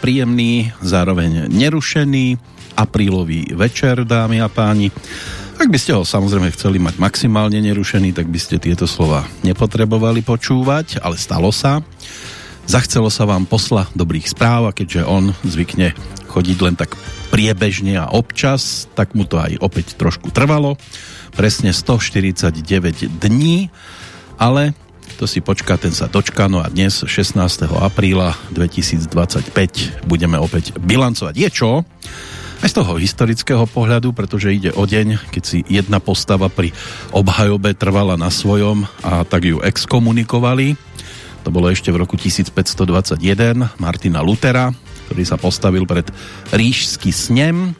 Príjemný, zároveň nerušený aprílový večer, dámy a páni. Ak by ste ho samozrejme chceli mať maximálne nerušený, tak by ste tieto slova nepotrebovali počúvať, ale stalo sa. Zachcelo sa vám posla dobrých správ a keďže on zvykne chodiť len tak priebežne a občas, tak mu to aj opäť trošku trvalo. Presne 149 dní, ale to si počká, ten sa dočká. No a dnes, 16. apríla 2025, budeme opäť bilancovať. Je čo? Aj z toho historického pohľadu, pretože ide o deň, keď si jedna postava pri obhajobe trvala na svojom a tak ju exkomunikovali. To bolo ešte v roku 1521 Martina Lutera, ktorý sa postavil pred ríšský snem.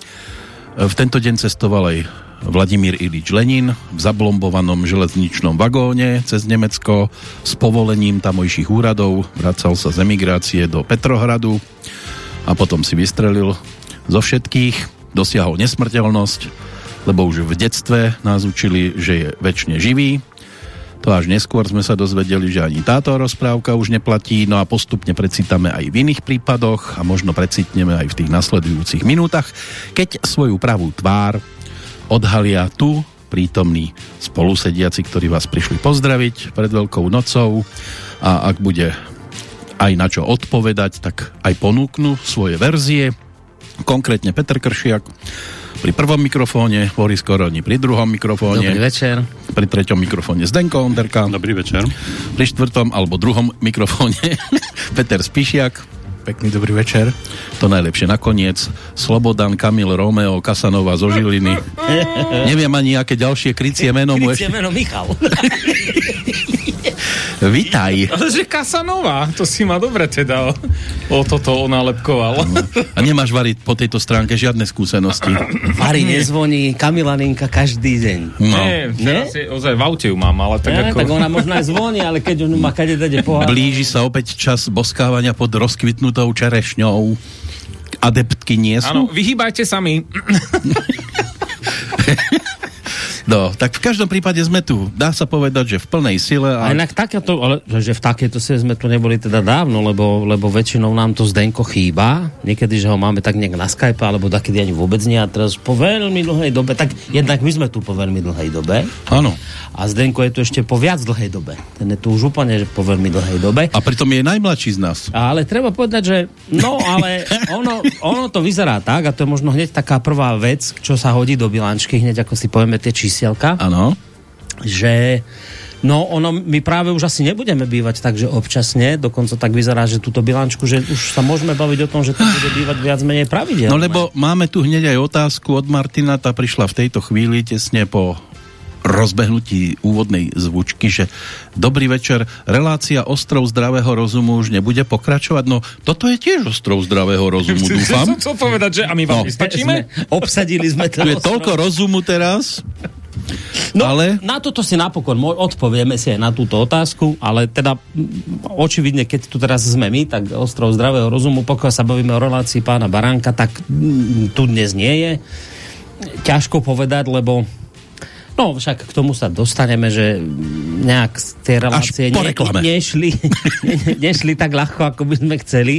V tento deň cestoval aj Vladimír Ilič Lenin v zablombovanom železničnom vagóne cez Nemecko s povolením tamojších úradov vracal sa z emigrácie do Petrohradu a potom si vystrelil zo všetkých, dosiahol nesmrteľnosť, lebo už v detstve nás učili, že je väčšine živý. To až neskôr sme sa dozvedeli, že ani táto rozprávka už neplatí, no a postupne precítame aj v iných prípadoch a možno precitneme aj v tých nasledujúcich minútach, keď svoju pravú tvár odhalia tu prítomní spolusediaci, ktorí vás prišli pozdraviť pred Veľkou nocou a ak bude aj na čo odpovedať, tak aj ponúknu svoje verzie. Konkrétne Peter Kršiak pri prvom mikrofóne, Boris Koroni pri druhom mikrofóne. Dobrý večer. Pri treťom mikrofóne Zdenko Onderka. Dobrý večer. Pri štvrtom alebo druhom mikrofóne Peter Spišiak Pekný dobrý večer. To najlepšie nakoniec. Slobodan, Kamil, Romeo, Kasanova zo Žiliny. Neviem ani, aké ďalšie krycie meno. Krycie meno Michal. Vitaj. Ale že Kasanova, to si ma dobre teda o, toto onálepkoval. A nemáš variť po tejto stránke žiadne skúsenosti. Vary nezvoní, Kamilaninka každý deň. No. Nie, teraz je, ozaj v aute ju mám, ale tak Ne, ako... tak ona možno aj zvoní, ale keď on má kade dade pohľad. Blíži sa opäť čas boskávania pod rozkvitnutou čerešňou. Adeptky nie Áno, sú? vyhýbajte sa mi. No, tak v každom prípade sme tu. Dá sa povedať, že v plnej sile. A A inak takéto, ale že v takéto si sme tu neboli teda dávno, lebo, lebo väčšinou nám to Zdenko chýba. Niekedy, že ho máme tak nejak na Skype, alebo takedy ani vôbec nie. A teraz po veľmi dlhej dobe, tak jednak my sme tu po veľmi dlhej dobe. Áno. A Zdenko je tu ešte po viac dlhej dobe. Ten je tu už úplne že po veľmi dlhej dobe. A pritom je najmladší z nás. Ale treba povedať, že no, ale ono, ono to vyzerá tak, a to je možno hneď taká prvá vec, čo sa hodí do bilančky, hneď ako si povieme tie čísielka, Áno. že No, ono, my práve už asi nebudeme bývať tak, že občasne, dokonca tak vyzerá, že túto bilančku, že už sa môžeme baviť o tom, že to bude bývať viac menej pravidelné. No lebo máme tu hneď aj otázku od Martina, tá prišla v tejto chvíli tesne po rozbehnutí úvodnej zvučky, že dobrý večer, relácia Ostrov zdravého rozumu už nebude pokračovať. No toto je tiež Ostrov zdravého rozumu, dúfam. Som chcel povedať, že a my vám No. nestačíme? Sme, obsadili sme Tu ten je toľko rozumu teraz, No, ale- na toto si napokon odpovieme si aj na túto otázku, ale teda očividne, keď tu teraz sme my, tak ostrov zdravého rozumu, pokiaľ sa bavíme o relácii pána Baránka, tak tu dnes nie je. Ťažko povedať, lebo No, však k tomu sa dostaneme, že nejak tej relácie reklame. nešli, nešli tak ľahko, ako by sme chceli.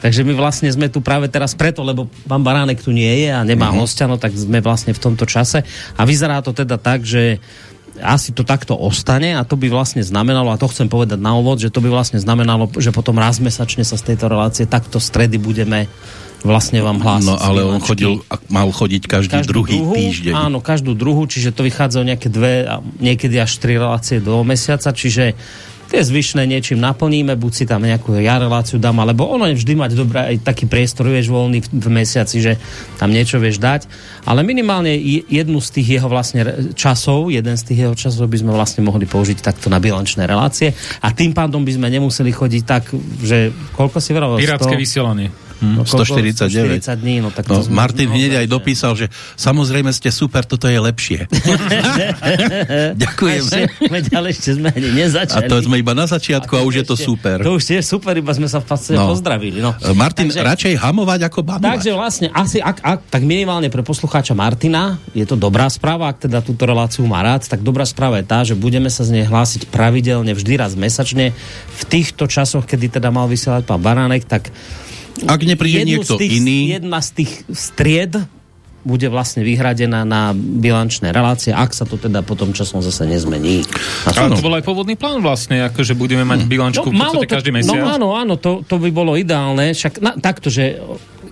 Takže my vlastne sme tu práve teraz preto, lebo pán Baránek tu nie je a nemá uh-huh. hostia, no tak sme vlastne v tomto čase. A vyzerá to teda tak, že asi to takto ostane a to by vlastne znamenalo, a to chcem povedať na úvod, že to by vlastne znamenalo, že potom raz mesačne sa z tejto relácie takto stredy budeme vlastne vám hlásiť. no ale on chodil, mal chodiť každý druhý druhú, týždeň. Áno, každú druhú, čiže to vychádzajú nejaké dve, niekedy až tri relácie do mesiaca, čiže tie zvyšné niečím naplníme, buď si tam nejakú ja reláciu dám, alebo ono je vždy mať dobré aj taký priestor, vieš, voľný v, v mesiaci, že tam niečo vieš dať, ale minimálne je- jednu z tých jeho vlastne časov, jeden z tých jeho časov by sme vlastne mohli použiť takto na bilančné relácie a tým pádom by sme nemuseli chodiť tak, že koľko si vravel? Pirátske 100? Vysielanie. No, koľko? 149. 140 dní, no tak No, to sme- Martin no, hneď aj dopísal, že samozrejme ste super, toto je lepšie. Ďakujeme. Ešte, ale ešte sme ani A nezačali. to sme iba na začiatku a, už je to ešte- super. To už je super, iba sme sa v podstate No. pozdravili. No. Martin, Takže- radšej hamovať ako babovať. Takže vlastne, asi, ak, ak, tak minimálne pre poslucháča Martina je to dobrá správa, ak teda túto reláciu má rád, tak dobrá správa je tá, že budeme sa z nej hlásiť pravidelne vždy raz mesačne. V týchto časoch, kedy teda mal vysielať pán Baránek, tak Ak nepríde niekto z tých, iný, Jedna z tých stried bude vlastne vyhradená na bilančné relácie, ak sa to teda potom časom zase nezmení. A to bol aj pôvodný plán vlastne, ako že budeme mať bilančku v malo podstate každý mesiac. No áno, áno, to, to by bolo ideálne. Však na, takto, že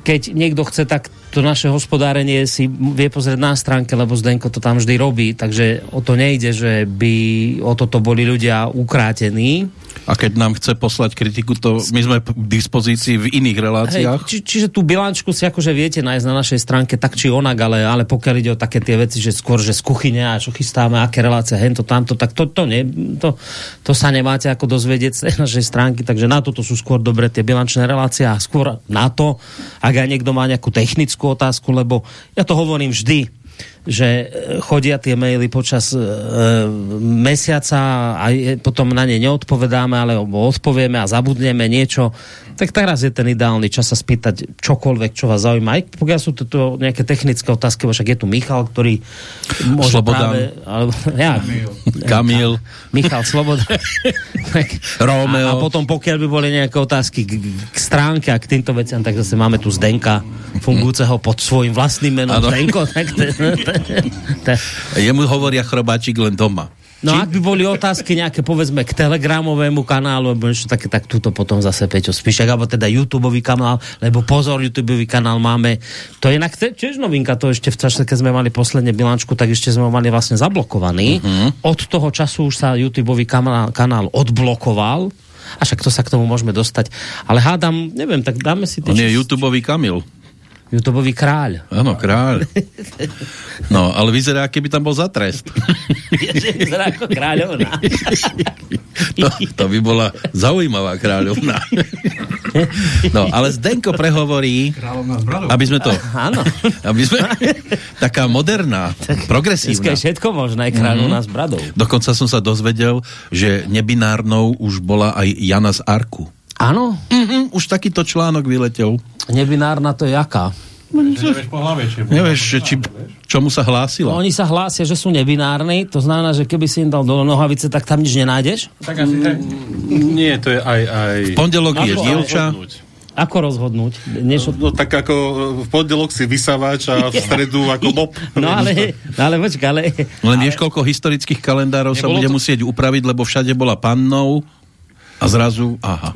keď niekto chce, tak to naše hospodárenie si vie pozrieť na stránke, lebo Zdenko to tam vždy robí, takže o to nejde, že by o toto boli ľudia ukrátení. A keď nám chce poslať kritiku, to my sme k dispozícii v iných reláciách. Hej, či, čiže tú bilančku si akože viete nájsť na našej stránke tak či onak, ale, ale pokiaľ ide o také tie veci, že skôr, že z kuchyne a čo chystáme, aké relácie, hento, tamto, tak to, to, nie, to, to sa nemáte ako dozvedieť z našej stránky, takže na toto sú skôr dobre tie bilančné relácie a skôr na to, ak aj niekto má nejakú technickú otázku, lebo ja to hovorím vždy, že e, chodia tie maily počas e, mesiaca a je, potom na ne neodpovedáme, alebo odpovieme a zabudneme niečo, tak teraz je ten ideálny čas sa spýtať čokoľvek, čo vás zaujíma. Aj pokiaľ sú to, to nejaké technické otázky, však je tu Michal, ktorý môže Slobodan. práve... Alebo, ja, Kamil. Michal Sloboda. Rómeo. A, a potom pokiaľ by boli nejaké otázky k, k stránke a k týmto veciam, tak zase máme tu Zdenka, fungujúceho pod svojim vlastným menom. Zdenko. Tak to, to, Jemu hovoria chrobáčik len doma. no ak by boli otázky nejaké, povedzme, k telegramovému kanálu, alebo niečo také, tak túto potom zase Peťo Spišak, alebo teda YouTubeový kanál, lebo pozor, YouTubeový kanál máme. To je inak tiež novinka, to ešte v čase, keď sme mali posledne bilančku, tak ešte sme ho mali vlastne zablokovaný. Od toho času už sa YouTubeový kanál, kanál odblokoval, a však to sa k tomu môžeme dostať. Ale hádam, neviem, tak dáme si... tie On je YouTubeový Kamil. YouTubeový kráľ. Áno, kráľ. No, ale vyzerá, keby tam bol za trest. Vyzerá ako kráľovná. To, to by bola zaujímavá kráľovná. No, ale Zdenko prehovorí, aby sme to... Áno. Aby sme, taká moderná, Dneska progresívna. je všetko možné, kráľovná s bradou. Dokonca som sa dozvedel, že nebinárnou už bola aj Jana z Arku. Áno, Mhm, už takýto článok vyletel. Nebinárna to je jaká? Nevieš po hlave, či Nevieš, že či, čomu sa hlásila? Oni sa hlásia, že sú nebinárni, to znamená, že keby si im dal do nohavice, tak tam nič nenájdeš? Tak asi tak. Nie, to je aj... aj... Pondelok je dievča. Ako rozhodnúť? Niečo... No tak ako v pondelok si vysávač a v stredu ako bob. No ale, no ale počkaj, ale... Len vieš, koľko historických kalendárov sa Nebolo bude to- musieť upraviť, lebo všade bola pannou a zrazu, aha,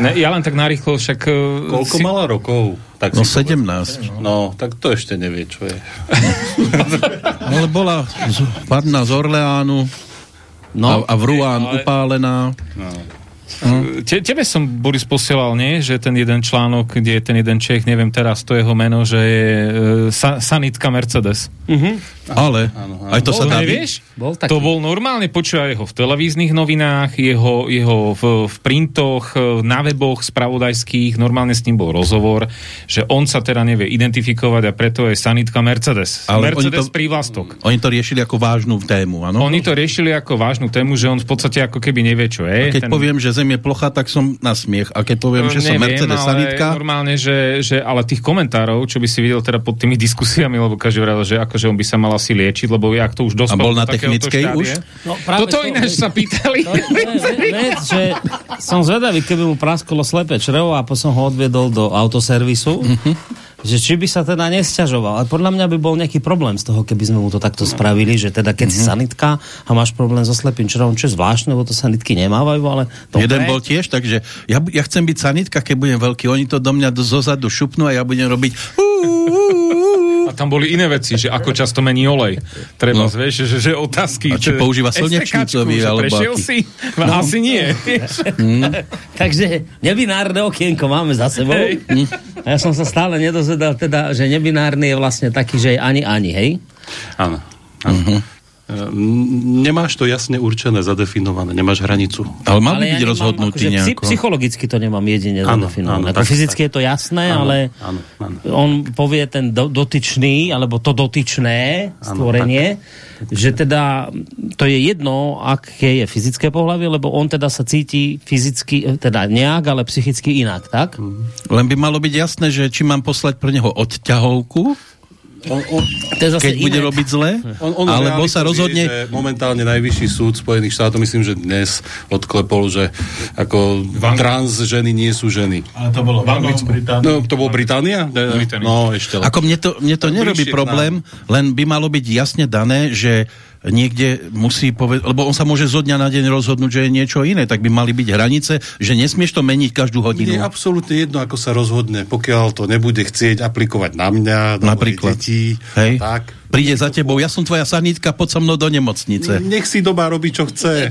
Ne, ja len tak narýchlo, však... e, Koľko mala rokov? Tak no si povedz. 17. No, tak to ešte nevie, čo je. Ale bola padná z Orleánu No, a, a v Ruán ale- upálená. Te, tebe som, Boris, posielal, nie? Že ten jeden článok, kde je ten jeden Čech, neviem teraz to jeho meno, že je e, sa, sanitka Mercedes. Ale áno, áno. aj to sa Bol, dá... nevieš? Bol taký. To bol normálne, počúva jeho v televíznych novinách, jeho, jeho v, v printoch, e, na weboch spravodajských, normálne s ním bol rozhovor, že on sa teda nevie identifikovať a preto je sanitka Mercedes. Ale oni Mercedes to- prívlastok. Oni to riešili ako vážnu tému, áno? Oni to riešili ako vážnu tému, že on v podstate ako keby nevie, čo je. Keď poviem, že Zem je plocha, tak som na smiech. A keď poviem, že som No, Mercedes ale sanitka, Normálne, že, že, ale tých komentárov, čo by si videl teda pod tými diskusiami, lebo každý vravel, že akože on by sa mal asi liečiť, lebo jak to už dospel A bol na technickej už? No, Toto to- ináč sa pýtali. To to je ve- vec, že som zvedavý, keby mu praskolo slepé črevo a potom ho odviedol do autoservisu, že či by sa teda nesťažoval. Ale podľa mňa by bol nejaký problém z toho, keby sme mu to takto spravili, že teda keď si sanitka a máš problém so slepým črevom, čo je zvláštne, lebo to sanitky nemávajú, ale to jeden bol tiež, takže ja, ja chcem byť sanitka, keď budem veľký. Oni to do mňa do- zozadu šupnú a ja budem robiť A tam boli iné veci, že ako často mení olej. Treba, No. vieš, že, že otázky. A či že- používa slnečnicový, že alebo aký? si? No. Asi nie. vieš. Takže nebinárne okienko máme za sebou. Hej. A ja som sa stále nedozvedal teda, že nebinárny je vlastne taký, že je ani ani, hej? Áno. áno. Ehm, Nemáš to jasne určené, zadefinované, nemáš hranicu. Ale mal by byť ja rozhodnutý akože nejako. Psy, psychologicky to nemám jedine Áno, zadefinované. áno, Ako tak- fyzicky je to jasné, Áno, ale áno, áno. on povie ten do, dotyčný, alebo to dotyčné stvorenie, že teda to je jedno, aké je fyzické pohľavie, lebo on teda sa cíti fyzicky, teda nejak, ale psychicky inak, tak? Len by malo byť jasné, že či mám poslať pre neho odťahovku, On, on, To je zase keď bude iné. robiť zle, on, on alebo sa rozhodne... Že momentálne najvyšší súd Spojených štátov, myslím, že dnes odklepol, že ako Ang- trans ženy nie sú ženy. Ale to bolo v Anglicku. No, to bol Británia? Británia. No, ešte len. Ako mne to, mne to nerobí problém, len by malo byť jasne dané, že niekde musí povedať, lebo on sa môže zo dňa na deň rozhodnúť, že je niečo iné, tak by mali byť hranice, že nesmieš to meniť každú hodinu. Je absolútne jedno, ako sa rozhodne, pokiaľ to nebude chcieť aplikovať na mňa, na Napríklad. deti. Hej. Tak. Príde za tebou, ja som tvoja sanitka, poď so mnou do nemocnice. Nech si doba robí, čo chce.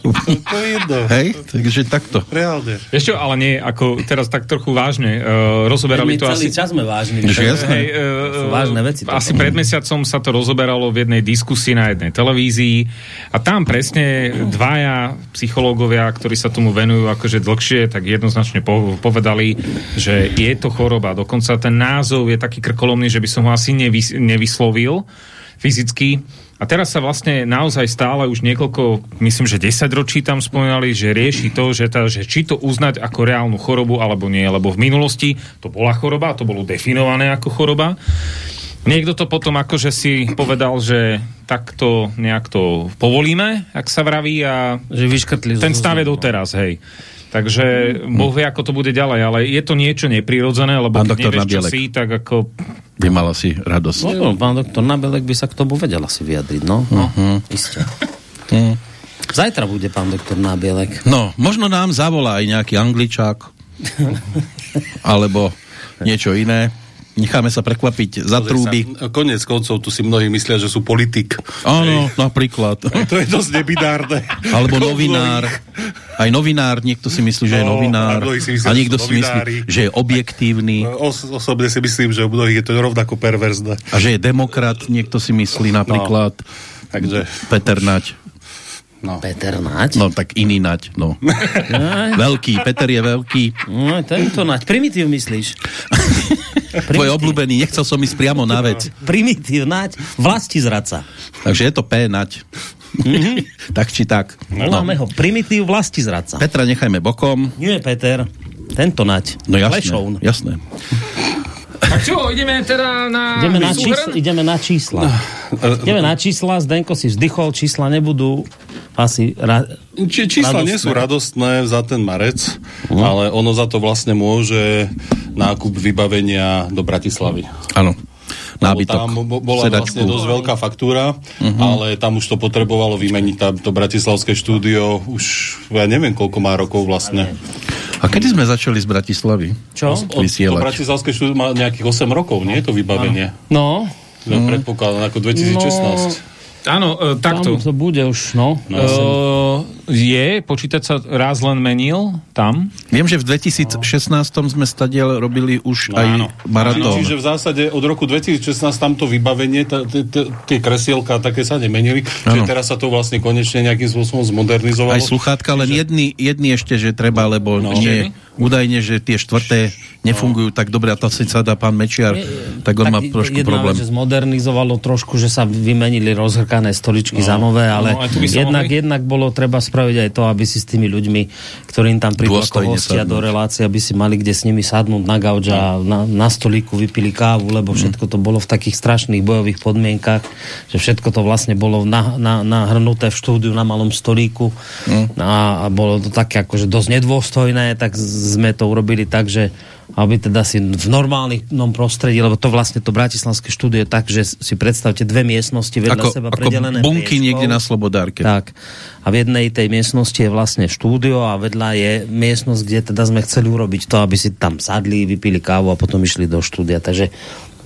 to, to je jedno. Hej, takže takto. Reálne. Ešte, ale nie, ako teraz tak trochu vážne. Uh, rozoberali to celý asi... čas sme vážni. Hej, Sú uh, vážne veci toto. Asi pred mesiacom sa to rozoberalo v jednej diskusii na jednej televízii a tam presne dvaja psychológovia, ktorí sa tomu venujú akože dlhšie, tak jednoznačne po- povedali, že je to choroba. Dokonca ten názov je taký krkolomný, že by som ho asi nevys- nevyslovil fyzicky. A teraz sa vlastne naozaj stále už niekoľko, myslím, že 10 ročí tam spomínali, že rieši to, že, tá, že či to uznať ako reálnu chorobu alebo nie, lebo v minulosti to bola choroba, to bolo definované ako choroba. Niekto to potom akože si povedal, že takto nejak to povolíme, ak sa vraví a Že vyškrtli. ten stav je doteraz, hej. Takže Boh vie, ako to bude ďalej, ale je to niečo neprirodzené, lebo Pán keď nevieš, čo si, tak ako... By asi radosť. No, pán doktor Nabelek by sa k tomu vedel asi vyjadriť, no. no Isté. Hm. Zajtra bude pán doktor Nabielek. No, možno nám zavolá aj nejaký angličák. alebo niečo iné. Necháme sa prekvapiť za trúby. Sa, konec koncov, tu si mnohí myslia, že sú politik. Áno, napríklad. To je dosť nebinárne. Alebo novinár. Aj novinár, niekto si myslí, že je No, novinár. a si myslia, A niekto si myslí, že je objektívny. Os, osobne si myslím, že u mnohých je to rovnako perverzné. A že je demokrat, niekto si myslí napríklad. Takže, Peter Nať. no. Peter Nať? No, tak iný Nať, no. veľký, Peter je veľký. No, tento Nať. Primitív myslíš? Tvoj obľúbený, nechcel som ísť priamo na vec. Primitív Nať. Vlasti zradca. Takže je to P Nať. tak či tak. Voláme ho primitív vlasti zradca. Petra nechajme bokom. Nie, Peter. Tento Nať. No jasné, Lešoun. jasné. Tak čo, ideme teda na... Ideme na, čísla, ideme na čísla. Ideme na čísla, Zdenko si vzdychol, čísla nebudú asi... Ra... Či, čísla nie sú radostné za ten marec, ale ono za to vlastne môže nákup vybavenia do Bratislavy. Áno. Nábytok. tam bo- bola sedačku. vlastne dosť veľká faktúra, ale tam už to potrebovalo vymeniť tá, to bratislavské štúdio už ja neviem koľko má rokov vlastne. A kedy sme začali z Bratislavy? Čo? Od, to Vysielať. bratislavské štúdio má nejakých 8 rokov, nie? To vybavenie. No, Ja predpokladám ako 2016. Áno, e, takto. tam to bude už, no. Uh, je, počítať sa raz len menil tam. Viem, že v 2016 sme stadiel robili už aj áno. maratón. Čiže v zásade od roku 2016 tamto vybavenie, tie- kresielka také sa nemenili, čiže teraz sa to vlastne konečne nejakým spôsobom zmodernizovalo. Aj sluchátka, len jedny ešte, že treba, lebo No. nie, údajne, že tie štvrté nefungujú tak dobre. A to si sa dá pán Mečiar, tak on má i- trošku jedna problém. Vec, že zmodernizovalo trošku, že sa vymenili rozhrkané stoličky za nové, ale no, by sa jednak, mohli- jednak bolo treba spraviť aj to, aby si s tými ľuďmi, ktorým tam prídu ako hostia sadnúť. do relácie, aby si mali kde s nimi sadnúť na gauč a na, na stolíku vypili kávu, lebo všetko to bolo v takých strašných bojových podmienkach, že všetko to vlastne bolo na, na, nahrnuté v štúdiu na malom stolíku. A, a bolo to také akože dosť nedôstojné, tak sme to urobili tak, že aby teda si v normálnom prostredí, lebo to vlastne to bratislavské štúdio je tak, že si predstavte dve miestnosti vedľa Ako, seba ako predelené bunky priečkou. niekde na Slobodárke. Tak. A v jednej tej miestnosti je vlastne štúdio a vedľa je miestnosť, kde teda sme chceli urobiť to, aby si tam sadli, vypili kávu a potom išli do štúdia. Takže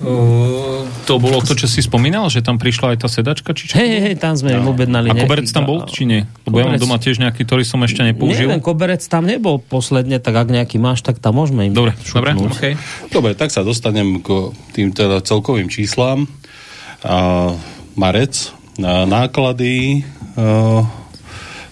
Uh, to bolo to, čo si spomínal, že tam prišla aj tá sedačka? Či čo? hej, hej, hej, tam sme im objednali A koberec tam bol, či nie? Lebo ja mám Koberec- doma tiež nejaký, ktorý som ešte Nie, nepoužil. ten koberec tam nebol posledne, tak ak nejaký máš, tak tam môžeme im Dobre, dobre, šupnúť. okay. Dobre, tak sa dostanem k tým teda celkovým číslám. A, marec, a, náklady, a,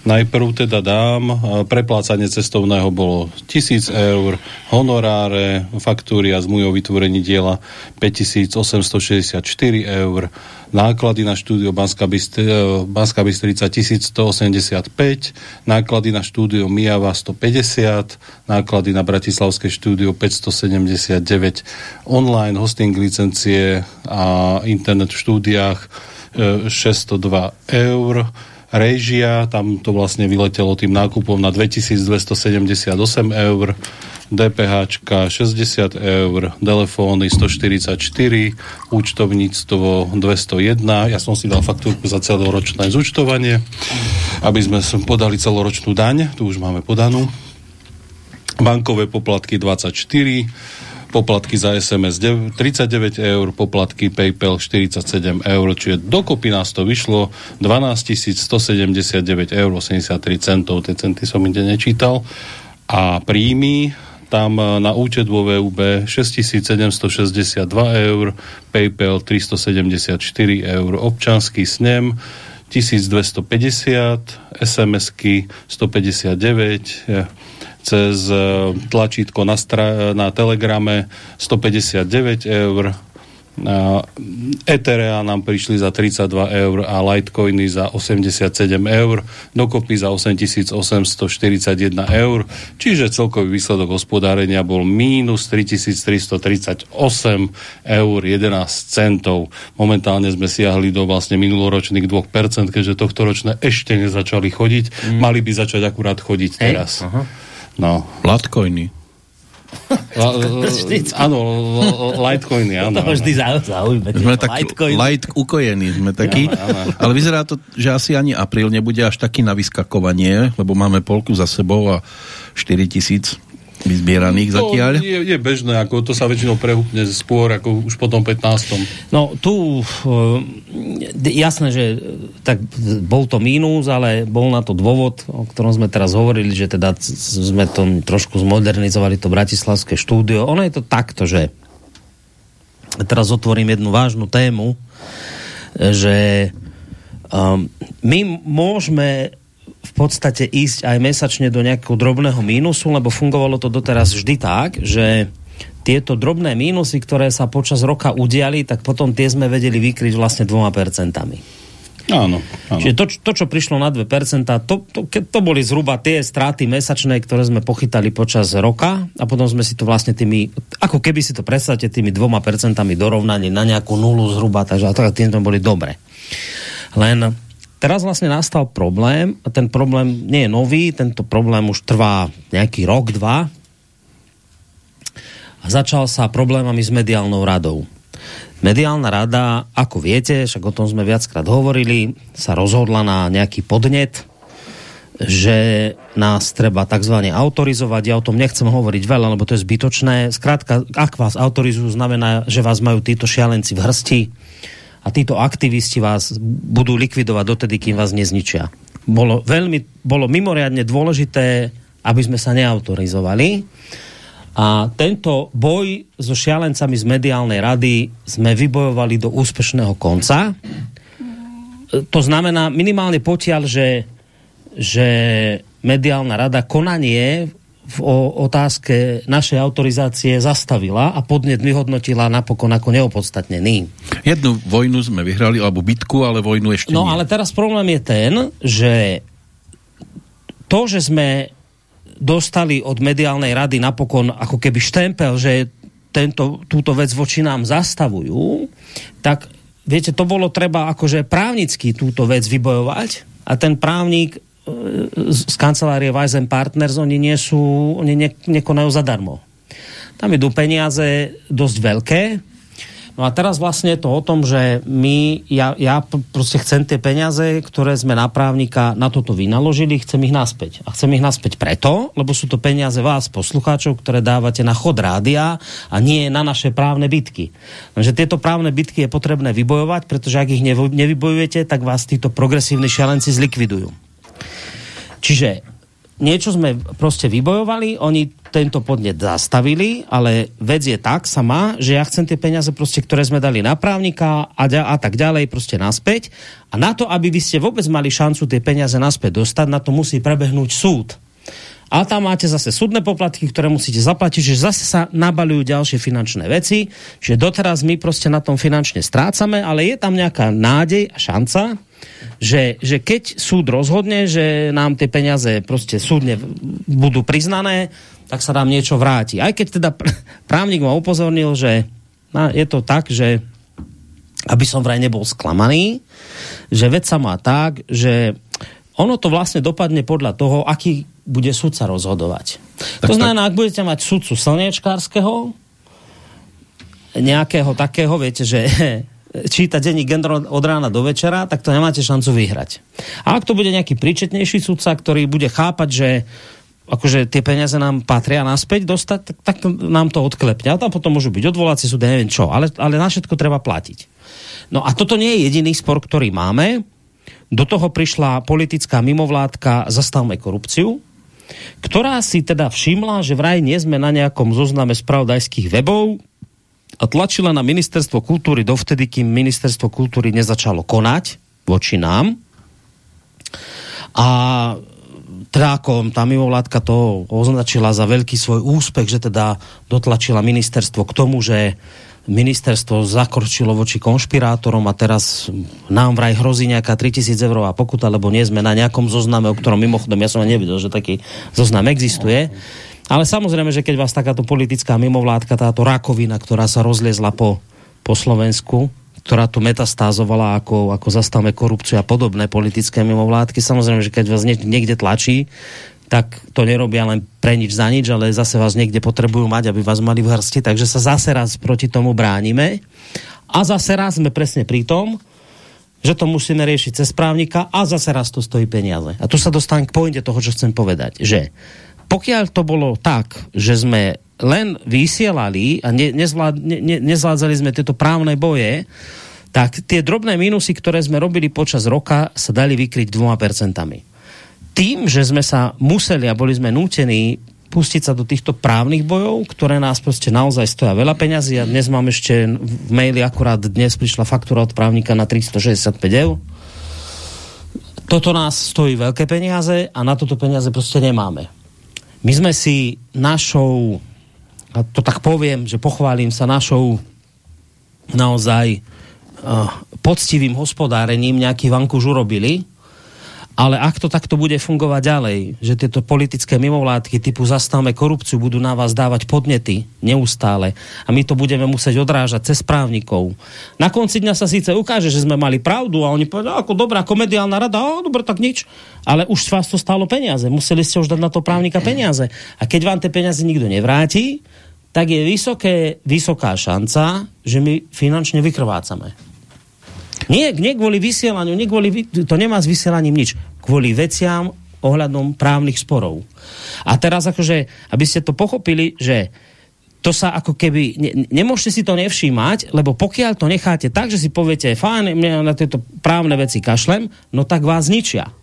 Najprv teda dám, preplácanie cestovného bolo 1000 eur, honoráre, faktúry a zmluv o vytvorení diela 5864 eur, náklady na štúdio Banská, Bystri, Banská Bystrica 1185, náklady na štúdio Mijava 150, náklady na Bratislavské štúdio 579, online hosting licencie a internet v štúdiách 602 e, eur, režia, tam to vlastne vyletelo tým nákupom na 2278 eur, DPH 60 eur, telefóny 144, účtovníctvo 201. Ja som si dal faktúrku za celoročné zúčtovanie, aby sme podali celoročnú daň, tu už máme podanú. Bankové poplatky 24, poplatky za SMS 39 eur, poplatky PayPal 47 eur, čiže dokopy nás to vyšlo. 12 179 eur 83 centov, tie centy som inde nečítal. A príjmy tam na účet vo VUB 6762 eur, PayPal 374 eur, občanský snem 1250, SMS-ky 159, cez e, tlačítko na, stra- na Telegrame 159 eur, Etherea nám prišli za 32 eur a Litecoiny za 87 eur, dokopy za 8841 eur, čiže celkový výsledok hospodárenia bol mínus 3338 eur 11 centov. Momentálne sme siahli do vlastne minuloročných 2%, keďže tohto ročné ešte nezačali chodiť, mm. mali by začať akurát chodiť teraz. Hey, uh-huh. No. Latcoiny. La, áno, Litecoiny, áno. To vždy zaujíma. Sme takí light ukojení, sme takí. Ale vyzerá to, že asi ani apríl nebude až taký na vyskakovanie, lebo máme polku za sebou a 4 vyzbieraných to zatiaľ? Je, je bežné, ako to sa väčšinou prehúpne skôr, ako už po tom 15. No tu e, jasné, že tak bol to mínus, ale bol na to dôvod, o ktorom sme teraz hovorili, že teda sme to trošku zmodernizovali to bratislavské štúdio. Ono je to takto, že teraz otvorím jednu vážnu tému, že um, my môžeme v podstate ísť aj mesačne do nejakého drobného mínusu, lebo fungovalo to doteraz vždy tak, že tieto drobné mínusy, ktoré sa počas roka udiali, tak potom tie sme vedeli vykryť vlastne dvoma percentami. Áno, áno. Čiže to, to, čo prišlo na 2%, to, to, to boli zhruba tie straty mesačné, ktoré sme pochytali počas roka a potom sme si to vlastne tými, ako keby si to predstavte, tými dvoma percentami dorovnali na nejakú nulu zhruba, takže a to, tým sme boli dobre. Len teraz vlastne nastal problém a ten problém nie je nový, tento problém už trvá nejaký rok, dva a začal sa problémami s mediálnou radou. Mediálna rada, ako viete, však o tom sme viackrát hovorili, sa rozhodla na nejaký podnet, že nás treba tzv. autorizovať. Ja o tom nechcem hovoriť veľa, lebo to je zbytočné. Skrátka, ak vás autorizujú, znamená, že vás majú títo šialenci v hrsti a títo aktivisti vás budú likvidovať dotedy, kým vás nezničia. Bolo, veľmi, bolo mimoriadne dôležité, aby sme sa neautorizovali. A tento boj so šialencami z mediálnej rady sme vybojovali do úspešného konca. To znamená minimálne potiaľ, že, že mediálna rada konanie v otázke našej autorizácie zastavila a podnet vyhodnotila napokon ako neopodstatnený. Jednu vojnu sme vyhrali, alebo bitku, ale vojnu ešte No nie. ale teraz problém je ten, že to, že sme dostali od mediálnej rady napokon ako keby štempel, že tento, túto vec voči nám zastavujú, tak viete, to bolo treba akože právnicky túto vec vybojovať a ten právnik z kancelárie Weizen Partners, oni nie sú, oni ne, nekonajú zadarmo. Tam idú peniaze dosť veľké. No a teraz vlastne je to o tom, že my, ja, ja proste chcem tie peniaze, ktoré sme na právnika na toto vynaložili, chcem ich naspäť. A chcem ich naspäť preto, lebo sú to peniaze vás, poslucháčov, ktoré dávate na chod rádia a nie na naše právne bitky. Takže tieto právne bitky je potrebné vybojovať, pretože ak ich nevybojujete, tak vás títo progresívni šialenci zlikvidujú. Čiže niečo sme proste vybojovali, oni tento podnet zastavili, ale vec je tak sa má, že ja chcem tie peniaze, proste, ktoré sme dali na právnika a, a tak ďalej, proste naspäť. A na to, aby vy ste vôbec mali šancu tie peniaze naspäť dostať, na to musí prebehnúť súd. A tam máte zase súdne poplatky, ktoré musíte zaplatiť, že zase sa nabalujú ďalšie finančné veci, že doteraz my proste na tom finančne strácame, ale je tam nejaká nádej a šanca, že, že keď súd rozhodne, že nám tie peniaze proste súdne budú priznané, tak sa nám niečo vráti. Aj keď teda právnik ma upozornil, že je to tak, že aby som vraj nebol sklamaný, že vec sa má tak, že ono to vlastne dopadne podľa toho, aký bude sudca rozhodovať. Tak, to znamená, ak budete mať sudcu slniečkárskeho, nejakého takého, viete, že číta denní gender od rána do večera, tak to nemáte šancu vyhrať. A ak to bude nejaký príčetnejší sudca, ktorý bude chápať, že akože tie peniaze nám patria naspäť dostať, tak, tak nám to odklepne. A tam potom môžu byť odvolací súd, neviem čo, ale, ale na všetko treba platiť. No a toto nie je jediný spor, ktorý máme. Do toho prišla politická mimovládka Zastavme korupciu, ktorá si teda všimla, že vraj nie sme na nejakom zozname spravodajských webov a tlačila na ministerstvo kultúry dovtedy, kým ministerstvo kultúry nezačalo konať voči nám. A teda tá mimovládka to označila za veľký svoj úspech, že teda dotlačila ministerstvo k tomu, že ministerstvo zakročilo voči konšpirátorom a teraz nám vraj hrozí nejaká 3000 eurová pokuta, lebo nie sme na nejakom zozname, o ktorom mimochodom ja som nevidel, že taký zoznam existuje. Ale samozrejme, že keď vás takáto politická mimovládka, táto rakovina, ktorá sa rozliezla po, po Slovensku, ktorá tu metastázovala ako, ako zastavme korupciu a podobné politické mimovládky, samozrejme, že keď vás niekde tlačí, tak to nerobia len pre nič za nič, ale zase vás niekde potrebujú mať, aby vás mali v hrsti, takže sa zase raz proti tomu bránime. A zase raz sme presne pri tom, že to musíme riešiť cez právnika a zase raz to stojí peniaze. A tu sa dostanem k pointe toho, čo chcem povedať, že pokiaľ to bolo tak, že sme len vysielali a ne, nezvlád, ne, nezvládzali sme tieto právne boje, tak tie drobné minusy, ktoré sme robili počas roka, sa dali vykryť dvoma percentami tým, že sme sa museli a boli sme nútení pustiť sa do týchto právnych bojov, ktoré nás proste naozaj stoja veľa peňazí a dnes mám ešte v maili akurát dnes prišla faktúra od právnika na 365 eur. Toto nás stojí veľké peniaze a na toto peniaze proste nemáme. My sme si našou, a to tak poviem, že pochválim sa našou naozaj uh, poctivým hospodárením nejaký vankuž urobili, ale ak to takto bude fungovať ďalej, že tieto politické mimovládky typu zastavme korupciu budú na vás dávať podnety neustále a my to budeme musieť odrážať cez právnikov. Na konci dňa sa síce ukáže, že sme mali pravdu a oni povedali, ako dobrá komediálna rada, a dobre, tak nič. Ale už vás to stálo peniaze. Museli ste už dať na to právnika peniaze. A keď vám tie peniaze nikto nevráti, tak je vysoké, vysoká šanca, že my finančne vykrvácame. Nie, nie kvôli vysielaniu, nie kvôli, to nemá s vysielaním nič. Kvôli veciam ohľadom právnych sporov. A teraz akože, aby ste to pochopili, že to sa ako keby, ne, nemôžete si to nevšímať, lebo pokiaľ to necháte tak, že si poviete, fajn, mňa na tieto právne veci kašlem, no tak vás ničia.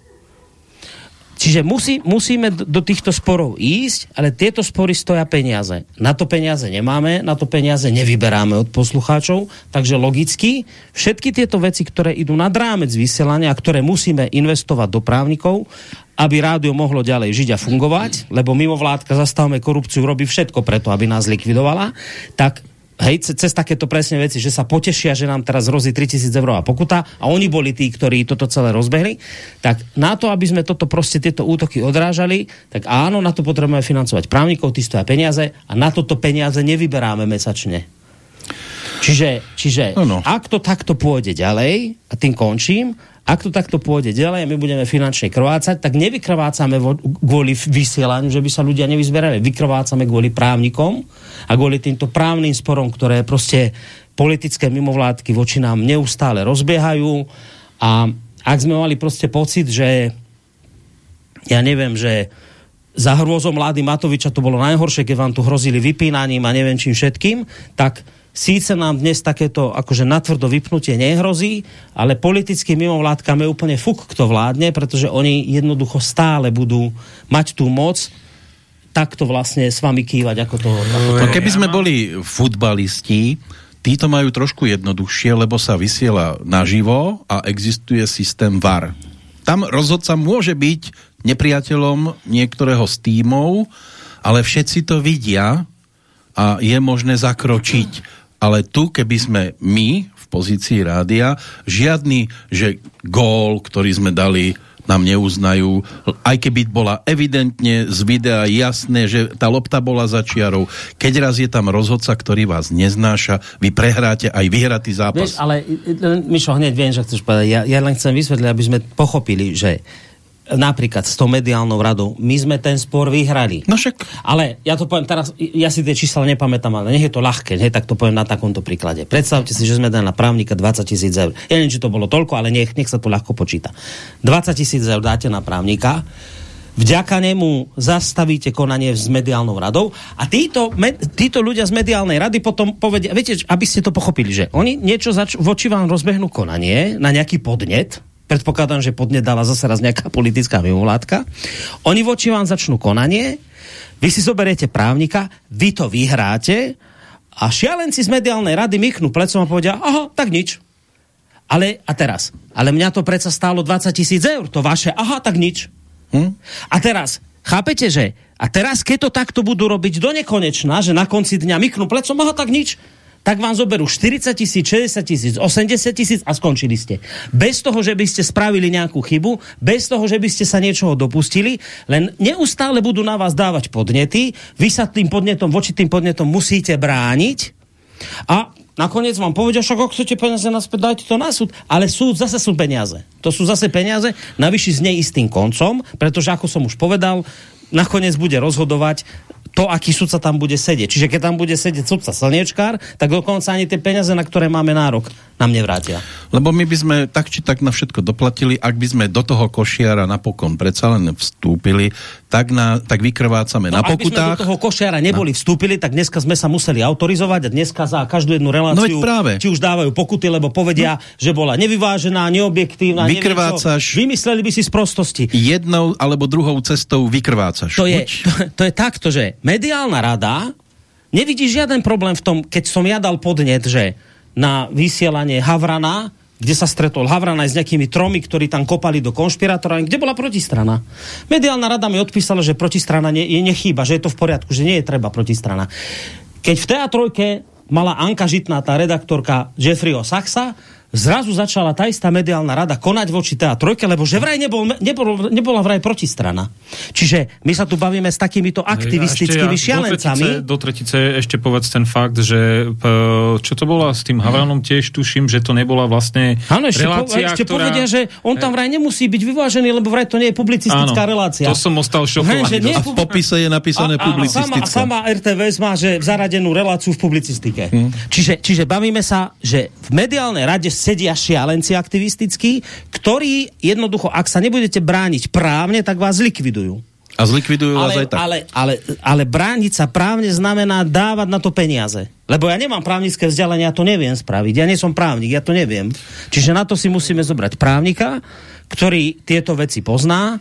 Čiže musí, musíme do týchto sporov ísť, ale tieto spory stoja peniaze. Na to peniaze nemáme, na to peniaze nevyberáme od poslucháčov, takže logicky všetky tieto veci, ktoré idú nad rámec vysielania a ktoré musíme investovať do právnikov, aby rádio mohlo ďalej žiť a fungovať, lebo mimovládka zastavme korupciu robí všetko preto, aby nás likvidovala, tak hej, cez takéto presne veci, že sa potešia, že nám teraz hrozí 3000 a pokuta a oni boli tí, ktorí toto celé rozbehli, tak na to, aby sme toto proste tieto útoky odrážali, tak áno, na to potrebujeme financovať právnikov, tí stoja peniaze a na toto peniaze nevyberáme mesačne. Čiže, čiže no, no. ak to takto pôjde ďalej, a tým končím, ak to takto pôjde ďalej my budeme finančne krvácať, tak nevykrvácame kvôli vysielaniu, že by sa ľudia nevyzberali. Vykrvácame kvôli právnikom a kvôli týmto právnym sporom, ktoré proste politické mimovládky voči nám neustále rozbiehajú. A ak sme mali proste pocit, že ja neviem, že za hrôzom mladý Matoviča to bolo najhoršie, keď vám tu hrozili vypínaním a neviem čím všetkým, tak síce nám dnes takéto akože natvrdo vypnutie nehrozí, ale politicky mimovládkame úplne fuk, kto vládne, pretože oni jednoducho stále budú mať tú moc takto vlastne s vami kývať, ako to... Ako to no keby sme boli futbalisti, títo majú trošku jednoduchšie, lebo sa vysiela naživo a existuje systém VAR. Tam rozhodca môže byť nepriateľom niektorého z tímov, ale všetci to vidia a je možné zakročiť. Ale tu, keby sme my v pozícii rádia, žiadny, že gól, ktorý sme dali nám neuznajú, aj keby bola evidentne z videa jasné, že tá lopta bola za čiarou. Keď raz je tam rozhodca, ktorý vás neznáša, vy prehráte aj vyhratý zápas. Vieš, ale Mišo, hneď viem, že chceš povedať. Ja, ja len chcem vysvetliť, aby sme pochopili, že napríklad s tou mediálnou radou, my sme ten spor vyhrali. No však. Ale ja to poviem teraz, ja si tie čísla nepamätám, ale nech je to ľahké, hej, tak to poviem na takomto príklade. Predstavte si, že sme dali na právnika 20 tisíc eur. Ja neviem, či to bolo toľko, ale nech, nech sa to ľahko počíta. 20 tisíc eur dáte na právnika, vďaka nemu zastavíte konanie s mediálnou radou a títo, me, títo ľudia z mediálnej rady potom povedia, viete, aby ste to pochopili, že oni niečo zač- voči vám rozbehnú konanie na nejaký podnet, predpokladám, že podnedala zase raz nejaká politická mimovládka. Oni voči vám začnú konanie, vy si zoberiete právnika, vy to vyhráte a šialenci z mediálnej rady myknú plecom a povedia, aha, tak nič. Ale, a teraz, ale mňa to predsa stálo 20 tisíc eur, to vaše, aha, tak nič. Hm? A teraz, chápete, že a teraz, keď to takto budú robiť do nekonečna, že na konci dňa myknú plecom, aha, tak nič, tak vám zoberú 40 tisíc, 60 tisíc, 80 tisíc a skončili ste. Bez toho, že by ste spravili nejakú chybu, bez toho, že by ste sa niečoho dopustili, len neustále budú na vás dávať podnety, vy sa tým podnetom, voči tým podnetom musíte brániť a nakoniec vám povedia, však ak chcete peniaze naspäť, dajte to na súd. Ale súd zase sú peniaze. To sú zase peniaze, navyši s neistým koncom, pretože ako som už povedal, nakoniec bude rozhodovať to, aký sudca tam bude sedieť. Čiže keď tam bude sedieť sudca slniečkár, tak dokonca ani tie peniaze, na ktoré máme nárok, nám nevrátia. Lebo my by sme tak či tak na všetko doplatili, ak by sme do toho košiara napokon predsa len vstúpili, tak, na, tak vykrvácame no, na pokutách. Ak by sme do toho košiara neboli vstúpili, tak dneska sme sa museli autorizovať a dneska za každú jednu reláciu, no, práve. či už dávajú pokuty, lebo povedia, no. že bola nevyvážená, neobjektívna. Vykrvácaš. Vymysleli by si z prostosti. Jednou alebo druhou cestou vykrvácaš. To je, to, to je takto, že mediálna rada nevidí žiaden problém v tom, keď som ja dal podnet, že na vysielanie Havrana, kde sa stretol Havran aj s nejakými tromi, ktorí tam kopali do konšpirátora, kde bola protistrana. Mediálna rada mi odpísala, že protistrana nie, je nechýba, že je to v poriadku, že nie je treba protistrana. Keď v teatrojke mala Anka Žitná, tá redaktorka Jeffreyho Saxa, zrazu začala tá istá mediálna rada konať voči trojke, lebo že vraj nebol, nebol, nebola vraj protistrana. Čiže my sa tu bavíme s takýmito aktivistickými ja, šialencami. Do tretice, do tretice ešte povedz ten fakt, že čo to bola s tým Havranom tiež tuším, že to nebola vlastne Áno, ešte, relácia, po, ešte ktorá... povedia, že on tam vraj nemusí byť vyvážený, lebo vraj to nie je publicistická Áno, relácia. To som ostal šokovaný. Hej, a v popise je napísané a, publicistická. A sama, sama RTVS má že zaradenú reláciu v publicistike. Hmm. Čiže, čiže bavíme sa, že v mediálnej rade sedia šialenci aktivistickí, ktorí jednoducho, ak sa nebudete brániť právne, tak vás likvidujú. A zlikvidujú ale, vás aj tak. Ale, ale, ale brániť sa právne znamená dávať na to peniaze. Lebo ja nemám právnické vzdelanie, ja to neviem spraviť. Ja nie som právnik, ja to neviem. Čiže na to si musíme zobrať právnika, ktorý tieto veci pozná.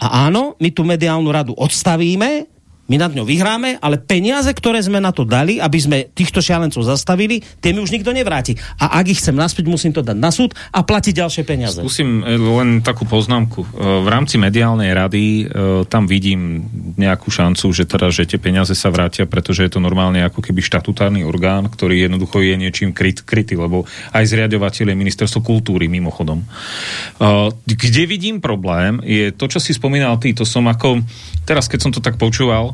A áno, my tú mediálnu radu odstavíme, my nad ňou vyhráme, ale peniaze, ktoré sme na to dali, aby sme týchto šialencov zastavili, tie mi už nikto nevráti. A ak ich chcem naspäť, musím to dať na súd a platiť ďalšie peniaze. Skúsim eh, len takú poznámku. Eh, v rámci mediálnej rady eh, tam vidím nejakú šancu, že teda, že tie peniaze sa vrátia, pretože je to normálne ako keby štatutárny orgán, ktorý jednoducho je niečím kryt, krytý, lebo aj zriadovateľ je ministerstvo kultúry mimochodom. Kde vidím problém, je to, čo si spomínal ty, to som ako, teraz keď som to tak počúval,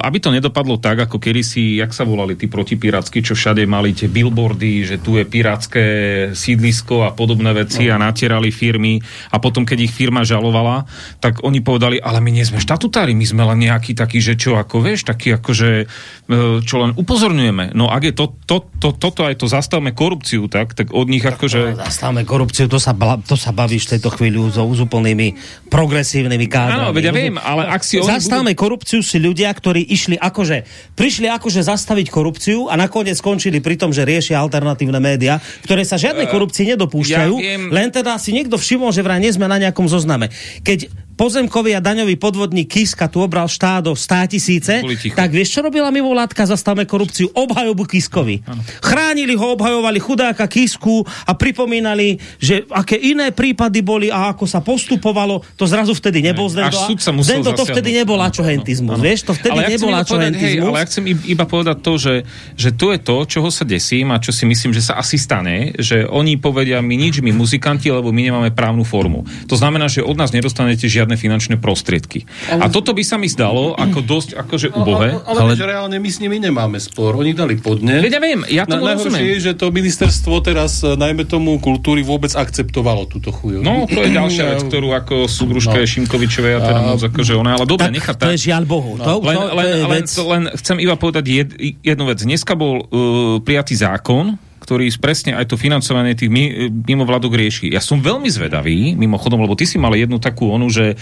aby to nedopadlo tak, ako kedysi, jak sa volali tí protipirátsky, čo všade mali tie billboardy, že tu je pirátske sídlisko a podobné veci no. a natierali firmy a potom, keď ich firma žalovala, tak oni povedali, ale my nie sme štatutári, my sme len nejaký taký, že čo, ako vieš, taký ako, že uh, čo len upozorňujeme. No ak je to, to, to, toto aj to zastavme korupciu, tak, tak od nich akože... Zastavme korupciu, to sa, to sa bavíš v tejto chvíli s úplnými progresívnymi kádrami. Áno, veď ja viem, ale ak si... Zastavme budú... korupciu si ľudia, ktorí išli akože, prišli akože zastaviť korupciu a nakoniec skončili pri tom, že riešia alternatívne médiá, ktoré sa žiadnej korupcii nedopúšťajú, ja viem... len teda si niekto všimol, že vraj nie sme na nejakom zozname. Keď pozemkový a daňový podvodník Kiska tu obral štát o 100 tisíce, tak vieš, čo robila mimovládka Zastavme korupciu? Obhajobu Kiskovi. Chránili ho, obhajovali chudáka Kisku a pripomínali, že aké iné prípady boli a ako sa postupovalo, to zrazu vtedy nebol Až Zdendo. súd sa musel Zdendo to vtedy nebol ačohentizmus, vieš, to vtedy ale ja nebol hej, ačohentizmus. ale ja chcem iba povedať to, že, že to je to, čoho sa desím a čo si myslím, že sa asi stane, že oni povedia, my nič, my muzikanti, lebo my nemáme právnu formu. To znamená, že od nás nedostanete žiadne finančné prostriedky. A toto by sa mi zdalo ako dosť akože ubohé. Ale, ale, ale že reálne my s nimi nemáme spor. Oni dali podne. Veď ja viem, ja tomu Na, rozumiem. je, že to ministerstvo teraz, e, najmä tomu kultúry, vôbec akceptovalo túto chuju. No, to je ďalšia vec, ktorú ako súdružka no. Šimkovičovej ja teda moc akože ona, ale dobre, tak nechá to je žiaľ Bohu. To, len, to, to len, je len, vec... to, len chcem iba povedať jed, jednu vec. Dneska bol uh, prijatý zákon, ktorý presne aj to financovanie tých mi, mimovládok rieši. Ja som veľmi zvedavý, mimochodom, lebo ty si mal jednu takú onu, že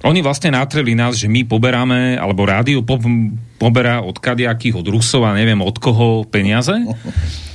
oni vlastne nátreli nás, že my poberáme, alebo rádio po, poberá od kadiakých, od Rusov a neviem od koho peniaze.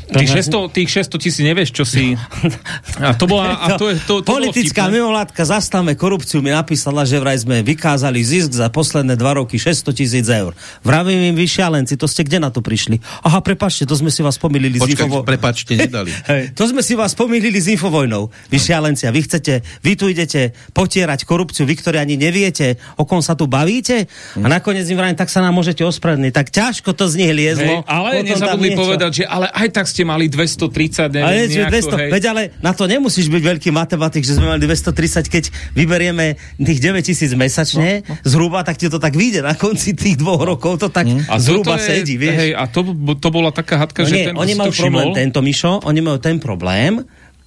Tých 600, tých 600 tisíc nevieš, čo si... A to bola... A to, je, to, to Politická bolo mimovládka Zastavme korupciu mi napísala, že vraj sme vykázali zisk za posledné dva roky 600 tisíc eur. Vravím im, vy šialenci, to ste kde na to prišli? Aha, prepačte, to sme si vás pomýlili s Počkaj, infovojnou. prepačte, nedali. To sme si vás pomýlili s infovojnou. Vy šialenci, a vy chcete, vy tu idete potierať korupciu, vy, ktorí ani neviete, o kom sa tu bavíte, a nakoniec im vrajím, tak sa nám môžete ospravedlniť. Tak ťažko to z nich liezlo. Hej, ale nezabudli povedať, že ale aj tak ste mali 230, neviem, Ale, že nejako, 200, hej. veď ale na to nemusíš byť veľký matematik, že sme mali 230, keď vyberieme tých 9 tisíc mesačne, no, no. zhruba, tak ti to tak vyjde na konci tých dvoch rokov, to tak A zhruba je- sedí, vieš. Hej, a to, to bola taká hadka, No že nie, ten oni majú to problém, tento Mišo, oni majú ten problém,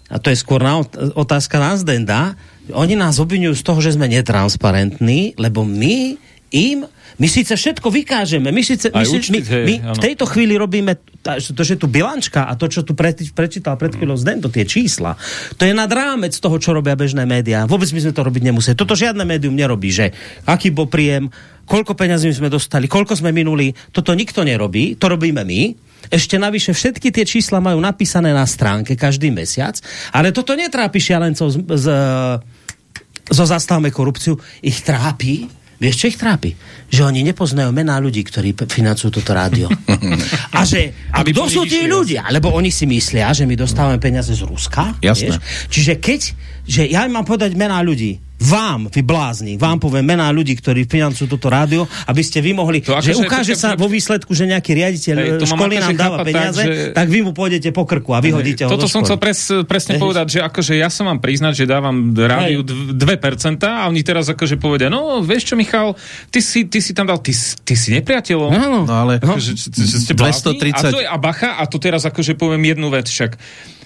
a to je skôr na ot- otázka na Zdenda, oni nás obvinujú z toho, že sme netransparentní, lebo my im, my síce všetko vykážeme, my, síce, my, účty, my, hej, my v tejto chvíli robíme tá, to, že tu bilančka a to, čo tu pre, prečítal pred chvíľou Zdendo, tie čísla, to je nad rámec toho, čo robia bežné médiá. Vôbec by sme to robiť nemuseli. Toto žiadne médium nerobí, že aký bol príjem, koľko peňazí sme dostali, koľko sme minuli, toto nikto nerobí, to robíme my. Ešte navyše všetky tie čísla majú napísané na stránke každý mesiac, ale toto netrápi šialencov z, z, zo Zastavme korupciu. Ich trápi, vieš čo ich trápi? Že oni nepoznajú mená ľudí, ktorí financujú toto rádio. A že, a Aby kto sú tí ľudia? Lebo oni si myslia, že my dostávame peniaze z Ruska. Jasné. Vieš? Čiže keď, že ja im mám povedať mená ľudí, vám, vy blázni, vám poviem mená ľudí, ktorí financujú toto rádio, aby ste vy mohli, To že akože- ukáže to- sa vo výsledku, že nejaký riaditeľ Hej, Hej, školy akože nám dáva peniaze, tak, že- tak vy mu pôjdete po krku a vyhodíte ho Toto do som chcel pres, presne Hej. povedať, že akože ja sa mám priznať, že dávam rádiu Hej. dv- 2% a oni teraz akože povedia, no vieš čo Michal, ty si, ty si tam dal, ty, si- ty si nepriateľom. Áno. No ale Akože, že, že ste blázni? 230. A, to je, a bacha, a to teraz akože poviem jednu vec však.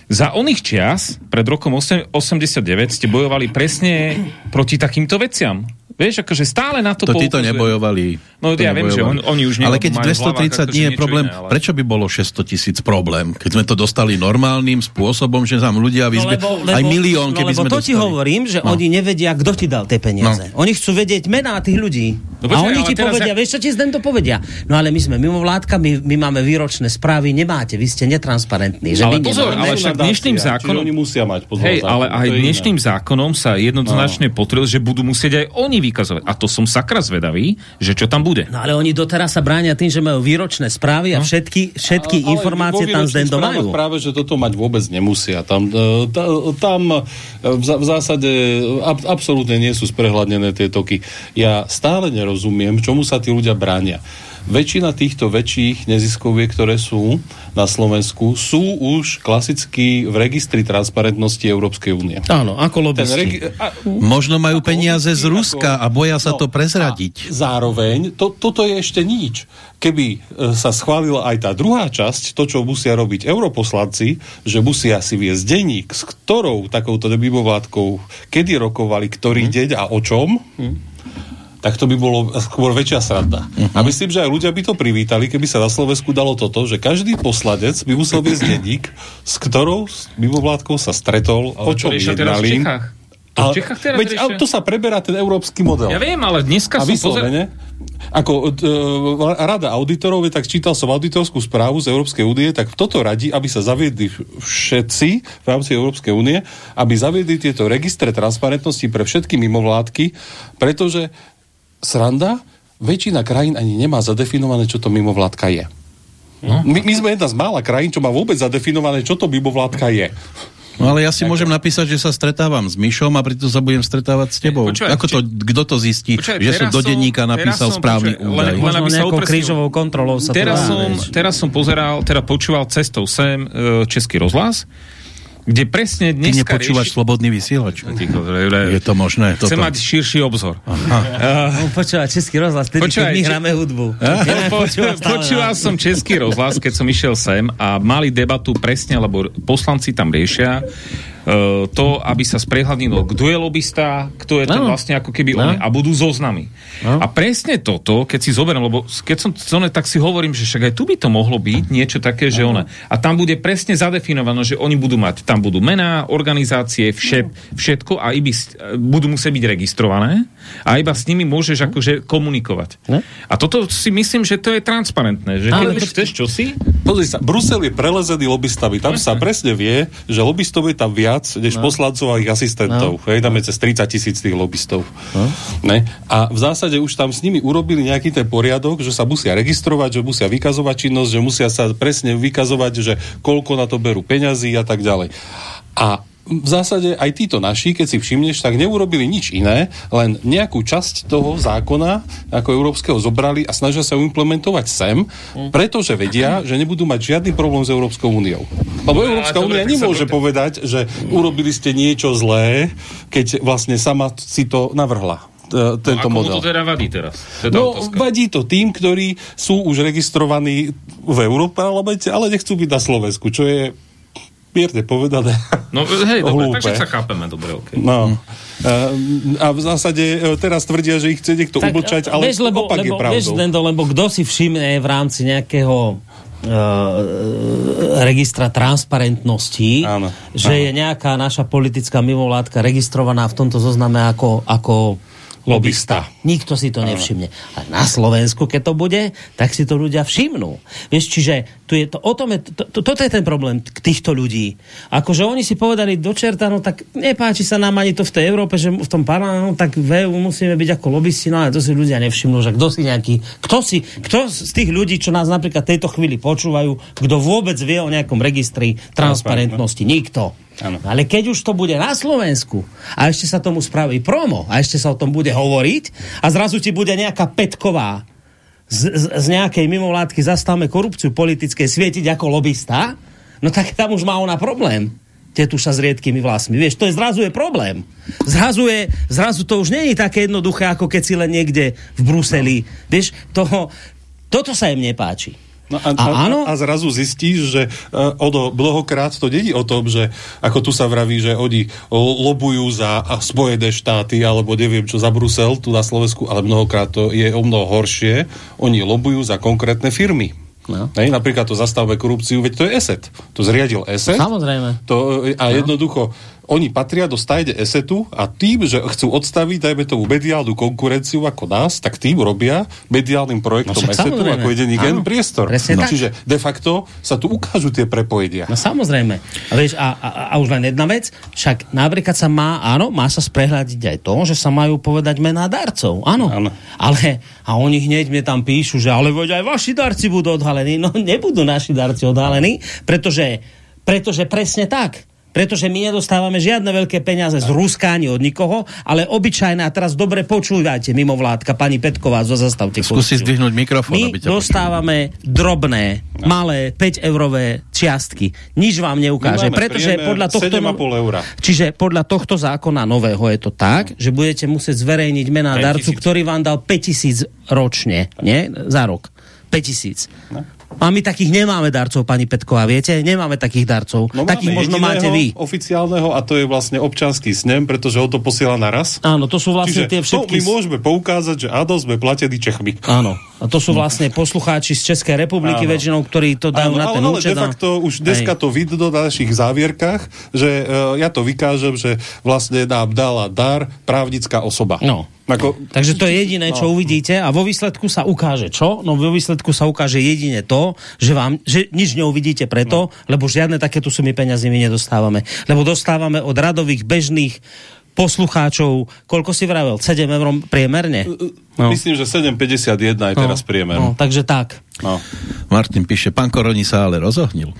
Za oných čias, pred rokom 8, 89, ste bojovali presne proti takýmto veciam. Vieš, akože stále na to to títo nebojovali. No, ja viem, že on- oni už Ale keď v hlavách 230 akože nie je problém, iné, ale- prečo by bolo 600 tisíc problém? Keď sme to dostali normálnym spôsobom, že nám ľudia vyzbe... aj milión, no, keby lebo sme to dostali. ti hovorím, že No. oni nevedia, kto ti dal tie peniaze. Oni chcú vedieť mená tých ľudí. No a počkaj, oni ti povedia, ja- vieš čo ti z to povedia? No ale my sme mimo vládka, my, my máme výročné správy, nemáte, vy ste netransparentní. Že Ale pozor, ale však dnešným zákonom- musia mať pozor. Hej, ale aj dnešným zákonom sa jednoznačne potvrdil, že budú musieť aj oni vykazovať. A to som sakra zvedavý, že čo tam bude. No ale oni doteraz sa bránia tým, že majú výročné správy a všetky, všetky Ale- ale informácie tam z výročných Dendo správach majú. Práve, že toto mať vôbec nemusia. Tam, e, ta- tam e, v, zá- v zásade ab, absolútne nie sú sprehľadnené tie toky. Ja stále nerozumiem, čomu sa tí ľudia bránia. Väčšina týchto väčších neziskoviek, ktoré sú na Slovensku, sú už klasicky v registri transparentnosti Európskej únie. Áno, ako lobbysti. regi- a- Možno majú Ako peniaze z ako- Ruska a boja sa No, to prezradiť. Zároveň, to, toto je ešte nič. Keby e, sa schválila aj tá druhá časť, to, čo musia robiť europoslanci, že musia si viesť denník, s ktorou takouto mimovládkou, kedy rokovali, ktorý deň a o čom, tak to by bolo skôr väčšia sranda. A myslím, že aj ľudia by to privítali, keby sa na Slovensku dalo toto, že každý poslanec by musel viesť denník, s ktorou s mimovládkou sa stretol, o Ale to čom jednali. Čechách. To v Čechách teraz veď, riešia? ale to sa preberá ten európsky model. Ja viem, ale dneska A som pozeral... ako uh, rada auditorov, je, tak čítal som auditorskú správu z Európskej únie, tak toto radí, aby sa zaviedli všetci v rámci Európskej únie, aby zaviedli tieto registre transparentnosti pre všetky mimovládky, pretože sranda, väčšina krajín ani nemá zadefinované, čo to mimovládka je. No. My, my sme jedna z mála krajín, čo má vôbec zadefinované, čo to mimovládka je. No ale ja si môžem napísať, že sa stretávam s Myšom a pritom sa budem stretávať s tebou. Počúvaj, Ako to, kto to zistí, Počkaj, že som do denníka napísal teraz som- správny počkaj, údaj? len- aby sa upresnil. krížovou kontrolou sa teraz to dá, som, teraz som pozeral, teda počúval cestou sem e, Český rozhlas, kde presne Ty dneska nepočúvaš slobodný vysielač? Ticho, Je to možné? Chcem Toto? mať širší obzor. No, počúva, český rozhlas, tedy, Počúvaj, keď my hráme hudbu. Po, počúval nás. som Český rozhlas, keď som išiel sem a mali debatu presne, lebo poslanci tam riešia to, aby sa sprehľadnilo, kto je lobista, kto je ten No. vlastne ako keby No. on, a budú zoznamy. No. A presne toto, keď si zoberiem, lebo keď som zone, tak si hovorím, že však aj tu by to mohlo byť niečo také, že one. A tam bude presne zadefinované, že oni budú mať, tam budú mená, organizácie, vše, všetko a iby, budú musieť byť registrované a iba s nimi môžeš akože komunikovať. No. A toto si myslím, že to je transparentné. Že keď Ale už chceš čosi, Pozri sa, Brusel je prelezený lobbystami. Tam sa presne vie, že lobbystov je tam viac, než no. poslancov a ich asistentov. No. Hej, tam je cez 30 tisíc tých lobbystov. No. Ne? A v zásade už tam s nimi urobili nejaký ten poriadok, že sa musia registrovať, že musia vykazovať činnosť, že musia sa presne vykazovať, že koľko na to berú peňazí a tak ďalej. A v zásade aj títo naši, keď si všimneš, tak neurobili nič iné, len nejakú časť toho zákona ako európskeho zobrali a snažia sa ju implementovať sem, pretože vedia, že nebudú mať žiadny problém s Európskou úniou. Lebo No, Európska únia nemôže povedať, že urobili ste niečo zlé, keď vlastne sama si to navrhla. t- Tento mu model. to teda vadí teraz? Tá No, otázka. vadí to tým, ktorí sú už registrovaní v Európarlamente, ale nechcú byť na Slovensku, čo je mierne povedané. No hej, dobre, takže sa chápeme, dobre, okay. No. Uh, a v zásade e, teraz tvrdia, že ich chce niekto tak, umlčať, ale vieš, lebo, opak lebo, je pravdou. Vieš, Lendo, lebo kto si všimne v rámci nejakého uh, registra transparentnosti, Áno, že áno. je nejaká naša politická mimovládka registrovaná v tomto zozname ako, ako lobista. Nikto si to nevšimne. A na Slovensku, keď to bude, tak si to ľudia všimnú. Vieš, čiže tu je to, o tom je, to, to, toto je ten problém týchto ľudí. Akože oni si povedali do čerta, no tak nepáči sa nám ani to v tej Európe, že v tom parlamentu, no, tak v EU musíme byť ako lobbysti, no ale to si ľudia nevšimnú, že kto si nejaký, kto si, kto z tých ľudí, čo nás napríklad tejto chvíli počúvajú, kto vôbec vie o nejakom registri transparentnosti? Nikto. Áno. Ale keď už to bude na Slovensku a ešte sa tomu spraví promo a ešte sa o tom bude hovoriť a zrazu ti bude nejaká petková z, z, z nejakej mimovládky zastavme korupciu politické svietiť ako lobista, no tak tam už má ona problém tetuša s riedkými vlasmi. Vieš, to je zrazu je problém. Zrazu, je, zrazu to už nie je také jednoduché, ako keď si len niekde v Bruseli. Vieš, toho, toto sa im nepáči. No a, A áno? a zrazu zistíš, že uh, ono mnohokrát to není o tom, že ako tu sa vraví, že oni lobujú za Spojené štáty alebo neviem čo za Brusel tu na Slovensku, ale mnohokrát to je o mnoho horšie. Oni lobujú za konkrétne firmy. No. Hej, napríklad to zastavme korupciu, veď to je ESET. To zriadil ESET. Samozrejme. To, a jednoducho, oni patria do stajde ESETu a tým, že chcú odstaviť, dajme tomu mediálnu konkurenciu ako nás, tak tým robia mediálnym projektom No ESETu samozrejme. ako jeden Áno, priestor. presne tak. Čiže de facto sa tu ukážu tie prepojenia. No samozrejme. A, vieš, a, a, a už len jedna vec, však napríklad sa má, áno, má sa sprehľadiť aj to, že sa majú povedať mená darcov. Áno. Áno. Ale, a oni hneď mne tam píšu, že ale veď aj vaši darci budú odhalení. No nebudú naši darci odhalení, pretože, pretože presne tak. Pretože my nedostávame žiadne veľké peniaze z Ruska ani od nikoho, ale obyčajné, a teraz dobre počúvajte, mimovládka, pani Petková, zo zastavte Skúsi zdvihnúť mikrofón, My aby ťa dostávame drobné, malé, 5-eurové čiastky. Nič vám neukáže. Pretože podľa tohto... 7,5 eura. Čiže podľa tohto zákona nového je to tak, že budete musieť zverejniť mená 5 darcu, ktorý vám dal 5000 ročne, nie? Za rok. 5000. No. A my takých nemáme darcov, pani Petková, viete? Nemáme takých darcov. No takých možno máte vy. oficiálneho a to je vlastne občanský snem, pretože on to posiela naraz. Áno, to sú vlastne Čiže tie to všetky... my môžeme poukázať, že áno, sme platení Čechmi. Áno, A to sú vlastne poslucháči z Českej republiky Áno. väčšinou, ktorí to dajú Áno, na ten ale, ale účet. de a- facto už dneska Hej. to vidno na našich závierkách, že uh, ja to vykážem, že vlastne nám dala dar právnická osoba. No. Ako, Takže to je jediné, čo No. uvidíte a vo výsledku sa ukáže čo? No vo výsledku sa ukáže jedine to, že vám, že nič neuvidíte preto, No. lebo žiadne takéto sumy peňazí my nedostávame. Lebo dostávame od radových bežných poslucháčov, koľko si vravel? 7 eur priemerne? no. Myslím, že 7,51 je teraz priemer. No, takže tak. No. Martin píše, pán Koroni sa ale rozohnil.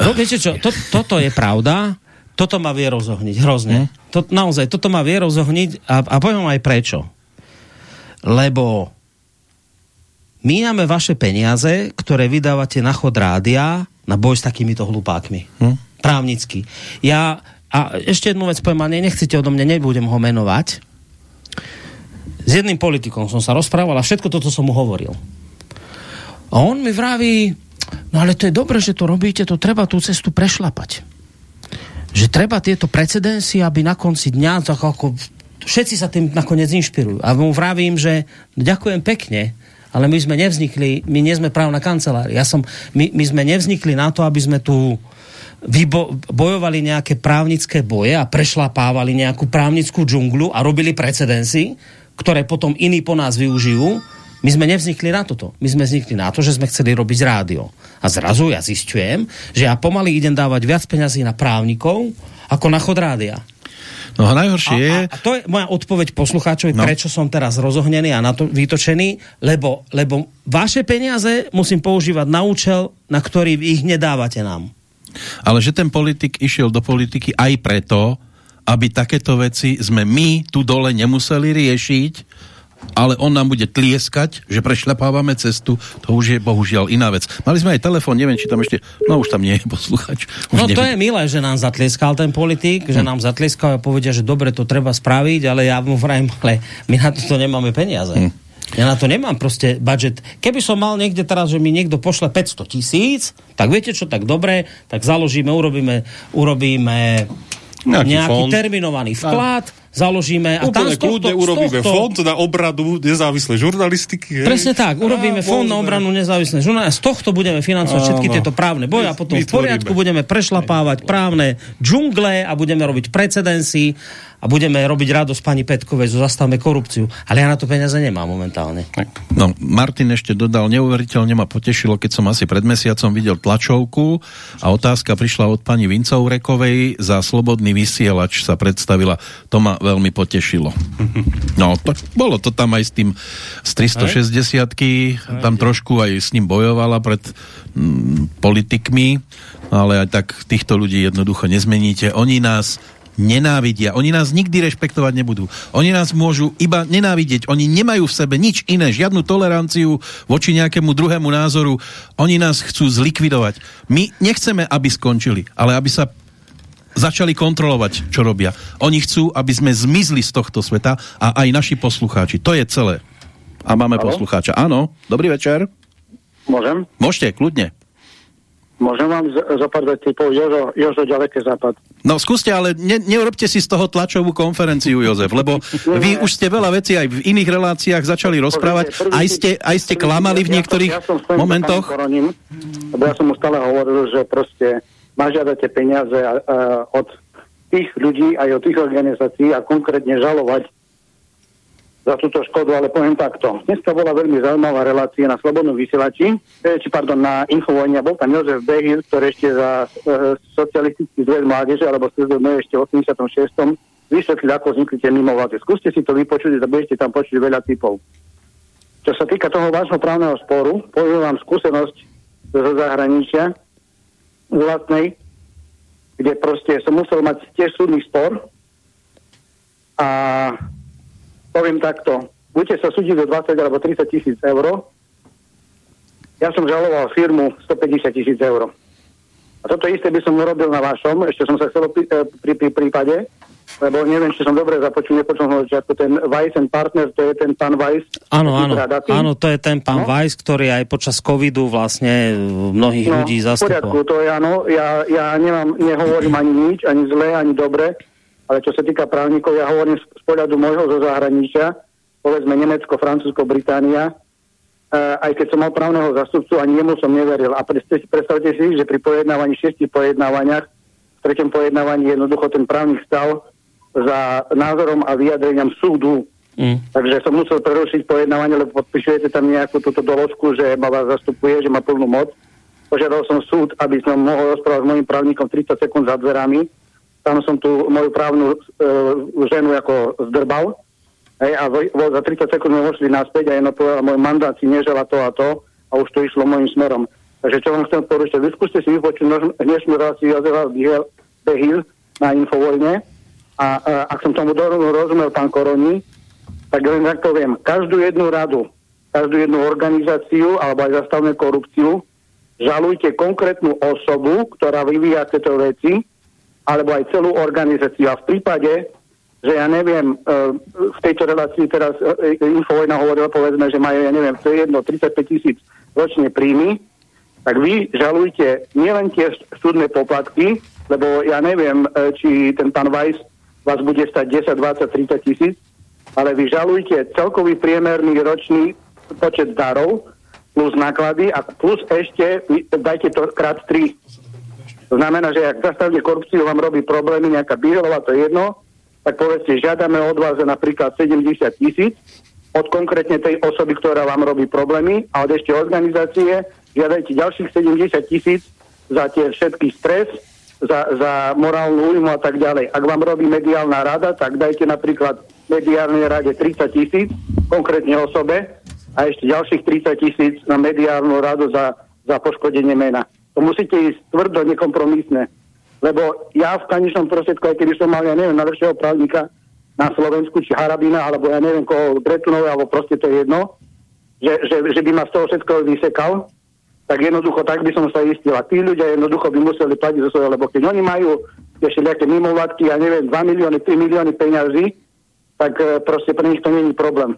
No, viete čo, to, toto je pravda, toto ma vie rozohniť, hrozne. To, naozaj, toto ma vie rozohniť a, a poviem aj prečo. Lebo míňame vaše peniaze, ktoré vydávate na chod rádia na boj s takýmito hlupákmi. Hm? Právnicky. Ja, a ešte jednu vec poviem, ale nechcete odo mňa, nebudem ho menovať. S jedným politikom som sa rozprával a všetko toto som mu hovoril. A on mi vraví, no ale to je dobre, že to robíte, to treba tú cestu prešlapať. Že treba tieto precedensy, aby na konci dňa, tak ako všetci sa tým nakoniec inšpirujú. A mu vravím, že ďakujem pekne, ale my sme nevznikli, my nie sme právna kancelária. Ja som, my, my sme nevznikli na to, aby sme tu vybo- bojovali nejaké právnické boje a prešlapávali nejakú právnickú džunglu a robili precedensy, ktoré potom iní po nás využijú. My sme nevznikli na toto. My sme vznikli na to, že sme chceli robiť rádio. A zrazu ja zistujem, že ja pomaly idem dávať viac peňazí na právnikov, ako na chod rádia. No a najhoršie je... A, a, to je moja odpoveď poslucháčovi, no. prečo som teraz rozohnený a na to vytočený, lebo, lebo vaše peniaze musím používať na účel, na ktorý vy ich nedávate nám. Ale že ten politik išiel do politiky aj preto, aby takéto veci sme my tu dole nemuseli riešiť, ale on nám bude tlieskať, že prešľapávame cestu, to už je bohužiaľ iná vec. Mali sme aj telefón, neviem, či tam ešte, no už tam nie je posluchač. No to neviem. je milé, že nám zatlieskal ten politik, že nám zatlieskal a povedia, že dobre, to treba spraviť, ale ja mu vrajím, ale my na to nemáme peniaze. Ja na to nemám proste budget. Keby som mal niekde teraz, že mi niekto pošle 500 tisíc, tak viete čo, tak dobre, tak založíme, urobíme, urobíme Nejaký nejaký fond. terminovaný vklad, založíme a tam Úplne z tohto, kľudne z urobíme tohto, fond na obradu nezávislej žurnalistiky. hej. Presne tak, urobíme Á, fond na môžeme. obranu nezávislé žurnály a z tohto budeme financovať všetky Áno. tieto právne boje a potom v poriadku budeme prešlapávať právne džungle a budeme robiť precedensy a budeme robiť radosť pani Petkovej, zo zastavme korupciu. Ale ja na to peniaze nemám momentálne. No, Martin ešte dodal, neuveriteľne ma potešilo, keď som asi pred mesiacom videl tlačovku a otázka prišla od pani Vincovrekovej za slobodný vysielač sa predstavila. To ma veľmi potešilo. No, to, bolo to tam aj s tým z 360 tam trošku aj s ním bojovala pred mm, politikmi, ale aj tak týchto ľudí jednoducho nezmeníte. Oni nás nenávidia. Oni nás nikdy rešpektovať nebudú. Oni nás môžu iba nenávidieť. Oni nemajú v sebe nič iné, žiadnu toleranciu voči nejakému druhému názoru. Oni nás chcú zlikvidovať. My nechceme, aby skončili, ale aby sa začali kontrolovať, čo robia. Oni chcú, aby sme zmizli z tohto sveta a aj naši poslucháči. To je celé. A máme Haló? poslucháča. Áno, dobrý večer. Môžem? Môžete, kľudne. Môžem vám z- zo pár vecí po Jožo, Jožo ďaleký západ. No skúste, ale ne, neurobte si z toho tlačovú konferenciu, Jozef, lebo vy už ste veľa vecí aj v iných reláciách začali rozprávať, aj ste, aj ste klamali v ja niektorých som, ja som spojený s momentoch. Koroním, lebo ja som mu stále hovoril, že proste ma žiadate peniaze a, a, od tých ľudí aj od tých organizácií a konkrétne žalovať za túto škodu, ale poviem takto. Dneska bola veľmi zaujímavá relácia na Slobodnom vysielači, eh, či pardon, na Infovojne. Bol tam Jozef Behir, ktorý ešte za e, socialistický zväz mládeže, alebo SZM ešte v 86. vysvetlil, ako vznikli tie mimovlády. Skúste si to vypočuť a budete tam počuť veľa typov. Čo sa týka toho vášho právneho sporu, poviem vám skúsenosť zo zahraničia vlastnej, kde proste som musel mať tiež súdny spor. A poviem takto, buďte sa súdiť do 20 alebo 30 tisíc eur, ja som žaloval firmu 150 tisíc eur. A toto isté by som urobil na vašom, ešte som sa chcel pri, eh, pri, pri prípade, lebo neviem, či som dobre započul, nepočul som začiatku, ten Weiss and Partner, to je ten pán Weiss. Áno, áno, áno, to je ten pán No. Weiss, ktorý aj počas covidu vlastne mnohých ľudí No, v poriadku, zastupoval. to je áno, ja, ja nemám, nehovorím ani nič, ani zlé, ani dobre, ale čo sa týka právnikov, ja hovorím z, z pohľadu môjho zo zahraničia, povedzme Nemecko, Francúzsko, Británia, aj keď som mal právneho zastupcu, ani jemu som neveril. A predstavte si, že pri pojednávaní, šiestich pojednávaniach, v treťom pojednávaní jednoducho ten právnik stal za názorom a vyjadreniam súdu. Mm. Takže som musel prerušiť pojednávanie, lebo podpisujete tam nejakú túto doložku, že ma vás zastupuje, že má plnú moc. Požiadal som súd, aby som mohol rozprávať s mojim právnikom 30 sekúnd za dverami. Tam som tu moju právnu e, ženu ako zdrbal Hej, a vo, vo, za 30 sekúnd sme vošli naspäť a jedno povedal, môj mandát si nežela to a to a už to išlo môjim smerom. Takže čo vám chcem porúčať, vyskúste si vypočuť dnešnú reláciu Jozefa Behil na Infovojne a, a ak som tomu rozumel pán Koroni, tak len tak poviem, každú jednu radu, každú jednu organizáciu alebo aj zastavnú korupciu, žalujte konkrétnu osobu, ktorá vyvíja tieto veci, alebo aj celú organizáciu. A v prípade, že ja neviem, e, v tejto relácii teraz e, e, Infovojna hovorila, povedzme, že majú, ja neviem, to je jedno, 35 tisíc ročne príjmy, tak vy žalujte nielen tie súdne poplatky, lebo ja neviem, či ten pán Weiss vás bude stať 10, 20, 30 tisíc, ale vy žalujte celkový priemerný ročný počet darov plus náklady a plus ešte dajte to krát 3. To znamená, že ak zastavne korupciu vám robí problémy, nejaká Bírová, to je jedno, tak povedzte, žiadame od vás napríklad 70 tisíc od konkrétne tej osoby, ktorá vám robí problémy a od ešte organizácie žiadajte ďalších 70 tisíc za tie všetky stres, za, za morálnu újmu a tak ďalej. Ak vám robí mediálna rada, tak dajte napríklad mediálnej rade 30 tisíc, konkrétne osobe, a ešte ďalších 30 tisíc na mediálnu radu za, za poškodenie mena. To musíte ísť tvrdo, nekompromisné. Lebo ja v konečnom prostriedku, aj keby som mal, ja neviem, najlepšieho právnika na Slovensku, či Harabina, alebo ja neviem koho, Bretunové, alebo proste to je jedno, že, že, že by ma z toho všetko vysekal, tak jednoducho tak by som sa istil. A tí ľudia jednoducho by museli platiť zo svojho, lebo keď oni majú ešte nejaké mimovládky, ja neviem, 2 milióny, 3 milióny peňazí, tak e, proste pre nich to není problém.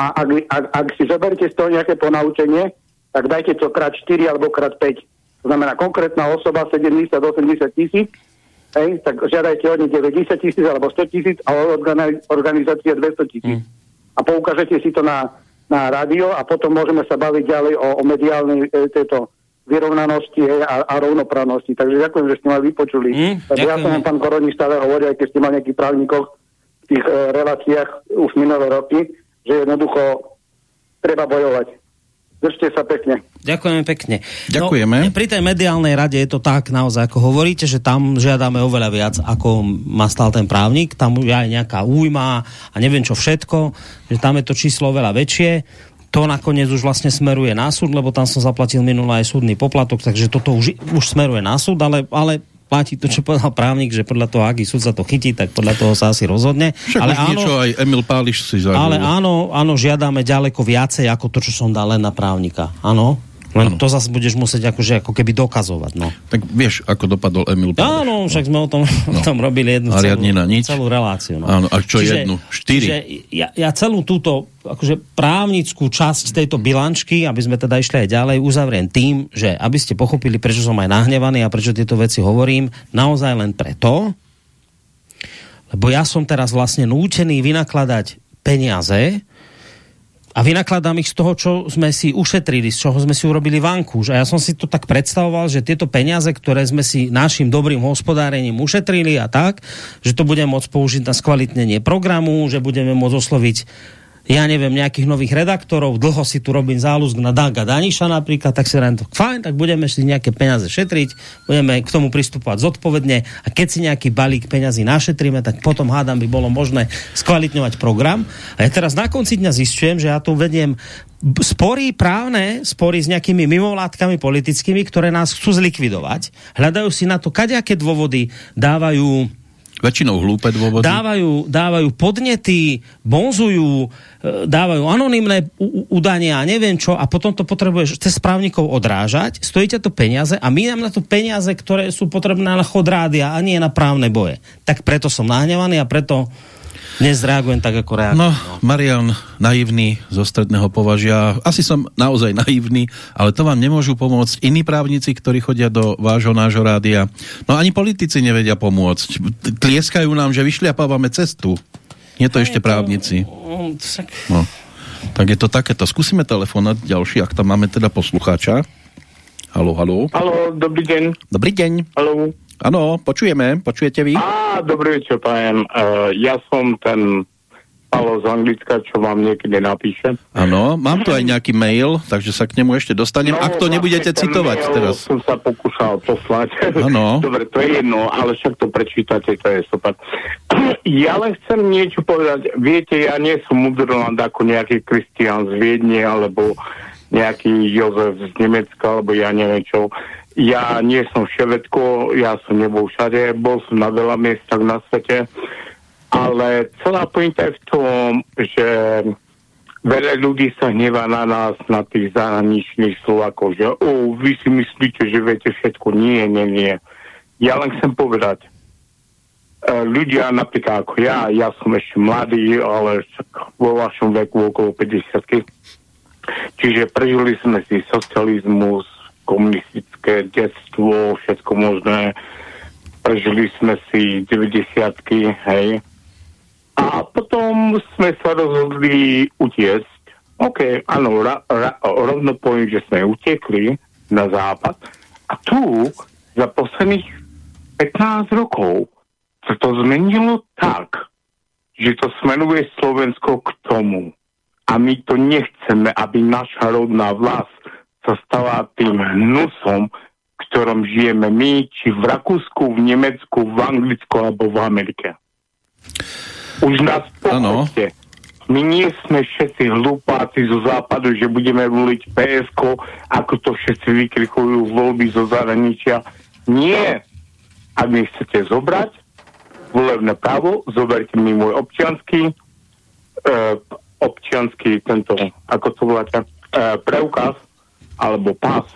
A ak, ak, ak si zoberiete z toho nejaké ponaučenie, tak dajte to krát 4 alebo krát 5 to znamená konkrétna osoba 70-80 tisíc, hej, tak žiadajte od nich 90 tisíc alebo 100 tisíc a od organizácie 200 tisíc. Mm. A poukážete si to na, na rádio a potom môžeme sa baviť ďalej o, o mediálnej e, tejto vyrovnanosti hej, a, a rovnoprávnosti. Takže ďakujem, že ste ma vypočuli. Mm, ja som pán Koroni stále hovoril, aj keď ste mali nejakých právnikov v tých e, reláciách už minulé roky, že jednoducho treba bojovať. Držte sa pekne. Ďakujeme pekne. Ďakujeme. No, pri tej mediálnej rade je to tak naozaj, ako hovoríte, že tam žiadame oveľa viac, ako má stal ten právnik. Tam je aj nejaká újma a neviem čo všetko, že tam je to číslo oveľa väčšie. To nakoniec už vlastne smeruje na súd, lebo tam som zaplatil minulý aj súdny poplatok, takže toto už, už smeruje na súd, ale, ale platí to, čo povedal právnik, že podľa toho, aký súd sa to chytí, tak podľa toho sa asi rozhodne. Však ale áno, niečo aj Emil Páliš si zažil. Ale áno, áno, žiadame ďaleko viacej ako to, čo som dal len na právnika. Áno, len ano. to zase budeš musieť akože, ako keby dokazovať. No. Tak vieš, ako dopadol Emil Páliš. Áno, však sme o tom, no. o tom robili jednu celú, nič. celú reláciu. No. Áno, a čo čiže, jednu? Štyri? Čiže ja, ja celú túto akože právnickú časť tejto bilančky, aby sme teda išli aj ďalej, uzavriem tým, že aby ste pochopili, prečo som aj nahnevaný a prečo tieto veci hovorím, naozaj len preto, lebo ja som teraz vlastne nútený vynakladať peniaze, a vynakladám ich z toho, čo sme si ušetrili, z čoho sme si urobili vankúš. A ja som si to tak predstavoval, že tieto peniaze, ktoré sme si našim dobrým hospodárením ušetrili a tak, že to budeme môcť použiť na skvalitnenie programu, že budeme môcť osloviť ja neviem, nejakých nových redaktorov, dlho si tu robím záľuzk na Daga Daniša napríklad, tak si rám to, fajn, tak budeme si nejaké peniaze šetriť, budeme k tomu pristupovať zodpovedne a keď si nejaký balík peňazí našetríme, tak potom hádam by bolo možné skvalitňovať program. A ja teraz na konci dňa zistujem, že ja tu vediem spory právne, spory s nejakými mimovládkami politickými, ktoré nás chcú zlikvidovať. Hľadajú si na to kadejaké dôvody, dávajú Väčšinou hlúpe dôvody. Dávajú, dávajú podnety, bonzujú, e, dávajú anonimné údania a neviem čo a potom to potrebuješ cez správnikov odrážať, stojíte to peniaze a my nám na to peniaze, ktoré sú potrebné na chod rádia a nie na právne boje. Tak preto som nahnevaný a preto dnes reagujem tak, ako reagujem. No, Marian, naivný zo stredného považia. Asi som naozaj naivný, ale to vám nemôžu pomôcť iní právnici, ktorí chodia do vášho nášho rádia. No ani politici nevedia pomôcť. Tlieskajú nám, že vyšliapávame cestu. Nie to ešte právnici. No. Tak je to takéto. Skúsime telefonát ďalší, ak tam máme teda poslucháča. Halo, halo. Halo, dobrý deň. Dobrý deň. Halo. Áno, počujeme. Počujete vy? Á, dobrý večer, pájem. Uh, ja som ten Palo z Anglicka, čo vám niekedy napíše. Áno, mám tu aj nejaký mail, takže sa k nemu ešte dostanem, No, ak to nebudete vlastne ten citovať mail teraz. som sa pokúšal poslať. Áno. Dobre, to je jedno, ale však to prečítate, to je super. Ja len chcem niečo povedať. Viete, ja nie som Mudrland ako nejaký Kristián z Viedne, alebo nejaký Jozef z Nemecka, alebo ja neviem čo. Ja nie som ševetko, ja som nebol všade, bol som na veľa miestach na svete, ale celá pointa je v tom, že veľa ľudí sa hnevá na nás, na tých zahraničných Slovákov, že o, vy si myslíte, že viete všetko. Nie, nie, nie. Ja len chcem povedať, e, ľudia napríklad ako ja, ja som ešte mladý, ale vo vašom veku okolo 50 Čiže prežili sme si socializmus, komunistické detstvo, všetko možné. Prežili sme si 90 hej. A potom sme sa rozhodli utiesť. OK, áno, ra, ra, rovno poviem, že sme utekli na západ. A tu za posledných 15 rokov sa to zmenilo tak, že to smenuje Slovensko k tomu. A my to nechceme, aby naša rodná vlast sa stala tým hnusom, v ktorom žijeme my, či v Rakúsku, v Nemecku, v Anglicku alebo v Amerike. Už nás pochopte. My nie sme všetci hlupáci zo západu, že budeme voliť PSK, ako to všetci vykrikujú voľby zo zahraničia. Nie. Ak mi chcete zobrať volebné právo, zoberte mi môj občianský, e, občianský tento, ako to voláte, e, preukaz alebo pás.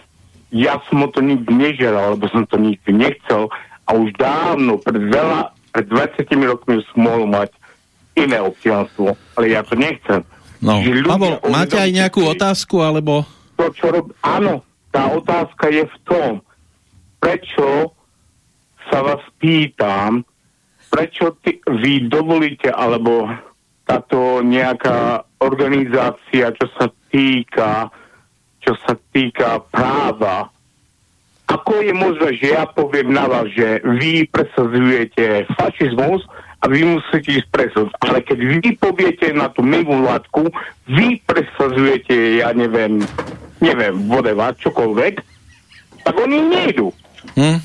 Ja som o to nikdy nežeral, lebo som to nikdy nechcel a už dávno, pred veľa, pred 20 rokmi som mohol mať iné občianstvo, ale ja to nechcem. No, ľudia Pavol, máte aj nejakú otázku, alebo... To, čo rob... Áno, tá otázka je v tom, prečo sa vás pýtam, prečo ty, vy dovolíte, alebo táto nejaká organizácia, čo sa týka, čo sa týka práva, ako je možné, že ja poviem na vás, že vy presadzujete fašizmus a vy musíte ísť presadzovať. Ale keď vy poviete na tú mimovládku, vy presadzujete, ja neviem, neviem, whatever, čokoľvek, tak oni nejdu. Hm?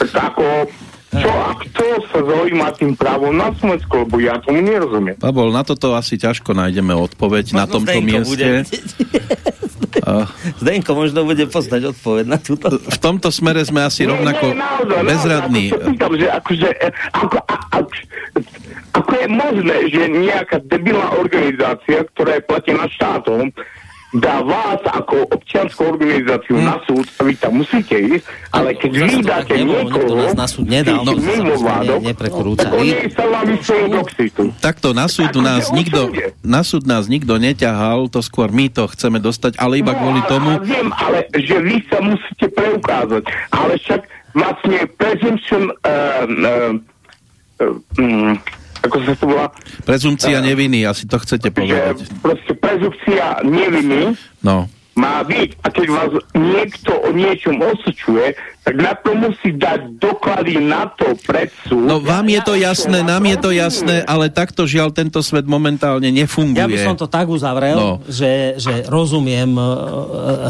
Tak ako, čo a kto sa zaujíma tým právom na Slovensku, lebo ja tomu nerozumiem. Pavol, na toto asi ťažko nájdeme odpoveď na Možno tomto Zdenko mieste. bude- Zdenko možno bude poznať odpoveď na túto. v tomto smere sme asi rovnako nie, naozaj, bezradní. Naozaj, ako sa pýtam, že akože, e, ako, a, a, ako je možné, že nejaká debilná organizácia, ktorá je platená štátom, dá vás ako občianskú organizáciu Hm. na súd a vy tam musíte ísť, ale keď vy to dáte nebolo, niekoho, nás na súd nedal, to mimovládok, ne- neprekrúcali. tak sa vám. Takto na súd nás nikto, na súd nás nikto neťahal, to skôr my to chceme dostať, ale iba kvôli No, tomu, ale, viem, ale že vy sa musíte preukázať. Ale však vlastne presumption uh, uh, uh, um, ako sa to volá, prezumcia neviny, asi to chcete že povedať. proste prezumcia neviny No, má byť. A keď vás niekto o niečom osočuje, tak na to musí dať doklady na to pred súd. no vám je to jasné, nám je to jasné, ale takto žiaľ tento svet momentálne nefunguje. Ja by som to tak uzavrel, No. že, že rozumiem e,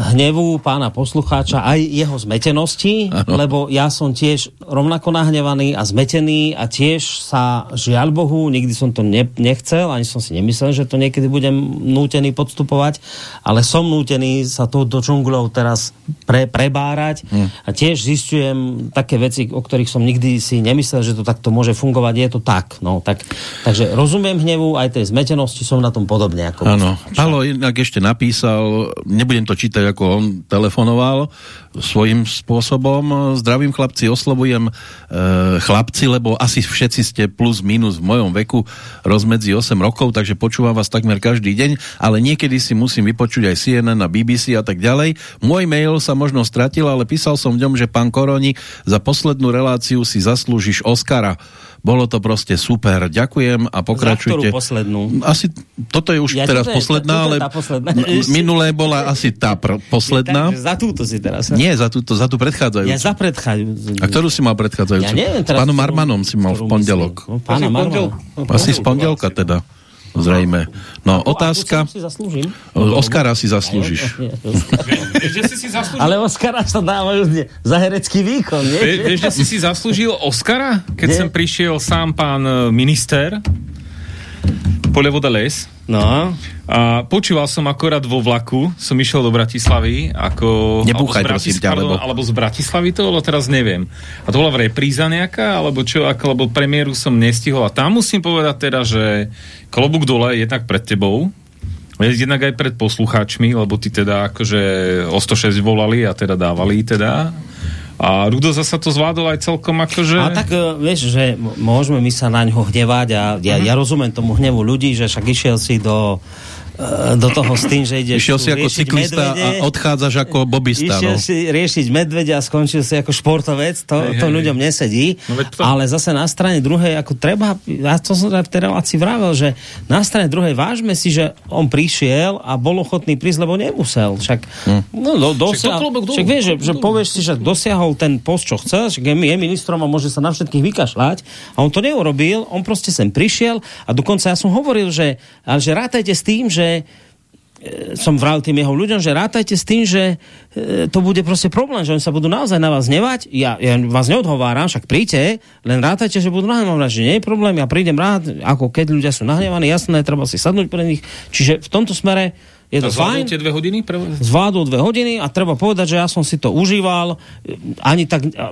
hnevu pána poslucháča aj jeho zmetenosti, Áno. lebo ja som tiež rovnako nahnevaný a zmetený a tiež sa, žiaľ Bohu, nikdy som to ne, nechcel, ani som si nemyslel, že to niekedy budem nútený podstupovať, ale som nútený sa to do džunglov teraz pre, prebárať Hm. a tiež zistujem také veci, o ktorých som nikdy si nemyslel, že to takto môže fungovať. Je to tak. No, tak takže rozumiem hnevu, aj tej zmetenosti som na tom podobne. Ako Áno. Palo inak ešte napísal, nebudem to čítať, ako on telefonoval, svojím spôsobom. Zdravím chlapci, oslovujem e, chlapci, lebo asi všetci ste plus minus v mojom veku rozmedzi 8 rokov, takže počúvam vás takmer každý deň, ale niekedy si musím vypočuť aj CNN a BBC a tak ďalej. Môj mail sa možno stratil, ale písal som v ňom, že pán Koroni, za poslednú reláciu si zaslúžiš Oscara. Bolo to proste super. Ďakujem a pokračujte. Za ktorú poslednú? Asi, toto je už Ja, teraz je- posledná, ale posledná. minulé bola asi tá pr- posledná. Takže za túto si teraz. Nie, za, túto, za tú predchádzajúcu. Ja za predchádzajúcu. A ktorú si mal predchádzajúcu? Ja neviem S teraz, pánom ktorú- Marmanom si mal v pondelok. No, pána Marmana. Asi z pondelka teda. Zrejme. No, otázka. Si zaslúžim? Oscara si zaslúžiš. Že si si zaslúžil, Ale Oscara sa nie, za herecký výkon, nie? vie- vieš, že si si zaslúžil Oscara, keď Nie. sem prišiel sám pán e, minister Polevoda Les. No, A počúval som akorát vo vlaku, som išiel do Bratislavy, ako... Nebúchaj, alebo z prosím ťa, lebo- Alebo z Bratislavy to bolo, teraz neviem. A to bola repríza nejaká, alebo čo, ako, lebo premiéru som nestihol. A tam musím povedať teda, že klobúk dole je tak pred tebou, jednak aj pred poslucháčmi, lebo ty teda akože o 106 volali a teda dávali teda. A Rudo zasa to zvládol aj celkom akože... A tak e, vieš, že môžeme my sa na ňo hnevať a ja, Mhm. ja rozumiem tomu hnevu ľudí, že však išiel si do, do toho s tým, že ide Išiel si ako cyklista a odchádzaš ako bobista. Išiel No. si riešiť medvedia a skončil si ako športovec, to, Hej, to hej, ľuďom nesedí. No to- Ale zase na strane druhej, ako treba, ja to som v tej relácii vravel, že na strane druhej vážme si, že on prišiel a bol ochotný prísť, lebo nemusel. Však, Hm. no, do, dosiahol, to klobúk dolu, však vieš, že, že dolu. povieš si, že dosiahol ten post, čo chcel, že je, je ministrom a môže sa na všetkých vykašľať a on to neurobil, on proste sem prišiel a dokonca ja som hovoril, že, ale že rátajte s tým, že e, som vral tým jeho ľuďom, že rátajte s tým, že e, to bude proste problém, že oni sa budú naozaj na vás nevať. Ja, ja vás neodhováram, však príďte, len rátajte, že budú nahnevaní, že nie je problém, ja prídem rád, ako keď ľudia sú nahnevaní, jasné, treba si sadnúť pre nich. Čiže v tomto smere je to zvládol fajn tie dve hodiny? Pre... zvládol dve hodiny a treba povedať, že ja som si to užíval ani tak a,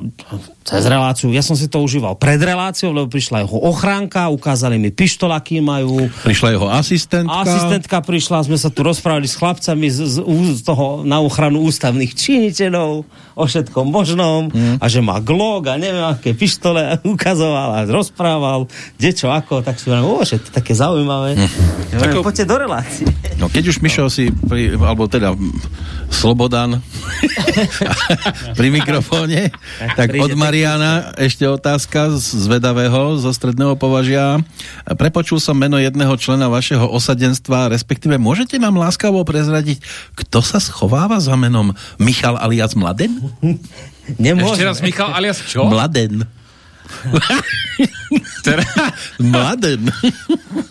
cez reláciu, ja som si to užíval pred reláciou, lebo prišla jeho ochránka, ukázali mi pištol, aký majú, Prišla jeho asistentka. Asistentka prišla, sme sa tu rozprávali s chlapcami z, z, z toho na ochranu ústavných činiteľov o všetkom možnom a že má glog a neviem aké pištole ukazoval a rozprával, kde čo ako, tak si hovorím, o, že to je také zaujímavé. Ja hovorím, poďte do relácie. No keď už Mišo si, pri, alebo teda Slobodan pri mikrofóne, tak od Mariana ešte otázka z zvedavého zo stredného považia. Prepočul som meno jedného člena vašeho osadenstva, respektíve môžete nám láskavo prezradiť, kto sa schováva za menom Michal alias Mladen? Nemôžeme. Ešte raz Michal alias čo? Mladen. Teraz- Mladen.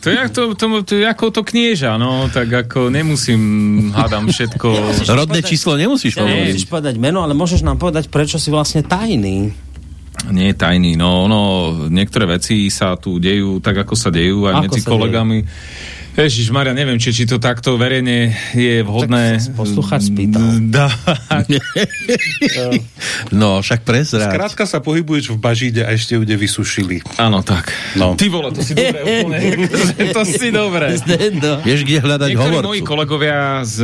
To je, to, to, to ako to knieža, no, tak ako nemusím, hádam všetko. Rodné povedať- číslo nemusíš hovoriť. nemusíš povedať meno, ale môžeš nám povedať, prečo si vlastne tajný. Nie je tajný, no, no, niektoré veci sa tu dejú tak, ako sa dejú aj Ako medzi kolegami. Ježiš Maria, neviem, či, či to takto verejne je vhodné. Tak sa poslucháč spýtal. Dá. No, však prezrať. Skrátka sa pohybuješ v bažíde a ešte ju nevysušili. Áno, tak. No. Ty vole, to si dobre úplne. to si dobre. No. Vieš, kde hľadať Niektorí hovorcu. moji kolegovia z,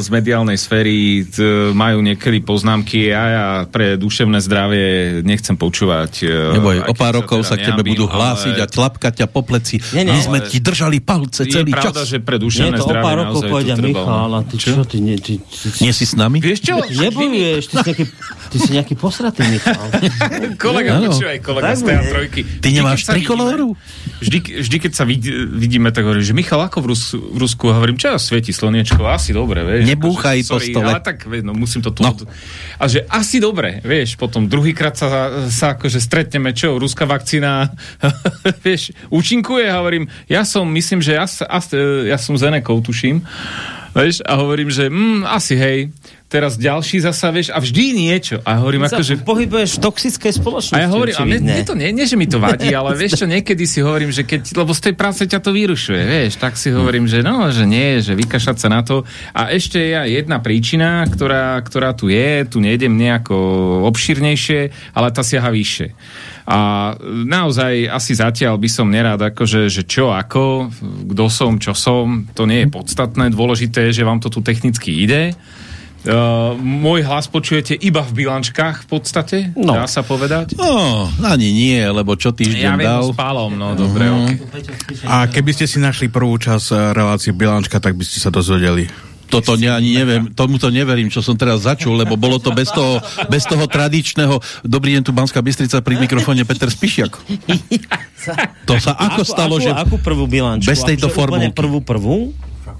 z mediálnej sféry t, majú niekedy poznámky a ja pre duševné zdravie nechcem počúvať. e, Neboj, o pár rokov sa k tebe budú hlásiť a ale tlapkať ťa po pleci. Nie, nie, My sme ale- ti držali palce celý pravda, čas. že pre duševné zdravie pár rokov povedia treba. Michal, a ty čo, ty, nie, ty, ty, ty, Nie si s nami? Vieš čo? ty nebojuješ, ty si nejaký, ty si nejaký posratý Michal. Kolega, Áno. počúvaj, kolega z bude. trojky. Ty nemáš trikolóru? Vždy, vždy, keď sa vid, vidíme, tak hovorí, že Michal, ako v, Rus, v Rusku? A hovorím, čo svieti slniečko? Asi dobre, vieš. Nebúchaj po stole. Ale tak, no, musím to tu... No. No. A že asi dobre, vieš, potom druhýkrát sa, sa akože stretneme, čo, ruská vakcína, vieš, účinkuje, a hovorím, ja som, myslím, že ja, sa- as, ja som Zenekou, tuším, vieš, a hovorím, že mm, asi hej, teraz ďalší zasa, vieš, a vždy niečo. A hovorím, Sa akože... pohybuješ v toxickej spoločnosti. A ja hovorím, a mne, mne to nie, nie, že mi to vadí, ale vieš čo, niekedy si hovorím, že keď, lebo z tej práce ťa to vyrušuje, vieš, tak si hovorím, že no, že nie, že vykašľať sa na to. A ešte je jedna príčina, ktorá, ktorá tu je, tu nejdem nejako obširnejšie, ale tá siaha vyššie. A naozaj asi zatiaľ by som nerád, akože, že čo ako, kto som, čo som, to nie je podstatné, dôležité je, že vám to tu technicky ide. Uh, môj hlas počujete iba v bilančkách v podstate, No. dá sa povedať. No, ani nie, lebo čo Ja týždeň viem, dal. s pálom, no dobre, Mhm. ok. A keby ste si našli prvú čas eh, relácie Bilančka, tak by ste sa dozvedeli. Toto ne, ani neviem, tomuto neverím, čo som teraz začul, lebo bolo to bez toho, bez toho tradičného Dobrý deň, tu Banská Bystrica pri mikrofóne Peter Spišiak. To sa ako, stalo, ako, že... Akú prvú bilančku? Bez tejto formulky. Prvú, prvú?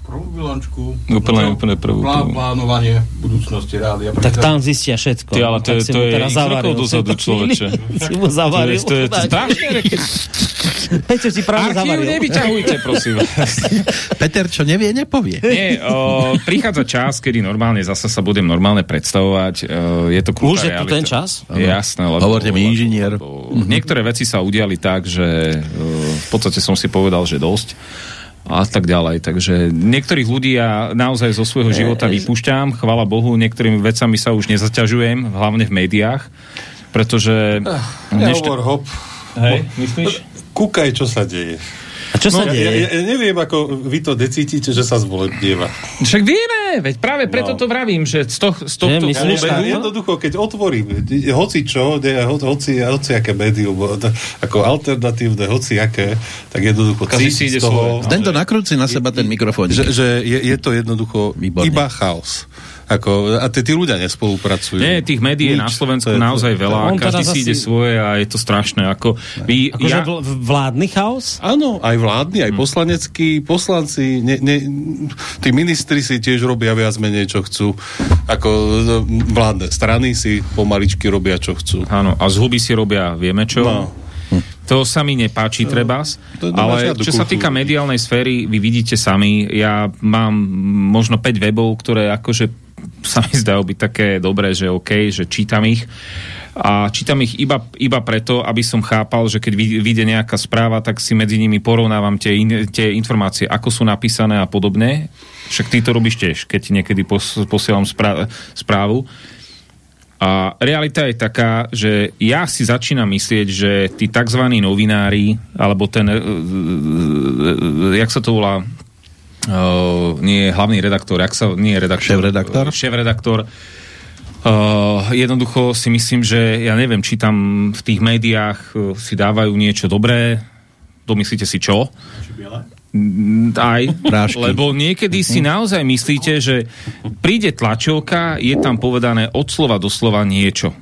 Prvú bilančku. Úplne- úplne prvú, Plán, plánovanie budúcnosti rádia. Tak tam zistia všetko. Ty, ale to Tak je- to je teraz x rokov dozadu, človeče. si mu To je, zavaril. to je chudák. strašne. Peťo ti práve Archív zavaril. nevyťahujte, prosím. Peter, čo nevie, nepovie. Nie, o, prichádza čas, kedy normálne zase sa budem normálne predstavovať. O, je to Už je tu ten čas? Je jasné. Lebo, Hovorte mi, inžinier. Lebo niektoré veci sa udiali tak, že o, v podstate som si povedal, že dosť a tak ďalej. Takže niektorých ľudí ja naozaj zo svojho života vypúšťam. Chvala Bohu, niektorými vecami sa už nezaťažujem, hlavne v médiách, pretože... Nehovor, hop. Hej, myslíš? Kúkaj, čo sa deje. Čo sa Ja, deje? ja, ja neviem, ako vy to decítite, že sa zvolebnieva. Však vieme, veď práve preto No. to vravím, že z, toh, z Že tohto myslíš obehu- tak? Jednoducho, keď otvorím, hoci čo, ne, ho, hoci, hoci aké médium, ako alternatívne, hoci aké, tak jednoducho cítiť z toho, svoje. Tento nakrúci na seba ten mikrofón. že, že je, je to jednoducho Výborne. iba chaos. Ako, a tí, tí ľudia nespolupracujú. Nie, tých médií je na Nič. Slovensku To je- naozaj veľa, On každý si ide asi- svoje a je to strašné. Ako, vy, Akože ja, vl- vládny chaos? Áno, aj vládni, aj Hm. poslaneckí, poslanci, ne, ne, tí ministri si tiež robia viac menej, čo chcú. Ako no, vládne strany si pomaličky robia, čo chcú. áno, a z huby si robia, vieme čo? No. To sa mi nepáči, treba. to Ale čo sa týka mediálnej sféry, vy vidíte sami, ja mám možno 5 webov, ktoré akože sa mi zdajú byť také dobré, že OK, že čítam ich. A čítam ich iba, iba preto, aby som chápal, že keď vy- vyjde nejaká správa, tak si medzi nimi porovnávam tie, in, tie informácie, ako sú napísané a podobne. Však ty to robíš tiež, keď niekedy pos, posielam spra- správu. A realita je taká, že ja si začínam myslieť, že tí tzv. novinári, alebo ten, e, e, e, jak sa to volá, uh, nie hlavný redaktor, jak sa, nie redaktor, Šéf-redaktor? šéf-redaktor, Uh, jednoducho si myslím, že ja neviem, či tam v tých médiách uh, si dávajú niečo dobré, domyslíte si čo? Mm, Aj, Prášky. lebo niekedy si naozaj myslíte, že príde tlačovka, je tam povedané od slova do slova niečo.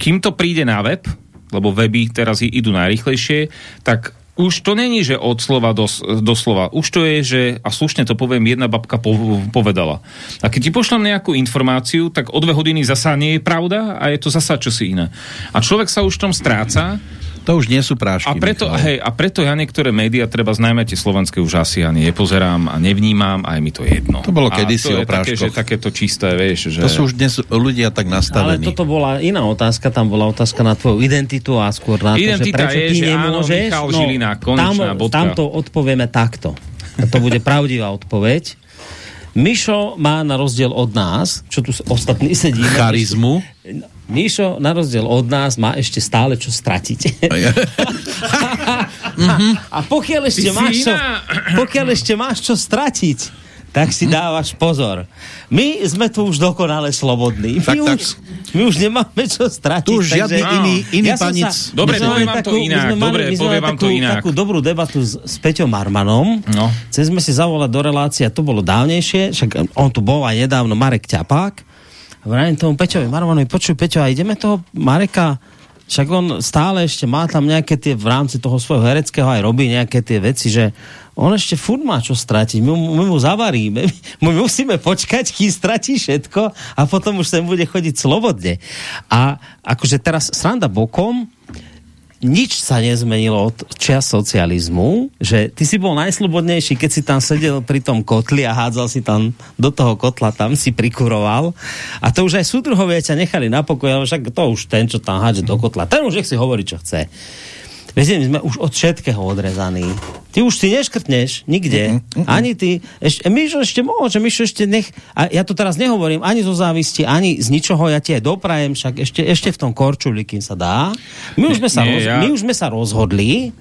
Kým to príde na web, lebo weby teraz i- idú najrychlejšie, tak už to není, že od slova do, do slova. Už to je, že, a slušne to poviem, jedna babka po, povedala. A keď ti pošlem nejakú informáciu, tak o dve hodiny zasa nie je pravda a je to zasa čosi iné. A človek sa už v tom stráca To už nie sú prášky. a preto, Michal. hej, a preto ja niektoré médiá, treba znajme tie slovenské už asi ani nepozerám a nevnímam a je mi to jedno. To bolo kedysi to o je také, že práškoch. takéto čisté, vieš, že... To sú už dnes ľudia tak Ale nastavení. toto bola iná otázka, tam bola otázka na tvoju identitu a skôr na to, že Identita prečo je, ty že áno, nemôžeš. Michal Žilina, konečná tam, bodka. tam to odpovieme takto. A to bude pravdivá odpoveď. Mišo má na rozdiel od nás, čo tu ostatní sedíme. Charizmu. Mišo, na rozdiel od nás, má ešte stále čo stratiť. A pokiaľ ešte, máš čo, pokiaľ ešte máš čo stratiť, tak si dávaš pozor. My sme tu už dokonale slobodní. My, Tak, tak. už, my už nemáme čo stratiť. Tu už takže- žiadny iný, iný Ja panic. sa- Dobre, poviem vám to takú- my inak, mali- dobre, poviem vám to takú- inak. Takú dobrú debatu s, s Peťom Marmanom. No. Chceli sme si zavolať do relácie, to bolo dávnejšie, však on tu bol aj nedávno, Marek Ťapák. A Vrajím tomu Peťovi Marmanovi, počuj Peťo, a ideme toho Mareka však on stále ešte má tam nejaké tie, v rámci toho svojho hereckého aj robí nejaké tie veci, že on ešte furt má čo stratiť. My, my mu zavaríme. My musíme počkať, kým stratí všetko a potom už sem bude chodiť slobodne. A akože teraz sranda bokom, nič sa nezmenilo od čias socializmu, že ty si bol najslobodnejší, keď si tam sedel pri tom kotli a hádzal si tam do toho kotla, tam si prikuroval. A to už aj súdruhovia ťa nechali na pokoj, ale však to už ten, čo tam hádže do kotla, ten už nech si hovorí, čo chce. Viete, my sme už od všetkého odrezaní. Ty už si neškrtneš nikde. Ani ty. Ešte, Mišo ešte môže, Mišo ešte nech... A ja to teraz nehovorím ani zo závisti, ani z ničoho. Ja ti aj doprajem, však ešte, ešte v tom korčuli, kým sa dá. My už, sme sa, Nie, roz, ja- my už sme sa rozhodli,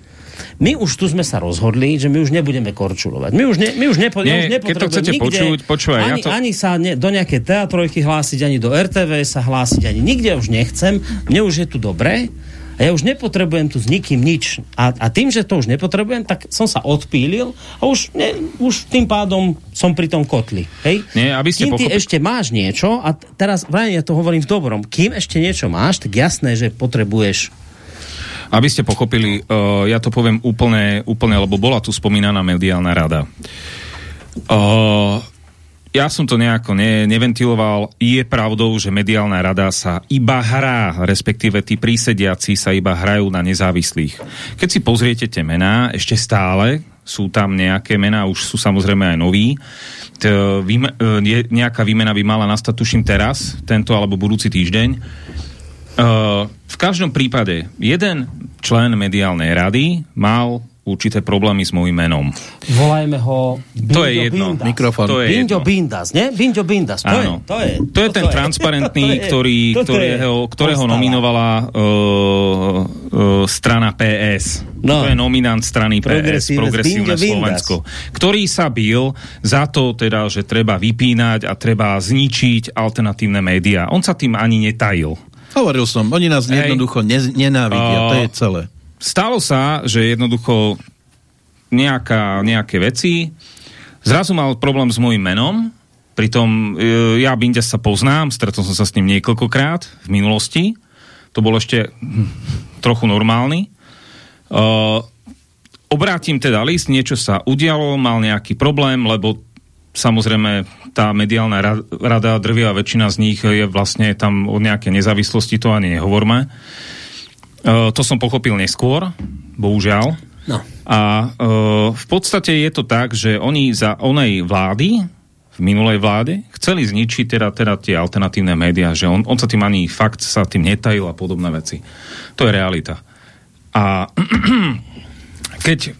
my už tu sme sa rozhodli, že my už nebudeme korčulovať. My už, ne, my už, nepo, Nie, ja už keď to chcete nikde, počuť, počúvaj, ja ani, to- ani sa ne, do nejakej teatrojky hlásiť, ani do RTV sa hlásiť, ani nikde už nechcem. Mne už je tu dobre A ja už nepotrebujem tu s nikým nič. A, a tým, že to už nepotrebujem, tak som sa odpílil a už, ne, už tým pádom som pri tom kotli. Hej? Nie, aby ste Kým ty pochopi- ešte máš niečo, a teraz vraj ja to hovorím v dobrom, kým ešte niečo máš, tak jasné, že potrebuješ Aby ste pochopili, uh, ja to poviem úplne, úplne, lebo bola tu spomínaná mediálna rada. Uh, ja som to nejako ne, neventiloval. Je pravdou, že mediálna rada sa iba hrá, respektíve tí prísediaci sa iba hrajú na nezávislých. Keď si pozriete tie mená, ešte stále sú tam nejaké mená, už sú samozrejme aj noví. T, výme, e, nejaká výmena by mala nastať, tuším teraz, tento alebo budúci týždeň. Uh, v každom prípade jeden člen mediálnej rady mal určité problémy s môjim menom. Volajme ho To je jedno. Bindas. Mikrofón. To je Binďo jedno. Bindas, ne? Binďo Bindas. To je, to je, to je ten toto transparentný, je- ktorý, ktorého, ktorého nominovala uh, uh, strana PS. No. To je nominant strany PS, Progresívne Zbinďo Bindas. Slovensko, ktorý sa bil za to, teda, že treba vypínať a treba zničiť alternatívne médiá. On sa tým ani netajil. Hovoril som, oni nás Hej. jednoducho ne, nenávidia, A- to je celé. Stalo sa, že jednoducho nejaká, nejaké veci, zrazu mal problém s môjim menom, pritom e, ja Bindes sa poznám, stretol som sa s ním niekoľkokrát v minulosti, to bol ešte trochu normálny. Uh, obrátim teda list, niečo sa udialo, mal nejaký problém, lebo samozrejme tá mediálna ra- rada, drvia väčšina z nich je vlastne tam o nejaké nezávislosti, to ani nehovorme. Uh, to som pochopil neskôr, bohužiaľ. No. A uh, v podstate je to tak, že oni za onej vlády, v minulej vláde, chceli zničiť teda, teda tie alternatívne médiá, že on, on sa tým ani fakt sa tým netajil a podobné veci. To je realita. A keď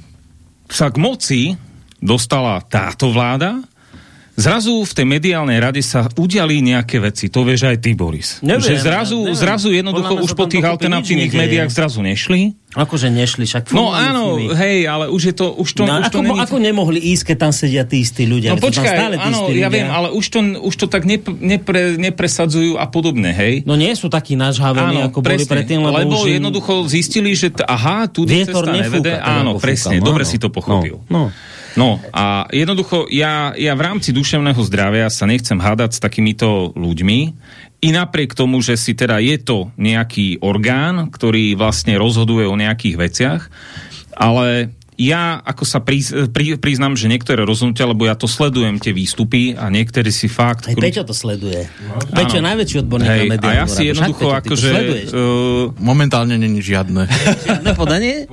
sa k moci dostala táto vláda, zrazu v tej mediálnej rade sa udiali nejaké veci. To vieš aj ty, Boris. Neviem, že zrazu, neviem. zrazu jednoducho Podľa už po tých alternatívnych médiách zrazu nešli. Akože nešli, však No áno, nimi. hej, ale už je to, už to, No, už ako, to není... ako nemohli ísť, keď tam sedia tí istí ľudia? No počkaj, stále áno, ja ľudia. viem, ale už to, už to tak nepre, nepre, nepresadzujú a podobne, hej? No nie sú takí nažhavení, ako boli predtým, lebo, lebo už im- jednoducho zistili, že t- aha, tu cesta nevede. tak Áno, presne, dobre áno. si to pochopil. No, no. No a jednoducho ja, ja v rámci duševného zdravia sa nechcem hádať s takýmito ľuďmi. I napriek tomu, že si teda je to nejaký orgán, ktorý vlastne rozhoduje o nejakých veciach, ale ja ako sa priz, pri, priznám, že niektoré rozhodnutia, lebo ja to sledujem tie výstupy a niektorí si fakt... Aj Peťo to sleduje. Peťo je najväčší odborník Hej, na a mediálnu ja si jednoducho Peťo, akože... Uh, Momentálne není žiadne. Žiadne podanie?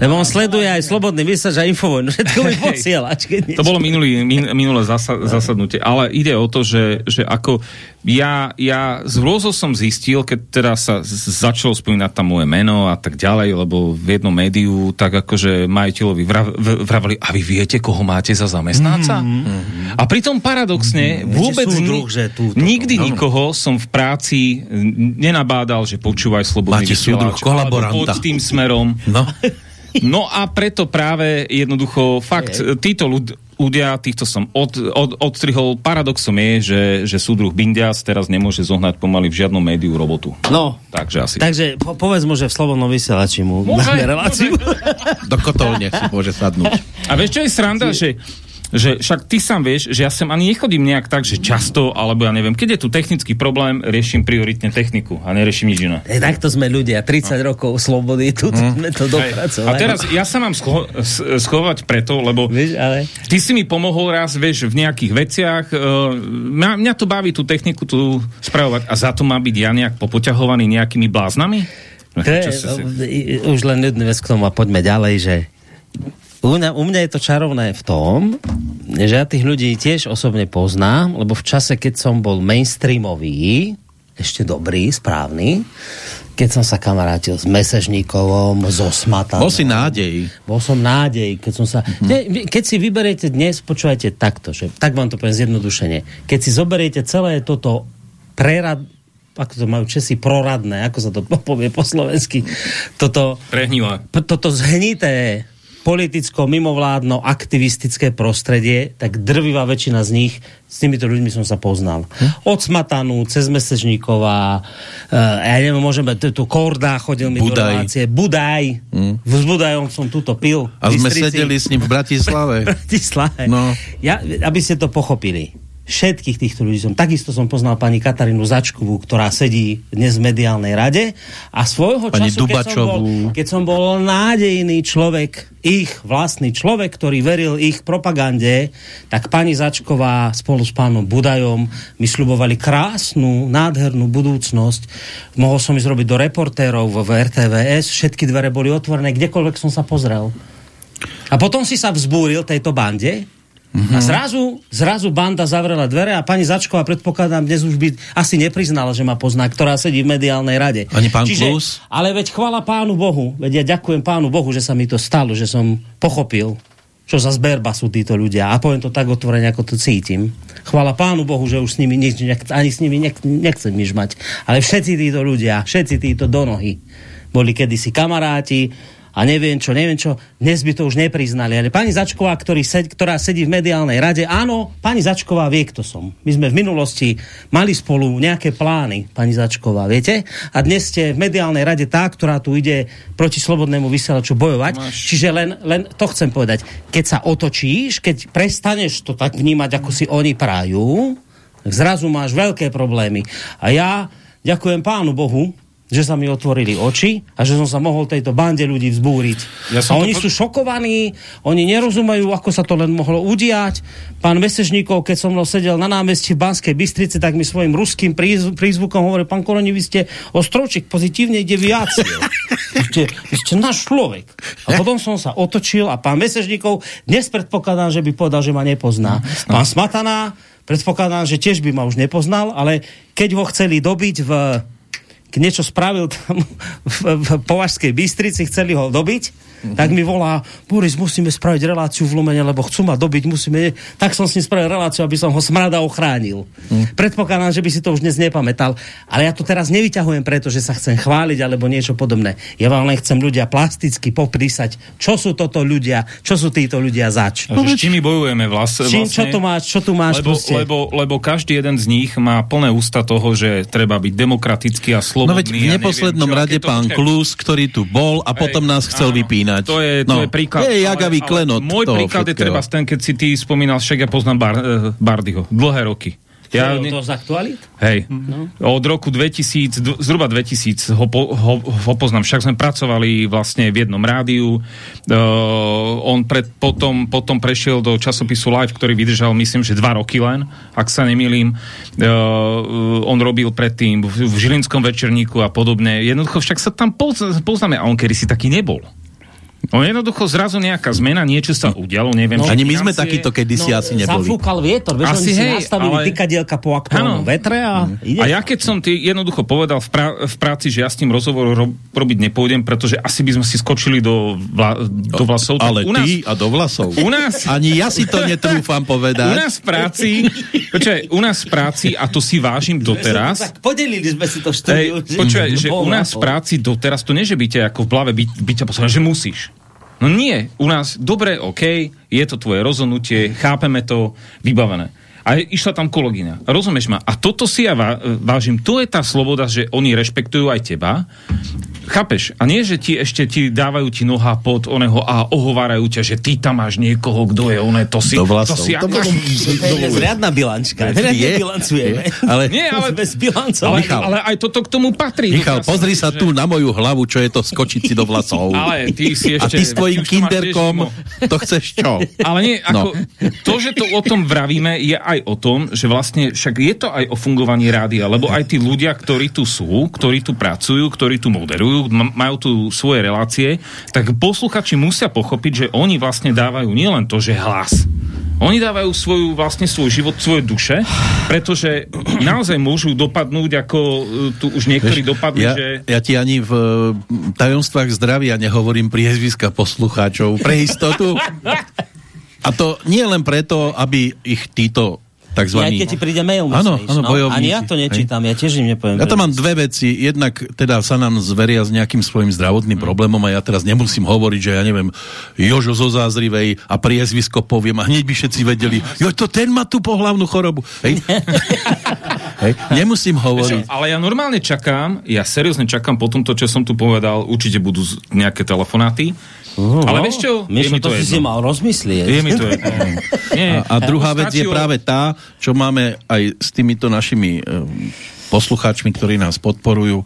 Lebo on sleduje aj slobodný vysač a infovojnu. Všetko mi posielač. keď To bolo minulý, min, minulé zasa, zasadnutie, ale ide o to, že, že ako ja, ja z rôzov som zistil, keď teda sa začalo spomínať tam moje meno a tak ďalej, lebo v jednom médiu tak akože majiteľovi v- vravali, a vy viete, koho máte za zamestnanca? Mm-hmm. A pritom paradoxne vôbec súdruh, že túto- nikdy no. nikoho som v práci nenabádal, že počúvaj slobodný Máte súdruh vysielač, kolaboranta. alebo poď tým smerom. No, No a preto práve jednoducho fakt títo ľud, ľudia, týchto som od, od, odstrihol. Paradoxom je, že, že súdruh Bindias teraz nemôže zohnať pomaly v žiadnom médiu robotu. No, Takže asi. takže po, povedz mu, že v slobodnom vysielači mu Môže, dáme reláciu. do kotolne si môže sadnúť. A vieš, čo je sranda, že že však ty sám vieš, že ja sem ani nechodím nejak tak, že často, alebo ja neviem, keď je tu technický problém, riešim prioritne techniku a neriešim nič iné. E, takto sme ľudia, 30 rokov slobody, tu sme to dopracovali. A teraz ja sa mám scho- schovať preto, lebo Vieš, ale... Ty si mi pomohol raz, vieš, v nejakých veciach. Uh, mňa, mňa to baví tú techniku tu spravovať a za to má byť ja nejak popoťahovaný nejakými bláznami? To je, si i- už len jednu vec k tomu a poďme ďalej, že u mňa, u mňa je to čarovné v tom, že ja tých ľudí tiež osobne poznám, lebo v čase, keď som bol mainstreamový, ešte dobrý, správny, keď som sa kamarátil s Mesežníkovom, s Osmatanom. Bol si nádej. Bol som nádej, keď som sa... Ne, vy- keď si vyberiete dnes, počúvajte takto, že tak vám to poviem zjednodušene. Keď si zoberiete celé toto prerad, ako to majú Česi, proradné, ako sa to povie po slovensky, toto, Prehnilé. toto zhnité politicko, mimovládno, aktivistické prostredie, tak drvivá väčšina z nich, s týmito ľuďmi som sa poznal. Hm? Od Smatanu, cez Mesežníková, uh, ja neviem, môžeme, tu, Korda chodil mi do Budaj. relácie, Budaj, Hm. s Budajom som túto pil. A sme Bystrici. sedeli s ním v Bratislave. Bratislave. No. Ja, aby ste to pochopili. Všetkých týchto ľudí som, takisto som poznal pani Katarínu Začkovú, ktorá sedí dnes v mediálnej rade. A svojho Pani času, keď som, bol, keď som bol nádejný človek, ich vlastný človek, ktorý veril ich propagande, tak pani Začková spolu s pánom Budajom mi slubovali krásnu, nádhernú budúcnosť. Mohol som ísť robiť do reportérov v RTVS, všetky dvere boli otvorené, kdekoľvek som sa pozrel. A potom si sa vzbúril tejto bande Mhm. a zrazu, zrazu banda zavrela dvere a pani Začková, predpokladám, dnes už by asi nepriznala, že ma pozná, ktorá sedí v mediálnej rade. Ani pán Klus? Ale veď chvala pánu Bohu, veď ja ďakujem pánu Bohu, že sa mi to stalo, že som pochopil, čo za zberba sú títo ľudia. A poviem to tak otvorene, ako to cítim. Chvala pánu Bohu, že už s nimi nič, nech- ani s nimi nech, nechcem nič mať. Ale všetci títo ľudia, všetci títo donohy boli kedysi kamaráti a neviem čo, neviem čo, dnes by to už nepriznali. Ale pani Začková, ktorý sed, ktorá sedí v mediálnej rade, áno, pani Začková vie, kto som. My sme v minulosti mali spolu nejaké plány, pani Začková, viete? A dnes ste v mediálnej rade tá, ktorá tu ide proti slobodnému vysielaču bojovať. Máš- Čiže len, len to chcem povedať. Keď sa otočíš, keď prestaneš to tak vnímať, ako si oni prajú, tak zrazu máš veľké problémy. A ja ďakujem pánu Bohu, že sa mi otvorili oči a že som sa mohol tejto bande ľudí vzbúriť. Ja a to oni po- sú šokovaní, oni nerozumejú, ako sa to len mohlo udiať. Pán Mesežníkov, keď som sedel na námestí v Banskej Bystrici, tak mi svojim ruským príz, prízvukom hovoril, pán Koroni, vy ste ostrovčík, pozitívne deviácie. vy, ste, vy ste náš človek. A potom som sa otočil a pán Mesežníkov, dnes predpokladám, že by povedal, že ma nepozná. Pán Smataná, predpokladám, že tiež by ma už nepoznal, ale keď ho chceli dobiť v niečo spravil tam v, v Považskej Bystrici, chceli ho dobiť, tak mi volá, Boris, musíme spraviť reláciu v Lumene, lebo chcú ma dobiť, musíme... Tak som s ním spravil reláciu, aby som ho smrada ochránil. Predpokladám, že by si to už dnes nepamätal. Ale ja to teraz nevyťahujem preto, že sa chcem chváliť alebo niečo podobné. Ja vám len chcem ľudia plasticky poprísať, čo sú toto ľudia, čo sú títo ľudia zač. Že s čím my bojujeme vlast, S čím, vlastne? čo tu máš, čo tu máš lebo, proste? lebo, lebo každý jeden z nich má plné ústa toho, že treba byť demokratický a slobodný. No veď v a neviem neposlednom čo, rade pán počkaj, Klus, ktorý tu bol a potom nás chcel áno, vypínať. To je, to no. je príklad. Je jagavý klenot Môj príklad je všetkého. treba ten, keď si ty spomínal, však ja poznám Bar, eh, Bardyho. Dlhé roky. Ja, to z aktualit? Hej, od roku 2000, d- zhruba 2000 ho, po, ho, ho poznám, však sme pracovali vlastne v jednom rádiu, uh, on pred, potom, potom prešiel do časopisu Live, ktorý vydržal myslím, že dva roky len, ak sa nemýlim. Uh, on robil predtým v, v Žilinskom večerníku a podobne. Jednoducho však sa tam poz- poznáme a on kedy si taký nebol. On jednoducho zrazu nejaká zmena, niečo sa udialo, neviem. No, ani my sme takíto kedysi asi neboli. Zafúkal vietor, vieš, Asi oni si hej, nastavili ale- tykadielka po aktuálnom Áno. vetre a ide. A ja keď som ti jednoducho povedal v, prá- v práci, že ja s tým rozhovor ro- robiť nepôjdem, pretože asi by sme si skočili do, vla- do vlasov. Ale u nás, ty a do vlasov. U nás, Ani ja si to netrúfam u povedať. nás v práci, počkaj, u nás v práci, a to si vážim doteraz, Tak podelili sme si to štúdiu. počúvaj, že u nás v práci doteraz to nie, že by ťa ako v plave byť, byť ťa poslané, že musíš. No nie, u nás, dobre, OK, je to tvoje rozhodnutie, chápeme to, vybavené. A išla tam kolegyňa. Rozumieš ma? A toto si ja vá- vážim. To je tá sloboda, že oni rešpektujú aj teba. Chápeš? A nie, že ti ešte ti dávajú ti noha pod oného a ohovárajú ťa, že ty tam máš niekoho, kto je oné, to si... Do vlasov. To si To ako- To je zriadna bilančka. Je. Riadne bilancujeme. Ale- Nie, ale- Bez bilancov. ale, Michal. ale aj toto k tomu patrí. Michal, No, pozri sa že- tu na moju hlavu, čo je to skočiť si do vlasov. Ale ty si A ešte... ty s tvojim kinderkom, to chceš čo? Ale nie, No. ako, to, že to o tom vravíme, je aj o tom, že vlastne však je to aj o fungovaní rádia, lebo aj tí ľudia, ktorí tu sú, ktorí tu pracujú, ktorí tu moderujú, majú tu svoje relácie, tak posluchači musia pochopiť, že oni vlastne dávajú nielen to, že hlas. Oni dávajú svoju, vlastne svoj život, svoje duše, pretože naozaj môžu dopadnúť, ako e, tu už niektorí dopadli, Ja, že... ja ti ani v e, tajomstvách zdravia nehovorím priezviska poslucháčov pre istotu. A to nie len preto, aby ich títo Ja, takzvaní... keď ti príde mail, myslíš, áno, no? bojovníci. Ani ja to nečítam, ja tiež im nepoviem. Ja to že- mám dve veci. Jednak teda sa nám zveria s nejakým svojim zdravotným problémom a ja teraz nemusím hovoriť, že ja neviem, Jožo zo Zázrivej a priezvisko poviem a hneď by všetci vedeli, jo, to ten má tú pohlavnú chorobu. Hej? Hej? Nemusím hovoriť. ale ja normálne čakám, ja seriózne čakám po tomto, čo som tu povedal, určite budú nejaké telefonáty. Uh, ale vieš čo? Je Mišo, mi to to si si mal rozmyslieť. Je mi to jedno. Nie, A, a druhá vec je práve tá, čo máme aj s týmito našimi e, poslucháčmi, ktorí nás podporujú,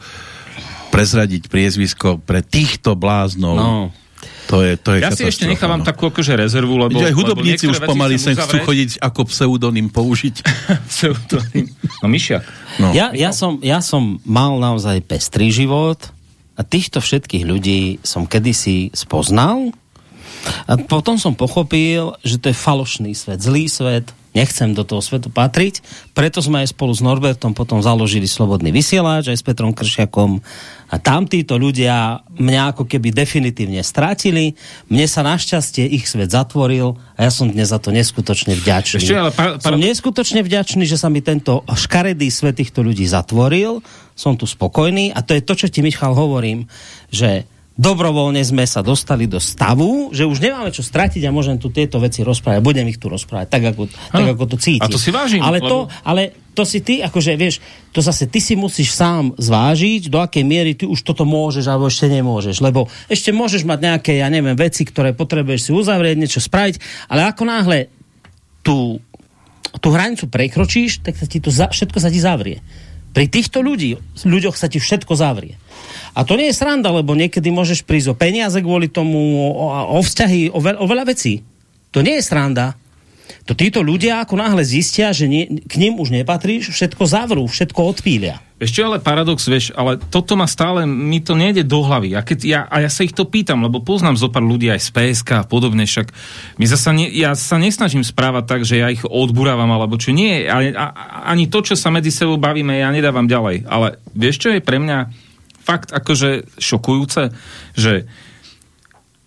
prezradiť priezvisko pre týchto bláznov. No. To je, to je Ja si ešte nechávam no. takú akože rezervu, lebo... Veď aj lebo hudobníci niektoré už pomaly sem chcú chodiť ako pseudonym použiť. Pseudonym. No Myšiak. No. Ja, ja, som, ja som mal naozaj pestrý život a týchto všetkých ľudí som kedysi spoznal. A potom som pochopil, že to je falošný svet, zlý svet, nechcem do toho svetu patriť, preto sme aj spolu s Norbertom potom založili Slobodný vysielač aj s Petrom Kršiakom a tam títo ľudia mňa ako keby definitívne strátili, mne sa našťastie ich svet zatvoril a ja som dnes za to neskutočne vďačný. Ešte, ale pa- pa- Som neskutočne vďačný, že sa mi tento škaredý svet týchto ľudí zatvoril. Som tu spokojný a to je to, čo ti, Michal, hovorím, že dobrovoľne sme sa dostali do stavu, že už nemáme čo stratiť a môžem tu tieto veci rozprávať. Budem ich tu rozprávať, tak ako, tak ako to cítim. A to si vážim, Ale, to, lebo- ale to si ty, akože vieš, to zase ty si musíš sám zvážiť, do akej miery ty už toto môžeš alebo ešte nemôžeš. Lebo ešte môžeš mať nejaké, ja neviem, veci, ktoré potrebuješ si uzavrieť, niečo spraviť, ale ako náhle tú, tú hranicu prekročíš, tak sa ti to za, všetko sa ti zavrie. Pri týchto ľudí, ľuďoch sa ti všetko zavrie. A to nie je sranda, lebo niekedy môžeš prísť o peniaze kvôli tomu, o, o vzťahy, o, veľ, o veľa vecí. To nie je sranda. To títo ľudia ako náhle zistia, že nie, k ním už nepatríš, všetko zavrú, všetko odpília. Ešte ale paradox, vieš, ale toto ma stále, mi to nejde do hlavy. A, keď ja, a ja sa ich to pýtam, lebo poznám zo pár ľudí aj z PSK a podobne, však my zasa ne, ja sa nesnažím správať tak, že ja ich odburávam, alebo čo nie, a- ani to, čo sa medzi sebou bavíme, ja nedávam ďalej. Ale vieš, čo je pre mňa fakt akože šokujúce, že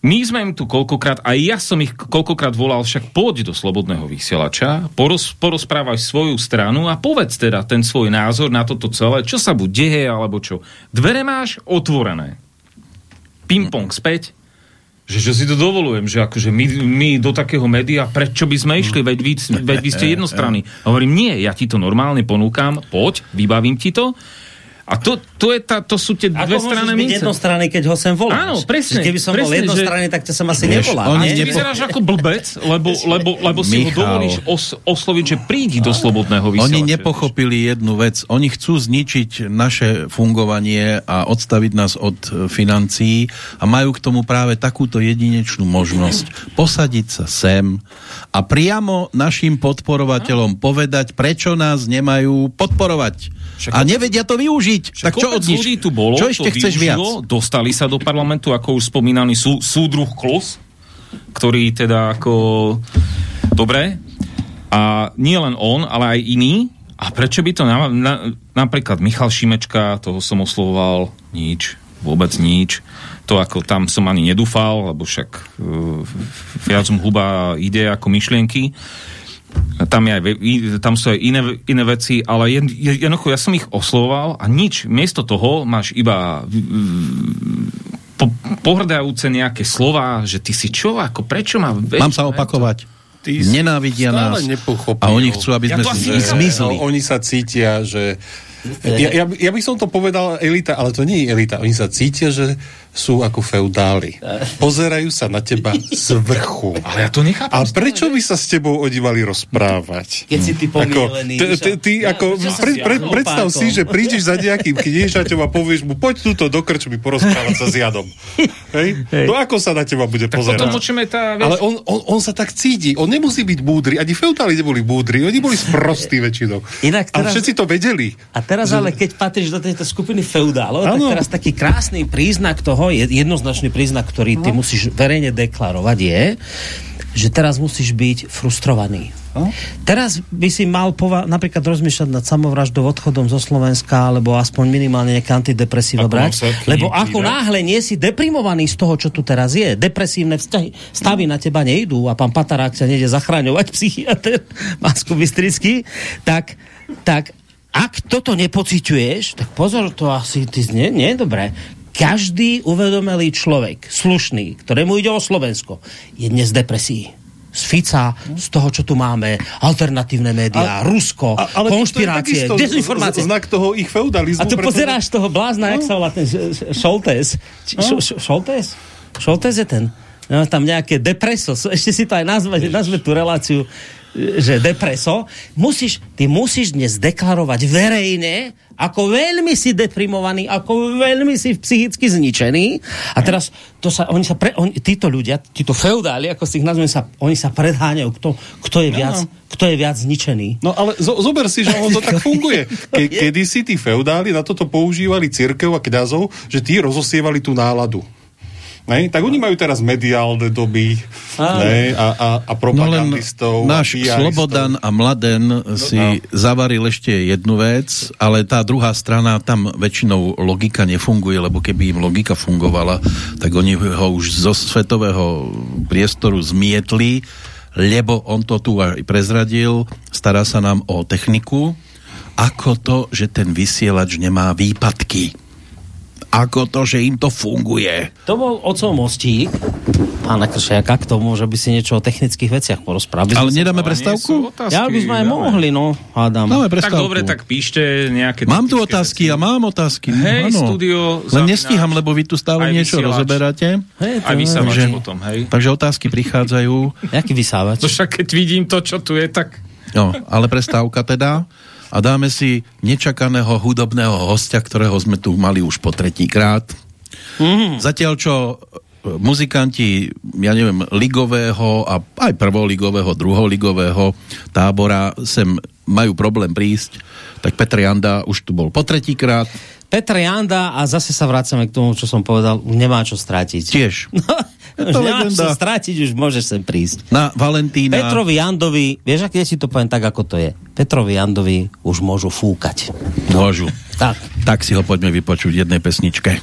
my sme im tu koľkokrát, aj ja som ich koľkokrát volal, však poď do slobodného vysielača, poroz, porozprávaj svoju stranu a povedz teda ten svoj názor na toto celé, čo sa buď deje, alebo čo. Dvere máš otvorené. Ping-pong späť, že, že si to dovolujem, že akože my, my do takého média, prečo by sme išli, veď vy, veď vy ste jednostranní. A hovorím, nie, ja ti to normálne ponúkam, poď, vybavím ti to. A to, to, je tá, to sú tie dve Ako strany mince. jednostranný, keď ho sem voláš? Áno, presne, Že keby som bol presne, jednostranný, tak ťa sem asi Vieš, nevolá. oni ne? Nepo- vyzeráš ako blbec, lebo, lebo, lebo si ho dovolíš os, osloviť, že prídi do slobodného vysielača. Oni nepochopili jednu vec. Oni chcú zničiť naše fungovanie a odstaviť nás od e, financií a majú k tomu práve takúto jedinečnú možnosť posadiť sa sem a priamo našim podporovateľom povedať, prečo nás nemajú podporovať. A nevedia to využiť. Však tak čo od ľudí tu bolo, čo ešte chceš viac? využilo, Dostali sa do parlamentu, ako už spomínaný sú, súdruh Klos, ktorý teda ako... Dobre. A nie len on, ale aj iní. A prečo by to na, na, napríklad Michal Šimečka, toho som oslovoval, nič, vôbec nič. To ako tam som ani nedúfal, lebo však uh, viac mu huba ide ako myšlienky. Tam, je aj, tam sú aj iné, iné veci, ale jed, jed- jednoducho ja som ich oslovoval a nič. Miesto toho máš iba po, pohrdajúce nejaké slova, že ty si čo, ako prečo ma... Mám sa opakovať. Si Nenávidia stále nás. nepochopili. A oni chcú, aby Ja sme asi nechápem. zmizli. No, oni sa cítia, že... Ja, ja, ja by som to povedal elita, ale to nie je elita. Oni sa cítia, že sú ako feudáli. Pozerajú sa na teba z vrchu. Ale ja to nechápem. A prečo by sa s tebou oni mali rozprávať? Keď si ty t- ty, ako, predstav si, že prídeš za nejakým kniežaťom a povieš mu, poď túto do krčmy porozprávať sa s Jadom. Hej? No ako sa na teba bude pozerať? tá, Ale on, on, on sa tak cíti. On nemusí byť múdry. Ani feudáli neboli múdri. Oni boli sprostí väčšinou. Inak teraz- všetci to vedeli. A teraz ale, keď patríš do tejto skupiny feudálov, tak teraz taký krásny príznak toho, je jednoznačný príznak, ktorý ty musíš verejne deklarovať, je, že teraz musíš byť frustrovaný. Teraz by si mal pova- napríklad rozmýšľať nad samovraždou, odchodom zo Slovenska, alebo aspoň minimálne nejaké antidepresíva Ako brať. Lebo ako náhle nie si deprimovaný z toho, čo tu teraz je, depresívne vzťahy, stavy na teba nejdú a pán Patarák ťa nejde zachraňovať, psychiatr Másko Bystrický, tak, tak ak toto nepociťuješ, tak pozor, to asi ty, nie, nie je dobré. Každý uvedomelý človek, slušný, ktorému ide o Slovensko, je dnes v depresii. Z Fica, z toho, čo tu máme, alternatívne médiá, Rusko, A- ale to konšpirácie, takisto dezinformácie. Znak toho ich feudalizmu. A tu pretože- pozeráš toho blázna, jak sa volá ten Š- Š- Šoltés. Či- Š- Š- Šoltés? Šoltés je ten. No, tam nejaké depreso. Ešte si to aj nazve, nazve tú reláciu, že depreso. Musíš, ty musíš dnes deklarovať verejne, ako veľmi si deprimovaný, ako veľmi si psychicky zničený. A teraz to sa, oni sa pre, oni, títo ľudia, títo feudáli, ako si ich nazvem, sa, oni sa predháňajú, kto, kto, je viac, kto je viac zničený. No ale zo, zober si, že ono to tak funguje. Ke, kedy si tí feudáli na toto používali církev a kňazov, že tí rozosievali tú náladu. Nej? Tak oni majú teraz mediálne doby nej? A, a, a No len propagandistov. náš a. Slobodan a Mladen si zavaril ešte jednu vec, ale tá druhá strana, tam väčšinou logika nefunguje, lebo keby im logika fungovala, tak oni ho už zo svetového priestoru zmietli, lebo on to tu aj prezradil, stará sa nám o techniku, ako to, že ten vysielač nemá výpadky. Ako to, že im to funguje. To bol ocov mostík, pána Kršiaka, k tomu, že by si niečo o technických veciach porozprával. Ale nedáme prestávku? otázky, Ja by sme aj mohli, no, hádam. Dáme Tak prestávku. dobre, tak píšte nejaké... Mám tu otázky veci. a mám otázky. Hej, áno. studio, Len nestíham, lebo vy tu stále niečo vysielač. rozoberáte. Hej, to Aj vysávač Takže- potom, hej. Takže otázky prichádzajú. Jaký vysávač? To však keď vidím to, čo tu je, tak... No, ale prestávka teda. A dáme si nečakaného hudobného hostia, ktorého sme tu mali už po tretíkrát. Mm. Zatiaľ, čo e, muzikanti, ja neviem, ligového a aj prvoligového, druholigového tábora sem majú problém prísť, tak Petr Janda už tu bol po tretíkrát. Petr Janda a zase sa vracame k tomu, čo som povedal, nemá čo strátiť. Tiež. No, to už nemáš legenda. čo strátiť, už môžeš sem prísť. Na Valentína. Petrovi Jandovi, vieš, ak ja si to poviem tak, ako to je. Petrovi Jandovi už môžu fúkať. Môžu. Tak. Tak si ho poďme vypočuť v jednej pesničke.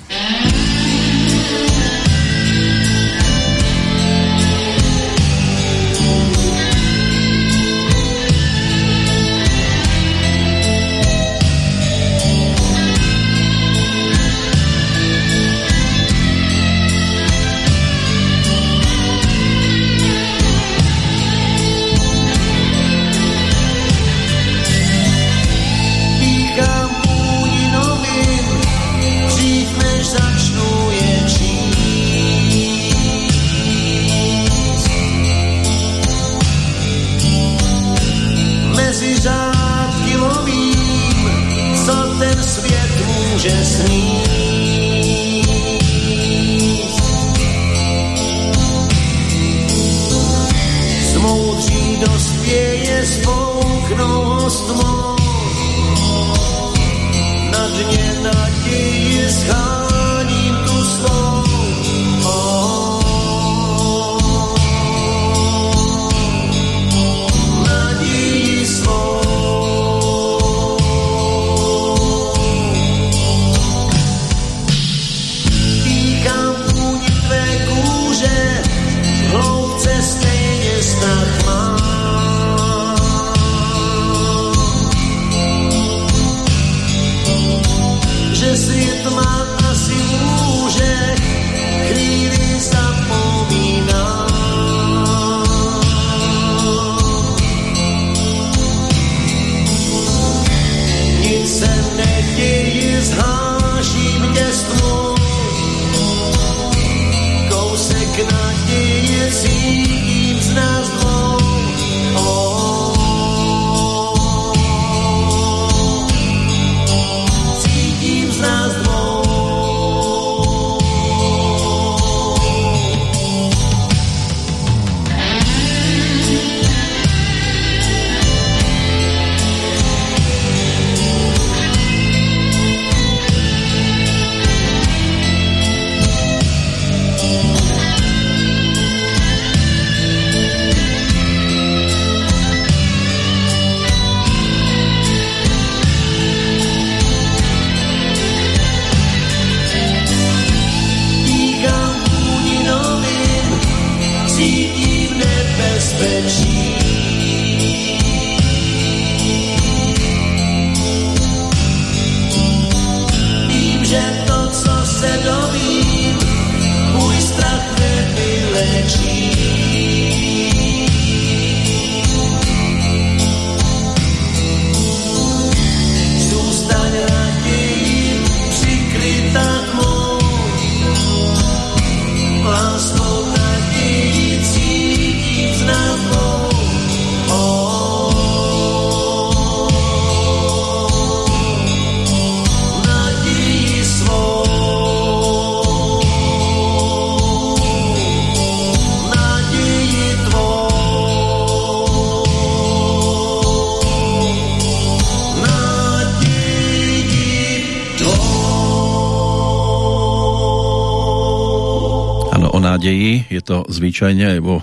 Zvyčajne aj vo,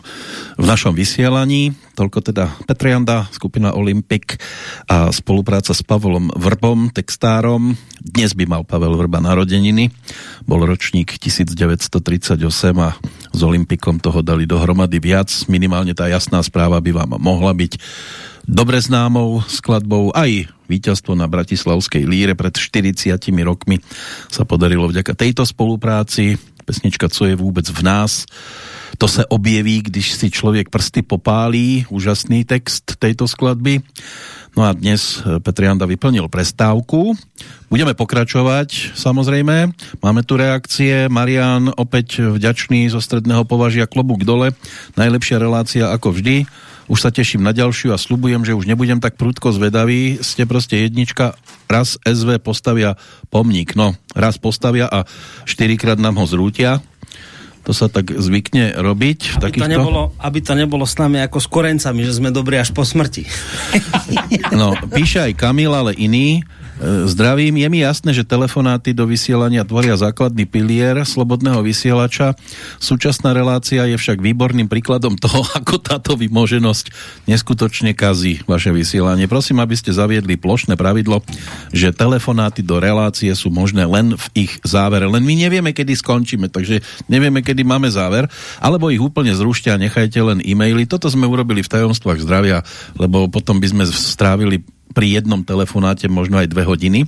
v našom vysielaní. Toľko teda Petrianda, skupina Olympic a spolupráca s Pavlom Vrbom, textárom. Dnes by mal Pavel Vrba narodeniny. Bol ročník 1938 a s Olympicom toho dali dohromady viac. Minimálne tá jasná správa by vám mohla byť dobre známou skladbou aj víťazstvo na Bratislavskej líre pred 40 rokmi sa podarilo vďaka tejto spolupráci pesnička Co je vůbec v nás to se objeví, když si člověk prsty popálí, úžasný text tejto skladby. No a dnes Petrianda vyplnil prestávku. Budeme pokračovať, samozrejme. Máme tu reakcie. Marian opäť vďačný zo stredného považia klobúk dole. Najlepšia relácia ako vždy. Už sa teším na ďalšiu a slubujem, že už nebudem tak prudko zvedavý. Ste proste jednička. Raz SV postavia pomník. No, raz postavia a štyrikrát nám ho zrútia to sa tak zvykne robiť. Aby, to nebolo, aby to nebolo s nami ako s korencami, že sme dobrí až po smrti. no, píše aj Kamil, ale iný. Zdravím, je mi jasné, že telefonáty do vysielania tvoria základný pilier slobodného vysielača. Súčasná relácia je však výborným príkladom toho, ako táto vymoženosť neskutočne kazí vaše vysielanie. Prosím, aby ste zaviedli plošné pravidlo, že telefonáty do relácie sú možné len v ich závere. Len my nevieme, kedy skončíme, takže nevieme, kedy máme záver, alebo ich úplne zrušte a nechajte len e-maily. Toto sme urobili v tajomstvách zdravia, lebo potom by sme strávili pri jednom telefonáte možno aj dve hodiny.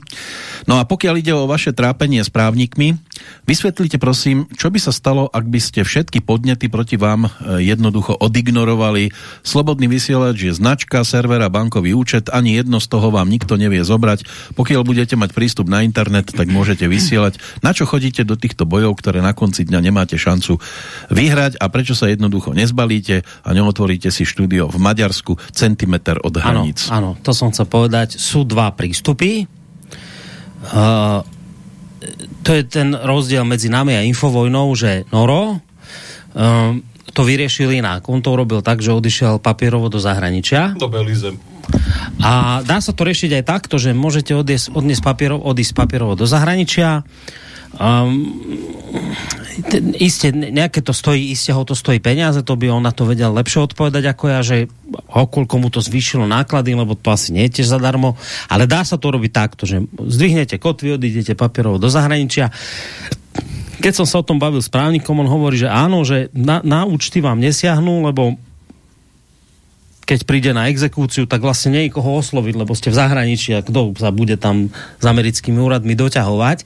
No a pokiaľ ide o vaše trápenie s právnikmi, vysvetlite prosím, čo by sa stalo, ak by ste všetky podnety proti vám e, jednoducho odignorovali. Slobodný vysielač je značka, servera, bankový účet, ani jedno z toho vám nikto nevie zobrať. Pokiaľ budete mať prístup na internet, tak môžete vysielať. Na čo chodíte do týchto bojov, ktoré na konci dňa nemáte šancu vyhrať a prečo sa jednoducho nezbalíte a neotvoríte si štúdio v Maďarsku centimeter od hraníc? Áno, áno to som chcel povedať, sú dva prístupy. Uh, to je ten rozdiel medzi nami a Infovojnou, že Noro uh, to vyriešili inak. On to urobil tak, že odišiel papierovo do zahraničia. Do Belize. A dá sa to riešiť aj takto, že môžete odniesť, odniesť papierov, odísť papierovo do zahraničia, Um, iste, nejaké to stojí, iste ho to stojí peniaze, to by on na to vedel lepšie odpovedať ako ja, že okolko mu to zvýšilo náklady, lebo to asi nie je tiež zadarmo, ale dá sa to robiť takto, že zdvihnete kotvy, odídete papierovo do zahraničia, keď som sa o tom bavil s právnikom, on hovorí, že áno, že na, na účty vám nesiahnu, lebo keď príde na exekúciu, tak vlastne nie je koho osloviť, lebo ste v zahraničí a kto sa bude tam s americkými úradmi doťahovať.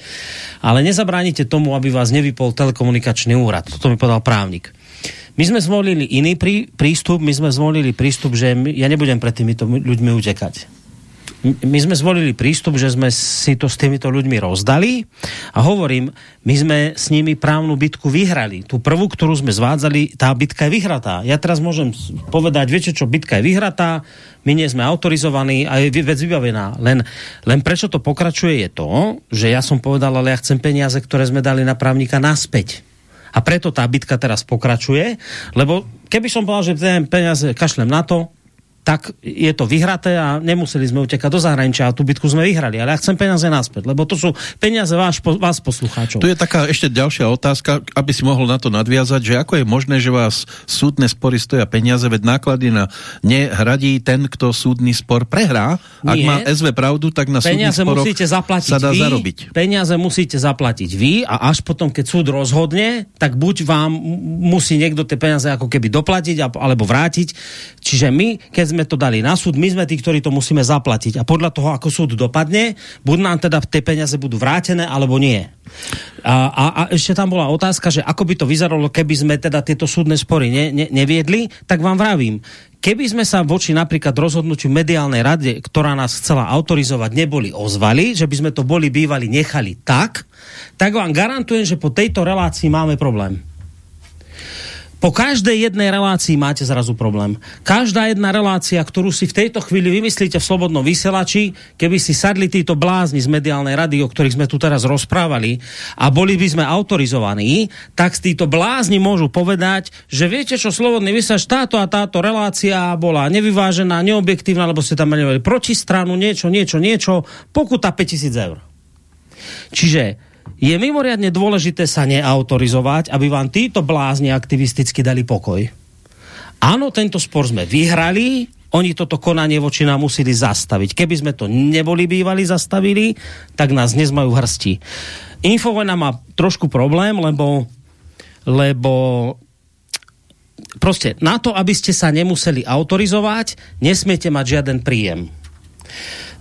Ale nezabránite tomu, aby vás nevypol telekomunikačný úrad. Toto mi povedal právnik. My sme zvolili iný prí, prístup, my sme zvolili prístup, že my, ja nebudem pred týmito ľuďmi utekať my sme zvolili prístup, že sme si to s týmito ľuďmi rozdali a hovorím, my sme s nimi právnu bitku vyhrali. Tú prvú, ktorú sme zvádzali, tá bitka je vyhratá. Ja teraz môžem povedať, viete čo, bitka je vyhratá, my nie sme autorizovaní a je vec vybavená. Len, len prečo to pokračuje je to, že ja som povedal, ale ja chcem peniaze, ktoré sme dali na právnika naspäť. A preto tá bitka teraz pokračuje, lebo keby som povedal, že peniaze kašlem na to, tak je to vyhraté a nemuseli sme utekať do zahraničia a tú bitku sme vyhrali. Ale ja chcem peniaze naspäť, lebo to sú peniaze váš, vás poslucháčov. Tu je taká ešte ďalšia otázka, aby si mohol na to nadviazať, že ako je možné, že vás súdne spory stoja peniaze, veď náklady na nehradí ten, kto súdny spor prehrá. Ak Nie. má SV pravdu, tak na peniaze súdnych musíte zaplatiť sa dá vy, zarobiť. Peniaze musíte zaplatiť vy a až potom, keď súd rozhodne, tak buď vám musí niekto tie peniaze ako keby doplatiť alebo vrátiť. Čiže my, keď sme to dali na súd, my sme tí, ktorí to musíme zaplatiť. A podľa toho, ako súd dopadne, buď nám teda tie peniaze budú vrátené, alebo nie. A, a, a ešte tam bola otázka, že ako by to vyzeralo, keby sme teda tieto súdne spory ne, ne, neviedli, tak vám vravím, keby sme sa voči napríklad rozhodnutiu mediálnej rade, ktorá nás chcela autorizovať, neboli ozvali, že by sme to boli bývali nechali tak, tak vám garantujem, že po tejto relácii máme problém. Po každej jednej relácii máte zrazu problém. Každá jedna relácia, ktorú si v tejto chvíli vymyslíte v Slobodnom vysielači, keby si sadli títo blázni z mediálnej rady, o ktorých sme tu teraz rozprávali, a boli by sme autorizovaní, tak títo blázni môžu povedať, že viete čo, Slobodný vysielač, táto a táto relácia bola nevyvážená, neobjektívna, lebo ste tam mali protistranu, niečo, niečo, niečo, pokuta 5000 eur. Čiže je mimoriadne dôležité sa neautorizovať, aby vám títo blázni aktivisticky dali pokoj. Áno, tento spor sme vyhrali, oni toto konanie voči nám museli zastaviť. Keby sme to neboli bývali zastavili, tak nás dnes majú v hrsti. Infovojna má trošku problém, lebo, lebo proste na to, aby ste sa nemuseli autorizovať, nesmiete mať žiaden príjem.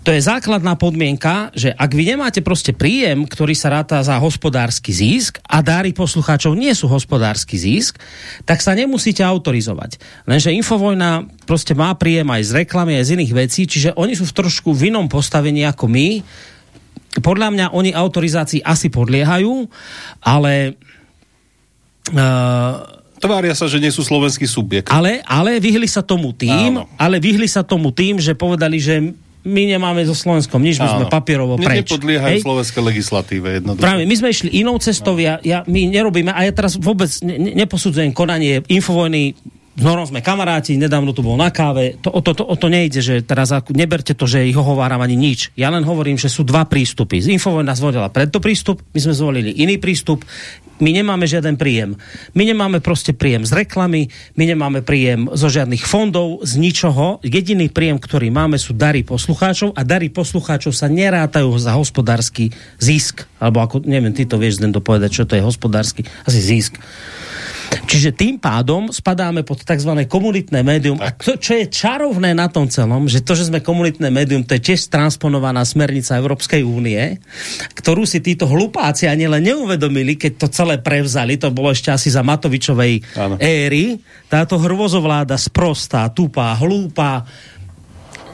To je základná podmienka, že ak vy nemáte proste príjem, ktorý sa ráta za hospodársky zisk a dáry poslucháčov nie sú hospodársky zisk, tak sa nemusíte autorizovať. Lenže Infovojna proste má príjem aj z reklamy, aj z iných vecí, čiže oni sú v trošku v inom postavení ako my. Podľa mňa oni autorizácii asi podliehajú, ale uh, Tvária sa, že nie sú slovenský subjekt. ale, ale vyhli sa tomu tým, Áno. ale vyhli sa tomu tým, že povedali, že my nemáme so Slovenskom nič, my sme Áno. papierovo Ne- preč. Nepodliehajú Hej? slovenské legislatíve jednoducho. Práve, my sme išli inou cestou, ja, ja, my nerobíme, a ja teraz vôbec ne- neposudzujem konanie infovojny, s sme kamaráti, nedávno tu bol na káve, to, o, to, to, o to nejde, že teraz neberte to, že ich ohováram ani nič. Ja len hovorím, že sú dva prístupy. Z Infovojna zvolila tento prístup, my sme zvolili iný prístup, my nemáme žiaden príjem. My nemáme proste príjem z reklamy, my nemáme príjem zo žiadnych fondov, z ničoho. Jediný príjem, ktorý máme, sú dary poslucháčov a dary poslucháčov sa nerátajú za hospodársky zisk. Alebo ako, neviem, ty to vieš len dopovedať, čo to je hospodársky, asi zisk. Čiže tým pádom spadáme pod tzv. komunitné médium. A to, čo je čarovné na tom celom, že to, že sme komunitné médium, to je tiež transponovaná smernica Európskej únie, ktorú si títo hlupáci ani len neuvedomili, keď to celé prevzali, to bolo ešte asi za Matovičovej Áno. éry, táto hrvozovláda sprostá, tupá, hlúpa,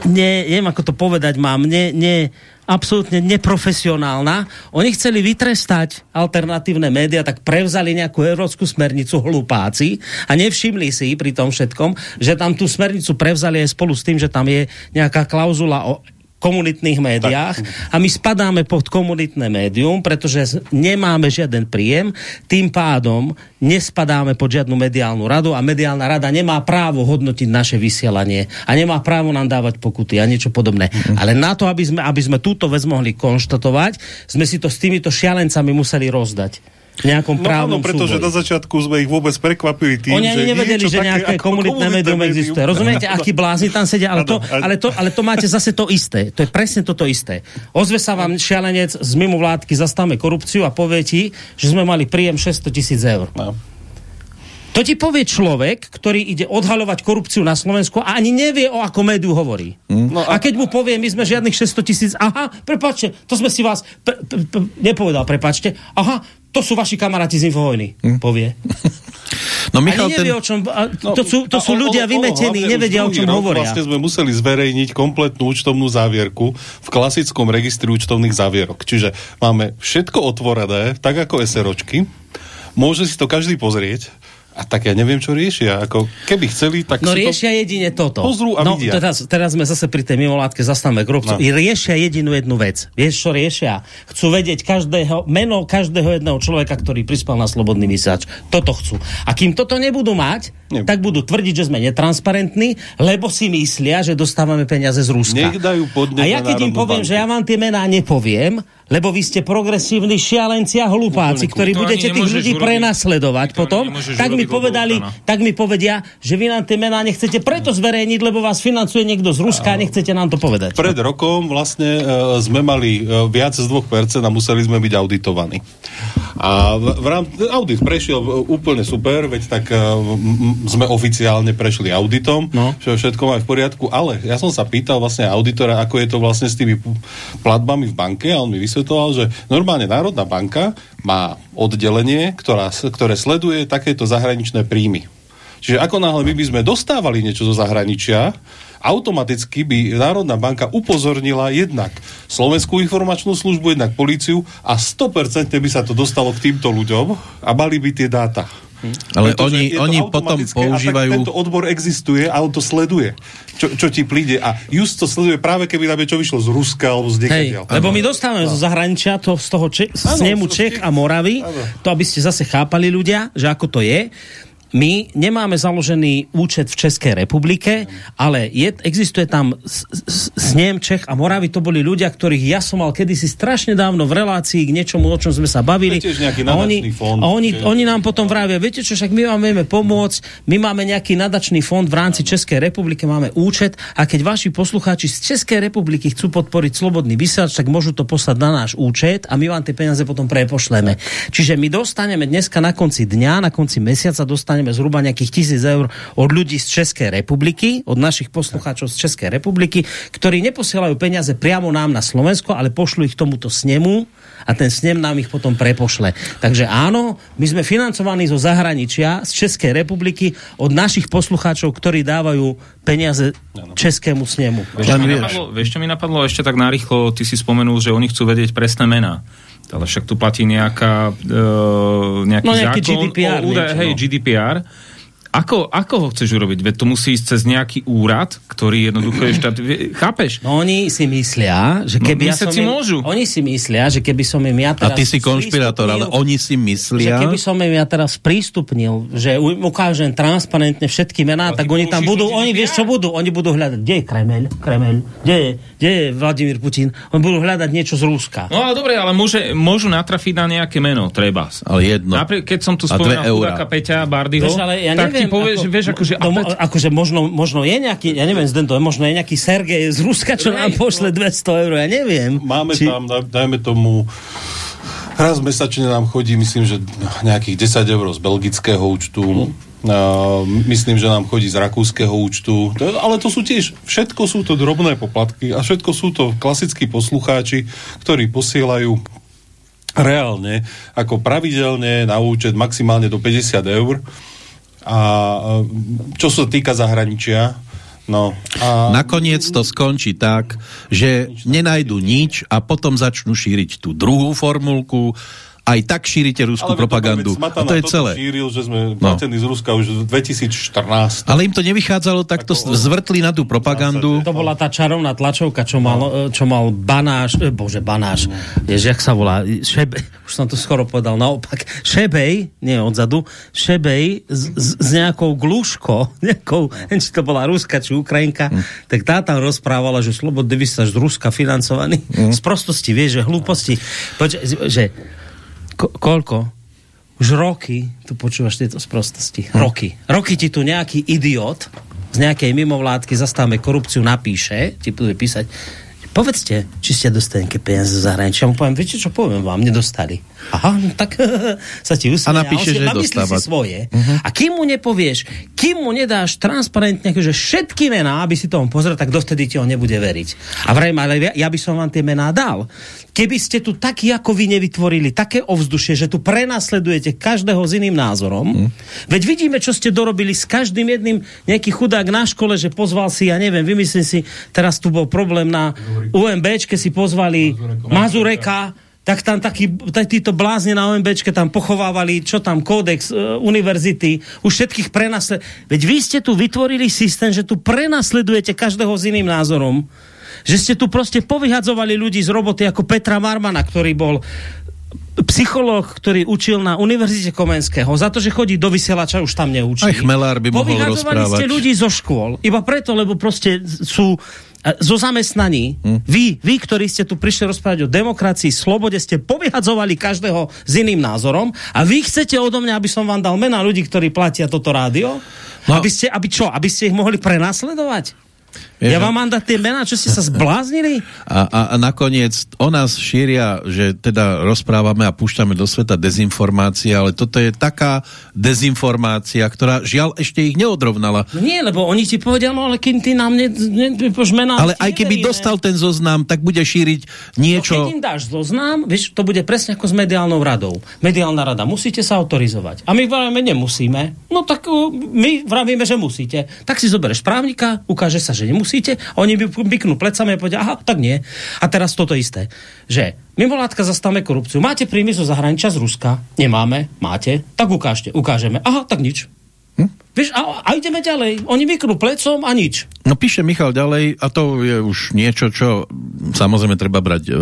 ne, neviem ako to povedať mám, ne, ne, absolútne neprofesionálna. Oni chceli vytrestať alternatívne médiá, tak prevzali nejakú európsku smernicu hlupáci a nevšimli si pri tom všetkom, že tam tú smernicu prevzali aj spolu s tým, že tam je nejaká klauzula o komunitných médiách a my spadáme pod komunitné médium, pretože nemáme žiaden príjem, tým pádom nespadáme pod žiadnu mediálnu radu a mediálna rada nemá právo hodnotiť naše vysielanie a nemá právo nám dávať pokuty a niečo podobné. Ale na to, aby sme, aby sme túto vec mohli konštatovať, sme si to s týmito šialencami museli rozdať nejakom No právnom áno, pretože súboji. na začiatku sme ich vôbec prekvapili tým, Oni ani že nevedeli, že nejaké komunitné médium existuje. Rozumiete, akí blázni tam sedia, ale to, ale, to, ale to máte zase to isté. To je presne toto isté. Ozve sa vám šialenec z mimovládky, zastáme korupciu a povie ti, že sme mali príjem 600 tisíc eur. No. To ti povie človek, ktorý ide odhaľovať korupciu na Slovensku a ani nevie, o ako médiu hovorí. No a keď mu povie, my sme žiadnych 600 tisíc, aha, prepačte, to sme si vás pre, pre, pre, nepovedal, prepačte, aha, to sú vaši kamaráti z Infovojny, povie. No Michal, Ani nevie, ten, o čom, a to sú, to A sú on- ľudia on- vymetení, hlavne nevedia, o čom hovoria. Vlastne sme museli zverejniť kompletnú účtovnú závierku v klasickom registri účtovných závierok. Čiže máme všetko otvorené, tak ako SROčky. Môže si to každý pozrieť. A tak ja neviem, čo riešia. Ako, keby chceli, tak No riešia jedine toto. Pozrú a no, vidia. Teraz, teraz sme zase pri tej mimovládke zastavme korupciu. No. No. Riešia jedinú jednu vec. Vieš, čo riešia? Chcú vedieť každého, meno každého jedného človeka, ktorý prispel na slobodný vysiač. Toto chcú. A kým toto nebudú mať, Nebudú. tak budú tvrdiť, že sme netransparentní, lebo si myslia, že dostávame peniaze z Ruska. Nech dajú a ja keď im poviem, banku. že ja vám tie mená nepoviem, lebo vy ste progresívni šialenci a hlupáci, Úplne ktorí budete tých ľudí urobiť. prenasledovať potom, tak mi povedali, tak mi povedia, že vy nám tie mená nechcete preto zverejniť, lebo vás financuje niekto z Ruska a nechcete nám to povedať. Pred rokom vlastne e, sme mali e, viac z 2% a museli sme byť auditovaní. A v, v rám, audit prešiel e, úplne super, veď tak e, m, m, sme oficiálne prešli auditom, No. že všetko má v poriadku, ale ja som sa pýtal vlastne auditora, ako je to vlastne s tými platbami v banke a on mi vysvetoval, že normálne Národná banka má oddelenie, ktorá, ktoré sleduje takéto zahraničné príjmy. Čiže ako náhle my by sme dostávali niečo zo zahraničia, automaticky by Národná banka upozornila jednak Slovenskú informačnú službu, jednak políciu a 100% by sa to dostalo k týmto ľuďom a mali by tie dáta. Ale Pretože oni- oni potom používajú- A tak tento odbor existuje a on to sleduje. Čo, čo ti príde. A just to sleduje práve keby nám niečo vyšlo z Ruska alebo z niekadiaľ. lebo my dostávame zo zahraničia to, z toho Če- z z- Čech a Moravy, Áno. to aby ste zase chápali ľudia, že ako to je. My nemáme založený účet v Českej republike, ale je, existuje tam s- s- Čech a Moravy, to boli ľudia, ktorých ja som mal kedysi strašne dávno v relácii k niečomu, o čom sme sa bavili. A oni, fond, a oni, že- oni nám potom vravia, viete čo, však my vám vieme pomôcť, my máme nejaký nadačný fond v rámci Českej republiky, máme účet a keď vaši poslucháči z Českej republiky chcú podporiť slobodný vysielač, tak môžu to poslať na náš účet a my vám tie peniaze potom prepošleme. Čiže my dostaneme dneska na konci dňa, na konci mesiaca dostaneme zhruba nejakých tisíc eur od ľudí z Českej republiky, od našich poslucháčov z Českej republiky, ktorí neposielajú peniaze priamo nám na Slovensko, ale pošlu ich tomuto snemu a ten snem nám ich potom prepošle. Takže áno, my sme financovaní zo zahraničia, z Českej republiky, od našich poslucháčov, ktorí dávajú peniaze českému snemu. Vieš, čo Len mi vieš. napadlo, vieš, čo mi napadlo ešte tak narýchlo? Ty si spomenul, že oni chcú vedieť presné mená. Ale však tu platí nejaká, uh, nejaký, No, zákon GDPR o údaj, niečo, hej, no. GDPR. Ako, ako ho chceš urobiť? Veď to musí ísť cez nejaký úrad, ktorý jednoducho je štát... Chápeš? No oni si myslia, že No, keby ja mysleť som im, môžu. Oni si myslia, že keby som im ja A teraz ty si konšpirátor, ale oni si že myslia... keby som im ja teraz prístupnil, že ukážem transparentne všetky mená, tak oni tam budú, oni vieš čo budú? Oni budú hľadať, kde je Kremel, Kremel, kde je, kde je Vladimír Putin? Oni budú hľadať niečo z Ruska. No ale dobre, ale môže, môžu natrafiť na nejaké meno, treba. Ale jedno. Napríklad, keď som tu A spomínal Peťa Bardyho, Vieš, ale ja tak neviem, ti povieš, že vieš, akože... no, a mo- Pet- akože možno, možno je nejaký, ja neviem, Zdento, možno je nejaký Sergej z Ruska, čo nám pošle 200 eur, ja neviem. Máme tam, daj- dajme tomu, raz mesačne nám chodí, myslím, že nejakých 10 eur z belgického účtu. Uh, myslím, že nám chodí z rakúskeho účtu. To, ale to sú tiež, všetko sú to drobné poplatky a všetko sú to klasickí poslucháči, ktorí posielajú reálne, ako pravidelne na účet maximálne do 50 eur. A e, čo sa týka zahraničia, no a Nakoniec to skončí tak, že nenajdu nič a potom začnú šíriť tú druhú formulku, aj tak šírite ruskú Ale propagandu. veď A to je celé. šíril, že sme No. z Ruska už v 2014. Ale im to nevychádzalo, tak to Ako- zvrtli na tú propagandu. To bola tá čarovná tlačovka, čo mal, čo mal Banáš, eh, bože, Banáš, vieš, jak sa volá, Šebe, už som to skoro povedal naopak, Šebej, nie odzadu, Šebej s, s, s nejakou glúško, nejakou, neviem, či to bola Ruska, či Ukrajinka, tak tá tam rozprávala, že slobodný vysaž z Ruska financovaný, z prostosti, vieš, že hlúposti, Poč- že ko, koľko? Už roky tu počúvaš tieto sprostosti. Roky. Roky ti tu nejaký idiot z nejakej mimovládky zastáme korupciu napíše, ti bude písať, povedzte, či ste dostali nejaké peniaze zo zahraničia. Ja mu poviem, viete čo, poviem vám, nedostali. Aha, no tak sa ti usmie. A napíše, on si že si svoje. A kým mu nepovieš, kým mu nedáš transparentne, že všetky mená, aby si to on pozrel, tak dovtedy ti on nebude veriť. A vrajme, ale ja, ja by som vám tie mená dal. Keby ste tu taký ako vy nevytvorili také ovzdušie, že tu prenasledujete každého s iným názorom, veď vidíme, čo ste dorobili s každým jedným nejaký chudák na škole, že pozval si, ja neviem, vymyslím si, teraz tu bol problém na UMBčke si pozvali Mazureka, tak tam takí, tak títo blázni na OMBčke tam pochovávali, čo tam, kódex e, univerzity, už všetkých prenasledujete. Veď vy ste tu vytvorili systém, že tu prenasledujete každého s iným názorom, že ste tu proste povyhadzovali ľudí z roboty ako Petra Marmana, ktorý bol psychológ, ktorý učil na Univerzite Komenského, za to, že chodí do vysielača, už tam neučí. Aj Chmelár by mohol Povyhadzovali ste rozprávať. ľudí zo škôl, iba preto, lebo proste sú zo zamestnaní. Hm. Vy, vy, ktorí ste tu prišli rozprávať o demokracii, slobode, ste povyhadzovali každého s iným názorom a vy chcete odo mňa, aby som vám dal mena ľudí, ktorí platia toto rádio? No. Aby ste, aby čo? Aby ste ich mohli prenasledovať? Ja vám mám dať tie mená, čo ste sa zbláznili? A, a, a nakoniec o nás šíria, že teda rozprávame a púšťame do sveta dezinformácie, ale toto je taká dezinformácia, ktorá žiaľ ešte ich neodrovnala. No nie, lebo oni ti povedia, no ale keď ty nám ne, mená... Ale aj keby neveríme. dostal ten zoznam, tak bude šíriť No, keď niečo... im dáš zoznam, vieš, to bude presne ako s mediálnou radou. Mediálna rada, musíte sa autorizovať. A my vravíme, nemusíme. No tak uh, my vravíme, že musíte. Tak si zoberieš právnika, ukáže sa, že nemusíte. A oni by byknú plecami a povedia, aha, tak nie. A teraz toto isté, že mimovládka zastavme korupciu. Máte príjmy zo zahraničia z Ruska? Nemáme. Máte? Tak ukážte. Ukážeme. Aha, tak nič. Hm? Vieš, a, a ideme ďalej. Oni vyknú plecom a nič. No píše Michal ďalej, a to je už niečo, čo samozrejme treba brať e,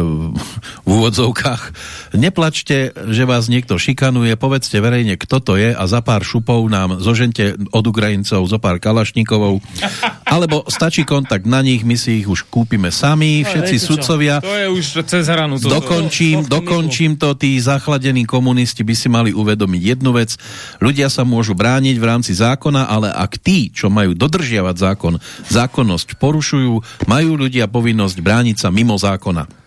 v úvodzovkách. Neplačte, že vás niekto šikanuje, povedzte verejne, kto to je a za pár šupov nám zožente od Ukrajincov zo pár kalašníkovou. Alebo stačí kontakt na nich, my si ich už kúpime sami, No, všetci viete sudcovia. To je už cez hranu. To, Dokončím, to- to- to- dokončím to, tí zachladení komunisti by si mali uvedomiť jednu vec. Ľudia sa môžu brániť v rámci zákona, ale ak tí, čo majú dodržiavať zákon, zákonnosť porušujú, majú ľudia povinnosť brániť sa mimo zákona.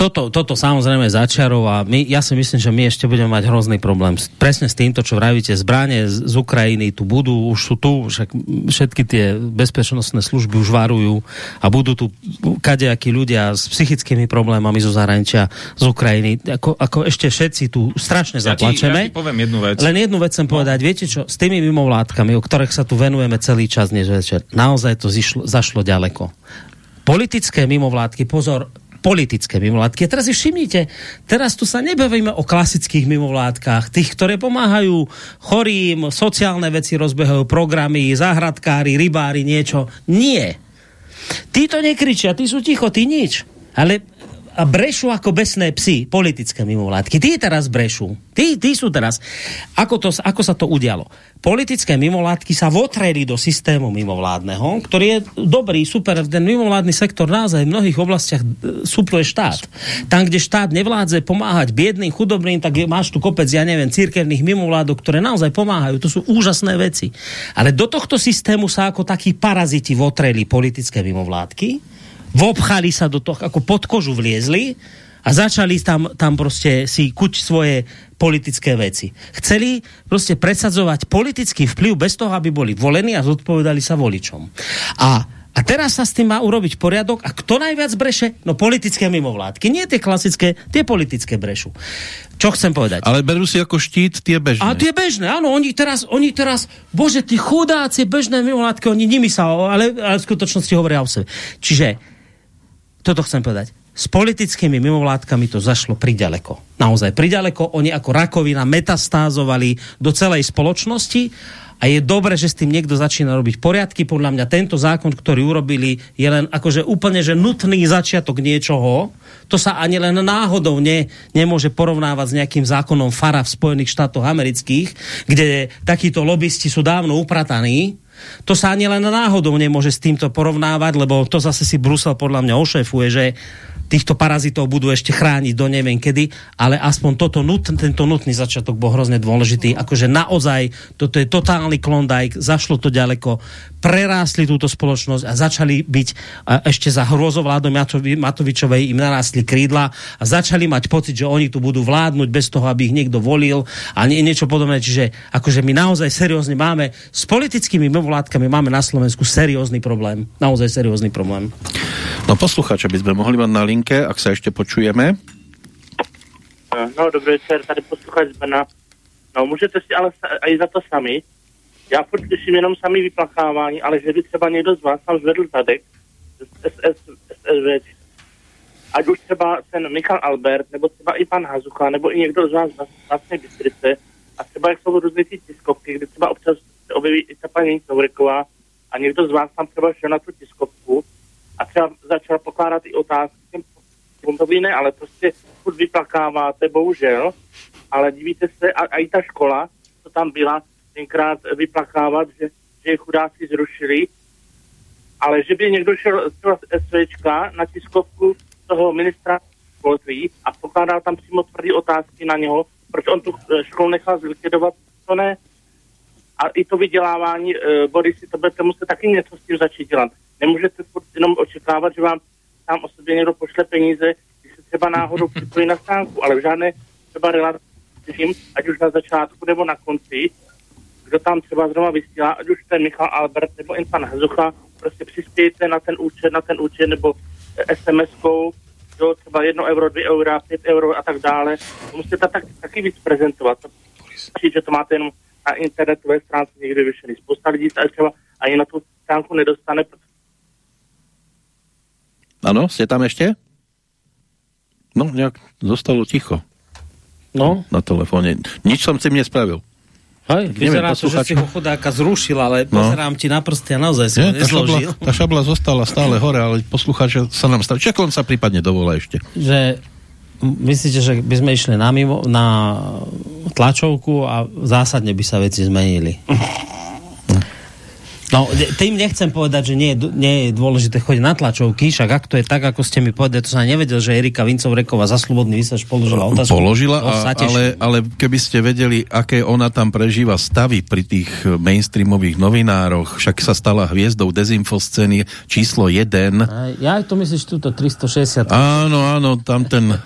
Toto, toto samozrejme začarov a my, ja si myslím, že my ešte budeme mať hrozný problém. Presne s týmto, čo vravíte, zbranie z, z Ukrajiny tu budú, už sú tu, však všetky tie bezpečnostné služby už varujú a budú tu kadejakí ľudia s psychickými problémami zo zahraničia z Ukrajiny. Ako, ako ešte všetci tu strašne Ja ti, ja zaplačeme. ti poviem jednu vec. Len jednu vec chcem povedať, viete čo, s tými mimovládkami, o ktorých sa tu venujeme celý čas dnes večer, naozaj to zišlo, zašlo ďaleko. Politické mimovládky, pozor, politické mimovládky. A teraz si všimnite, teraz tu sa nebavíme o klasických mimovládkach, tých, ktoré pomáhajú chorým, sociálne veci rozbehajú, programy, záhradkári, rybári, niečo. Nie. Títo nekričia, tí sú ticho, tí nič. Ale a brešú ako besné psy, politické mimovládky. Tí teraz brešú. Tí, tí sú teraz. Ako, to, ako sa to udialo? Politické mimovládky sa votreli do systému mimovládneho, ktorý je dobrý, super. Ten mimovládny sektor naozaj v mnohých oblastiach e, supluje štát. Tam, kde štát nevládze pomáhať biedným, chudobným, tak máš tu kopec, ja neviem, církevných mimovládok, ktoré naozaj pomáhajú. To sú úžasné veci. Ale do tohto systému sa ako takí paraziti votreli politické mimovládky, vopchali sa do toho, ako pod kožu vliezli a začali tam, tam proste si kuť svoje politické veci. Chceli proste presadzovať politický vplyv bez toho, aby boli volení a zodpovedali sa voličom. A a teraz sa s tým má urobiť poriadok. A kto najviac breše? No politické mimovládky. Nie tie klasické, tie politické brešu. Čo chcem povedať? Ale berú si ako štít tie bežné. A tie bežné, áno, oni teraz, oni teraz, bože, tí chudáci bežné mimovládky, oni nimi sa, ale, ale v skutočnosti hovoria o sebe. Čiže, toto chcem povedať, s politickými mimovládkami to zašlo priďaleko. Naozaj priďaleko, oni ako rakovina metastázovali do celej spoločnosti a je dobre, že s tým niekto začína robiť poriadky. Podľa mňa tento zákon, ktorý urobili, je len akože úplne že nutný začiatok niečoho. To sa ani len náhodou ne, nemôže porovnávať s nejakým zákonom FARA v Spojených štátoch amerických, kde takíto lobbysti sú dávno uprataní. To sa ani len náhodou nemôže s týmto porovnávať, lebo to zase si Brusel podľa mňa ošefuje, že týchto parazitov budú ešte chrániť do neviem kedy, ale aspoň toto nut, tento nutný začiatok bol hrozne dôležitý. Akože naozaj, toto je totálny klondajk, zašlo to ďaleko, prerástli túto spoločnosť a začali byť ešte za hrôzovládom Matovi, Matovičovej im narástli krídla a začali mať pocit, že oni tu budú vládnuť bez toho, aby ich niekto volil a nie, niečo podobné. Čiže akože my naozaj seriózne máme, s politickými mimovládkami máme na Slovensku seriózny problém. Naozaj seriózny problém. No posluchača by sme mohli mať na linke, ak sa ešte počujeme. No, dobrý večer, tady posluchač z Brna. No, můžete si ale i za to sami. Já furt jenom sami vyplachávání, ale že by třeba někdo z vás tam zvedl zadek z SS, SSV, ať už třeba ten Michal Albert, nebo třeba i pan Hazucha, nebo i někdo z vás z vlastní Bystrice, a třeba jak jsou různé ty tiskovky, kde třeba občas se objeví i ta paní Souriková a někdo z vás tam třeba šel na tu tiskovku a třeba začal pokládat i otázky ne, ale prostě furt vyplakáváte, bohužel, ale divíte se, a, a i ta škola, co tam byla, tenkrát vyplakávat, že, že je chudáci zrušili, ale že by někdo šel třeba z SVčka na tiskovku toho ministra školství a pokládal tam přímo tvrdé otázky na něho, proč on tu eh, školu nechal zlikvidovat, to ne. A i to vydělávání, e, Borisy, to budete muset taky něco s tím začít dělat. Nemůžete furt jenom očekávat, že vám sám o sobě někdo pošle peníze, když se třeba náhodou připojí na stánku, ale v žádné třeba relativním, ať už na začátku nebo na konci, kdo tam třeba zrovna vysílá, ať už ten Michal Albert nebo jen pan Hazucha, prostě přispějte na ten účet, na ten účet nebo eh, SMS-kou, jo, třeba 1 euro, 2 eura, 5 euro a tak dále. To musíte tak, taky víc prezentovat. Říct, že to máte jenom na internetové stránce někde vyšený. Spousta lidí se třeba ani na tu stránku nedostane, Áno, ste tam ešte? No, nejak zostalo ticho No, na telefóne. Nič som s tým nespravil. Hej, vyzerá to, že si ho chudáka zrušil, ale No. pozerám ti na prsty a naozaj si ho Nie, tá, šabla, nezložil. tá šabla zostala stále hore, ale poslucháč sa nám stane. Čak on sa prípadne dovolá ešte. Že myslíte, že by sme išli na, mimo, na tlačovku a zásadne by sa veci zmenili? No, tým nechcem povedať, že nie je, nie je dôležité chodiť na tlačovky, však ak to je tak, ako ste mi povedali, to som nevedel, že Erika Vincov-Reková za slobodný vysač položila otázku. Položila, a, sa teším. ale, ale keby ste vedeli, aké ona tam prežíva stavy pri tých mainstreamových novinároch, však sa stala hviezdou dezinfoscény číslo 1. Aj, Ja to myslíš túto 360. Áno, áno, tam ten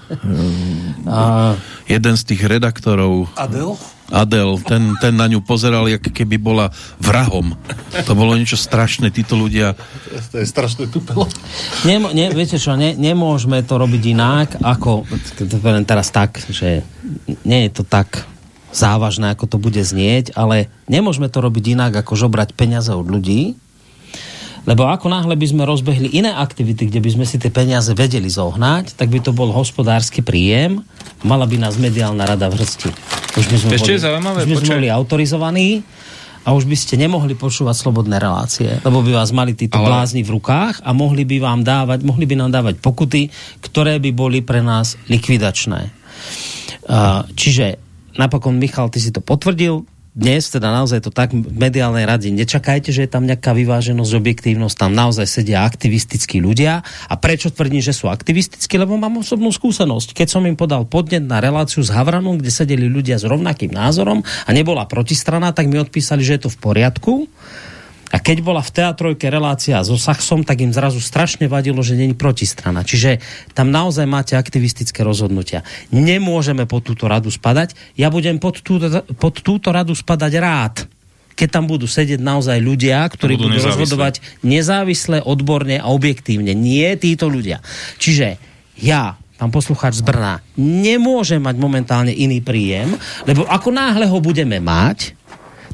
A, jeden z tých redaktorov Adel? Adel, ten, ten na ňu pozeral, jak keby bola vrahom. To bolo niečo strašné, títo ľudia. To je strašné tupelo. Nemo, ne, viete čo, ne, nemôžeme to robiť inak, ako, teraz tak, že nie je to tak závažné, ako to bude znieť, ale nemôžeme to robiť inak, ako žobrať peniaze od ľudí, lebo ako náhle by sme rozbehli iné aktivity, kde by sme si tie peniaze vedeli zohnať, tak by to bol hospodársky príjem, mala by nás mediálna rada v hrsti. Už by sme Ešte boli, zaujímavé, už by sme boli autorizovaní a už by ste nemohli počúvať slobodné relácie, lebo by vás mali títo Ale- blázni v rukách a mohli by vám dávať, mohli by nám dávať pokuty, ktoré by boli pre nás likvidačné. Čiže napokon, Michal, ty si to potvrdil, dnes teda naozaj to tak v mediálnej rade nečakajte, že je tam nejaká vyváženosť, objektívnosť, tam naozaj sedia aktivistickí ľudia. A prečo tvrdím, že sú aktivistickí? Lebo mám osobnú skúsenosť. Keď som im podal podnet na reláciu s Havranom, kde sedeli ľudia s rovnakým názorom a nebola protistrana, tak mi odpísali, že je to v poriadku. A keď bola v teatrojke relácia so Saxom, tak im zrazu strašne vadilo, že není protistrana. Čiže tam naozaj máte aktivistické rozhodnutia. Nemôžeme pod túto radu spadať. Ja budem pod túto, pod túto radu spadať rád keď tam budú sedieť naozaj ľudia, ktorí Budú budú, nezávislé. rozhodovať nezávisle, odborne a objektívne. Nie títo ľudia. Čiže ja, pán poslucháč z Brna, nemôžem mať momentálne iný príjem, lebo ako náhle ho budeme mať,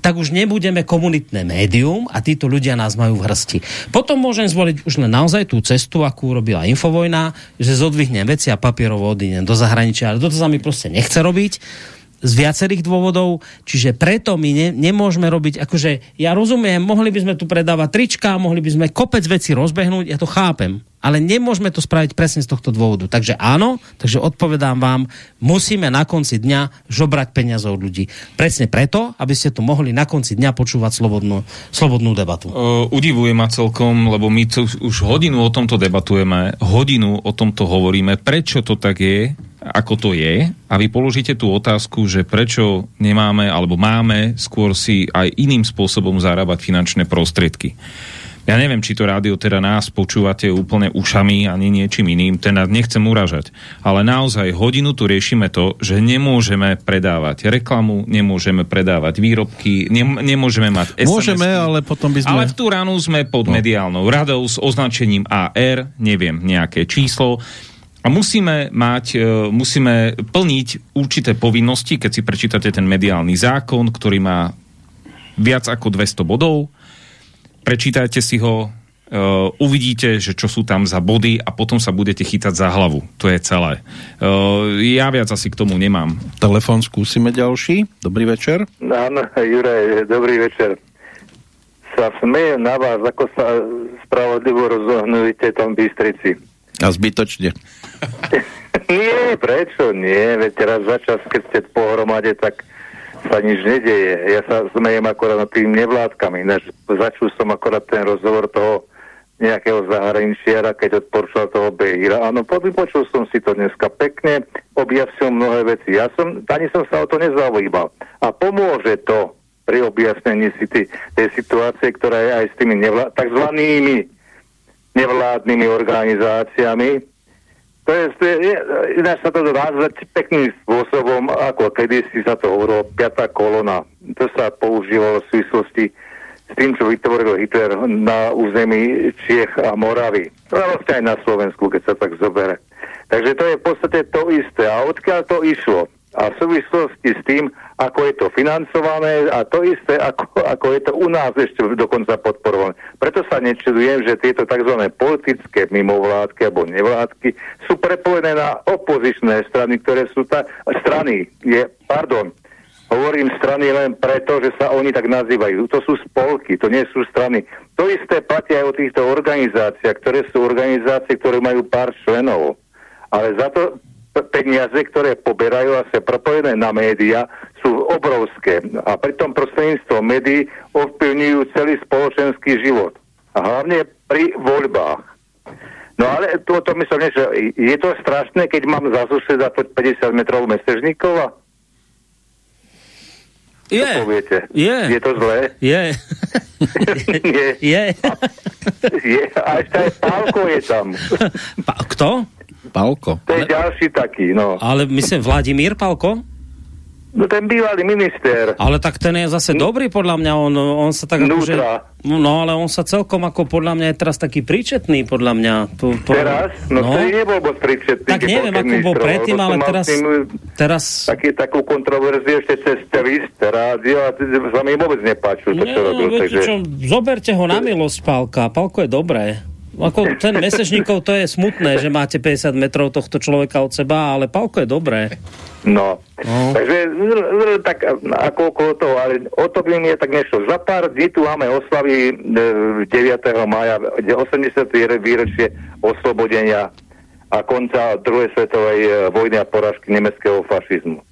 tak už nebudeme komunitné médium a títo ľudia nás majú v hrsti. Potom môžem zvoliť už len naozaj tú cestu, akú urobila Infovojna, že zodvihnem veci a papierovo odídem do zahraničia, ale toto sa mi proste nechce robiť z viacerých dôvodov, čiže preto my ne, nemôžeme robiť, akože ja rozumiem, mohli by sme tu predávať trička, mohli by sme kopec veci rozbehnúť, ja to chápem, ale nemôžeme to spraviť presne z tohto dôvodu. Takže áno, takže odpovedám vám, musíme na konci dňa žobrať peniaze od ľudí. Presne preto, aby ste tu mohli na konci dňa počúvať slobodnú, slobodnú debatu. Uh, udivuje ma celkom, lebo my tu už hodinu o tomto debatujeme, hodinu o tomto hovoríme, prečo to tak je, ako to je a vy položíte tú otázku, že prečo nemáme alebo máme skôr si aj iným spôsobom zarábať finančné prostriedky. Ja neviem, či to rádio teda nás počúvate úplne ušami a nie niečím iným, teda nechcem uražať. Ale naozaj hodinu tu riešime to, že nemôžeme predávať reklamu, nemôžeme predávať výrobky, nem, nemôžeme mať SMS. Môžeme, ale potom by sme... Ale v tú ranu sme pod no. mediálnou radou s označením AR, neviem, nejaké číslo. A musíme mať, e, musíme plniť určité povinnosti, keď si prečítate ten mediálny zákon, ktorý má viac ako 200 bodov. Prečítajte si ho, Uh, uvidíte, že čo sú tam za body a potom sa budete chytať za hlavu. To je celé. Uh, ja viac asi k tomu nemám. Telefón skúsime ďalší. Dobrý večer. Áno, Juraj, dobrý večer. Sa smejem na vás, ako sa spravodlivo rozohnujete tam v Bystrici. A zbytočne. Nie, prečo nie? Veď teraz za čas, keď ste pohromade, tak sa nič nedeje. Ja sa smejem akorát nad tým nevládkami. Ináč začul som akorát ten rozhovor toho nejakého zahraničiara, keď odporúčal toho Behira. Áno, vypočul som si to dneska pekne, objasnil mnohé veci. Ja som, ani som sa o to nezaujímal. A pomôže to pri objasnení si tej situácie, ktorá je aj s tými nevlá, takzvanými nevládnymi organizáciami. To je, to je, ináč sa to dá pekným spôsobom, ako kedysi sa to hovorilo, piatá kolona. To sa používalo v súvislosti s tým, čo vytvoril Hitler na území Čiech a Moravy. Je vlastne aj na Slovensku, keď sa tak zobere. Takže to je v podstate to isté. A odkiaľ to išlo? A v súvislosti s tým, ako je to financované a to isté, ako, ako je to u nás ešte dokonca podporované. Preto sa nečudujem, že tieto tzv. politické mimovládky alebo nevládky sú prepojené na opozičné strany, ktoré sú tá, strany, je, pardon, Hovorím strany len preto, že sa oni tak nazývajú. To sú spolky, to nie sú strany. To isté platí aj o týchto organizáciách, ktoré sú organizácie, ktoré majú pár členov. Ale za to peniaze, ktoré poberajú a sa propojené na média, sú obrovské. A pritom prostredníctvom médií ovplyvňujú celý spoločenský život. A hlavne pri voľbách. No ale to, to myslím, že je to strašné, keď mám za suseda 50 metrov mesežníkova? Je. Čo poviete? Je. Je to zlé? Je. Nie. Je. Je. A ešte aj Pálko je tam. Pa, kto? Palko. To je ďalší taký, no. Ale myslím Vladimír Palko? No ten bývalý minister. Ale tak ten je zase dobrý podľa mňa, on, on sa tak akože... No ale on sa celkom ako podľa mňa je teraz taký príčetný, podľa mňa. Tu, po, Teraz? No, no. vtedy nebol moc príčetný. Tak neviem, ako bol predtým, ale teraz, teraz... Taký, takú kontroverziu ešte cez telist, rádio a sa mi vôbec nepáčilo to, čo Nie, robil. Takže... čo, zoberte ho na milosť, Pálka. Pálko je dobré. Ako ten mesežníkov, to je smutné, že máte 50 metrov tohto človeka od seba, ale Pálko je dobré. No. no. Takže r- r- tak ako okolo toho, ale o to by mi tak nešlo. Za pár dní tu máme oslavy e, 9. maja, 80. výročie oslobodenia a konca druhej svetovej e, vojny a poražky nemeckého fašizmu.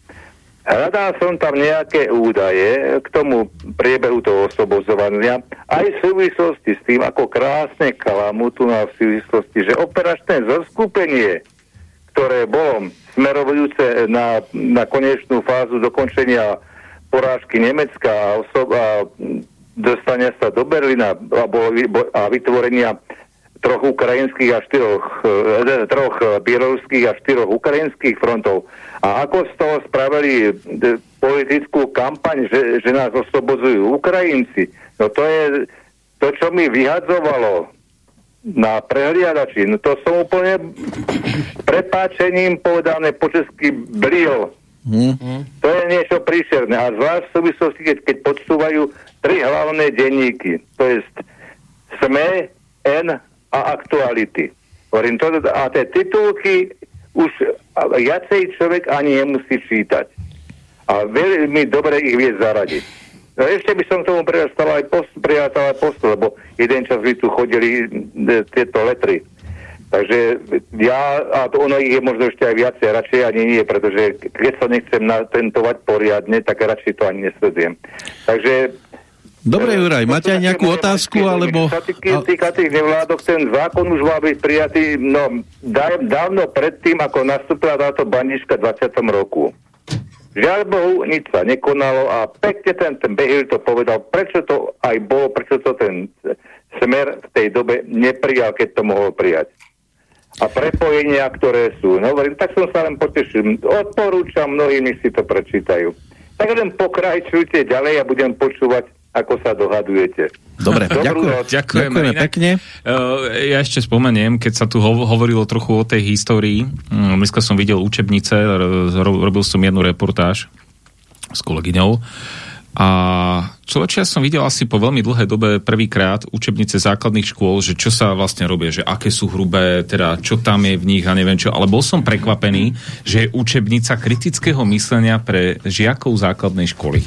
Hľadal som tam nejaké údaje k tomu priebehu toho oslobodzovania, aj v súvislosti s tým, ako krásne klamu tu na v súvislosti, že operačné zoskupenie, ktoré bolo smerovujúce na, na konečnú fázu dokončenia porážky Nemecka a, osob, a dostania sa do Berlína a, bolo, a vytvorenia troch ukrajinských a štyroch, e, troch bieloruských a štyroch ukrajinských frontov. A ako z toho spravili politickú kampaň, že, že nás oslobodzujú Ukrajinci, no to je to, čo mi vyhadzovalo na prehliadači, no to som úplne prepáčením povedané po česky bril. Hmm. To je niečo príšerné. A zvlášť v súvislosti, keď, keď podsúvajú tri hlavné denníky. To je SME, N a aktuality. Hovorím, to, a tie titulky už viacej človek ani nemusí čítať. A veľmi dobre ich vie zaradiť. No ešte by som tomu prirastal aj post, prirastal aj post, lebo jeden čas by tu chodili e, tieto letry. Takže ja, a to ono ich je možno ešte aj viacej, radšej ani nie, pretože keď sa nechcem natentovať poriadne, tak radšej to ani nesledujem. Takže Dobre, Juraj, máte aj nejakú otázku, alebo... Čo týka, tých nevládok, ten zákon už mal byť prijatý no, dávno predtým, ako nastúpila táto bandička v 20. roku. Žiaľ Bohu, nič sa nekonalo a pekne ten, ten Behil to povedal, prečo to aj bolo, prečo to ten smer v tej dobe neprijal, keď to mohol prijať. A prepojenia, ktoré sú. No, hovorím, tak som sa len potešil. Odporúčam mnohým, nech si to prečítajú. Tak len pokrajčujte ďalej a budem počúvať ako sa dohadujete. Dobre, ďakujem. Ďakujeme, Ďakujeme Inak, pekne. Uh, ja ešte spomeniem, keď sa tu hov- hovorilo trochu o tej histórii. Um, dneska som videl učebnice, ro- robil som jednu reportáž s kolegyňou. A človeče, ja som videl asi po veľmi dlhej dobe prvýkrát učebnice základných škôl, že čo sa vlastne robia, že aké sú hrubé, teda čo tam je v nich a neviem čo. Ale bol som prekvapený, že je učebnica kritického myslenia pre žiakov základnej školy.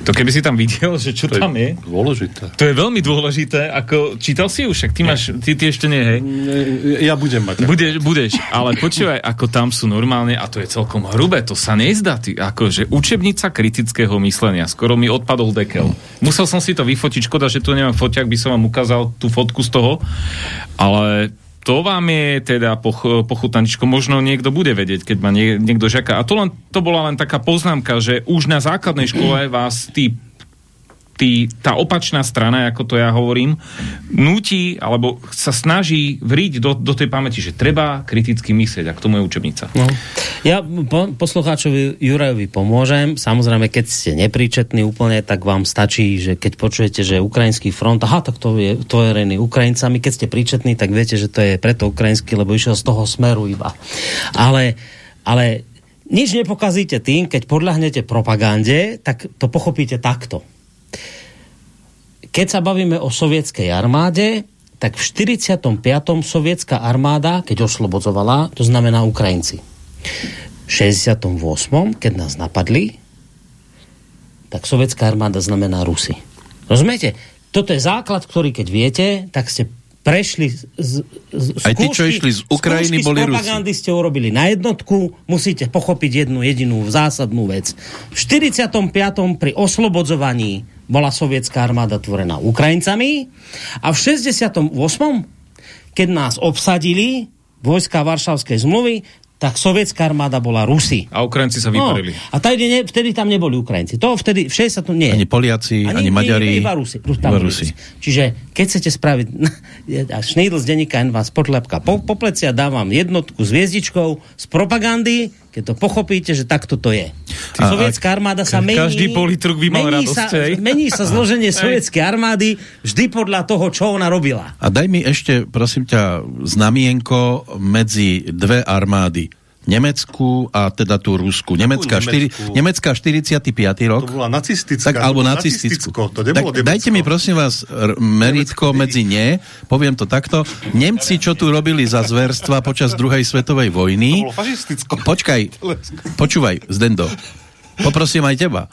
To keby si tam videl, že čo To je tam je. dôležité. To je veľmi dôležité. Ako, čítal si už, však ty, máš, ty, ty ešte nie, hej? Ja budem mať. Budeš, budeš, ale počúvaj, ako tam sú normálne, a to je celkom hrubé, to sa nezdá, ty, akože učebnica kritického myslenia, skoro mi odpadol dekel. Musel som si to vyfotiť, škoda, že tu nemám foťak, by som vám ukázal tú fotku z toho, ale to vám je teda poch, pochutaničko, možno niekto bude vedieť, keď ma nie, niekto žaká. A to, len, to bola len taká poznámka, že už na základnej škole vás tí tí, tá opačná strana, ako to ja hovorím, nutí, alebo sa snaží vriť do, do tej pamäti, že treba kriticky myslieť, a k tomu je učebnica. No. Ja po, poslucháčovi Jurajovi pomôžem. Samozrejme, keď ste nepríčetní úplne, tak vám stačí, že keď počujete, že ukrajinský front, aha, tak to je tvorený Ukrajincami. Keď ste príčetní, tak viete, že to je preto ukrajinský, lebo išiel z toho smeru iba. Ale, ale nič nepokazíte tým, keď podľahnete propagande, tak to pochopíte takto. Keď sa bavíme o sovietskej armáde, tak v 45. sovietská armáda, keď oslobodzovala, to znamená Ukrajinci. V 68. keď nás napadli, tak sovietská armáda znamená Rusy. Rozumiete? Toto je základ, ktorý keď viete, tak ste prešli z, z, z Aj tí, čo išli z Ukrajiny, skúšky boli z Rusi. propagandy ste urobili na jednotku, musíte pochopiť jednu jedinú zásadnú vec. V 45. pri oslobodzovaní bola sovietská armáda tvorená Ukrajincami a v 68. keď nás obsadili vojska Varšavskej zmluvy, tak sovietská armáda bola Rusy. A Ukrajinci sa vyparili. No, a tady ne, vtedy tam neboli Ukrajinci. To vtedy, v 60. nie. Ani Poliaci, ani, nie, Maďari. Iba Rusi. Rus, tam Iba Rusi. Rusi. Čiže keď chcete spraviť a Schneidl z denníka N vás potlepka po, po pleci a dávam jednotku s hviezdičkou z propagandy, keď to pochopíte, že takto to je. A- Sovietská armáda sa mení... každý politruk by mal mení radosť, sa, hej? mení sa zloženie sovietskej armády vždy podľa toho, čo ona robila. A daj mi ešte, prosím ťa, znamienko medzi dve armády. Nemeckú a teda tú Rusku. Štyri, Nemeckú? Nemecká 45. rok. To bola nacistická. Tak, alebo to bolo nacistickú. To nebolo tak, dajte mi prosím vás meritko medzi ne, poviem to takto. Nemci, čo tu robili za zverstva počas druhej svetovej To vojny, bolo fašisticko. počkaj, počúvaj, Zdendo, poprosím aj teba.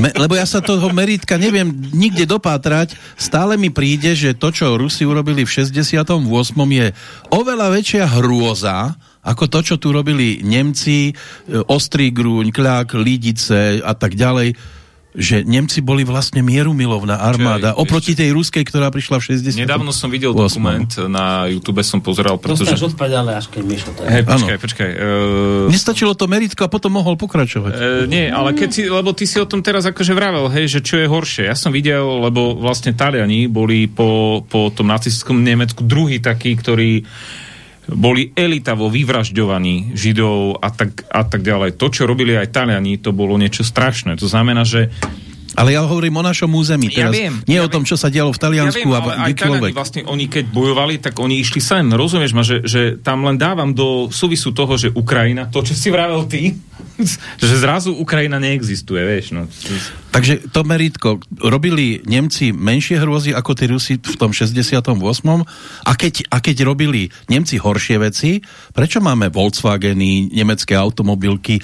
Me, lebo ja sa toho meritka neviem nikde dopátrať. Stále mi príde, že to, čo Rusi urobili v 68. je oveľa väčšia hrôza, ako to, čo tu robili Nemci, e, Ostrý Grúň, Kľak, Lidice a tak ďalej že Nemci boli vlastne mierumilovná armáda Čiže- oproti tej ruskej, ktorá prišla v 60. Nedávno som videl 8. dokument na YouTube, som pozeral, pretože... Dostaneš odpať, ale až keď Mišo to je. Hej, počkaj, počkaj. Uh, Nestačilo to meritko a potom mohol pokračovať. E, nie, ale keď si, lebo ty si o tom teraz akože vravel, hej, že čo je horšie. Ja som videl, lebo vlastne Taliani boli po, po tom nacistickom Nemecku druhý taký, ktorí boli elita vo vyvražďovaní Židov a tak, a tak ďalej. To, čo robili aj Taliani, to bolo niečo strašné. To znamená, že Ale ja hovorím o našom území Ja teraz. viem, Nie ja o tom, viem. čo sa dialo v ja Taliansku viem, a ale aj kdekoľvek. Taliani vlastne, oni keď bojovali, tak oni išli sem. Rozumieš ma, že, že tam len dávam do súvisu toho, že Ukrajina, to, čo si vravel ty, že zrazu Ukrajina neexistuje, vieš. No. Takže to meritko, robili Nemci menšie hrôzy ako tí Rusi v tom 68. A keď, a keď robili Nemci horšie veci, prečo máme Volkswageny, nemecké automobilky e,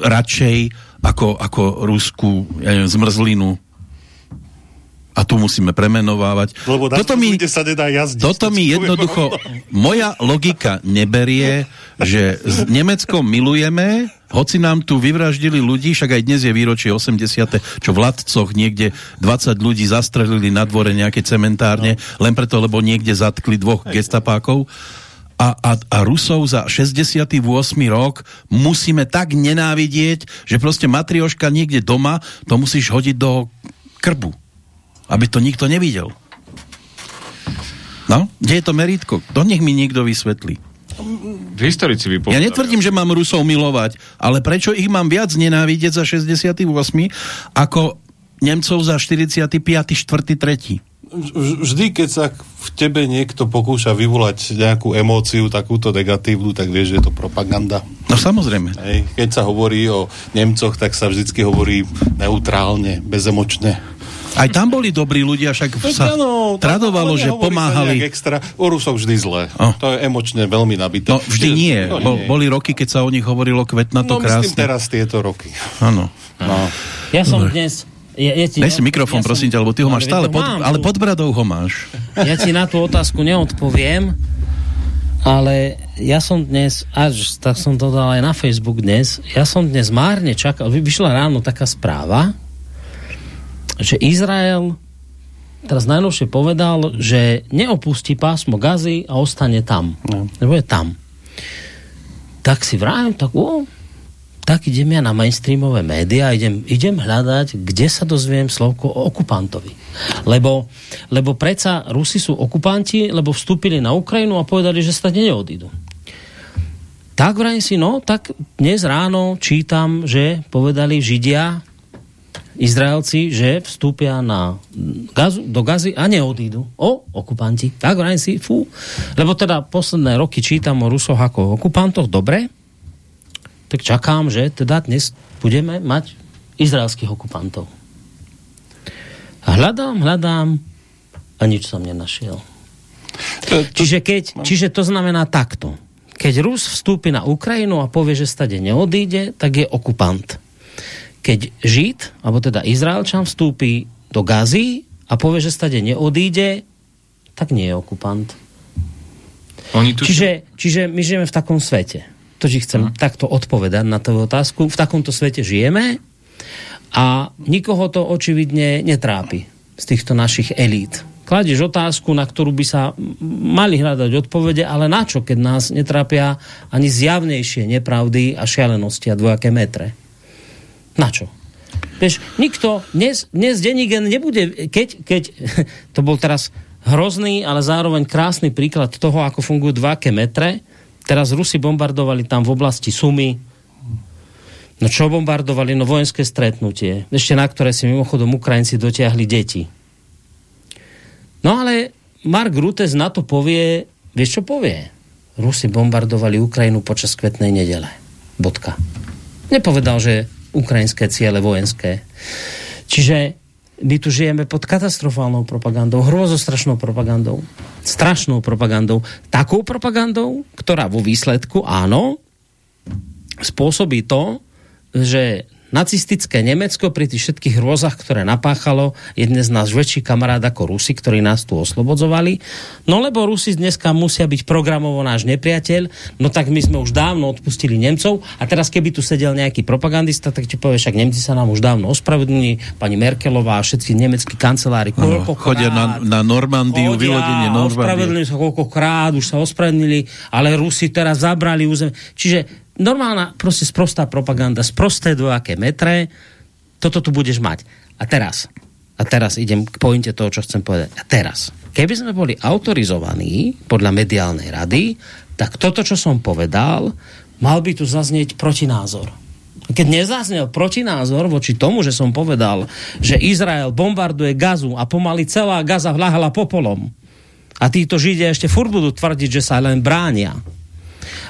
radšej ako, ako Rusku ja neviem, zmrzlinu? A tu musíme premenovávať. Lebo na toto mi, sa nedá jazdiť. toto To mi jednoducho, moja logika neberie, že s Nemeckom milujeme, hoci nám tu vyvraždili ľudí, však aj dnes je výročie 80. čo v Latcoch niekde 20 ľudí zastrelili na dvore nejaké cementárne, len preto, lebo niekde zatkli dvoch gestapákov. A, a, a Rusov za 68. rok musíme tak nenávidieť, že proste matrioška niekde doma, to musíš hodiť do krbu, aby to nikto nevidel. No, kde je to meritko? To nech mi niekto vysvetlí. Historici by Ja netvrdím, že mám Rusov milovať, ale prečo ich mám viac nenávidieť za 68. ako Nemcov za 45. 4. 3. Vždy, keď sa v tebe niekto pokúša vyvolať nejakú emóciu, takúto negatívnu, tak vieš, že je to propaganda. No samozrejme. Hej. Keď sa hovorí o Nemcoch, tak sa vždycky hovorí neutrálne, bezemočne. Aj tam boli dobrí ľudia, však sa Áno, tak- tradovalo, že sa pomáhali. Extra. O Rusoch vždy zle. Oh. To je emočne veľmi nabité. No vždy Čiže- nie. No, nie. boli roky, keď sa o nich hovorilo kvetnato No krásne. teraz tieto roky. Áno. No. Ja som dnes... Ti Daj si mikrofón, ja prosím ťa, lebo ty ho máš stále, pod, mám ale pod bradou ho máš. Ja ti na tú otázku neodpoviem, ale ja som dnes, až tak som to dal aj na Facebook dnes, ja som dnes márne čakal, vy- vyšla ráno taká správa, že Izrael teraz najnovšie povedal, že neopustí pásmo Gazy a ostane tam. No. Lebo je tam. Tak si vravím, tak o, tak idem ja na mainstreamové médiá, idem, idem hľadať, kde sa dozviem slovko o okupantovi. Lebo, lebo predsa Rusi sú okupanti, lebo vstúpili na Ukrajinu a povedali, že sa neodídu. Tak vrajím si, no, tak dnes ráno čítam, že povedali Židia, Izraelci, že vstúpia na gazu, do Gazy a neodídu. O, okupanti. Tak vrajím si, fú. Lebo teda posledné roky čítam o Rusoch ako o okupantoch, dobre, tak čakám, že teda dnes budeme mať izraelských okupantov. A hľadám, hľadám a nič som nenašiel. To, to, Čiže, keď, čiže to znamená takto. Keď Rus vstúpi na Ukrajinu a povie, že stade neodíde, tak je okupant. keď Žid, alebo teda Izraelčan vstúpi do Gazy a povie, že stade neodíde, tak nie je okupant. Oni tu Čiže, čiže my žijeme v takom svete. To, že chcem takto odpovedať na tú otázku. V takomto svete žijeme a nikoho to očividne netrápi z týchto našich elít. Kladieš otázku, na ktorú by sa mali hľadať odpovede, ale na čo, keď nás netrápia ani zjavnejšie nepravdy a šialenosti a dvojaké metre? Na čo? Vieš, nikto, dnes, dnes Denigen nebude, keď, keď, to bol teraz hrozný, ale zároveň krásny príklad toho, ako fungujú dvojaké metre. Teraz Rusi bombardovali tam v oblasti Sumy. No čo bombardovali? No vojenské stretnutie. Ešte na ktoré si mimochodom Ukrajinci dotiahli deti. No ale Mark Rutte na to povie, vieš čo povie? Rusi bombardovali Ukrajinu počas kvetnej nedele. Bodka. Nepovedal, že ukrajinské ciele vojenské. Čiže my tu žijeme pod katastrofálnou propagandou, hrozostrašnou propagandou, strašnou propagandou, takou propagandou, ktorá vo výsledku, áno, spôsobí to, že nacistické Nemecko pri tých všetkých hrôzach, ktoré napáchalo, je dnes náš väčší kamarát ako Rusi, ktorí nás tu oslobodzovali. No lebo Rusi dneska musia byť programovo náš nepriateľ, no tak my sme už dávno odpustili Nemcov a teraz keby tu sedel nejaký propagandista, tak ti povie, však Nemci sa nám už dávno ospravedlní, pani Merkelová a všetci nemeckí kancelári, koľkokrát chodia na, na Normandiu, vylodenie Normandie. ospravedlnili sa koľkokrát, už sa ospravedlnili, ale Rusi teraz zabrali územie. Čiže normálna, proste sprostá propaganda, sprosté dvojaké metre, toto tu budeš mať. A teraz, a teraz idem k pointe toho, čo chcem povedať. A teraz, keby sme boli autorizovaní podľa mediálnej rady, tak toto, čo som povedal, mal by tu zaznieť protinázor. Keď nezaznel protinázor voči tomu, že som povedal, že Izrael bombarduje Gazu a pomaly celá Gaza vláhala popolom, a títo Židia ešte furt budú tvrdiť, že sa len bránia.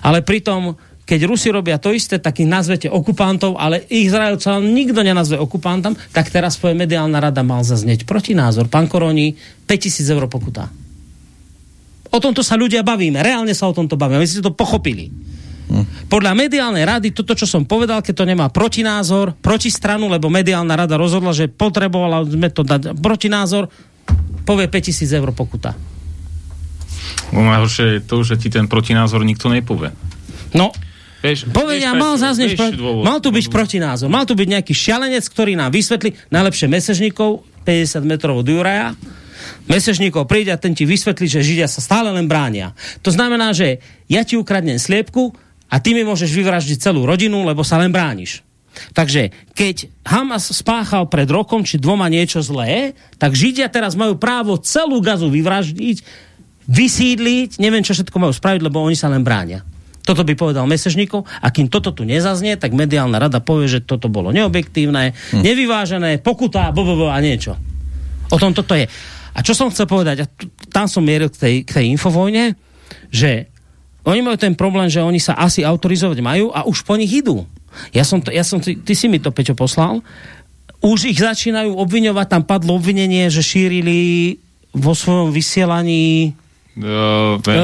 Ale pritom, keď Rusi robia to isté, tak ich nazvete okupantov, ale Izraelca nikto nenazve okupantom, tak teraz svoje mediálna rada mal zaznieť protinázor. Pán Koroni, 5000 eur pokuta. O tomto sa ľudia bavíme, reálne sa o tomto bavíme, my ste to pochopili. Podľa mediálnej rady, toto, čo som povedal, keď to nemá protinázor, proti stranu, lebo mediálna rada rozhodla, že potrebovala sme to dať protinázor, povie 5000 eur pokuta. Najhoršie je to, že ti ten protinázor nikto nepovie. No, Vieš, Povedia, mal zaznieť, pro... mal tu byť protinázor, mal tu byť nejaký šialenec, ktorý nám vysvetlí, najlepšie mesežníkov, 50 metrov od Juraja, mesežníkov príde a ten ti vysvetlí, že Židia sa stále len bránia. To znamená, že ja ti ukradnem sliepku a ty mi môžeš vyvraždiť celú rodinu, lebo sa len brániš. Takže keď Hamas spáchal pred rokom či dvoma niečo zlé, tak Židia teraz majú právo celú gazu vyvraždiť, vysídliť, neviem čo všetko majú spraviť, lebo oni sa len bránia. Toto by povedal mesežníkov a kým toto tu nezaznie, tak mediálna rada povie, že toto bolo neobjektívne, hm. nevyvážené, pokuta, bobobo a niečo. O tom toto je. A čo som chcel povedať, a tam som mieril k tej, k tej infovojne, že oni majú ten problém, že oni sa asi autorizovať majú a už po nich idú. Ja som to, ja som, ty, ty si mi to, Peťo, poslal. Už ich začínajú obviňovať, tam padlo obvinenie, že šírili vo svojom vysielaní Uh, viem.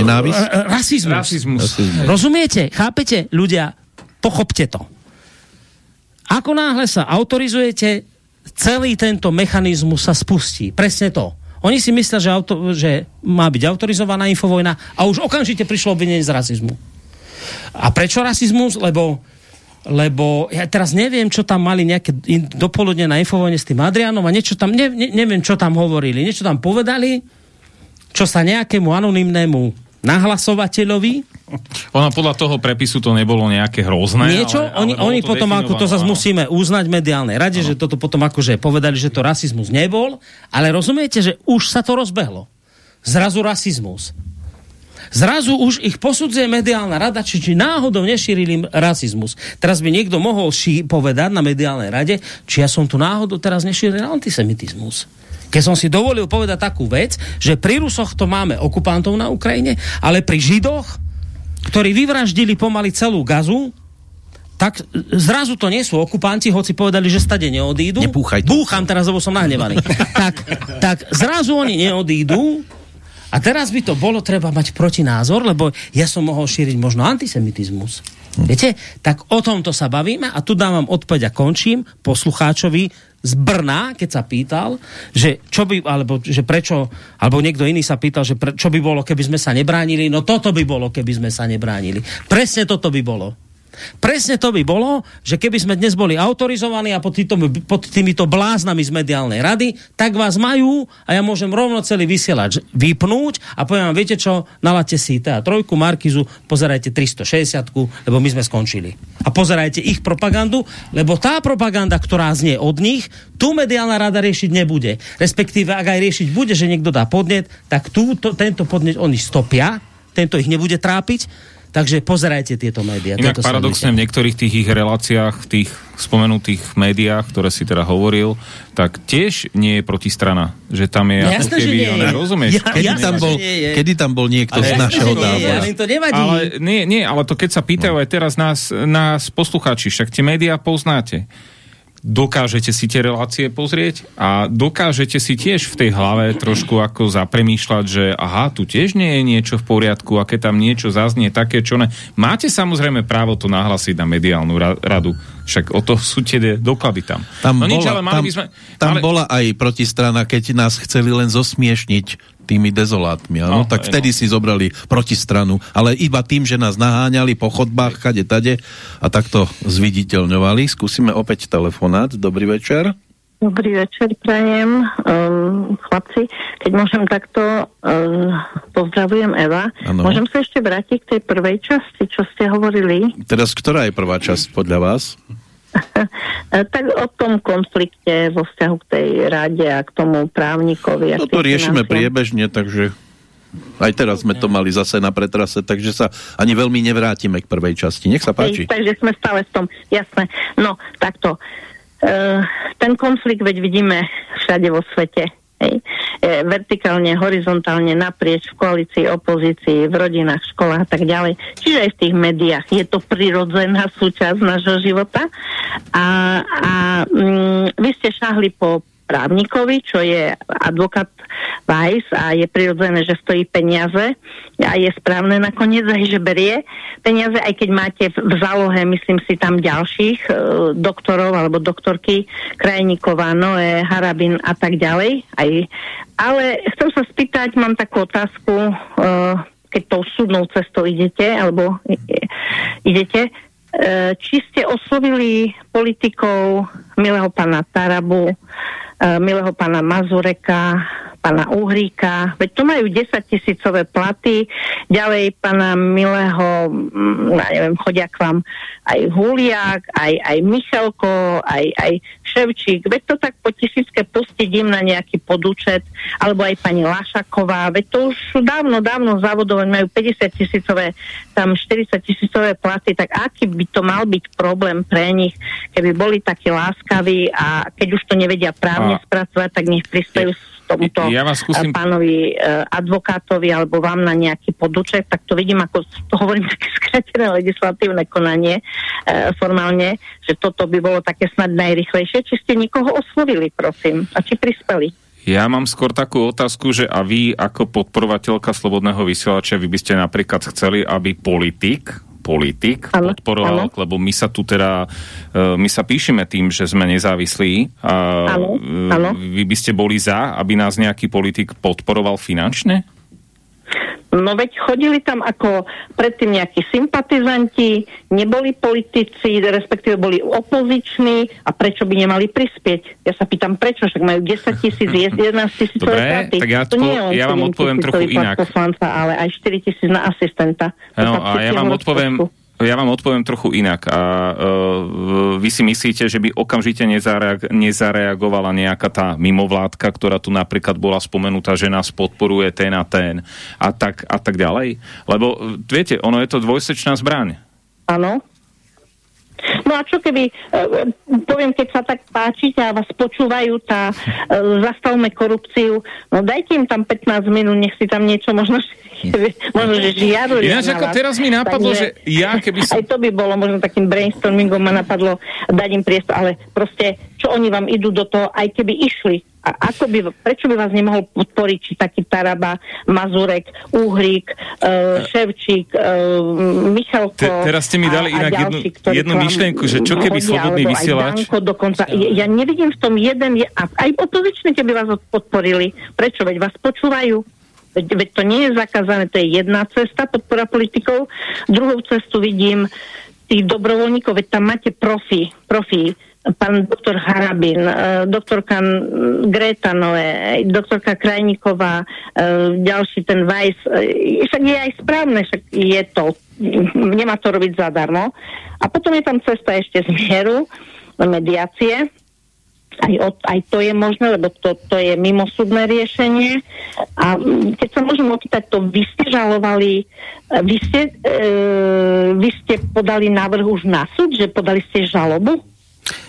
Nenávisť? e, rasizmus. Rasizmus. Rozumiete? Chápete? Ľudia, pochopte to. Ako náhle sa autorizujete, celý tento mechanizmus sa spustí. Presne to. Oni si myslia, že, auto, že má byť autorizovaná infovojna a už okamžite prišlo obvinenie z rasizmu. A prečo rasizmus? Lebo lebo ja teraz neviem, čo tam mali nejaké in, dopoludne na infovojne s tým Adrianom a niečo tam, ne, ne, neviem, čo tam hovorili, niečo tam povedali, čo sa nejakému anonymnému nahlasovateľovi Ono podľa toho prepisu to nebolo nejaké hrozné. niečo, ale, ale oni, oni to potom ako to zase musíme uznať mediálnej rade, že toto potom akože povedali, že to rasizmus nebol, ale rozumiete, že už sa to rozbehlo. Zrazu rasizmus. Zrazu už ich posudzuje mediálna rada, či, či náhodou nešírili rasizmus. Teraz by niekto mohol ší povedať na mediálnej rade, či ja som tu náhodou teraz nešíril antisemitizmus. Keď som si dovolil povedať takú vec, že pri Rusoch to máme okupantov na Ukrajine, ale pri Židoch, ktorí vyvraždili pomaly celú gazu, tak zrazu to nie sú okupanti, hoci povedali, že stade neodídu. Nepúchaj to. Búcham teraz, lebo som nahnevaný. tak, tak zrazu oni neodídu a teraz by to bolo treba mať protinázor, lebo ja som mohol šíriť možno antisemitizmus. Viete? Tak o tomto sa bavíme a tu dávam odpoveď a končím poslucháčovi z Brna, keď sa pýtal, že čo by, alebo že prečo, alebo niekto iný sa pýtal, že pre, čo by bolo, keby sme sa nebránili, no toto by bolo, keby sme sa nebránili. Presne toto by bolo. Presne to by bolo, že keby sme dnes boli autorizovaní a pod, týto, pod týmito bláznami z mediálnej rady, tak vás majú a ja môžem rovno celý vysielač vypnúť a poviem vám, viete čo, naláte si TA trojku, Markizu, pozerajte 360, lebo my sme skončili. A pozerajte ich propagandu, lebo tá propaganda, ktorá znie od nich, tu mediálna rada riešiť nebude. Respektíve, ak aj riešiť bude, že niekto dá podnet, tak tú, to, tento podnet oni stopia, tento ich nebude trápiť Takže pozerajte tieto médiá. Inak paradoxne v niektorých tých ich reláciách, v tých spomenutých médiách, ktoré si teda hovoril, tak tiež nie je protistrana. Že tam je... No, jasné, že nie je. Rozumieš? Ja, kedy, tam bol, kedy tam bol niekto ale z našeho tábora? to nevadí. Ale, nie, nie, ale to keď sa pýtajú aj teraz nás, nás poslucháči, však tie médiá poznáte dokážete si tie relácie pozrieť a dokážete si tiež v tej hlave trošku ako zapremýšľať, že aha, tu tiež nie je niečo v poriadku, aké tam niečo zaznie, také čo ne. Máte samozrejme právo to nahlasiť na mediálnu ra- radu, však o to sú tie doklady tam. Tam, no bola, nič, ale mali tam, by sme, tam ale... bola aj protistrana, keď nás chceli len zosmiešniť tými dezolátmi. Áno? No, tak vtedy no. si zobrali protistranu. Ale iba tým, že nás naháňali po chodbách, kade tade a takto zviditeľňovali. Skúsime opäť telefonát. Dobrý večer. Dobrý večer, prajem. Um, chlapci, keď môžem takto, um, pozdravujem Eva. Ano. Môžem sa ešte vrátiť k tej prvej časti, čo ste hovorili? Teraz, ktorá je prvá časť podľa vás? tak o tom konflikte vo vzťahu k tej rade a k tomu právnikovi. No to riešime priebežne, takže aj teraz sme to mali zase na pretrase, takže sa ani veľmi nevrátime k prvej časti. Nech sa páči. Ej, takže sme stále v tom, jasné. No, takto. E, ten konflikt veď vidíme všade vo svete Hej. E, vertikálne, horizontálne, naprieč, v koalícii, opozícii, v rodinách, školách a tak ďalej. Čiže aj v tých médiách je to prirodzená súčasť nášho života. A, a mm, vy ste šahli po právnikovi, čo je advokát Weiss a je prirodzené, že stojí peniaze a je správne nakoniec aj, že berie peniaze, aj keď máte v zálohe, myslím si, tam ďalších e, doktorov alebo doktorky Krajníková, Noé, Harabin a tak ďalej. Aj, ale chcem sa spýtať, mám takú otázku, e, keď tou súdnou cestou idete, alebo idete, e, či ste oslovili politikov milého pána Tarabu, milého pána Mazureka, pána Uhríka, veď to majú 10 tisícové platy, ďalej pána milého, mm, ja neviem, chodia k vám aj Huliak, aj, aj Michalko, aj, aj Ševčík, veď to tak po tisícke pustiť im na nejaký podúčet, alebo aj pani Lašaková, veď to už sú dávno, dávno závodové, majú 50 tisícové, tam 40 tisícové platy, tak aký by to mal byť problém pre nich, keby boli takí láskaví a keď už to nevedia právne správne spracovať, tak nech prispejú tomuto ja vás skúsim... pánovi uh, advokátovi alebo vám na nejaký poduček, tak to vidím ako, to hovorím také skratené legislatívne konanie uh, formálne, že toto by bolo také snad najrychlejšie. Či ste nikoho oslovili, prosím, a či prispeli? Ja mám skôr takú otázku, že a vy ako podporovateľka Slobodného vysielača, vy by ste napríklad chceli, aby politik, politik ano, podporoval, ano. lebo my sa tu teda, e, my sa píšeme tým, že sme nezávislí. A ano, ano. Vy by ste boli za, aby nás nejaký politik podporoval finančne? No veď chodili tam ako predtým nejakí sympatizanti, neboli politici, respektíve boli opoziční a prečo by nemali prispieť? Ja sa pýtam prečo, však majú 10 tisíc, 11 tisíc Dobre, tak ja, to nie ja vám odpoviem trochu inak. Poslanca, ale aj 4 tisíc na asistenta. No, a ja vám odpoviem, ja vám odpoviem trochu inak. A uh, vy si myslíte, že by okamžite nezareag- nezareagovala nejaká tá mimovládka, ktorá tu napríklad bola spomenutá, že nás podporuje ten a ten a tak, a tak ďalej? Lebo, viete, ono je to dvojsečná zbraň. Áno. No a čo keby, uh, poviem, keď sa tak páčite a vás počúvajú, tá uh, zastavme korupciu, no dajte im tam 15 minút, nech si tam niečo možno, možno že žiadu. Ináč ako teraz mi napadlo, Takže, že ja keby som... Aj to by bolo možno takým brainstormingom ma napadlo dať im priestor, ale proste čo oni vám idú do toho, aj keby išli. A ako by, prečo by vás nemohol podporiť či taký Taraba, Mazurek, Uhrík, uh, Ševčík, uh, Michalko Te, teraz ste mi dali a, a inak ďalší, jednu, jednu myšlienku, že čo keby hodia, slobodný vysielač... Danko dokonca. Ja, ja nevidím v tom jeden, je- a aj opozičné, keby vás podporili. Prečo? Veď vás počúvajú. Veď, veď to nie je zakázané, to je jedna cesta, podpora politikov. Druhou cestu vidím tých dobrovoľníkov, veď tam máte profi, profi pán doktor Harabin, eh, doktorka Gretanové, doktorka Krajníková, eh, ďalší ten eh, Však je aj správne, však je to, nemá to robiť zadarmo. A potom je tam cesta ešte z mieru, mediácie, aj, od, aj to je možné, lebo to, to je mimosúdne riešenie. A keď sa môžem opýtať, to vy ste žalovali, e, vy ste, e, vy ste podali návrh už na súd, že podali ste žalobu?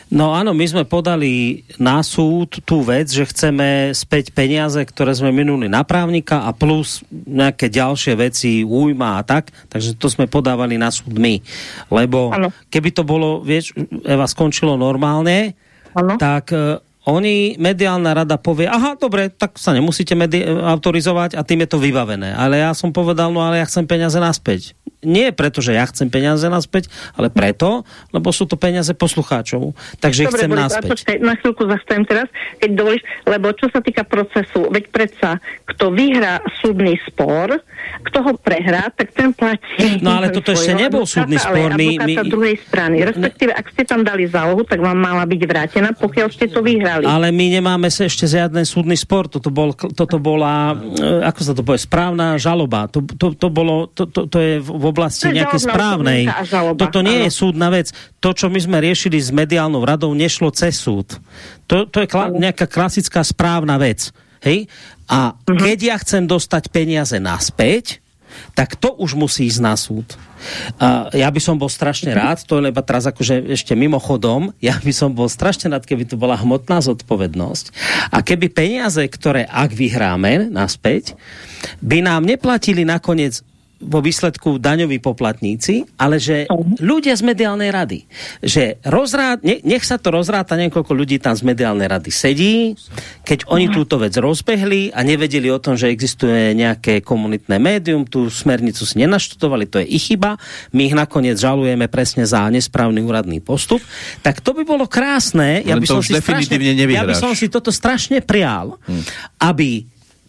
No áno, my sme podali na súd tú vec, že chceme späť peniaze, ktoré sme minuli na právnika a plus nejaké ďalšie veci, újma a tak, takže to sme podávali na súd my. Lebo ano. keby to bolo, vieš, Eva, skončilo normálne, ano. tak e, oni, mediálna rada povie, aha, dobre, tak sa nemusíte medi- autorizovať a tým je to vybavené. Ale ja som povedal, no ale ja chcem peniaze naspäť. Nie preto, že ja chcem peniaze naspäť, ale preto, lebo sú to peniaze poslucháčov. Takže ich chcem Boris, naspäť. počkaj, na chvíľku zastavím teraz, keď dovolíš, lebo čo sa týka procesu, veď predsa, kto vyhrá súdny spor, kto ho prehrá, tak ten platí. No ale toto ešte nebol advokáta, súdny spor, Ale my- my- druhej strany. Respektíve, ak ste tam dali zálohu, tak vám mala byť vrátená, pokiaľ ste to vyhrali. Ale my nemáme sa ešte žiadny súdny spor. Toto, bol, toto bola, e, ako sa to povie, správna žaloba. To, to, to, bolo, to, to, to je v oblasti To je nejakej správnej. Toto nie je súdna vec. To, čo my sme riešili s mediálnou radou, nešlo cez súd. To, to je kla- nejaká klasická správna vec. Hej? A Mhm. keď ja chcem dostať peniaze naspäť, tak to už musí ísť na súd. A ja by som bol strašne rád, to je leba teraz akože ešte mimochodom, ja by som bol strašne rád, keby to bola hmotná zodpovednosť a keby peniaze, ktoré ak vyhráme naspäť, by nám neplatili nakoniec vo výsledku daňoví poplatníci, ale že ľudia z mediálnej rady. Že rozrá, ne, nech sa to rozráta, niekoľko ľudí tam z mediálnej rady sedí, keď oni túto vec rozbehli a nevedeli o tom, že existuje nejaké komunitné médium, tú smernicu si nenaštudovali, to je ich chyba, my ich nakoniec žalujeme presne za nesprávny úradný postup, tak to by bolo krásne. Ja by to som už si strašne, ja by nevyhráš. som si toto strašne prial, aby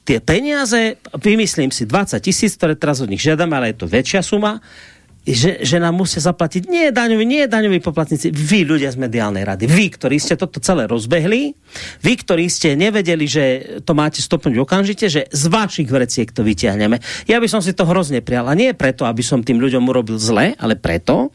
tie peniaze, vymyslím si 20 tisíc, ktoré teraz od nich žiadame, ale je to väčšia suma, že, že nám musia zaplatiť nie daňoví, nie daňoví poplatníci, vy ľudia z mediálnej rady, vy, ktorí ste toto celé rozbehli, vy, ktorí ste nevedeli, že to máte stopnúť okamžite, že z vašich vreciek to vyťahneme. Ja by som si to hrozne prial. A nie preto, aby som tým ľuďom urobil zle, ale preto,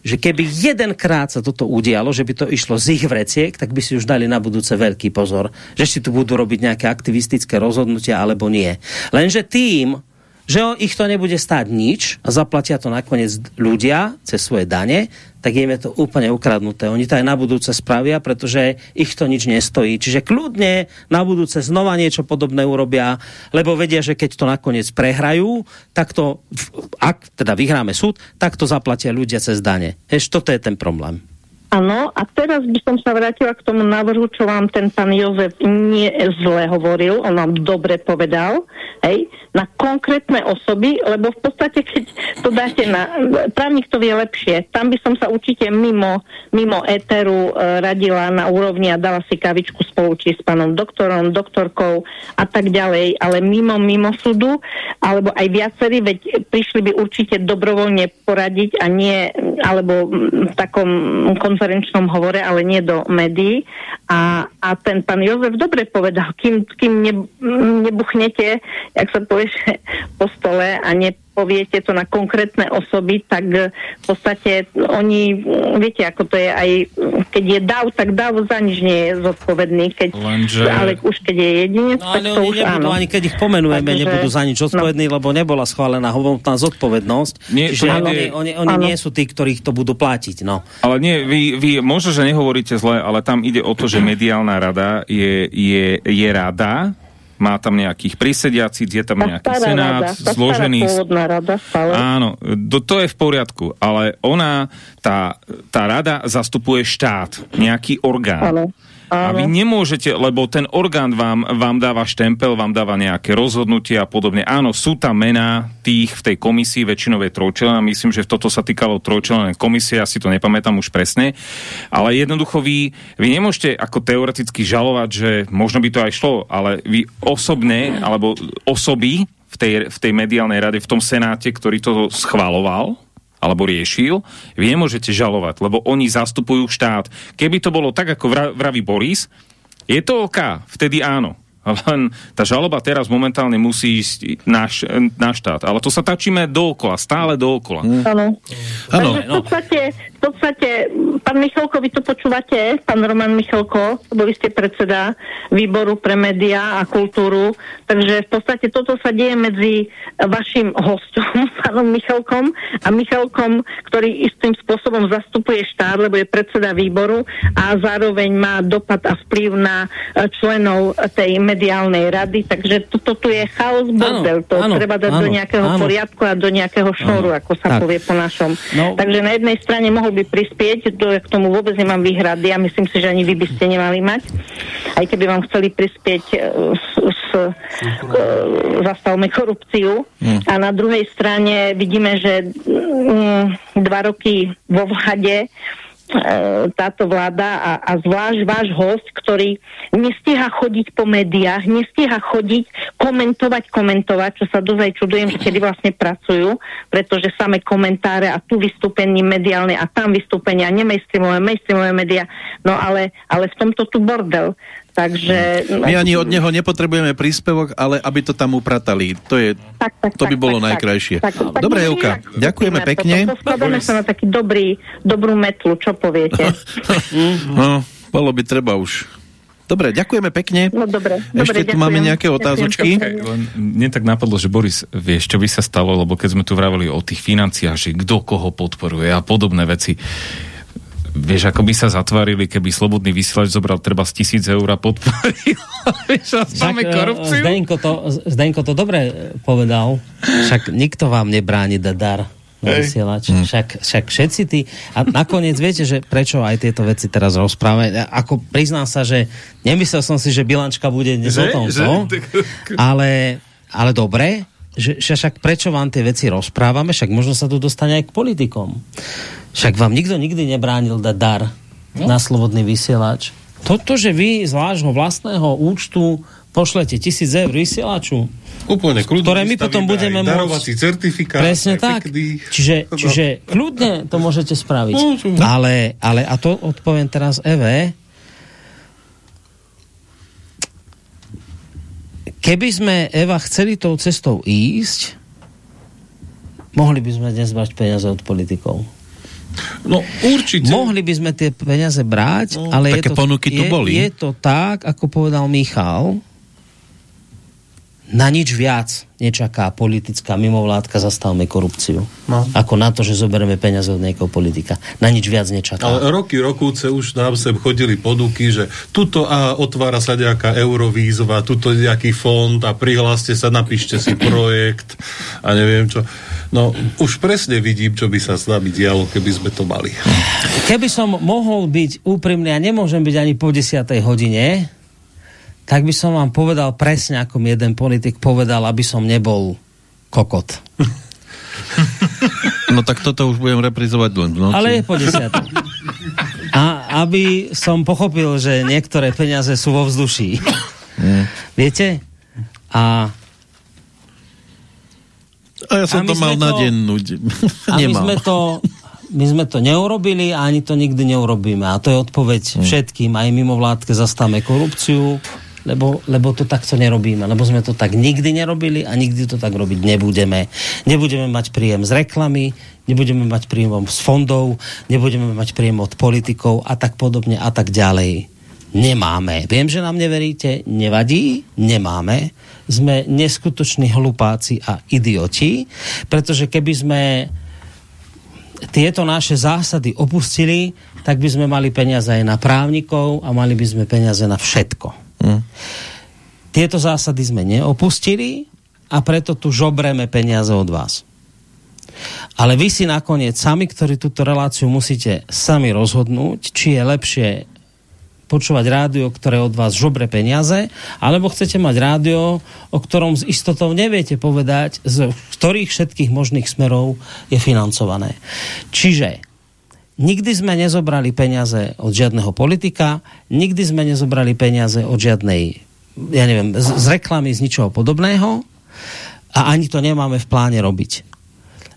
že keby jedenkrát sa toto udialo, že by to išlo z ich vreciek, tak by si už dali na budúce veľký pozor, že si tu budú robiť nejaké aktivistické rozhodnutia alebo nie. Lenže tým, že ich to nebude stáť nič a zaplatia to nakoniec ľudia cez svoje dane, tak im je to úplne ukradnuté. Oni to aj na budúce spravia, pretože ich to nič nestojí. Čiže kľudne na budúce znova niečo podobné urobia, lebo vedia, že keď to nakoniec prehrajú, tak to, ak teda vyhráme súd, tak to zaplatia ľudia cez dane. Hež, toto je ten problém. Áno, a teraz by som sa vrátila k tomu návrhu, čo vám ten pán Jozef nie zle hovoril, on vám dobre povedal, hej, na konkrétne osoby, lebo v podstate, keď to dáte na... Právnik to vie lepšie. Tam by som sa určite mimo, mimo éteru e, radila na úrovni a dala si kavičku spolu či s pánom doktorom, doktorkou a tak ďalej, ale mimo, mimo súdu, alebo aj viacerí, veď prišli by určite dobrovoľne poradiť a nie, alebo v takom konferenčnom hovore, ale nie do médií. A, a ten pán Jozef dobre povedal, kým, kým ne, nebuchnete, jak sa povie, po stole a nepoviete to na konkrétne osoby, tak eh, v podstate oni, mm, viete, ako to je aj, mm, keď je dav, tak dav za nič nie je zodpovedný, keď, Lenže- ale už keď je jedinec, No tak ale to už nebudú, áno. ani keď ich pomenujeme, Takže- nebudú za nič zodpovední, lebo nebola schválená hmotná zodpovednosť. Nie, Čiže to oni, nie- oni, oni Áno. nie sú tí, ktorých to budú platiť. No. Ale nie, vy, vy možno, že nehovoríte zle, ale tam ide o to, že mediálna rada je, je, je rada má tam nejakých prísediacich, je tam nejaký senát rada, zložený... rada stále. Áno, to, to je v poriadku, ale ona, tá, tá rada zastupuje štát, nejaký orgán. Áno. A vy nemôžete, lebo ten orgán vám, vám dáva štempel, vám dáva nejaké rozhodnutie a podobne. Áno, sú tam mená tých v tej komisii, väčšinou je myslím, že toto sa týkalo trojčlenej komisie, ja si to nepamätám už presne, ale jednoducho vy, vy nemôžete ako teoreticky žalovať, že možno by to aj šlo, ale vy osobne, alebo osoby v tej, v tej mediálnej rade, v tom senáte, ktorý to schvaloval, alebo riešil, vy nemôžete žalovať, lebo oni zastupujú štát. Keby to bolo tak, ako vra, vraví Boris, je to OK, vtedy áno. Len tá žaloba teraz momentálne musí ísť na, š- na štát. Ale to sa tačíme dookola, stále dookola. Áno. Áno. Takže v podstate, v podstate, pán Michalko, vy to počúvate, pán Roman Michalko, boli ste predseda výboru pre médiá a kultúru, takže v podstate toto sa deje medzi vašim hostom, pánom Michalkom a Michalkom, ktorý istým spôsobom zastupuje štát, lebo je predseda výboru a zároveň má dopad a vplyv na e, členov tej mediálnej rady, takže toto tu je chaos bordel, to áno, treba dať áno, do nejakého áno. poriadku a do nejakého šoru, ako sa Tak. povie po našom. No. Takže na jednej strane mohol by prispieť, to, k tomu vôbec nemám výhrady a myslím si, že ani vy by ste nemali mať. Aj keby vám chceli prispieť e, s, s e, zastavme korupciu. A na druhej strane vidíme, že mm, dva roky vo vláde e, táto vláda a, a zvlášť váš host, ktorý nestíha chodiť po médiách, nestíha chodiť, komentovať, komentovať, čo sa dozaj čudujem, že kedy vlastne pracujú, pretože samé komentáre a tu vystúpenie mediálne a tam vystúpenia, nemainstreamové, mainstreamové médiá, no ale, ale v tomto tu bordel. Takže... My ani od neho nepotrebujeme príspevok, ale aby to tam upratali. To, je, tak, tak, to by tak, bolo tak, najkrajšie. Tak, tak, Dobre, Euka, ďakujeme pekne. Poskladáme sa na taký dobrý, dobrú metlu, čo poviete? No, bolo by treba už. Dobre, ďakujeme pekne. No dobre, Ešte dobre, tu máme ďakujem. nejaké Ďakujem otázočky. Len mne tak napadlo, že Boris, vieš, čo by sa stalo, lebo keď sme tu vraveli o tých financiách, že kto koho podporuje a podobné veci. Vieš, ako by sa zatvarili, keby slobodný vysielač zobral treba z tisíc eur a podporil. vieš, a máme Však, korupciu. Zdenko to, Zdenko to dobre eh, povedal. Však nikto vám nebráni dať dar na Hej. vysielač. Však, však všetci tí... A nakoniec viete, že prečo aj tieto veci teraz rozprávame. Ja Ako priznám sa, že nemyslel som si, že bilančka bude dnes o tomto. Že? Ale, ale dobre, že, že však prečo vám tie veci rozprávame, však možno sa tu dostane aj k politikom. Však vám nikto nikdy nebránil dať dar no. na slobodný vysielač. Toto, že vy z vášho vlastného účtu pošlete tisíc eur vysielaču, Úplne kľudne. ktoré my potom budeme môcť... certifikát. Presne tak. pekný. Čiže, No. čiže kľudne to môžete spraviť. No, ale, ale, a to odpoviem teraz Eve, keby sme, Eva, chceli tou cestou ísť, mohli by sme dnes brať peniaze od politikov. No určite. Mohli by sme tie peniaze brať, no, ale je to, ponuky tu je, boli. je to tak, ako povedal Michal, na nič viac nečaká politická mimovládka zastavme korupciu. No. Ako na to, že zoberieme peniaze od nejakého politika. Na nič viac nečaká. Ale roky, rokúce už nám sem chodili poduky, že tuto a otvára sa nejaká eurovýzva, tuto nejaký fond a prihláste sa, napíšte si projekt a neviem čo. No, už presne vidím, čo by sa s nami dialo, keby sme to mali. Keby som mohol byť úprimný a nemôžem byť ani po 10. hodine, tak by som vám povedal presne, ako mi jeden politik povedal, aby som nebol kokot. No tak toto už budem reprizovať len v noci. Ale je po 10. A aby som pochopil, že niektoré peniaze sú vo vzduší. Viete? A, A ja som a to mal sme na to- dennúť. a my sme to my sme to neurobili a ani to nikdy neurobíme. A to je odpoveď všetkým, aj mimo vládke zastáme korupciu, lebo, lebo to takto nerobíme. Lebo sme to tak nikdy nerobili a nikdy to tak robiť nebudeme. Nebudeme mať príjem z reklamy, nebudeme mať príjem z fondov, nebudeme mať príjem od politikov a tak podobne a tak ďalej. Nemáme. Viem, že nám neveríte, nevadí, nemáme. Sme neskutoční hlupáci a idioti, pretože keby sme tieto naše zásady opustili, tak by sme mali peniaze aj na právnikov a mali by sme peniaze na všetko. Hm. Tieto zásady sme neopustili a preto tu žobreme peniaze od vás. Ale vy si nakoniec sami, ktorí túto reláciu musíte sami rozhodnúť, či je lepšie počúvať rádio, ktoré od vás žobre peniaze, alebo chcete mať rádio, o ktorom s istotou neviete povedať, z ktorých všetkých možných smerov je financované. Čiže nikdy sme nezobrali peniaze od žiadneho politika, nikdy sme nezobrali peniaze od žiadnej, ja neviem, z, z reklamy, z ničoho podobného a ani to nemáme v pláne robiť.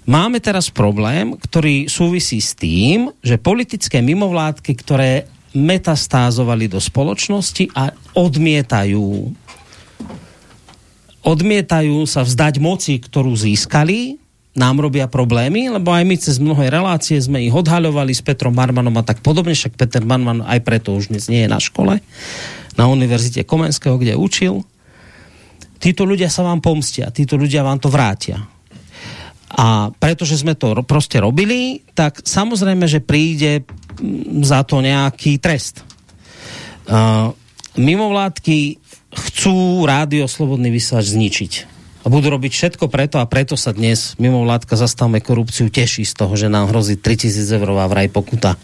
Máme teraz problém, ktorý súvisí s tým, že politické mimovládky, ktoré metastázovali do spoločnosti a odmietajú odmietajú sa vzdať moci, ktorú získali, nám robia problémy, lebo aj my cez mnohé relácie sme ich odhaľovali s Petrom Marmanom a tak podobne, však Peter Marman aj preto už dnes nie je na škole, na Univerzite Komenského, kde učil. Títo ľudia sa vám pomstia, títo ľudia vám to vrátia. A pretože sme to proste robili, tak samozrejme, že príde za to nejaký trest. Uh, mimovládky chcú rádio Slobodný vysielač zničiť. A budú robiť všetko preto a preto sa dnes mimovládka Zastavme korupciu teší z toho, že nám hrozí 3000 eurová vraj pokuta.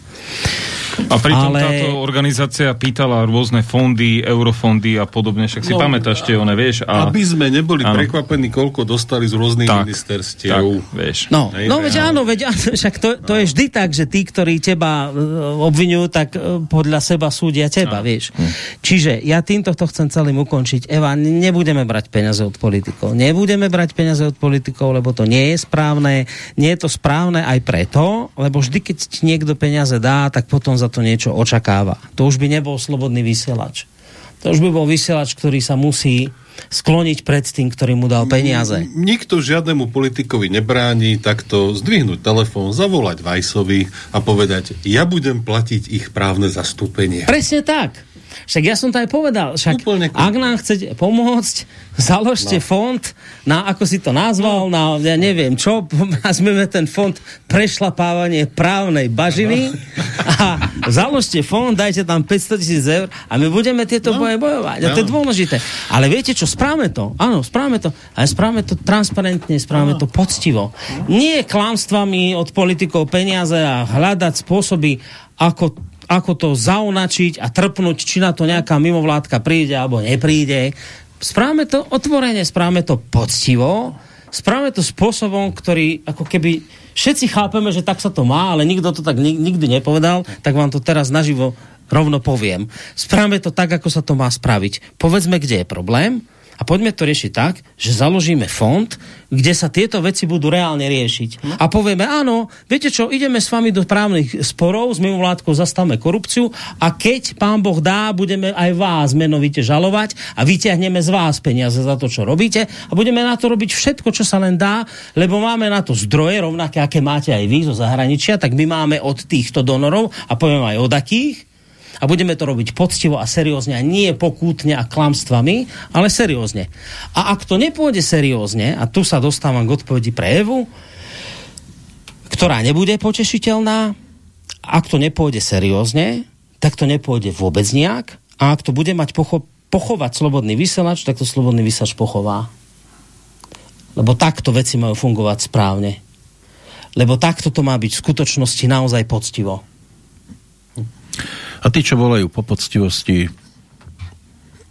A pritom Ale- táto organizácia pýtala rôzne fondy, eurofondy a podobne, však si No, pamätáš tie one, vieš. A... Aby sme neboli Áno. prekvapení, koľko dostali z rôznych Tak, ministerstiev. tak, vieš. No, Hej, no veď áno. áno, veď áno, však to, to je vždy tak, že tí, ktorí teba e, obvinujú, tak e, podľa seba súdia teba, vieš. Čiže ja týmto to chcem celým ukončiť. Eva, nebudeme brať peniaze od politikov. Nebudeme brať peniaze od politikov, lebo to nie je správne. Nie je to správne aj preto, lebo vždy, keď ti niekto peniaze dá, tak potom za to niečo očakáva. To už by nebol slobodný vysielač. To už by bol vysielač, ktorý sa musí skloniť pred tým, ktorý mu dal peniaze. Nikto žiadnemu politikovi nebráni takto zdvihnúť telefón, zavolať Vajsovi a povedať, ja budem platiť ich právne zastúpenie. Presne tak. Však ja som to aj povedal. Však Úplne ak nám chcete pomôcť, založte no. fond na, ako si to nazval, no. na, ja neviem čo, nazmeme ten fond prešlapávanie právnej bažiny a založte fond, dajte tam 500 tisíc eur a my budeme tieto no. boje bojovať. A to je No. dôležité. Ale viete čo, správame to. Áno, správame to. Ale správame to transparentne, správame to poctivo. Nie klamstvami od politikov peniaze a hľadať spôsoby, ako ako to zaunačiť a trpnúť, či na to nejaká mimovládka príde alebo nepríde. Správame to otvorene, správame to poctivo, správame to spôsobom, ktorý ako keby všetci chápeme, že tak sa to má, ale nikto to tak nik- nikdy nepovedal, tak vám to teraz naživo rovno poviem. Správame to tak, ako sa to má spraviť. Povedzme, kde je problém a poďme to riešiť tak, že založíme fond, kde sa tieto veci budú reálne riešiť. A povieme, áno, viete čo, ideme s vami do právnych sporov, s mimovládkou zastavme korupciu a keď pán Boh dá, budeme aj vás menovite žalovať a vyťahneme z vás peniaze za to, čo robíte a budeme na to robiť všetko, čo sa len dá, lebo máme na to zdroje, rovnaké, aké máte aj vy zo zahraničia, tak my máme od týchto donorov a poviem aj od akých a budeme to robiť poctivo a seriózne a nie pokútne a klamstvami, ale seriózne. A ak to nepôjde seriózne, a tu sa dostávam k odpovedi pre Evu, ktorá nebude potešiteľná, ak to nepôjde seriózne, tak to nepôjde vôbec nejak a ak to bude mať pocho- pochovať slobodný vysielač, tak to slobodný vysielač pochová. Lebo takto veci majú fungovať správne. Lebo takto to má byť v skutočnosti naozaj poctivo. A tí, čo volajú po poctivosti,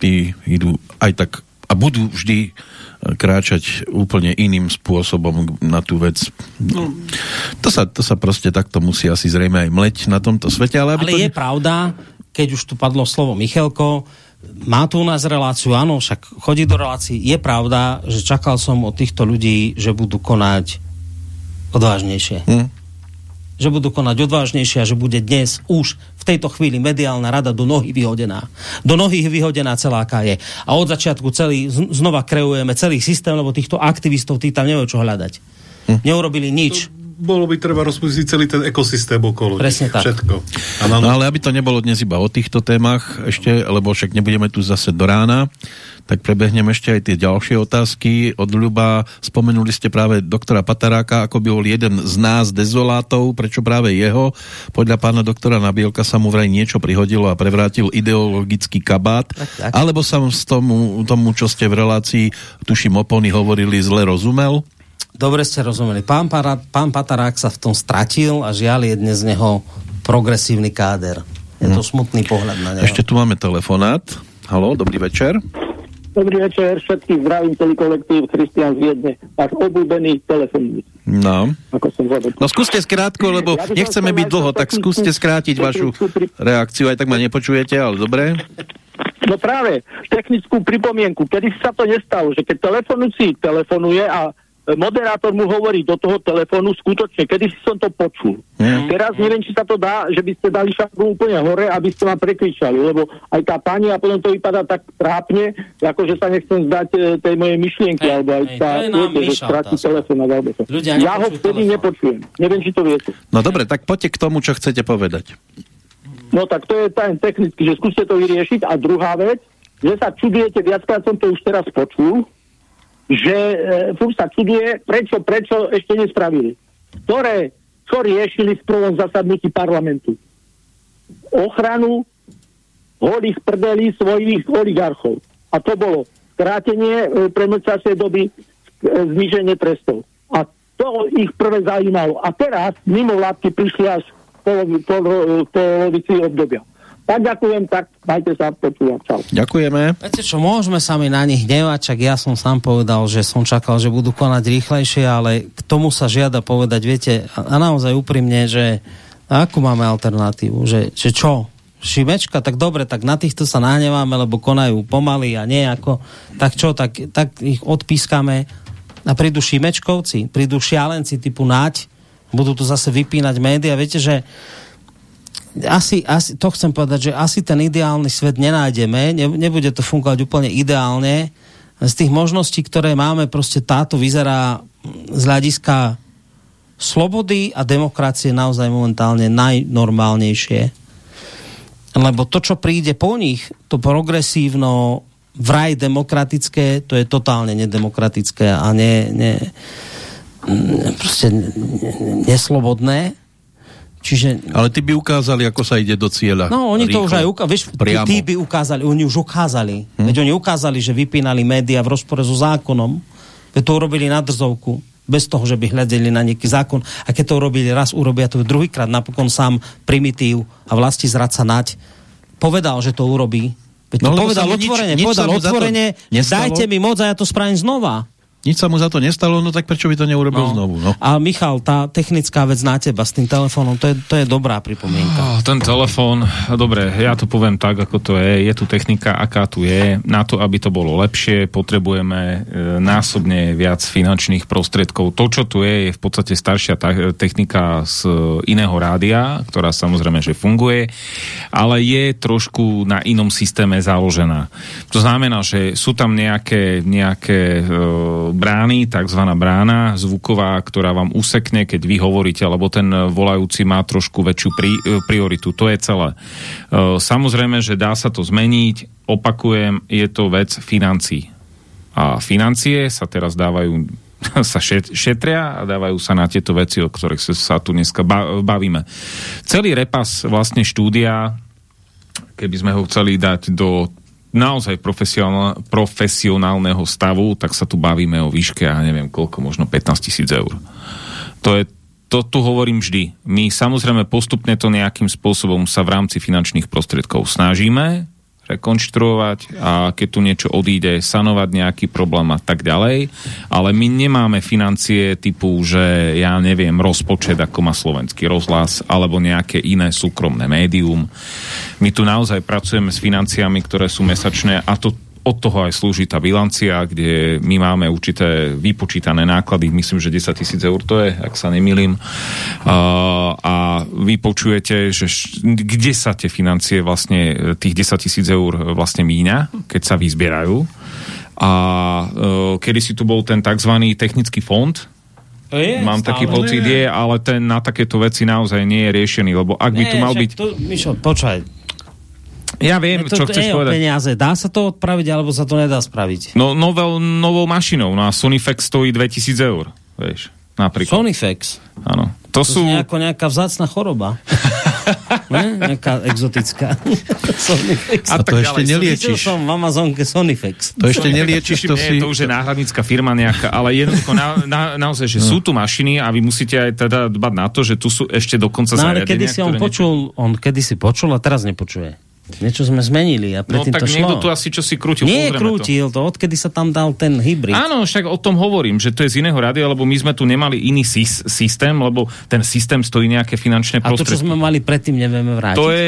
tí idú aj tak a budú vždy e, kráčať úplne iným spôsobom na tú vec. No, to, sa, to sa proste takto musí asi zrejme aj mleť na tomto svete. Ale, Ale to... je pravda, keď už tu padlo slovo Michelko, má tu u nás reláciu, áno, však chodí do relácií. Je pravda, že čakal som od týchto ľudí, že budú konať odvážnejšie. Hm? Že budú konať odvážnejšie a že bude dnes už v tejto chvíli mediálna rada do nohy vyhodená. Do nohy vyhodená celá je. A od začiatku celý, znova kreujeme celý systém, lebo týchto aktivistov tí tam nemajú čo hľadať. Neurobili nič. Bolo by treba rozpustiť celý ten ekosystém okolo. Presne tak. Všetko. No ale aby to nebolo dnes iba o týchto témach ešte, lebo však nebudeme tu zase do rána, tak prebehnem ešte aj tie ďalšie otázky. Od Ľuba spomenuli ste práve doktora Pataráka, ako by bol jeden z nás dezolátov, prečo práve jeho. Podľa pána doktora Nabielka sa mu vraj niečo prihodilo a prevrátil ideologický kabát, tak. alebo sa z tomu, tomu, čo ste v relácii, tuším opony, hovorili, zle rozumel? Dobre ste rozumeli. Pán, Para, pán Patarák sa v tom stratil a žiaľ je dnes z neho progresívny káder. Je to smutný pohľad na neho. Ešte tu máme telefonát. Halo, dobrý večer. Dobrý večer, všetkých zdravím celý kolektív Christian z Viedne. Váš obľúbený telefonník. No. Ako som. No skúste skrátko, lebo Ja nechceme byť dlho, tak skúste skrátiť vašu reakciu, aj tak ma nepočujete, ale dobre. No práve, technickú pripomienku. Kedy sa to nestalo, že keď telefonujúci telefonuje a moderátor mu hovorí do toho telefónu skutočne, kedy si som to počul. Hmm. Teraz neviem, či sa to dá, že by ste dali šatku úplne hore, aby ste ma prekričali, lebo aj tá pani a potom to vypadá tak trápne, ako že sa nechcem zdať e, tej mojej myšlienky, Hej, alebo aj hej, tá, to je nám viete, že stráti telefón alebo to. Ľudia Ja ho vtedy telefón. nepočujem. Neviem, či to viete. No dobre, tak poďte k tomu, čo chcete povedať. No tak to je ten technicky, že skúste to vyriešiť. A druhá vec, že sa čudujete, viackrát som to už teraz počul, že e, furt sa čuduje, prečo, prečo ešte nespravili. Ktoré, čo riešili v prvom zasadnutí parlamentu? Ochranu holých prdelí svojich oligarchov. A to bolo krátenie e, premlčacej doby, e, zníženie trestov. A to ich prvé zaujímalo. A teraz mimo vládky prišli až v polovici obdobia. Tak ďakujem, tak majte sa, počúvam. Čau. Ďakujeme. Viete čo, môžeme sa mi na nich hnevať, čak ja som sám povedal, že som čakal, že budú konať rýchlejšie, ale k tomu sa žiada povedať, viete, a a naozaj úprimne, že akú máme alternatívu, že, že čo? Šimečka, tak dobre, tak na týchto sa nahneváme, lebo konajú pomaly a nejako. Tak čo, tak, tak ich odpískame a prídu Šimečkovci, prídu šialenci typu Naď, budú tu zase vypínať médiá. Viete, že asi, asi, to chcem povedať, že asi ten ideálny svet nenájdeme, ne, nebude to fungovať úplne ideálne. Z tých možností, ktoré máme, proste táto vyzerá z hľadiska slobody a demokracie naozaj momentálne najnormálnejšie. Lebo to, čo príde po nich, to progresívno, vraj demokratické, to je totálne nedemokratické a ne, ne, mm, proste neslobodné. Čiže Ale ty by ukázali, ako sa ide do cieľa. No, oni to Rýchlo. už aj ukázali. Tí by ukázali, oni už ukázali. Hm? Veď oni ukázali, že vypínali média v rozpore so zákonom. Veď to urobili na drzovku. Bez toho, že by hľadeli na nejaký zákon. A keď to urobili raz, urobia to druhýkrát. Napokon sám primitív a vlasti zradca nať povedal, že to urobí. Veď No, to povedal otvorene. nič povedal to otvorene, dajte mi moc a ja to spravím znova. Nič sa mu za to nestalo, no tak prečo by to neurobil No. znovu? No. A Michal, tá technická vec na teba s tým telefónom, to je, to je dobrá pripomienka. Oh, ten telefón, dobre, ja to poviem tak, ako to je. Je tu technika, aká tu je. Na to, aby to bolo lepšie, potrebujeme e, násobne viac finančných prostriedkov. To, čo tu je, je v podstate staršia ta- technika z iného rádia, ktorá samozrejme, že funguje, ale je trošku na inom systéme založená. To znamená, že sú tam nejaké, nejaké e, brány, takzvaná brána zvuková, ktorá vám usekne, keď vy hovoríte, lebo ten volajúci má trošku väčšiu pri, e, prioritu. To je celé. E, Samozrejme, že dá sa to zmeniť. Opakujem, je to vec financií. A financie sa teraz dávajú sa šet- šetria a dávajú sa na tieto veci, o ktorých sa, tu dneska ba- bavíme. Celý repas vlastne štúdia, keby sme ho chceli dať do naozaj profesionál, profesionálneho stavu, tak sa tu bavíme o výške, ja neviem koľko, možno 15 tisíc eur. To je to tu hovorím vždy. My samozrejme postupne to nejakým spôsobom sa v rámci finančných prostriedkov snažíme rekonštruovať a keď tu niečo odíde, sanovať nejaký problém a tak ďalej. Ale my nemáme financie typu, že ja neviem, rozpočet, ako má slovenský rozhlas, alebo nejaké iné súkromné médium. My tu naozaj pracujeme s financiami, ktoré sú mesačné a to od toho aj slúži tá bilancia, kde my máme určité vypočítané náklady, myslím, že 10 tisíc eur to je, ak sa nemýlim. A, a vy počujete, že kde sa tie financie vlastne, tých 10 tisíc eur vlastne míňa, keď sa vyzbierajú. A e, kedy si tu bol ten tzv. technický fond, Je, Mám stále. taký pocit, je, ale ten na takéto veci naozaj nie je riešený, lebo ak by tu mal byť... To, Mišo, počkaj. Ja viem, to, čo to chceš nie povedať. peniaze. Dá sa to odpraviť, alebo sa to nedá spraviť? No, novel, novou mašinou, no a Sonifax stojí 2000 eur, vieš, napríklad. Sonifax. Áno. To, To sú... Nejako nejaká vzácna choroba. ne? Nejaká exotická. Sonifax. A to ešte Videl neliečíš. som v Amazonke Sonifex. To ešte neliečíš, to Nie, si... to už je náhradnícka firma nejaká, ale jednoducho na, na, naozaj, že sú tu mašiny a vy musíte aj teda dbať na to, že tu sú ešte dokonca No ale kedy si on počul, on kedy si počul a teraz nepočuje. Niečo sme zmenili a No predtým tak to niekto šlo. tu asi čo si krútil. Nie krútil to. odkedy sa tam dal ten hybrid. Áno, však o tom hovorím, že to je z iného rádia, lebo my sme tu nemali iný sys- systém, lebo ten systém stojí nejaké finančné a to, čo prostriedky. sme mali predtým, nevieme vrátiť. To je,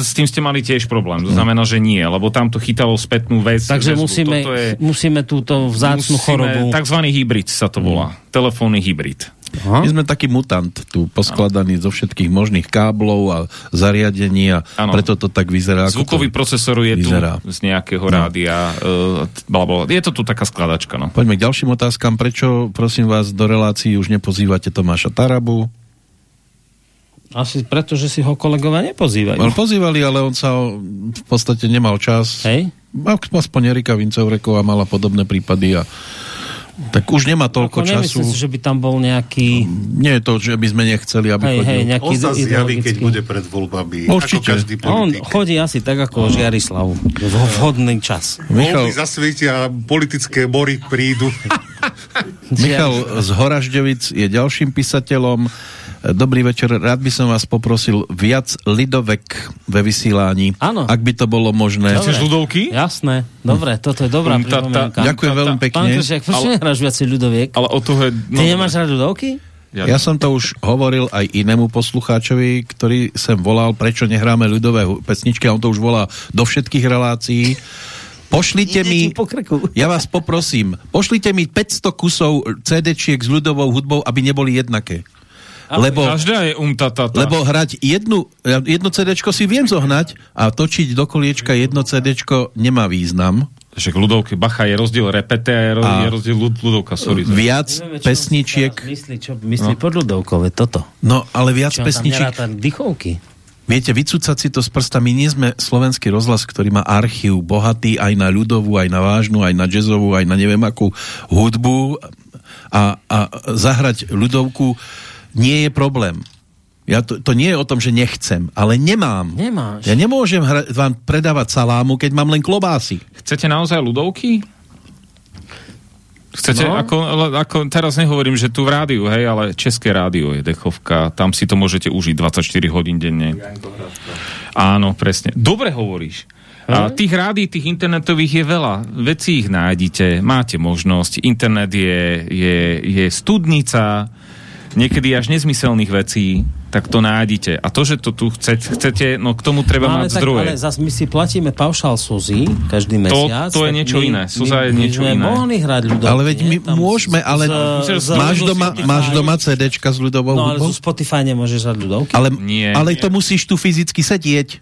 s tým ste mali tiež problém. To znamená, že nie, lebo tam to chytalo spätnú vec. Takže väzbu. musíme, je, musíme túto vzácnu chorobu... Takzvaný hybrid sa to volá. Telefónny hybrid. Aha. My sme taký mutant tu poskladaný zo všetkých možných káblov a zariadení a Áno. preto to tak vyzerá. Zvukový to procesor je vyzerá. tu z nejakého rádia. Uh. Je to tu taká skladačka. No. Poďme k ďalším otázkam. Prečo, prosím vás, do relácií už nepozývate Tomáša Tarabu? Asi preto, že si ho kolegovia nepozývajú. Ale pozývali, ale on sa v podstate nemal čas. Hej? Aspoň Erika Vinceureková mala podobné prípady a tak už nemá toľko Ako času. si, že by tam bol nejaký... Nie je to, že by sme nechceli, aby Hej, chodil. hej, nejaký On sa zjaví, keď bude pred voľbami. Určite. Ako každý On politik. chodí asi tak ako Žiarislav. V vhodný čas. Voľby zasvietia, politické bory prídu. Michal z Horažďovic je ďalším písateľom. Dobrý večer, rád by som vás poprosil viac lidovek ve vysílání. Áno. Ak by to bolo možné. Dobre. ľudovky? Jasné, dobre, toto je dobrá tá- pripomienka. Ďakujem veľmi Pán pekne. Kršiak, prečo nehráš viacej ľudoviek? Ale o toho je... Ty nemáš rád ľudovky? Ja som to už hovoril aj inému poslucháčovi, ktorý sem volal, prečo nehráme ľudové pesničky, a on to už volá do všetkých relácií. Pošlite mi, po krku. ja vás poprosím, pošlite mi 500 kusov CD-čiek s ľudovou hudbou, aby neboli jednaké. Lebo, Každá je umtatata. lebo hrať jednu, jedno CDčko si viem zohnať a točiť do koliečka jedno CDčko nemá význam. Však ľudovky, bacha, je rozdiel repete a je, rozdiel ľud, ľudovka, sorry. Viac Nevieme, čo pesničiek, Myslí, čo myslí pod ľudovkou, toto. no ale viac Čo tam pesničiek, neráta dychovky. Viete, vycúcať si to z prsta, my nie sme slovenský rozhlas, ktorý má archív bohatý aj na ľudovú, aj na vážnu, aj na jazzovú, aj na neviem akú hudbu a, a zahrať ľudovku nie je problém. Ja to, to nie je o tom, že nechcem, ale nemám. Nemáš. Ja nemôžem vám predávať salámu, keď mám len klobásy. Chcete naozaj ľudovky? Chcete, No. ako, ako, teraz nehovorím, že tu v rádiu, hej, ale České rádio je dechovka, tam si to môžete užiť 24 hodín denne. Áno, presne. Dobre hovoríš. A tých rádií, tých internetových je veľa. Veci ich nájdete, máte možnosť. Internet je, je, je studnica, niekedy až nezmyselných vecí, tak to nájdete. A to, že to tu chcete, chcete no k tomu treba No, ale, mať tak, zdroje. ale zase my si platíme paušal Suzy každý mesiac. to je tak niečo my, iné. Suza je my, niečo my iné. mohli hrať ľudovky. ale veď my nie? Tam môžeme, ale z- z- máš, doma, máš doma CDčka s ľudovou No ale hudbou? zo Spotify nemôžeš hrať ľudovky. Ale, Nie. ale to musíš tu fyzicky sedieť.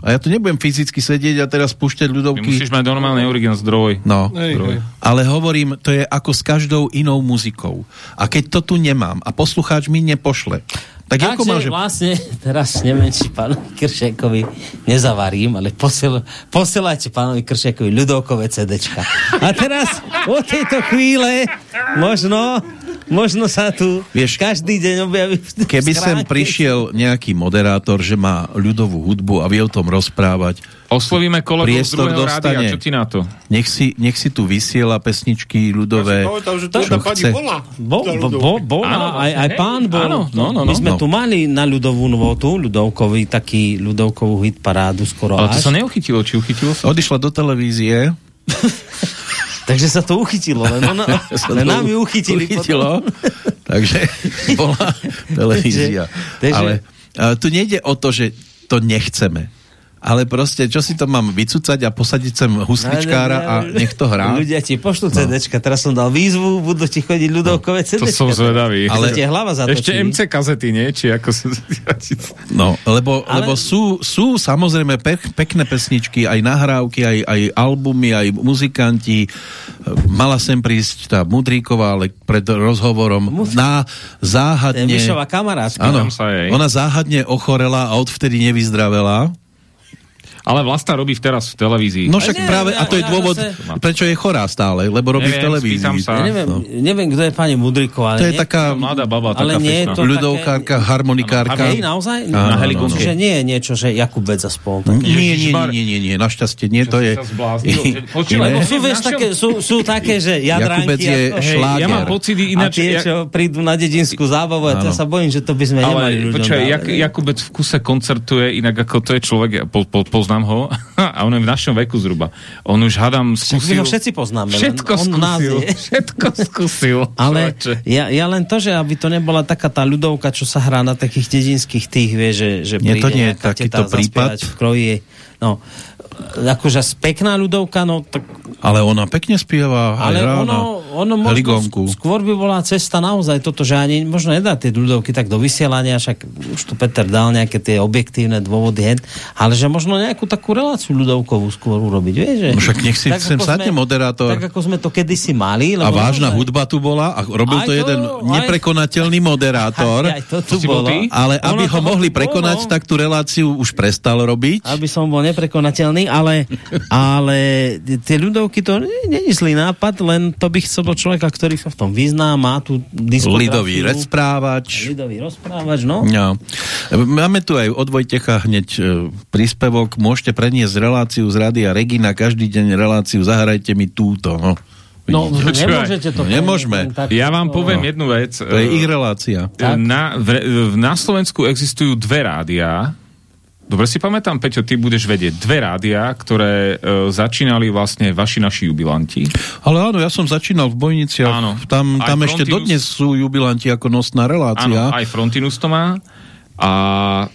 A ja tu nebudem fyzicky sedieť a teraz púšťať Ty ľudovky. musíš mať normálny originál zdroj. No, Hej, hej. ale hovorím, to je ako s každou inou muzikou. A keď to tu nemám a poslucháč mi nepošle, tak ako Takže môže... vlastne, teraz neviem, či pánovi Kršiakovi nezavarím, ale posiel, posielajte pánovi Kršiakovi ľudovkové CDčka. A teraz, od tejto chvíle, možno, možno sa tu Vieš, každý deň objaví Keby sem schránke. prišiel nejaký moderátor, že má ľudovú hudbu a vie o tom rozprávať, Oslovíme kolegov z druhého dostane. rádia, čo ti na to? nech si, nech si tu vysiela pesničky ľudové. Pamätám, že čo to pani bola. Bo, bo, bo, ľudovky. bo, Áno, aj, aj pán bol. Áno, no, no, My no. sme No. tu mali na ľudovú novotu, ľudovkový, taký ľudovkovú hit parádu skoro Ale to až. sa neuchytilo, či uchytilo sa? Odišla do televízie. Takže sa to uchytilo, len, ono, sa len nám ju uchytili. uchytilo. Takže bola televízia. takže- Ale a, tu nejde o to, že to nechceme. Ale proste, čo si to mám vycúcať a posadiť sem husličkára a nech to hrá? Ľudia ti pošlú CDčka, teraz som dal výzvu, budú ti chodiť ľudovkové To CDčka. som zvedavý. Ale ti hlava zatočí. Ešte MC kazety, nie? Či ako sa... No, lebo, Ale- lebo sú, sú samozrejme pek, pekné pesničky, aj nahrávky, aj, aj albumy, aj muzikanti. Mala sem prísť tá Mudríková, ale pred rozhovorom na záhadne... To je Mišová kamarátka. Áno, ona záhadne ochorela a odvtedy nevyzdravela. Ale Vlasta robí teraz v televízii. No však nie, práve, a to je ja dôvod, zase- prečo je chorá stále, lebo robí v Neviem, televízii. spýtam sa. Ja neviem, No. neviem, kto je pani Mudriková. To je nie, taká Mladá baba, ale taká nie je fešná. to ľudovkárka, harmonikárka. Hej, naozaj? Áno, Na áno. Čiže nie je niečo, že Jakub Bec a spol. Nie, nie, nie, nie, nie, našťastie nie, to je... Lebo Iné. sú, vieš, také, sú, sú také, že jadránky... Jakubec je šláger. ja mám pocit a ináč... tie, ja- čo prídu na dedinskú zábavu, a ja sa bojím, že to by sme nemali Ale ľuďom Jakubec v kuse koncertuje, inak ako to je človek, poznám ho, a on je v našom veku zhruba. On už Však my skúsil... ho všetci poznáme. Všetko on skúsil. Všetko skúsil. Ale ja, ja len to, že aby to nebola taká tá ľudovka, čo sa hrá na takých dedinských tých, vie, že, že Nie, to príde nie je takýto prípad. v kroji. No, akože pekná ľudovka, no tak Ale ona pekne spieva, ale hrá ono, na ono možno Heligonku. sk- skôr by bola cesta naozaj toto, že ani možno nedá tie ľudovky tak do vysielania, však už tu Peter dal nejaké tie objektívne dôvody, ale že možno nejakú takú reláciu ľudovkovú skôr urobiť, vieš? Že, No však nech si Tak sem sadne sme- moderátor. Tak ako sme to kedysi mali. A lebo vážna naozaj- hudba tu bola a robil Aj to to, jeden aj- neprekonateľný moderátor. Aj, aj to tu bolo. ty? Ale aby Ono ho mohli bolo, prekonať, tak tú reláciu už prestal robiť. aby som bol neprekonateľný, ale, ale tie ľudovky to je zlý nápad, len to by chcelo človeka, ktorý sa v tom vyzná, má tú diskografiu. Lidový rozprávač. Lidový rozprávač, no. No. Máme tu aj od Vojtecha hneď e, príspevok. Môžete preniesť reláciu z Rádia Regina, každý deň reláciu Zahrajte mi túto. No, No, Vidíte? nemôžete to... No, nemôžeme. tak- Ja vám poviem No. jednu vec. To je ich relácia. Na, v, na Slovensku existujú dve rádia. Dobre si pamätám, Peťo, ty budeš vedieť. Dve rádia, ktoré e, začínali vlastne vaši naši jubilanti. Ale áno, ja som začínal v Bojniciach. Áno. Tam, Aj tam ešte dodnes sú jubilanti ako nosná Áno, relácia. aj Frontinus to má. A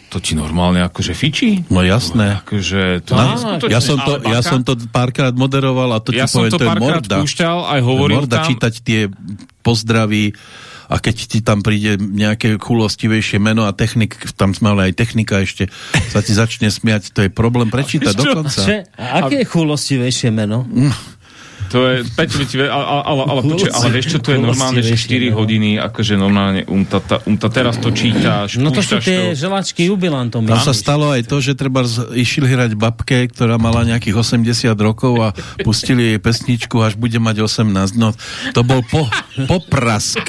to ti normálne akože fičí? No jasné. Akože to No, skutočné. ja, som to, ja som to párkrát moderoval a to ti Ja som poviem, to to je párkrát morda. púšťal, aj To je hovoril morda tam- čítať tie pozdravy a keď ti tam príde nejaké chulostivejšie meno a technik, tam sme mali aj technika ešte, sa ti začne smiať, to je problém prečítať dokonca. A aké je chulostivejšie meno? To je, Peťo, by ti, ve- ale, ale, ale, počuj, ale vieš čo, to je normálne, že 4 hodiny, akože normálne umtata, umta, teraz to čítaš, No to sú tie želačky jubilantom. Tam sa stalo aj to, že treba išli hrať babke, ktorá mala nejakých 80 rokov a pustili jej pesničku, až bude mať 18. No, to bol po, poprask.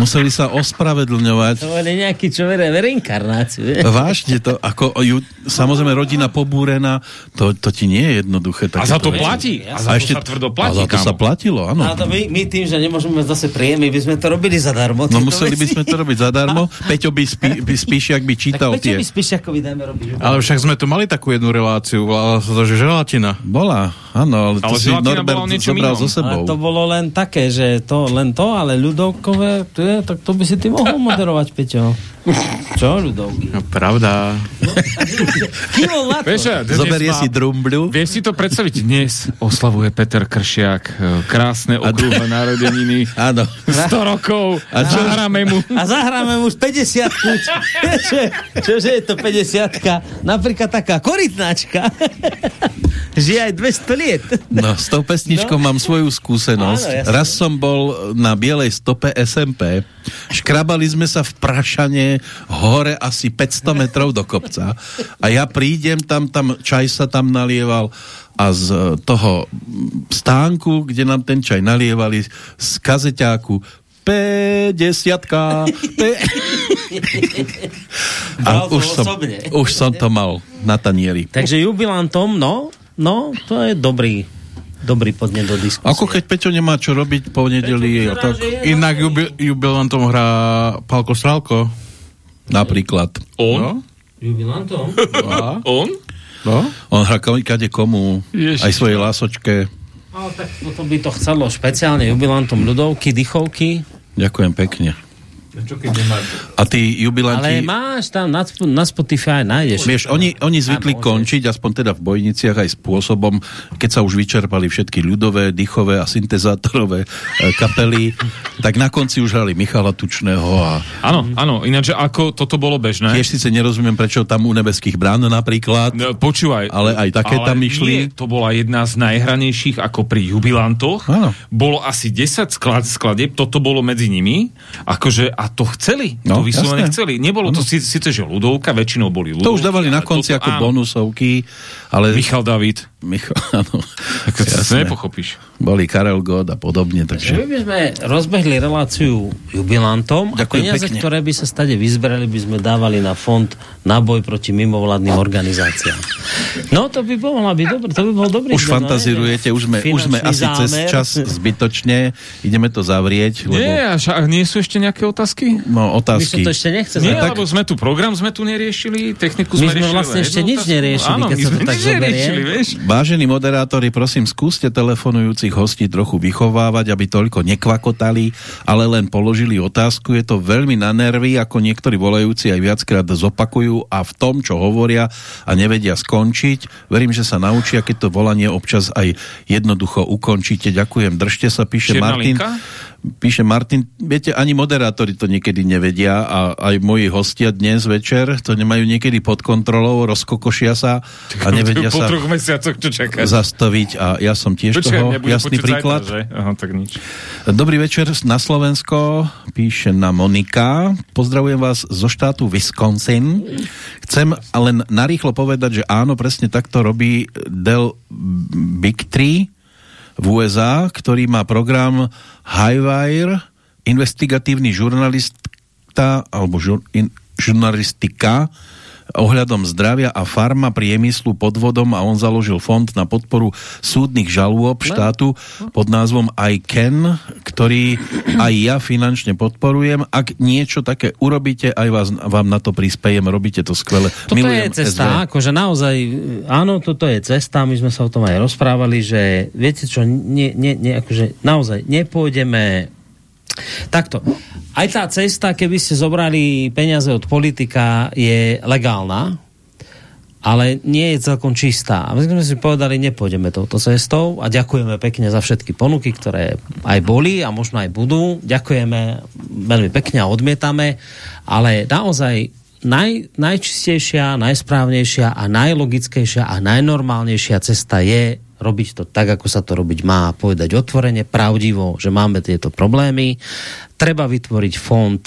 Museli sa ospravedlňovať. To boli nejaký, čo verie, reinkarnáciu. Vážne to, ako ju, samozrejme rodina pobúrená, to, to ti nie je jednoduché. A za to platí. A to sa tvrdo platí, A za to kámo. sa platilo, áno. A to my, my tým, že nemôžeme zase príjemy, by sme to robili zadarmo. No museli by sme to robiť zadarmo. Peťo by, spí, by spíš, ak by čítal Tak prečo tie. by spíš, ako vydajme robiť? Ale však sme tu mali takú jednu reláciu, volala sa to, že želatina. Bola, áno, ale to Ale si želatina bola o Norbert zobral so sebou. Ale to bolo len také, že to len to, ale ľudovkové, to je, tak to by si ty mohol moderovať, Peťo. Čo, ľudovky? No, pravda. Kývol na to. Zoberie má- si drumbľu. Vieš si to predstaviť? Dnes oslavuje Peter Kršiak e, krásne okrúhle narodeniny. Áno. 100 rokov. A A čo- zahráme mu. A zahráme už 50 Čo, čože je to 50 Napríklad taká korytnačka. Žije aj 200 liet. No, s tou pesničkou No. mám svoju skúsenosť. Áno. Raz som bol na bielej stope SMP. Škrabali sme sa v Prašane hore asi 500 metrov do kopca. A ja prídem tam, tam čaj sa tam nalieval a z toho stánku, kde nám ten čaj nalievali, z kazeťáku 50 pe- A už som, osobne. už som to mal na tanieri. Takže jubilantom, no, no, to je dobrý, dobrý podnet do diskusie. Ako keď Peťo nemá čo robiť po nedeli, tak Inak jubil, jubilantom hrá Palko Strálko. Napríklad. On? No? Jubilantom? On? No? On hrá kade komu, Ježiš. aj svojej lásočke. Ale tak potom by to chcelo špeciálne jubilantom ľudovky, dychovky. Ďakujem pekne. Čo keď nemáte? A tí jubilanti... Ale máš tam na, na Spotify nájdeš. Vieš, oni, oni zvykli Tam končiť, aspoň teda v bojniciach aj spôsobom, keď sa už vyčerpali všetky ľudové, dýchové a syntezátorové e, kapely, tak na konci už hrali Michala Tučného a Áno, áno, ináč ako toto bolo bežné. tiež síce nerozumiem, prečo tam u nebeských brán napríklad, No, Počúvaj. ale aj také ale tam išli. Nie, to bola jedna z najhranejších ako pri jubilantoch. Áno. Bolo asi 10 sklad, skladieb, toto bolo medzi nimi. Akože, a to chceli. No, to vyslovene jasné. chceli. Nebolo to sí- síce, že ľudovka, väčšinou boli ľudovky. To už dávali na konci toto, ako áno. bonusovky, ale... Michal David. Michal, áno. Ako to Jasné. nepochopíš. Boli Karel God a podobne, Že my takže... by sme rozbehli reláciu jubilantom a Ďakujem peniaze, pekne. ktoré by sa stade vyzberali, by sme dávali na fond na boj proti mimovládnym organizáciám. No to by mohla byť dobré, to by bol dobrý Už deň, no, fantazírujete, už sme, už sme asi cez zámer. čas zbytočne, ideme to zavrieť, lebo Nie, až, a nie sú ešte nejaké otázky? No, otázky. My to ešte nechce Nie, tak... lebo sme tu program, sme tu neriešili, techniku My sme, sme riešili. vlastne len ešte jednu nič neriešili, Áno, keď my sa to sme tak neriešili, vieš. Vážení moderátori, prosím, skúste telefonujúcich hostí trochu vychovávať, aby toľko nekvakotali, ale len položili otázku. Je to veľmi na nervy, ako niektorí volajúci aj viackrát zopakujú a v tom, čo hovoria a nevedia skončiť. Verím, že sa naučia, keď to volanie občas aj jednoducho ukončíte. Ďakujem, držte sa, píše Čierna Martin. linka? Píše Martin, viete, ani moderátori to niekedy nevedia a aj moji hostia dnes večer to nemajú niekedy pod kontrolou, rozkokošia sa a nevedia po sa troch mesiacoch čakáš. zastaviť a ja som tiež Počkaj, toho jasný príklad. Zajtra, že? Aha, tak nič. Dobrý večer na Slovensko, píše na Monika. Pozdravujem vás zo štátu Wisconsin. Chcem len narýchlo povedať, že áno, presne takto robí Dell Big Tree v USA, ktorý má program Highwire, investigatívny žurnalista alebo žur, in, žurnalistika ohľadom zdravia a farma priemyslu podvodom a on založil fond na podporu súdnych žalôb štátu pod názvom ICAN, ktorý aj ja finančne podporujem. Ak niečo také urobíte, aj vás, vám na to prispejem, robíte to skvele. Toto Milujem je cesta, SV. akože naozaj, áno, toto je cesta, my sme sa o tom aj rozprávali, že viete čo, nie, nie, nie, akože naozaj nepôjdeme Takto. Aj tá cesta, keby ste zobrali peniaze od politika, je legálna, ale nie je celkom čistá. A my sme si povedali, nepôjdeme touto cestou a ďakujeme pekne za všetky ponuky, ktoré aj boli a možno aj budú. Ďakujeme veľmi pekne a odmietame, ale naozaj naj, najčistejšia, najsprávnejšia a najlogickejšia a najnormálnejšia cesta je robiť to tak, ako sa to robiť má. Povedať otvorene, pravdivo, že máme tieto problémy. Treba vytvoriť fond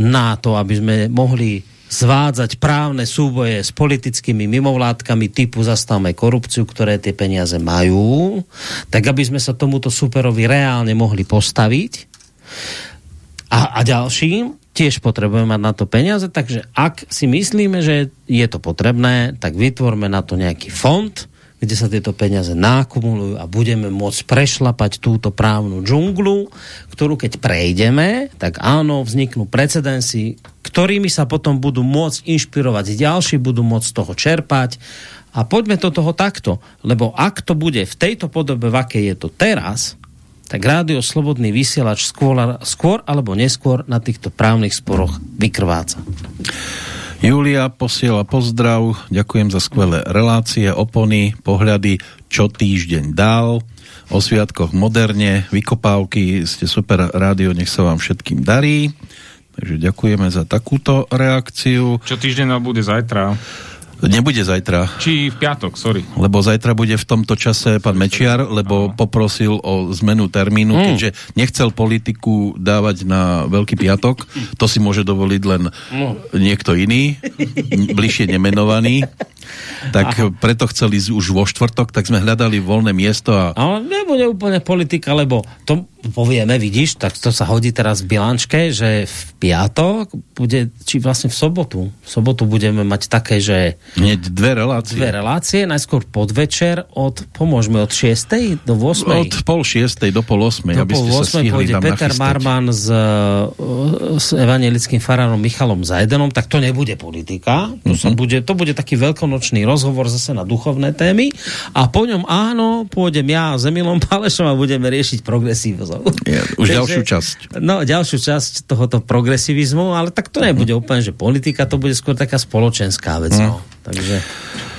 na to, aby sme mohli zvádzať právne súboje s politickými mimovládkami typu zastavme korupciu, ktoré tie peniaze majú, tak aby sme sa tomuto superovi reálne mohli postaviť. A, a ďalší, tiež potrebujeme mať na to peniaze, takže ak si myslíme, že je to potrebné, tak vytvorme na to nejaký fond, kde sa tieto peniaze nakumulujú a budeme môcť prešlapať túto právnu džunglu, ktorú keď prejdeme, tak áno, vzniknú precedensy, ktorými sa potom budú môcť inšpirovať ďalší, budú môcť z toho čerpať a poďme do toho takto, lebo ak to bude v tejto podobe, v akej je to teraz, tak rádio Slobodný vysielač skôr, skôr alebo neskôr na týchto právnych sporoch vykrváca. Julia posiela pozdrav, ďakujem za skvelé relácie, opony, pohľady, čo týždeň dal. O sviatkoch moderne, vykopávky, ste super rádio, nech sa vám všetkým darí. Takže ďakujeme za takúto reakciu. Čo týždeň bude zajtra? Nebude zajtra, Či v piatok, sorry. lebo zajtra bude v tomto čase pán Mečiar, lebo poprosil o zmenu termínu, Mm. keďže nechcel politiku dávať na Veľký piatok. To si môže dovoliť len No. niekto iný, bližšie nemenovaný. Tak preto chceli ísť už vo štvrtok, tak sme hľadali voľné miesto a Ale nebude úplne politika, lebo to povieme, vidíš, tak to sa hodí teraz v bilančke, že v piatok bude, či vlastne v sobotu. V sobotu budeme mať také, že hneď dve relácie. dve relácie, najskôr podvečer od, pomôžeme, od 6. do 8. Od pol šiestej do pol osmej, do aby pol ste sa 8. stihli pôjde tam Peter nachystať. Marman s, s evangelickým farárom Michalom Zajdenom, tak to nebude politika, to, sa Mhm. bude, to bude taký polnočný rozhovor zase na duchovné témy a po ňom áno, pôjdem ja s Emilom Palešom a budeme riešiť progresívizmus. už ďalšiu časť. No, ďalšiu časť tohoto progresivizmu, ale tak to nebude úplne, že politika, to bude skôr taká spoločenská vec. No. Takže,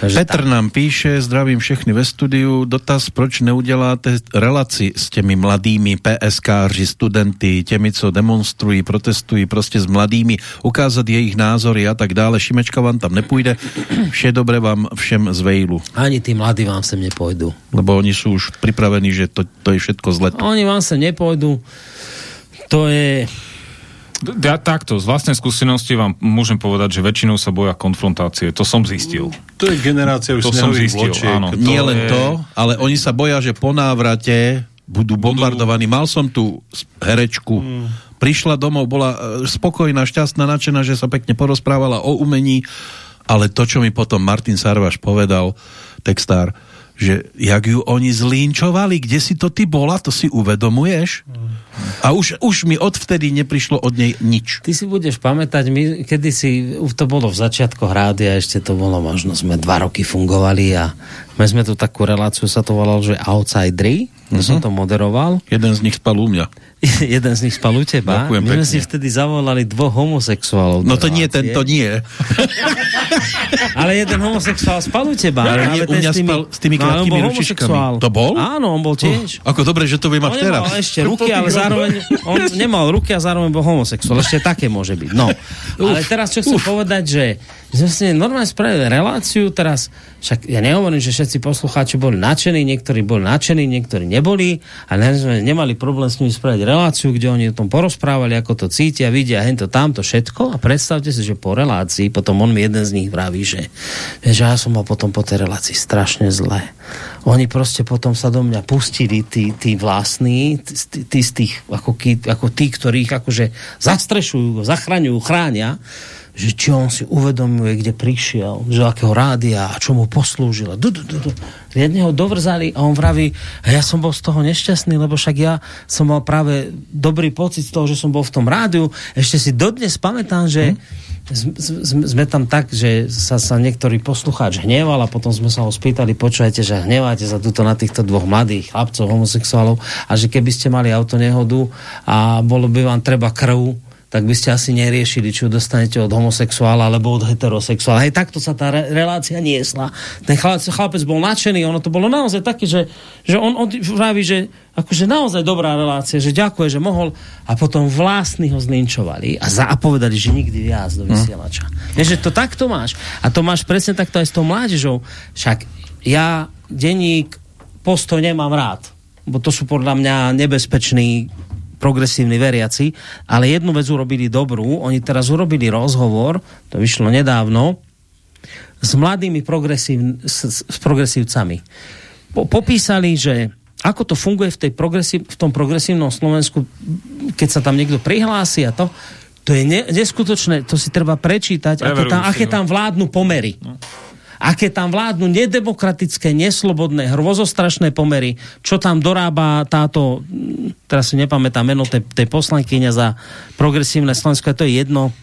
takže Petr nám píše, zdravím všechny ve studiu, dotaz, proč neuděláte relaci s těmi mladými PSkáři, studenty, těmi, co demonstrují, protestují prostě s mladými, ukázat jejich názory a tak dále. Šimečka vám tam nepůjde, vše dobré vám všem z Vejlu. Ani tí mladí vám sem nepôjdu. Lebo oni sú už pripravení, že to, to je všetko zle. Oni vám sem nepôjdu. To je... Ja takto, z vlastnej skúsenosti vám môžem povedať, že väčšinou sa boja konfrontácie. To som zistil. To je generácia už To som zistil, vločiek. áno. Nie To len je- to, ale oni sa boja, že po návrate budú bombardovaní. Mal som tu herečku, prišla domov, bola e, spokojná, šťastná, nadšená, že sa pekne porozprávala o umení, ale to, čo mi potom Martin Sarvaš povedal, textár, že jak ju oni zlínčovali, kde si to ty bola, to si uvedomuješ? A už, už mi odvtedy neprišlo od nej nič. Ty si budeš pamätať, my kedysi, to bolo v začiatkoch rádia, ešte to bolo, možno sme dva roky fungovali a my sme tu takú reláciu, sa to volalo, že Outsidery, mm-hmm. som to moderoval. Jeden z nich spal u mňa. Jeden z nich spal u teba. Ďakujem My sme pekne. si vtedy zavolali dvoch homosexuálov. No to nie, relácie. tento nie. Ale jeden homosexuál spal u teba. Ale nie, u ten mňa spal s tými no, on krátkými ručičkami. homosexuál. To bol? Áno, on bol tiež. Ako dobre, že to viem On až teraz. nemal ešte ruky, ale zároveň on nemal ruky a zároveň bol homosexuál. Ešte také môže byť. No. Ale teraz čo chcem povedať, že sme si normálne spravili reláciu, teraz však ja nehovorím, že všetci poslucháči boli nadšení, niektorí boli nadšení, niektorí neboli, ale sme nemali problém s nimi spraviť reláciu, kde oni o tom porozprávali, ako to cítia, vidia, hento, tamto, všetko a predstavte si, že po relácii, potom on mi jeden z nich vraví, že, že ja som mal potom po tej relácii strašne zle. Oni proste potom sa do mňa pustili, tí, tí vlastní, tí, tí z tých, ako, ako tí, ktorých akože zastrešujú, zachraňujú, chránia, že či on si uvedomuje, kde prišiel, že akého rádia a čo mu poslúžilo. Du, du, du, du. Riadne ho dovrzali a on vraví, a ja som bol z toho nešťastný, lebo však ja som mal práve dobrý pocit z toho, že som bol v tom rádiu. Ešte si dodnes pamätám, že z- sme tam tak, že sa, sa niektorý poslucháč hneval a potom sme sa ho spýtali, počujete, že hneváte sa tuto na týchto dvoch mladých chlapcov, homosexuálov a že keby ste mali auto nehodu a bolo by vám treba krv, tak by ste asi neriešili, či ju dostanete od homosexuála alebo od heterosexuála. Hej, takto sa tá re- relácia niesla. Ten chlapec, chlapec bol nadšený, ono to bolo naozaj také, že, že on, vraví, že akože naozaj dobrá relácia, že ďakuje, že mohol a potom vlastní ho zlinčovali a, za, a povedali, že nikdy viac do vysielača. Hm. Vieš, že to takto máš. A to máš presne takto aj s tou mládežou. Však ja denník postoj nemám rád, bo to sú podľa mňa nebezpeční progresívni veriaci, ale jednu vec urobili dobrú. Oni teraz urobili rozhovor, to vyšlo nedávno, s mladými progresív, s, s progresívcami. Po, popísali, že ako to funguje v, tej progresív, v tom progresívnom Slovensku, keď sa tam niekto prihlási a to, to je ne, neskutočné, to si treba prečítať, aké tam, aké no. tam vládnu pomery. Aké tam vládnu nedemokratické, neslobodné, hrozostrašné pomery, čo tam dorába táto, mm, teraz si nepamätám meno tej, tej poslankyne za progresívne Slovensko, to je jedno,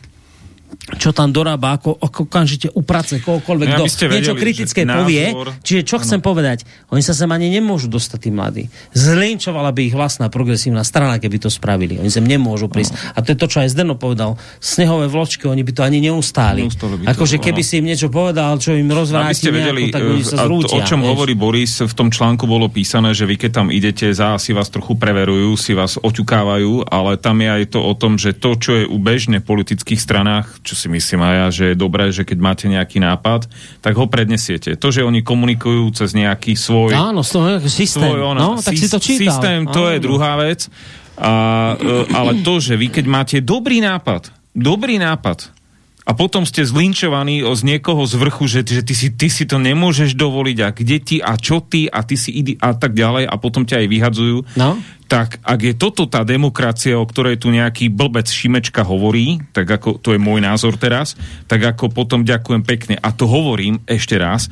čo tam dorába, ako, ako okamžite uprace kohokoľvek, No, kto ste niečo vedeli, kritické že povie. názor- Čiže čo chcem povedať? Oni sa sem ani nemôžu dostať tí mladí. Zlinčovala by ich vlastná progresívna strana, keby to spravili. Oni sem nemôžu prísť. A to je to, čo aj Zdeno povedal. Snehové vločky, oni by to ani neustáli. Akože keby áno. si im niečo povedal, čo im rozvráti ste vedeli, nejako, tak oni sa a to, zrútia. o čom vieš. hovorí Boris, v tom článku bolo písané, že vy keď tam idete, za si vás trochu preverujú, si vás oťukávajú, ale tam je aj to o tom, že to, čo je u bežne politických stranách, čo si myslím aj ja, že je dobré, že keď máte nejaký nápad, tak ho prednesiete. To, že oni komunikujú cez nejaký svoj... Áno, systém. svoj no, tak si to čítal. Systém, to je Áno. druhá vec. A, e, ale to, že vy keď máte dobrý nápad, dobrý nápad, a potom ste zlinčovaní z niekoho z vrchu, že, že ty, si, ty si to nemôžeš dovoliť a kde ty a čo ty a ty si idi a tak ďalej a potom ťa aj vyhadzujú. No. Tak ak je toto tá demokracia, o ktorej tu nejaký blbec Šimečka hovorí, tak ako to je môj názor teraz, tak ako potom ďakujem pekne. A to hovorím ešte raz,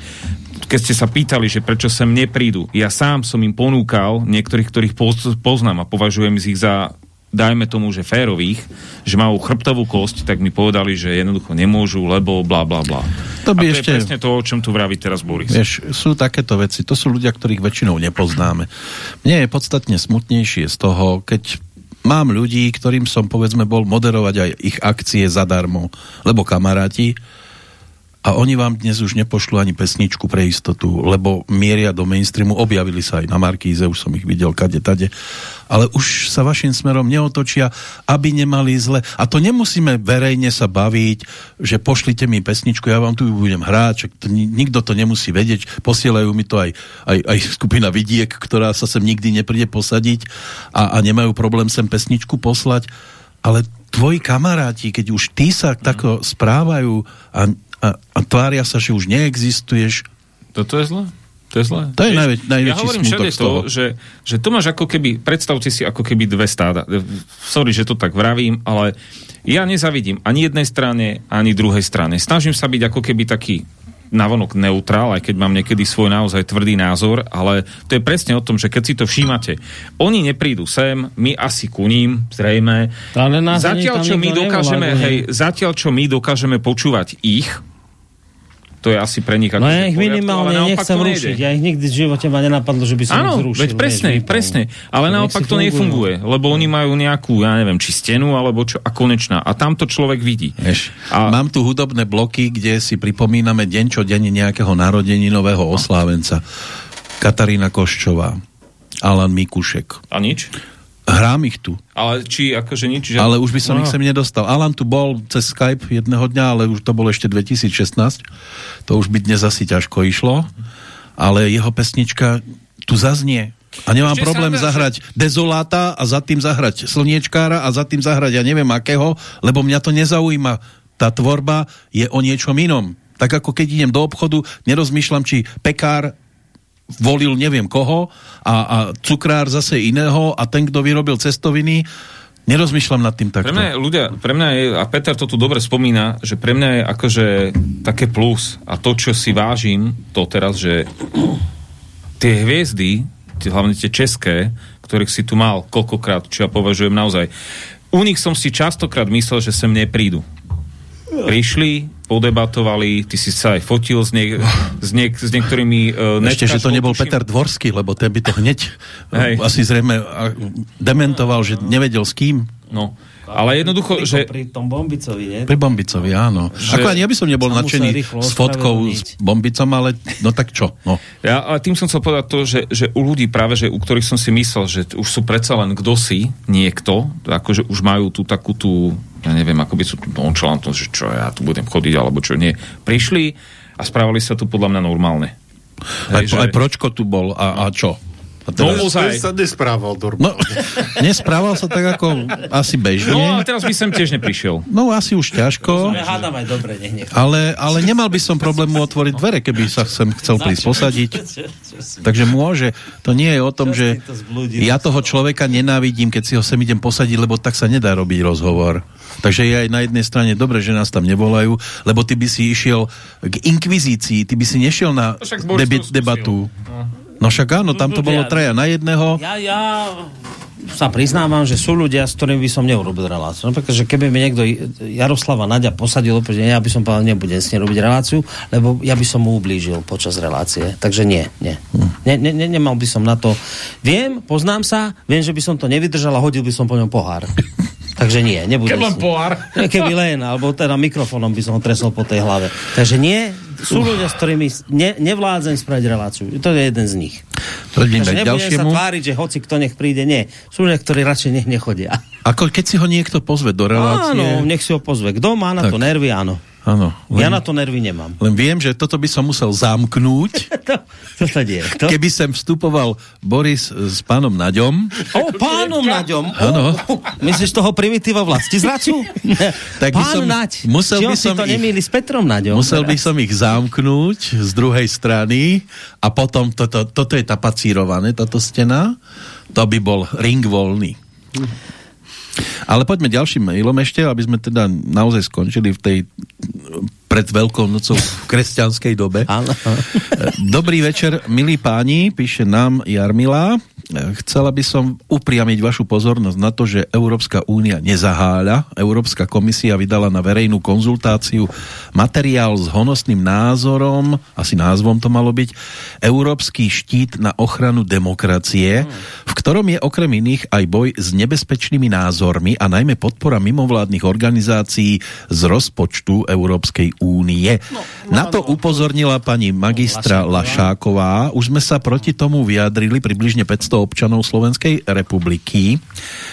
keď ste sa pýtali, že prečo sem neprídu. Ja sám som im ponúkal niektorých, ktorých poz- poznám a považujem ich za dajme tomu, že férových, že majú chrbtovú kosť, tak mi povedali, že jednoducho nemôžu, lebo bla bla bla. To by a to ešte- je presne to, o čom tu vraví teraz Boris. Vieš, sú takéto veci, to sú ľudia, ktorých väčšinou nepoznáme. Mne je podstatne smutnejšie z toho, keď mám ľudí, ktorým som povedzme bol moderovať aj ich akcie zadarmo, lebo kamaráti a oni vám dnes už nepošlu ani pesničku pre istotu, lebo mieria do mainstreamu, objavili sa aj na Markíze, už som ich videl kade tade, ale už sa vašim smerom neotočia, aby nemali zle. A to nemusíme verejne sa baviť, že pošlite mi pesničku, ja vám tu budem čak to, ni- nikto to nemusí vedieť, posielajú mi to aj, aj, aj skupina Vidiek, ktorá sa sem nikdy nepríde posadiť a, a nemajú problém sem pesničku poslať, ale tvoji kamaráti, keď už tí sa tako správajú a, a, a tvária sa, že už neexistuješ, Toto je zlé? To je zlé. To je najväč- najväčší Ja hovorím smutok všade to, toho. že, že to máš ako keby, predstavte si ako keby dve stáda. Sorry, že to tak vravím, ale ja nezavidím ani jednej strane, ani druhej strane. Snažím sa byť ako keby taký navonok neutrál, aj keď mám niekedy svoj naozaj tvrdý názor, ale to je presne o tom, že keď si to všímate, oni neprídu sem, my asi ku ním, zrejme. Zatiaľ, čo my dokážeme, nevolá, hej, zatiaľ, čo my dokážeme počúvať ich, to je asi pre nich No ja ich poriadku, minimálne naopak nechcem rušiť. Ja ich nikdy v živote ma nenapadlo, že by som ich Áno, zrušil. veď presne, vieš, presne. Ale To naopak to nefunguje, lebo oni majú nejakú, ja neviem, či stenu, alebo čo, a konečná. A tam to človek vidí. Vieš, a... Mám tu hudobné bloky, kde si pripomíname deň čo deň nejakého narodeninového oslávenca. Katarína Koščová, Alan Mikušek. A nič? Hrám ich tu. Ale či akože nič? Že... Ale už by som no. ich sem nedostal. Alan tu bol cez Skype jedného dňa, ale už to bolo ešte 2016. To už by dnes asi ťažko išlo. Ale jeho pesnička tu zaznie. A nemám Ešte problém sa dá, zahrať Dezoláta a za tým zahrať Slniečkára a za tým zahrať ja neviem akého, lebo mňa to nezaujíma. Tá tvorba je o niečom inom. Tak ako keď idem do obchodu, nerozmýšľam, či pekár volil neviem koho a, a cukrár zase iného a ten, kto vyrobil cestoviny, nerozmýšľam nad tým Pre takto. mňa, je, ľudia, pre mňa je, a Peter to tu dobre spomína, že pre mňa je akože také plus a to, čo si vážim, to teraz, že tie hviezdy, tie, hlavne tie české, ktorých si tu mal koľkokrát, čo ja považujem naozaj, u nich som si častokrát myslel, že sem neprídu. Prišli, podebatovali, ty si sa aj fotil s, niek- s, niek- s niektorými uh, Ešte, že to nebol Peter Dvorský, lebo ten by to hneď Hej. asi zrejme dementoval, že nevedel s kým. No, ale jednoducho, že... Pri tom Bombicovi, nie? Pri Bombicovi, áno. Že- Ako ani ja by som nebol nadšený s fotkou s Bombicom, ale no tak čo? No. Ja ale tým som chcel povedať to, že, že u ľudí práve, že u ktorých som si myslel, že už sú predsa len kto si, niekto, akože už majú tú takú tú, ja neviem, ako by sú tú nonšalantnosť, že čo ja tu budem chodiť, alebo čo nie. Prišli a správali sa tu podľa mňa normálne. Aj, Hej, že- aj Pročko tu bol a, a čo? A No, sa nesprával normálne. no, nesprával sa tak ako asi No bežne. a teraz by som tiež neprišiel. No asi už ťažko. Ja hádam aj dobre, nech nech. Ale, ale nemal by som problém mu otvoriť dvere, keby sa sem chcel prísť posadiť. Takže môže. To nie je o tom, že ja toho človeka nenávidím, keď si ho sem idem posadiť, lebo tak sa nedá robiť rozhovor. Takže je aj na jednej strane dobre, že nás tam nevolajú, lebo ty by si išiel k inkvizícii, ty by si nešiel na No debatu. No však áno, tam to bolo traja na jedného. Ja, ja sa priznávam, že sú ľudia, s ktorými by som neurobil reláciu. Napríklad, že keby mi niekto Jaroslava Naďa posadil, opäť, ja by som povedal, nebudem s ním robiť reláciu, lebo ja by som mu ublížil počas relácie. Takže nie, nie. Ne, ne, ne, nemal by som na to. Viem, poznám sa, viem, že by som to nevydržal a hodil by som po ňom pohár. Takže nie, nebudem. Keď len pohár. Keby len, alebo teda mikrofónom by som ho tresol po tej hlave. Takže nie, sú ľudia, s ktorými ne, nevládzem spraviť reláciu. To je jeden z nich. Takže nebudem sa tváriť, že hoci kto nech príde, nie. Sú ľudia, ktorí radšej nech nechodia. Ako keď si ho niekto pozve do relácie. Áno, nech si ho pozve. Kto má na to Tak. nervy, áno. Áno. Ja na to nervy nemám. len viem, že toto by som musel zamknúť, To sa deje. Kto? keby sem vstupoval Boris s pánom Naďom. O, pánom Naďom. Áno. Myslíš toho primitíva vlasti zracu? Tak by Pán som- Naď. musel Či by som to ich- nemýli s Petrom Naďom. Musel by som ich zamknúť z druhej strany a potom toto, toto je tapacírované, táto stena. To by bol ring voľný. Ale poďme ďalším mailom ešte, aby sme teda naozaj skončili v tej pred Veľkou nocou v kresťanskej dobe. Dobrý večer, milí páni, píše nám Jarmila. Chcela by som upriamiť vašu pozornosť na to, že Európska únia nezaháľa. Európska komisia vydala na verejnú konzultáciu materiál s honosným názorom, asi názvom to malo byť, Európsky štít na ochranu demokracie, v ktorom je okrem iných aj boj s nebezpečnými názormi a najmä podpora mimovládnych organizácií z rozpočtu Európskej únie. No, na to upozornila pani magistra Lašáková. Už sme sa proti tomu vyjadrili približne 500 občanov Slovenskej republiky.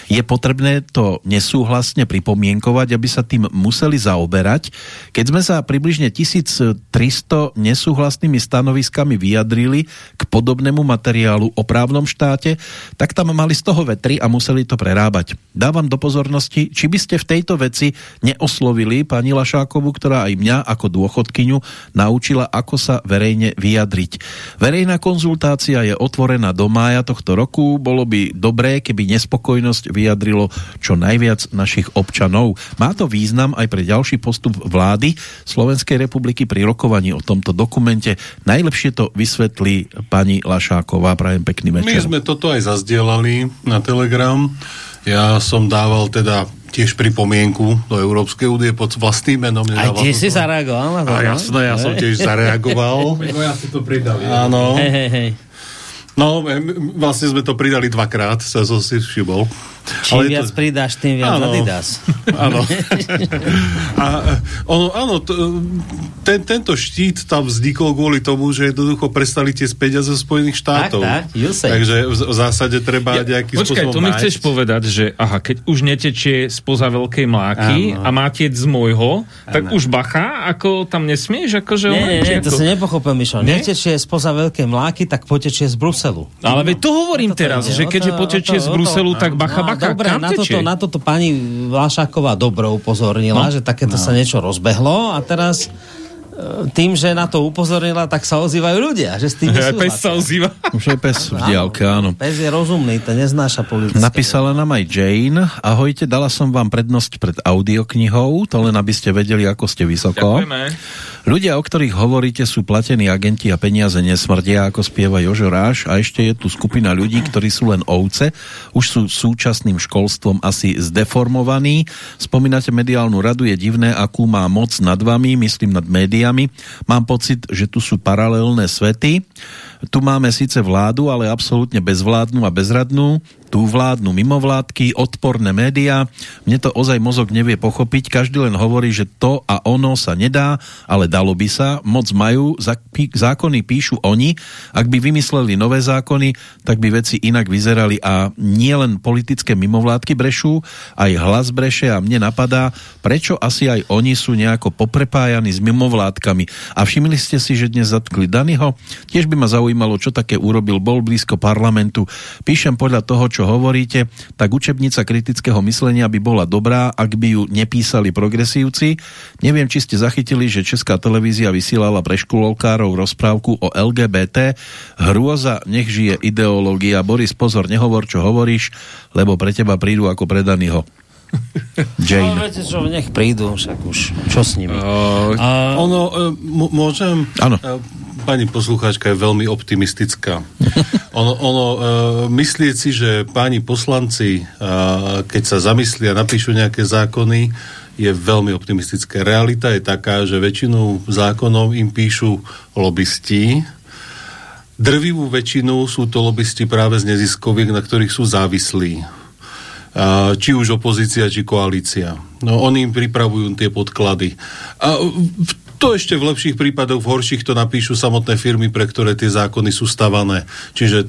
Je potrebné to nesúhlasne pripomienkovať, aby sa tým museli zaoberať. Keď sme sa približne 1300 nesúhlasnými stanoviskami vyjadrili k podobnému materiálu o právnom štáte, tak tam mali z toho vetri a museli to prerábať. Dávam do pozornosti, či by ste v tejto veci neoslovili pani Lašákovu, ktorá aj mňa ako dôchodkyňu naučila, ako sa verejne vyjadriť. Verejná konzultácia je otvorená do mája tohto roku. Bolo by dobré, keby nespokojnosť vyjadrilo čo najviac našich občanov. Má to význam aj pre ďalší postup vlády Slovenskej republiky pri rokovaní o tomto dokumente. Najlepšie to vysvetlí pani Lašáková. Prajem pekný My večer. sme toto aj zazdielali na Telegram. Ja som dával teda tiež pripomienku do Európskej únie pod vlastným menom. Ty som si zareagoval na to? A no? jasné, ja som tiež zareagoval. Ja si to pridali. Áno. Hej, hej, hej. No, em, vlastne sme to pridali dvakrát, sa som si všimol. Čím je viac pridáš, tým viac Áno. Adidas. Áno. A e, ono, áno, t- ten, tento štít tam vznikol kvôli tomu, že jednoducho prestali tie peniaze zo Spojených štátov. tak, say. Takže v, v zásade treba ja, nejakým Počkaj, spôsobom to mi nájsť. chceš povedať, že aha, keď už netečie spoza veľkej mláky Áno. a má tiec z môjho, tak už bacha, ako tam nesmieš? Akože Nie, nie, nie, to ako... si nepochopil, Mišo. Nie? Netečie spoza veľké mláky, tak potečie z Bruselu. Ale veď to hovorím teraz, že keďže potečie z Bruselu, tak bacha, No, bacha, dobre, kam na toto, na toto pani Vlášáková dobro upozornila, No. že takéto sa niečo rozbehlo a teraz tým, že na to upozornila, tak sa ozývajú ľudia, že s tým Aj pes sa ozýva. Už aj pes v diálke, áno. Pes je rozumný, to neznáša politické. Napísala nám aj Jane. Ahojte, dala som vám prednosť pred audioknihou, to len aby ste vedeli, ako ste vysoko. Ďakujeme. Ľudia, o ktorých hovoríte, sú platení agenti a peniaze nesmrdia, ako spieva Jožo Ráš. A ešte je tu skupina ľudí, ktorí sú len ovce. Už sú súčasným školstvom asi zdeformovaní. Spomínate mediálnu radu, je divné, akú má moc nad vami, myslím nad médiami. Mám pocit, že tu sú paralelné svety. Tu máme síce vládu, ale absolútne bezvládnu a bezradnú. Tu vládnu mimovládky, odporné médiá. Mne to ozaj mozog nevie pochopiť. Každý len hovorí, že to a ono sa nedá, ale dalo by sa. Moc majú, zákony píšu oni. Ak by vymysleli nové zákony, tak by veci inak vyzerali a nie len politické mimovládky brešú, aj hlas breše a mne napadá, prečo asi aj oni sú nejako poprepájani s mimovládkami. A všimli ste si, že dnes zatkli Danyho? Tiež by ma zaujímalo, čo také urobil, bol blízko parlamentu. Píšem podľa toho, čo hovoríte, tak učebnica kritického myslenia by bola dobrá, ak by ju nepísali progresívci. Neviem, či ste zachytili, že Česká televízia vysielala pre školokárov rozprávku o LGBT. Hrôza, nech žije ideológia. Boris, pozor, nehovor, čo hovoríš, lebo pre teba prídu ako pre Danyho. No, Jane. viete čo, nech prídu, však už, čo s nimi? A... Ono, e, môžem? Áno. E, Pani poslucháčka je veľmi optimistická. ono, ono e, myslieť si, že páni poslanci, e, keď sa zamyslia, napíšu nejaké zákony, je veľmi optimistické. Realita je taká, že väčšinu zákonov im píšu lobbysti. Drvivú väčšinu sú to lobbysti práve z neziskoviek, na ktorých sú závislí a či už opozícia, či koalícia. No, oni im pripravujú tie podklady. A v- to ešte v lepších prípadoch, v horších to napíšu samotné firmy, pre ktoré tie zákony sú stavané. Čiže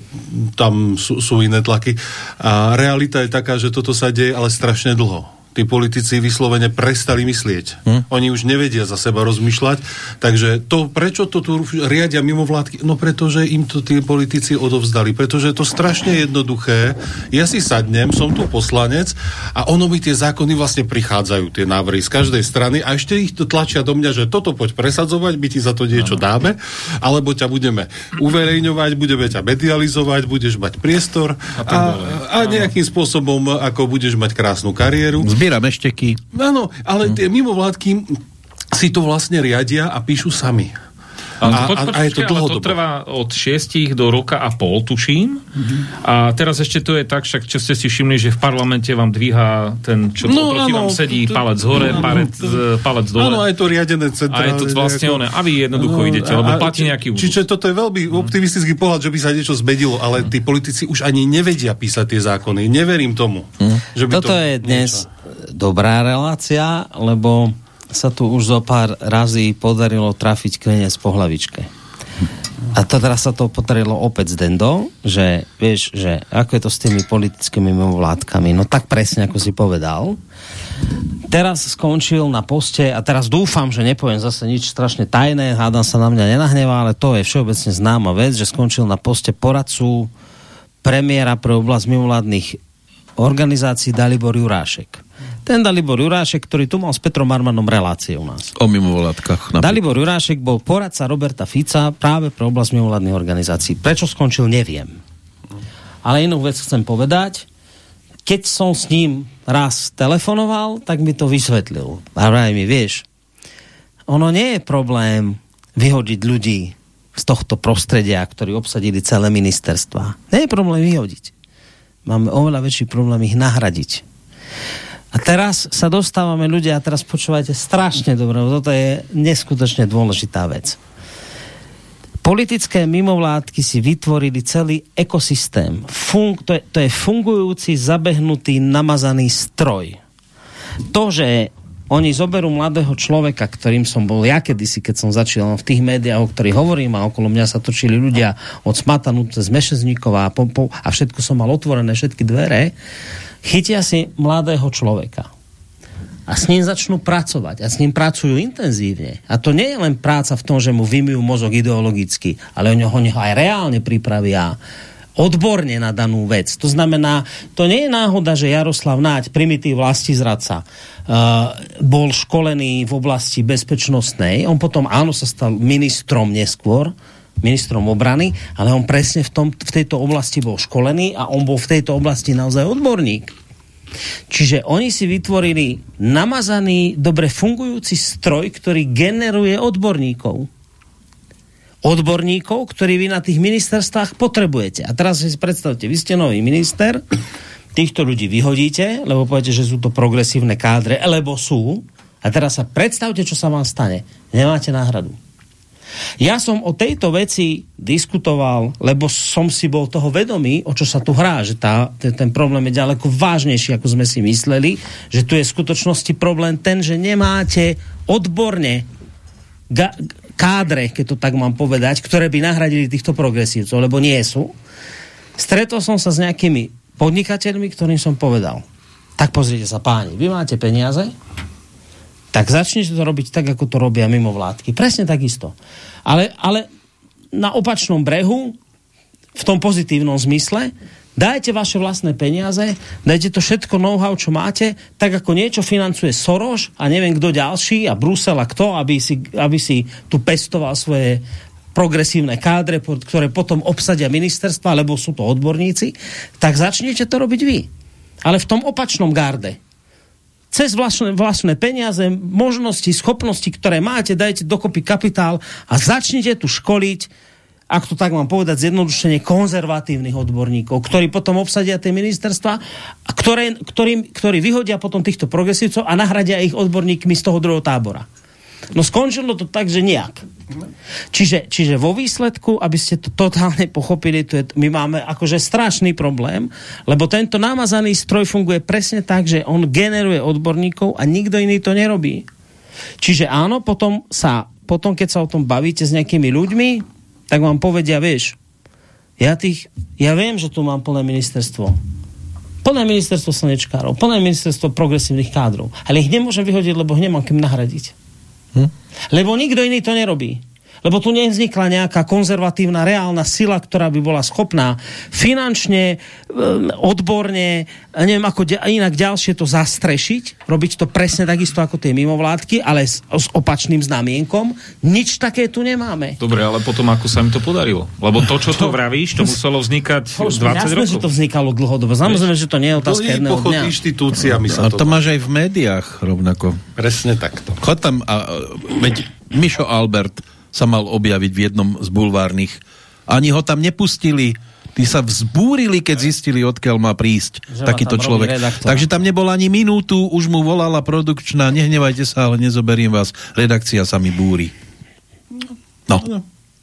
tam sú, sú iné tlaky. A realita je taká, že toto sa deje ale strašne dlho. Tí politici vyslovene prestali myslieť. Hm? Oni už nevedia za seba rozmýšľať. Takže to, prečo to tu riadia mimovládky? No pretože im to tí politici odovzdali. Pretože je to strašne jednoduché. Ja si sadnem, som tu poslanec a ono mi tie zákony vlastne prichádzajú, tie návrhy z každej strany a ešte ich to tlačia do mňa, že toto poď presadzovať, my ti za to niečo dáme, alebo ťa budeme uverejňovať, budeme ťa medializovať, budeš mať priestor a, a nejakým spôsobom, ako budeš mať krásnu kariéru. Zbieram ešteky. Áno, ale tie mimovládky si to vlastne riadia a píšu sami. A, A- a- a je to ale to dlhodobo. trvá od 6 do roka a pol, tuším. A teraz ešte to je tak, však čo ste si všimli, že v parlamente vám dvíha ten, čo No, no, proti áno, vám sedí, to- palec hore, áno. palec, e, palec dole. Áno, aj to riadené a centrálne. je to vlastne nejako- oné. A vy jednoducho No, idete, a- lebo a- platí nejaký úzus. Čiže toto je veľmi optimistický pohľad, že by sa niečo zmedilo, ale tí politici už ani nevedia písať tie zákony. Neverím tomu. Že by Toto to je dnes dobrá relácia, lebo sa tu už zo pár razy podarilo trafiť klinec po hlavičke. A to teraz sa to podarilo opäť z Dendo, že vieš, že ako je to s tými politickými mimovládkami, no tak presne, ako si povedal. Teraz skončil na poste a teraz dúfam, že nepoviem zase nič strašne tajné, hádam sa na mňa nenahnevá, ale to je všeobecne známa vec, že skončil na poste poradcu premiéra pre oblasť mimovládnych organizácií Dalibor Jurášek. Ten Dalibor Jurášek, ktorý tu mal s Petrom Armanom relácie u nás. O mimovládkach. napríklad. Dalibor Jurášek bol poradca Roberta Fica práve pre oblasť mimovládnych organizácií. Prečo skončil, neviem. Ale inú vec chcem povedať. Keď som s ním raz telefonoval, tak mi to vysvetlil. A vraj mi, vieš, ono nie je problém vyhodiť ľudí z tohto prostredia, ktorí obsadili celé ministerstva. Nie je problém vyhodiť. Máme oveľa väčší problém ich nahradiť. A teraz sa dostávame ľudia, a teraz počúvajte strašne dobre, toto je neskutočne dôležitá vec. Politické mimovládky si vytvorili celý ekosystém. Fun- to, je, to je fungujúci, zabehnutý, namazaný stroj. To, že oni zoberú mladého človeka, ktorým som bol ja kedysi, keď som začal v tých médiách, o ktorých hovorím a okolo mňa sa točili ľudia od Smatanu cez Mešezníkova a, po, po, a všetko som mal otvorené, všetky dvere, chytia si mladého človeka a s ním začnú pracovať a s ním pracujú intenzívne. A to nie je len práca v tom, že mu vymýjú mozog ideologicky, ale oni ho, aj reálne pripravia odborne na danú vec. To znamená, to nie je náhoda, že Jaroslav Náď, primitív vlasti zradca, uh, bol školený v oblasti bezpečnostnej. On potom, áno, sa stal ministrom neskôr, ministrom obrany, ale on presne v, tom, v tejto oblasti bol školený a on bol v tejto oblasti naozaj odborník. Čiže oni si vytvorili namazaný, dobre fungujúci stroj, ktorý generuje odborníkov. Odborníkov, ktorí vy na tých ministerstvách potrebujete. A teraz si predstavte, vy ste nový minister, týchto ľudí vyhodíte, lebo poviete, že sú to progresívne kádre, lebo sú. A teraz sa predstavte, čo sa vám stane. Nemáte náhradu. Ja som o tejto veci diskutoval, lebo som si bol toho vedomý, o čo sa tu hrá, že tá, ten, ten problém je ďaleko vážnejší, ako sme si mysleli, že tu je v skutočnosti problém ten, že nemáte odborne kádre, keď to tak mám povedať, ktoré by nahradili týchto progresívcov, lebo nie sú. Stretol som sa s nejakými podnikateľmi, ktorým som povedal, tak pozrite sa páni, vy máte peniaze, tak začnite to robiť tak, ako to robia mimo vládky. Presne takisto. Ale, ale na opačnom brehu, v tom pozitívnom zmysle, dajte vaše vlastné peniaze, dajte to všetko know-how, čo máte, tak ako niečo financuje Soros a neviem kto ďalší a Brusel a kto, aby si, aby si tu pestoval svoje progresívne kádre, ktoré potom obsadia ministerstva, lebo sú to odborníci, tak začnete to robiť vy. Ale v tom opačnom garde cez vlastné, vlastné peniaze, možnosti, schopnosti, ktoré máte, dajte dokopy kapitál a začnite tu školiť, ak to tak mám povedať, zjednodušenie konzervatívnych odborníkov, ktorí potom obsadia tie ministerstva, ktoré, ktorým, ktorí vyhodia potom týchto progresívcov a nahradia ich odborníkmi z toho druhého tábora. No skončilo to tak, že nejak. Čiže, čiže vo výsledku, aby ste to totálne pochopili, to je, my máme akože strašný problém, lebo tento namazaný stroj funguje presne tak, že on generuje odborníkov a nikto iný to nerobí. Čiže áno, potom sa, potom keď sa o tom bavíte s nejakými ľuďmi, tak vám povedia, vieš, ja tých, ja viem, že tu mám plné ministerstvo. Plné ministerstvo slnečkárov, plné ministerstvo progresívnych kádrov. Ale ich nemôžem vyhodiť, lebo ich nemám kým nahradiť. Hm? Lebo nikto iný to nerobí. Lebo tu nevznikla nejaká konzervatívna reálna sila, ktorá by bola schopná finančne, odborne, neviem ako inak ďalšie to zastrešiť, robiť to presne takisto ako tie mimovládky, ale s, s opačným znamienkom. Nič také tu nemáme. Dobre, ale potom ako sa mi to podarilo? Lebo to, čo to vravíš, to muselo vznikať 20 jasné, rokov. že to vznikalo dlhodobo. Samozrejme, že to nie je otázka jedného dňa. inštitúciami sa A to... to máš aj v médiách rovnako. Presne takto. Chod tam a veď Mišo Albert sa mal objaviť v jednom z bulvárnych. Ani ho tam nepustili. Tí sa vzbúrili, keď zistili, odkiaľ má prísť Že takýto človek. robiť redaktora. Takže tam nebol ani minútu, už mu volala produkčná, nehnevajte sa, ale nezoberiem vás. Redakcia sa mi búri. No,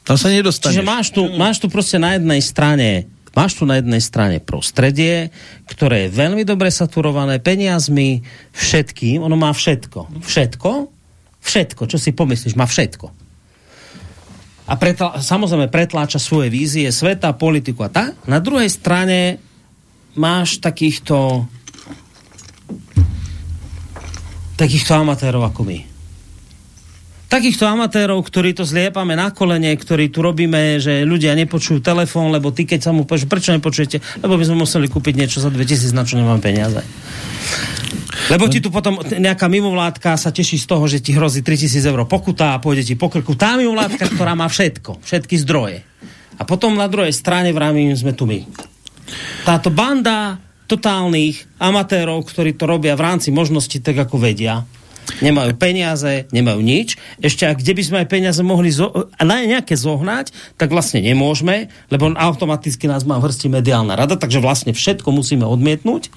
tam sa nedostaneš. Čiže máš tu, máš tu proste na jednej strane Máš tu na jednej strane prostredie, ktoré je veľmi dobre saturované peniazmi, všetkým, ono má všetko. Všetko? Všetko, čo si pomyslíš, má všetko. A pretla- samozrejme pretláča svoje vízie sveta, politiku a tak. Na druhej strane máš takýchto takýchto amatérov ako my. Takýchto amatérov, ktorí to zliepame na kolene, ktorí tu robíme, že ľudia nepočujú telefón, lebo ty keď sa mu povieš, prečo nepočujete? Lebo by sme museli kúpiť niečo za 2000, na čo nemám peniaze. Lebo ti tu potom nejaká mimovládka sa teší z toho, že ti hrozí 3000 eur pokuta a pôjde ti po krku. Tá mimovládka, ktorá má všetko, všetky zdroje. A potom na druhej strane vravím, sme tu my. Táto banda totálnych amatérov, ktorí to robia v rámci možností tak, ako vedia, nemajú peniaze, nemajú nič. Ešte ak kde by sme aj peniaze mohli zo- na nejaké zohnať, tak vlastne nemôžeme, lebo automaticky nás má v hrsti mediálna rada, takže vlastne všetko musíme odmietnúť.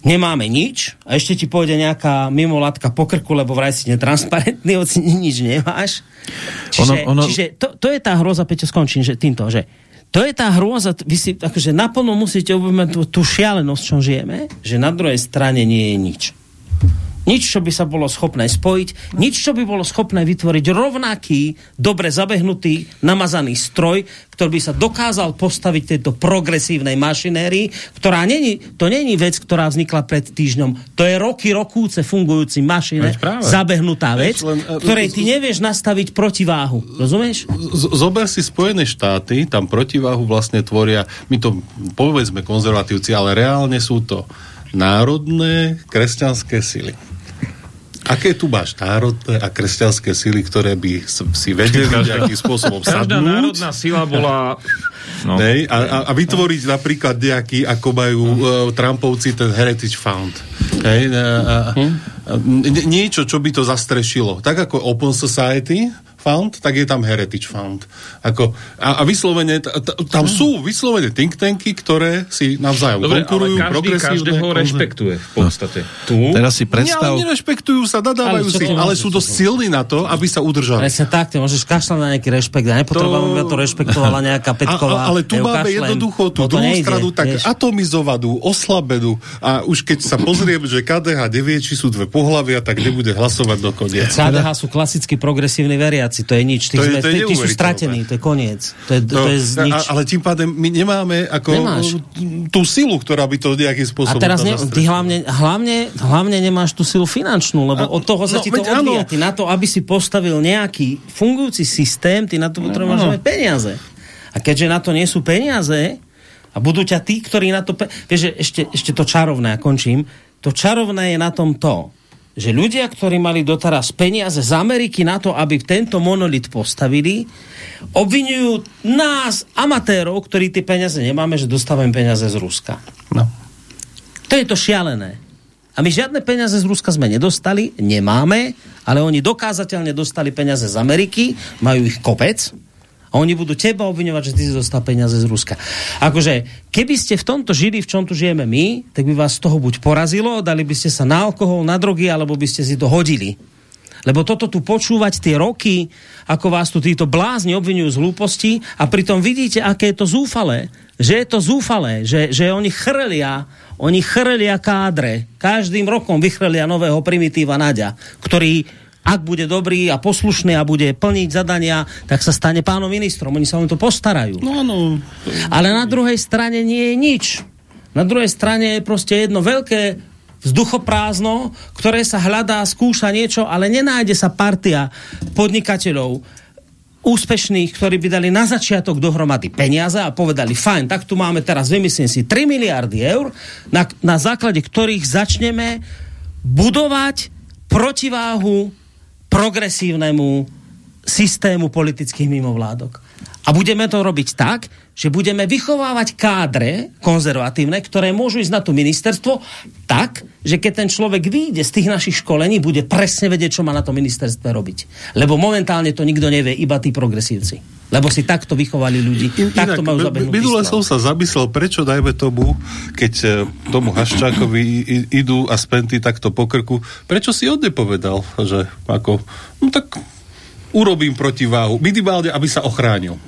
Nemáme nič a ešte ti pôjde nejaká mimolátka po krku, lebo vraj si netransparentný, hoci nič nemáš. Čiže, Ono- ono- čiže to, to je tá hroza, Peťo, skončím, že týmto, že to je tá hrôza, vy si akože naplno musíte uvedomiť tú, tú šialenosť, čo žijeme, že na druhej strane nie je nič. Nič, čo by sa bolo schopné spojiť, nič, čo by bolo schopné vytvoriť rovnaký, dobre zabehnutý, namazaný stroj, ktorý by sa dokázal postaviť tejto progresívnej mašinérii, ktorá není, to není vec, ktorá vznikla pred týždňom. To je roky, rokúce fungujúci mašine, zabehnutá vec, len, e, ktorej ty nevieš nastaviť protiváhu. Rozumieš? Z- Zober si Spojené štáty, tam protiváhu vlastne tvoria, my to povedzme konzervatívci, ale reálne sú to národné kresťanské sily. Aké tu máš národné a kresťanské sily, ktoré by si vedeli nejakým spôsobom Každá sadnúť? národná sila bola... No. Nej, a, a, a vytvoriť napríklad nejaký, ako majú uh, Trumpovci ten Heritage Fund. Hej, a, a, a, nie- niečo, čo by to zastrešilo. Tak ako Open Society Fund, tak je tam Heritage Fund. Ako, a, a vyslovene, t- t- tam sú vyslovene think tanky, ktoré si navzájom Dobre, ale konkurujú, každý progresívne. každého konzer- rešpektuje v podstate. Tu? Teraz si Nie, predstav... ale nerešpektujú sa, nadávajú Ale si, ale sú dosť silní na to, aby sa udržali. Presne tak, ty môžeš kašľať na nejaký rešpekt. Ja nepotrebujem, To- aby to rešpektovala nejaká Petková. A, a, ale tu máme kašlem. jednoducho tú O to druhú nejde, stranu tak vieš. atomizovanú, oslabenú a už keď sa pozriem, že KDH nevie, či sú dve pohlavia, tak nebude hlasovať do koniec. KDH sú klasicky progresívni veriaci, to je nič. Tí, To je- sme, to je tí, tí sú stratení, to je koniec. To je, to No, je z nič. a, ale tým pádem my nemáme ako Nemáš. tú silu, ktorá by to nejakým A spôsobom teraz tam ne, ty hlavne, hlavne, hlavne nemáš tú silu finančnú, lebo A- od toho sa no, ti to veď áno. odvíja. Ty na to, aby si postavil nejaký fungujúci systém, ty na to potrebuješ mať peniaze. A keďže na to nie sú peniaze, a budú ťa tí, ktorí na to... Vieš, ešte, ešte to čarovné, a končím, to čarovné je na tom to, že ľudia, ktorí mali doteraz peniaze z Ameriky na to, aby tento monolit postavili, obvinujú nás, amatérov, ktorí tie peniaze nemáme, že dostávame peniaze z Ruska. No. To je to šialené. A my žiadne peniaze z Ruska sme nedostali, nemáme, ale oni dokázateľne dostali peniaze z Ameriky, majú ich kopec a oni budú teba obviňovať, že ty si dostal peniaze z Ruska. Akože, keby ste v tomto žili, v čom tu žijeme my, tak by vás z toho buď porazilo, dali by ste sa na alkohol, na drogy, alebo by ste si to hodili. Lebo toto tu počúvať tie roky, ako vás tu títo blázni obvinujú z hlúposti a pritom vidíte, aké je to zúfalé. Že je to zúfalé, že, že oni chrlia, oni chrlia kádre. Každým rokom vychrlia nového primitíva Naďa, ktorý ak bude dobrý a poslušný a bude plniť zadania, tak sa stane pánom ministrom. Oni sa o to postarajú. No, no. Ale na druhej strane nie je nič. Na druhej strane je proste jedno veľké vzduchoprázdno, ktoré sa hľadá, skúša niečo, ale nenájde sa partia podnikateľov úspešných, ktorí by dali na začiatok dohromady peniaze a povedali, fajn, tak tu máme teraz, vymyslím si, 3 miliardy eur, na, na základe ktorých začneme budovať protiváhu progresívnemu systému politických mimovládok. A budeme to robiť tak, že budeme vychovávať kádre konzervatívne, ktoré môžu ísť na to ministerstvo tak, že keď ten človek vyjde z tých našich školení, bude presne vedieť, čo má na to ministerstve robiť. Lebo momentálne to nikto nevie, iba tí progresívci. Lebo si takto vychovali ľudí, takto majú zabehnúť. Minule som sa zamyslel, prečo dajme tomu, keď e, tomu Haščákovi idú a spenty takto po krku, prečo si on nepovedal, že ako, no tak urobím protiváhu, minimálne, aby sa ochránil.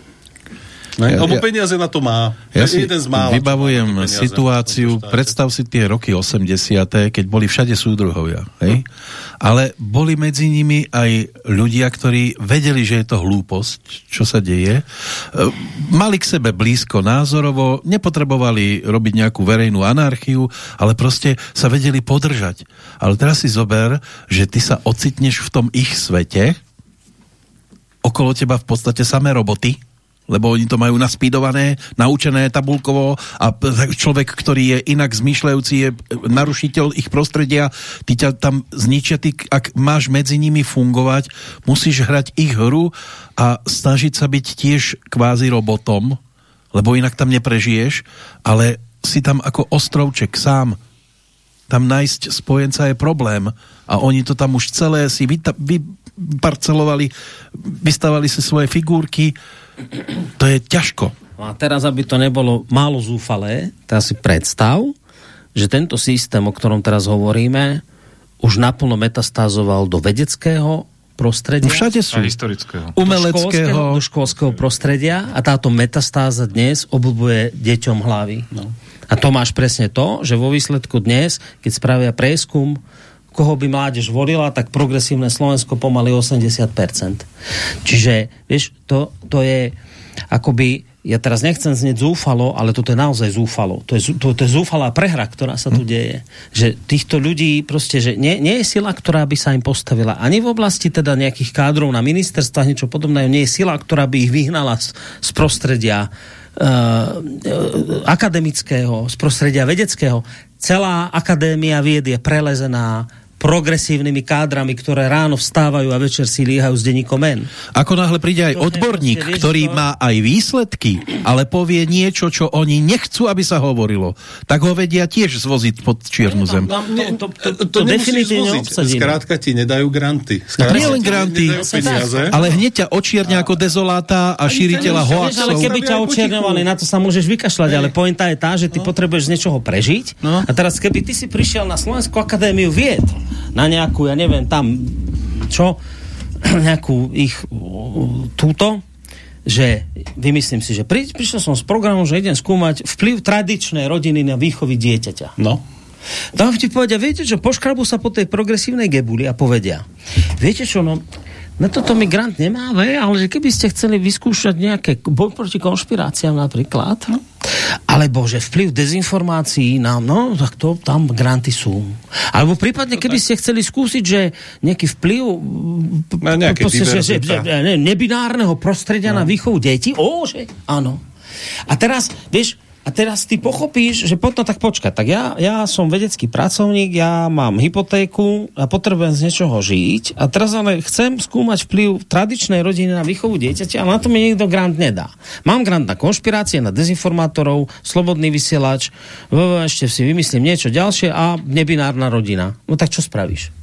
Ne? Ja- Lebo ja- peniaze na to má. Ja Je si jeden z mála, vybavujem situáciu, predstav si tie roky 80., keď boli všade súdruhovia, hej? Ale boli medzi nimi aj ľudia, ktorí vedeli, že je to hlúposť, čo sa deje. E, Mali k sebe blízko názorovo, nepotrebovali robiť nejakú verejnú anarchiu, ale proste sa vedeli podržať. Ale teraz si zober, že ty sa ocitneš v tom ich svete, okolo teba v podstate samé roboty, lebo oni to majú naspídované, naučené tabulkovo a človek, ktorý je inak zmýšľajúci, je narušiteľ ich prostredia, ty ťa tam zničia, ty, ak máš medzi nimi fungovať, musíš hrať ich hru a snažiť sa byť tiež kvázi robotom, lebo inak tam neprežiješ, ale si tam ako ostrovček sám. Tam nájsť spojenca je problém a oni to tam už celé si vyparcelovali, vystavali si svoje figurky, to je ťažko. A teraz, aby to nebolo málo zúfalé, teraz si predstav, že tento systém, o ktorom teraz hovoríme, už naplno metastázoval do vedeckého prostredia. No všade sú. A historického. Umeleckého. Do školského, do školského prostredia a táto metastáza dnes obľúbuje deťom hlavy. No. A to máš presne to, že vo výsledku dnes, keď spravia prieskum, koho by mládež volila, tak progresívne Slovensko pomaly 80%. Čiže, vieš, to, to je akoby, ja teraz nechcem znieť zúfalo, ale toto je naozaj zúfalo. To je, to, to je zúfalá prehra, ktorá sa tu deje. Že týchto ľudí proste, že nie, nie je sila, ktorá by sa im postavila ani v oblasti teda nejakých kádrov na ministerstvách, niečo podobného, nie je sila, ktorá by ich vyhnala z, z prostredia uh, akademického, z prostredia vedeckého. Celá akadémia vied je prelezená progresívnymi kádrami, ktoré ráno vstávajú a večer si líhajú z denníkom N. Ako náhle príde aj je odborník, ktorý to- má aj výsledky, ale povie niečo, čo oni nechcú, aby sa hovorilo, tak ho vedia tiež zvoziť pod čiernu zem. To, to, to, to, To, definitívne. Skrátka ti nedajú granty. Nie Skrátka len ti granty, ale hneď ťa očiernia ako dezoláta a šíriteľa Vieš, ale hoaxov. keby ťa očierňovali, na to sa môžeš vykašľať, ale pointa je tá, že ty potrebuješ z niečoho prežiť. No. A teraz, keby ty si prišiel na Slovenskú akadémiu vied, na nejakú, ja neviem, tam, čo, nejakú ich túto, že vymyslím si, že pri, prišiel som s programom, že idem skúmať vplyv tradičnej rodiny na výchovy dieťaťa. No. Tam ti povedia, viete čo, poškrabu sa po tej progresívnej gebuli a povedia, viete čo, no, na toto mi grant nemáme, ale že keby ste chceli vyskúšať nejaké boj proti konšpiráciám napríklad, alebo že vplyv dezinformácií nám, no, tak to tam granty sú. Alebo prípadne, keby ste chceli skúsiť, že nejaký vplyv nejaké proste, že, ne, nebinárneho prostredia no. na výchovu detí, ó, že áno. A teraz, vieš, a teraz ty pochopíš, že potom tak počkať, tak ja, ja som vedecký pracovník, ja mám hypotéku a potrebujem z niečoho žiť a teraz ale chcem skúmať vplyv tradičnej rodiny na výchovu dieťaťa a na to mi niekto grant nedá. Mám grant na konšpirácie, na dezinformátorov, slobodný vysielač, ešte si vymyslím niečo ďalšie a nebinárna rodina. No tak čo spravíš?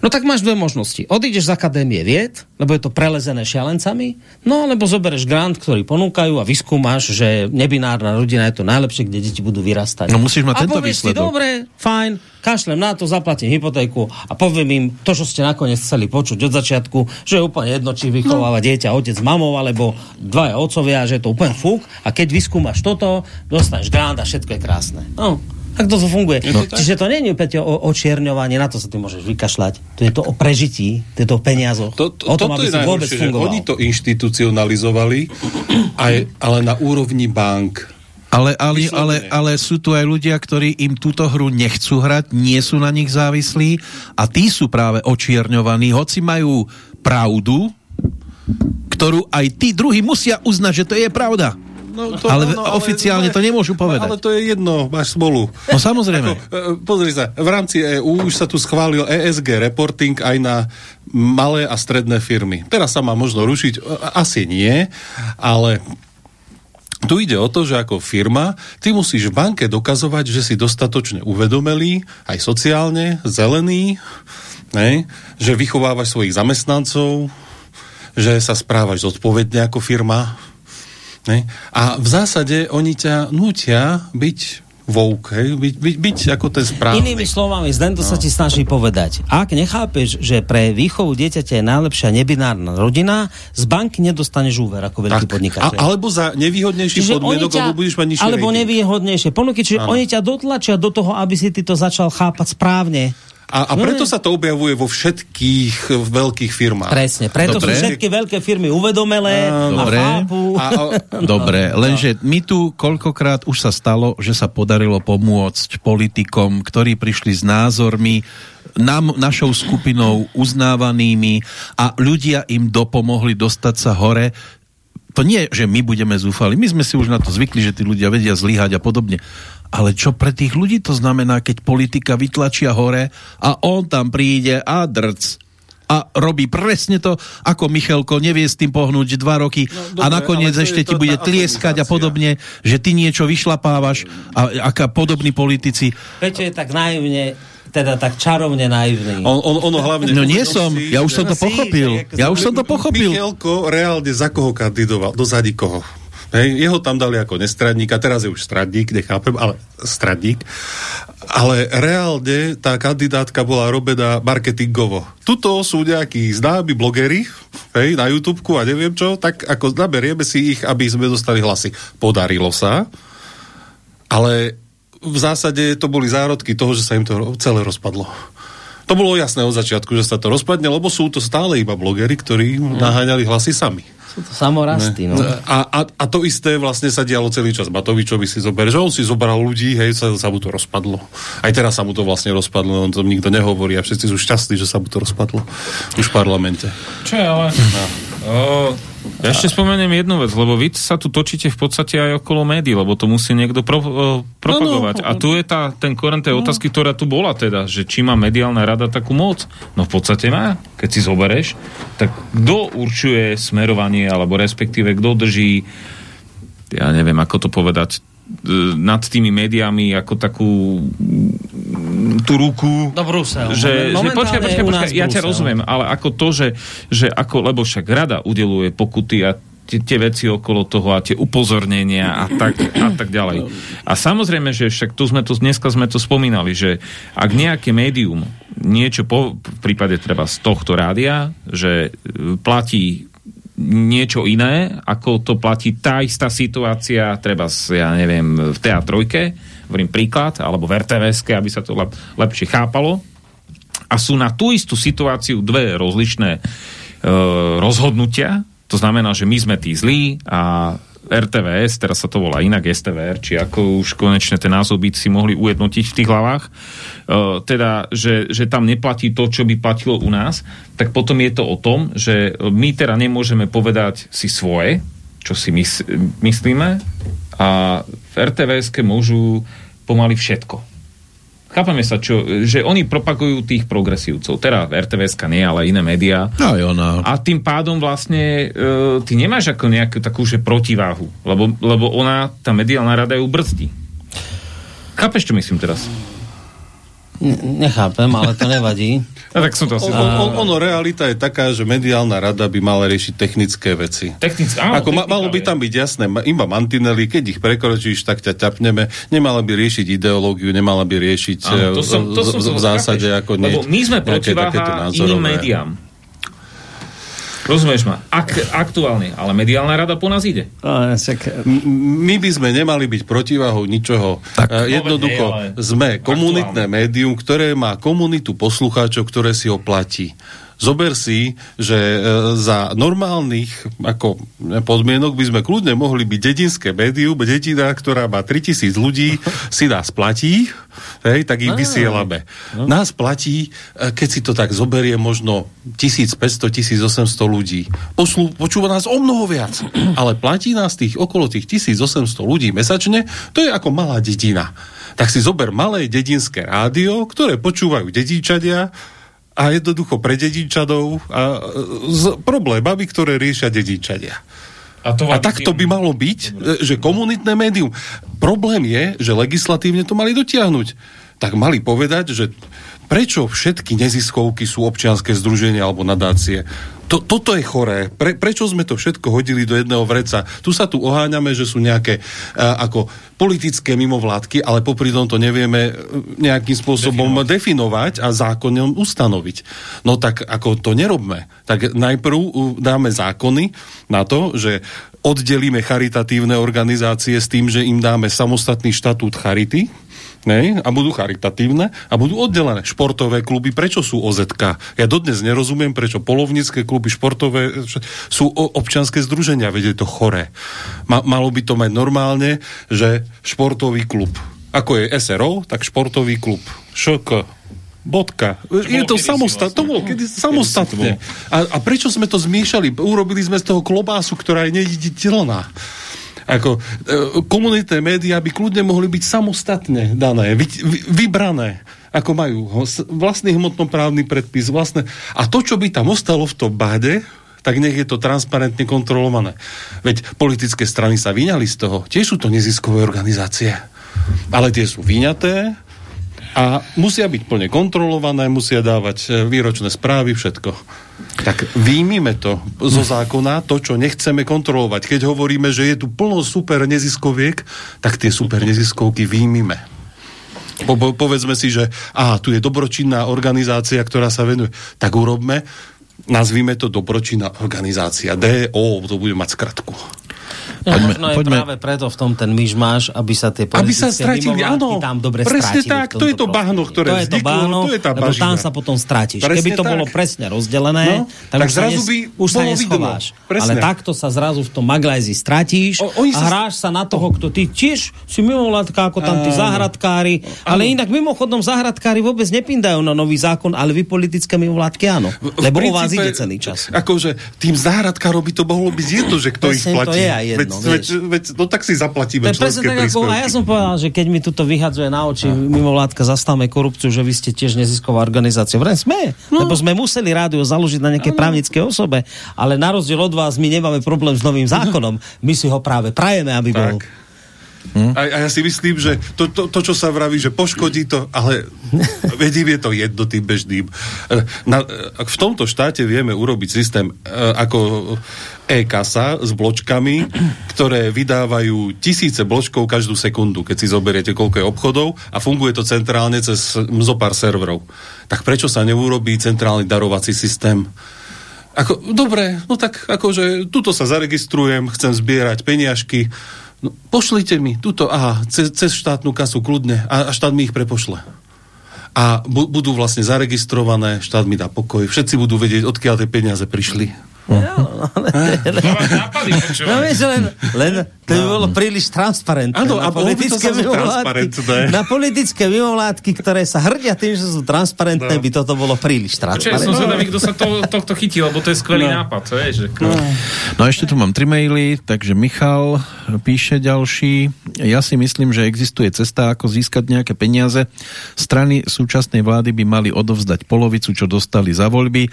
No tak máš dve možnosti. Odídeš z Akadémie vied, lebo je to prelezené šialencami, no alebo zobereš grant, ktorý ponúkajú a vyskúmaš, že nebinárna rodina je to najlepšie, kde deti budú vyrastať. No musíš mať a tento povieš si, výsledok. dobre, fajn, kašlem na to, zaplatím hypotéku a poviem im to, čo ste nakoniec chceli počuť od začiatku, že je úplne jedno, či vychováva dieťa otec s mamou, alebo dvaja otcovia, že je to úplne fúk a keď vyskúmaš toto, dostaneš grant a všetko je krásne. No. Tak to funguje. Je No? Čiže to nie je opäť o očierňovanie, na to sa ty môžeš vykašľať. To je to o prežití, to je to o peniazoch. To, to, o tom, toto aby je si vôbec fungoval. oni to inštitucionalizovali, aj, ale na úrovni bank. Ale, ale, ale, ale sú tu aj ľudia, ktorí im túto hru nechcú hrať, nie sú na nich závislí a tí sú práve očierňovaní, hoci majú pravdu, ktorú aj tí druhí musia uznať, že to je pravda. No, to, ale áno, oficiálne to nemôžu povedať. Ale to je jedno, máš smolu. No samozrejme. Ako, e, pozri sa, v rámci EÚ už sa tu schválil ESG reporting aj na malé a stredné firmy. Teraz sa má možno rušiť, e, asi nie, ale tu ide o to, že ako firma, ty musíš v banke dokazovať, že si dostatočne uvedomelý, aj sociálne, zelený, ne? že vychovávaš svojich zamestnancov, že sa správaš zodpovedne ako firma. Ne? A v zásade oni ťa nutia byť woke, hej? Byť, byť, byť ako ten správny. Inými slovami, Zden to no. sa ti snaží povedať. Ak nechápeš, že pre výchovu dieťaťa je najlepšia nebinárna rodina, z banky nedostaneš úver ako veľký podnikateľ. A, alebo za nevýhodnejší Čiže podmienok, ťa- lebo budeš mať nižšie Alebo rating. nevýhodnejšie ponuky, čiže Áno. oni ťa dotlačia do toho, aby si ty to začal chápať správne. A, a No preto ne. sa to objavuje vo všetkých eh, veľkých firmách. Presne, preto Dobre. sú všetky veľké firmy uvedomelé a Dobre. chápu. Dobre, lenže my tu koľkokrát už sa stalo, že sa podarilo pomôcť politikom, ktorí prišli s názormi nám, našou skupinou uznávanými a ľudia im dopomohli dostať sa hore. To nie, že my budeme zúfali. My sme si už na to zvykli, že tí ľudia vedia zlyhať a podobne. Ale čo pre tých ľudí to znamená, keď politika vytlačia hore a on tam príde a drc a robí presne to, ako Michalko nevie s tým pohnúť dva roky no, a dobre, nakoniec ale to ešte ti bude tlieskať a podobne, že ty niečo vyšlapávaš a aká podobní politici. Peťo je tak naivne, teda tak čarovne naivný. On, on, ono hlavne... No nie som, ja už som to No si, pochopil. Ja už som to pochopil. Michalko reálne za koho kandidoval? Do zadi koho? Hej, jeho tam dali ako nestradníka, teraz je už stradník, nechápem, ale stradník. Ale reálne tá kandidátka bola robená marketingovo. Tuto sú nejakí známi blogery, hej, na YouTubeku a neviem čo, tak ako naberieme si ich, aby sme dostali hlasy. Podarilo sa, ale v zásade to boli zárodky toho, že sa im to celé rozpadlo. To bolo jasné od začiatku, že sa to rozpadne, lebo sú to stále iba blogery, ktorí naháňali hlasy sami. Sú to samorasty, no. A, a, a to isté vlastne sa dialo celý čas. Matovičovi si zober, že on si zobral ľudí, hej, sa, sa mu to rozpadlo. Aj teraz sa mu to vlastne rozpadlo, on to nikto nehovorí a všetci sú šťastní, že sa mu to rozpadlo. Už v parlamente. Čo je ale? No. O, ja ešte spomeniem jednu vec, lebo vy sa tu točíte v podstate aj okolo médií, lebo to musí niekto pro, o, propagovať. No, no, A tu je tá, ten koren tej otázky, ktorá tu bola teda, že či má mediálna rada takú moc. No v podstate má. Keď si zobereš, tak kto určuje smerovanie, alebo respektíve kto drží ja neviem, ako to povedať, e, nad tými médiami ako takú tú ruku. Do Brusel. Že, že počkaj, počkaj, počkaj, ja ťa rozumiem, ale ako to, že, že ako, lebo však rada udeluje pokuty a tie, tie veci okolo toho a tie upozornenia a tak, a tak ďalej. A samozrejme, že však tu sme to, dneska sme to spomínali, že ak nejaké médium niečo po, v prípade treba z tohto rádia, že e, platí niečo iné, ako to platí tá istá situácia, treba, ja neviem, v teatrojke, hovorím príklad, alebo v rtvs aby sa to lep, lepšie chápalo. A sú na tú istú situáciu dve rozličné e, rozhodnutia, to znamená, že my sme tí zlí a RTVS, teraz sa to volá inak STVR, či ako už konečne ten názov si mohli ujednotiť v tých hlavách, e, teda, že, že tam neplatí to, čo by platilo u nás, tak potom je to o tom, že my teda nemôžeme povedať si svoje, čo si mys- myslíme a v RTVS môžu pomaly všetko. Chápame sa, čo, že oni propagujú tých progresívcov. Teda RTVS nie, ale iné médiá. Aj ona. A tým pádom vlastne e, ty nemáš ako nejakú takú že protiváhu, lebo, lebo ona, tá mediálna rada ju brzdí. Chápeš, čo myslím teraz? Nechápem, ale to nevadí. No, tak som to asi... On, on, ono, realita je taká, že mediálna rada by mala riešiť technické veci. Technické, áno, Ako ma, malo by tam byť jasné, iba mantinely, keď ich prekročíš, tak ťa ťapneme. Nemala by riešiť ideológiu, nemala by riešiť Áno, to eh, som, to som, z- v zásade ako nie, Lebo my sme názorové. iným médiám. Rozumieš ma? Ak, aktuálne, ale mediálna rada po nás ide. M- My by sme nemali byť protiváhou ničoho. Tak, Jednoducho, hej, ale sme komunitné médium, ktoré má komunitu poslucháčov, ktoré si ho platí. Zober si, že e, za normálnych ako podmienok by sme kľudne mohli byť dedinské médium, dedina, ktorá má 3000 ľudí, si nás platí, hej, tak ich vysielame. No. Nás platí, e, keď si to tak zoberie, možno 1500-1800 ľudí. Poslú, počúva nás o mnoho viac, ale platí nás tých okolo tých 1800 ľudí mesačne, to je ako malá dedina. Tak si zober malé dedinské rádio, ktoré počúvajú dedíčania a jednoducho pre dedíčadov a e, s problémami, ktoré riešia dedíčania. A, to a tak to by malo byť, e, že komunitné médium. Problém je, že legislatívne to mali dotiahnuť. Tak mali povedať, že prečo všetky neziskovky sú občianské združenia alebo nadácie. To, toto je choré. Pre, prečo sme to všetko hodili do jedného vreca? Tu sa tu oháňame, že sú nejaké uh, ako politické mimovládky, ale popri tom to nevieme e, nejakým spôsobom definovať, definovať a zákonne ustanoviť. No tak ako to nerobme. Tak najprv dáme zákony na to, že oddelíme charitatívne organizácie s tým, že im dáme samostatný štatút charity, Ne? A budú charitatívne a budú oddelené. Športové kluby, prečo sú OZK? Ja dodnes nerozumiem, prečo polovnícke kluby, športové sú občanské združenia, veď je to choré. Ma- malo by to mať normálne, že športový klub. Ako je SRO, tak športový klub. ŠK. Bodka. Je to samostatné. To bolo kedy samostatne. A, a prečo sme to zmiešali? Urobili sme z toho klobásu, ktorá je neviditeľná. Ako, e, komunitné médiá by kľudne mohli byť samostatne dané, vy, vy, vybrané ako majú vlastný hmotnoprávny predpis, vlastné. A to, čo by tam ostalo v tom báde, tak nech je to transparentne kontrolované. Veď politické strany sa vyňali z toho. Tiež sú to neziskové organizácie. Ale tie sú vyňaté a musia byť plne kontrolované, musia dávať e, výročné správy, všetko. Tak výjmime to zo zákona, to, čo nechceme kontrolovať. Keď hovoríme, že je tu plno super neziskoviek, tak tie super neziskovky výjmime. Po, po, povedzme si, že aha, tu je dobročinná organizácia, ktorá sa venuje. Tak urobme, nazvime to dobročinná organizácia. DO, to bude mať skratku. Ja, poďme, možno je poďme. práve preto v tom ten myšmáš, aby sa tie Aby sa stratili, áno. tam dobre Presne tak, to je to bahno, ktoré to je to vzniklo, bahno, to je tá lebo tam sa potom stratíš. Presne Keby to tak. bolo presne rozdelené, No, tak, tak už sa zrazu nes- by už sa neschováš. Ale takto sa zrazu v tom maglajzi stratíš O- oni a sa- hráš sa na toho, kto ty tiež si mimovládka ako tam tí Áno. záhradkári, ale inak mimochodom záhradkári vôbec nepindajú na nový zákon, ale vy politické mimovládky áno. Lebo o vás ide celý čas. Akože tým záhradkárom by to mohlo byť jedno, že kto ich to platí. je aj jedno, veď, veď, vieš. veď, no tak si zaplatíme To členské tak, ako, a ja som povedal, že keď mi tuto vyhadzuje na oči mimovládka Zastavme korupciu, že vy ste tiež nezisková organizácia. Vrem sme, no. lebo sme museli rádio založiť na nejakej právnickej osobe, ale na rozdiel od vás my nemáme problém s novým zákonom. My si ho práve prajeme, aby bol. A, a ja si myslím, že to, to, to, čo sa vraví, že poškodí to, ale vedím, je to jedno tým bežným. Na, v tomto štáte vieme urobiť systém e, ako e-kasa s bločkami, ktoré vydávajú tisíce bločkov každú sekundu, keď si zoberiete, koľko je obchodov a funguje to centrálne cez zopár serverov. Tak prečo sa neurobí centrálny darovací systém? Ako, dobre, no tak akože tuto sa zaregistrujem, chcem zbierať peniažky, no, pošlite mi tuto, aha, cez, cez štátnu kasu kľudne a, a štát mi ich prepošle. A bu, budú vlastne zaregistrované, štát mi dá pokoj, všetci budú vedieť, odkiaľ tie peniaze prišli. No vieš, len, len to by bolo príliš transparentné. Áno, na politické mimovládky- transparentné. Na politické mimovládky, ktoré sa hrdia tým, že sú transparentné, by toto bolo príliš Počkaj, som transparentné. zvedavý, kto sa to, tohto chytil, lebo to je skvelý No. nápad. To je, že... No a ešte tu mám tri maily, takže Michal píše ďalší. Ja si myslím, že existuje cesta, ako získať nejaké peniaze. Strany súčasnej vlády by mali odovzdať polovicu, čo dostali za voľby,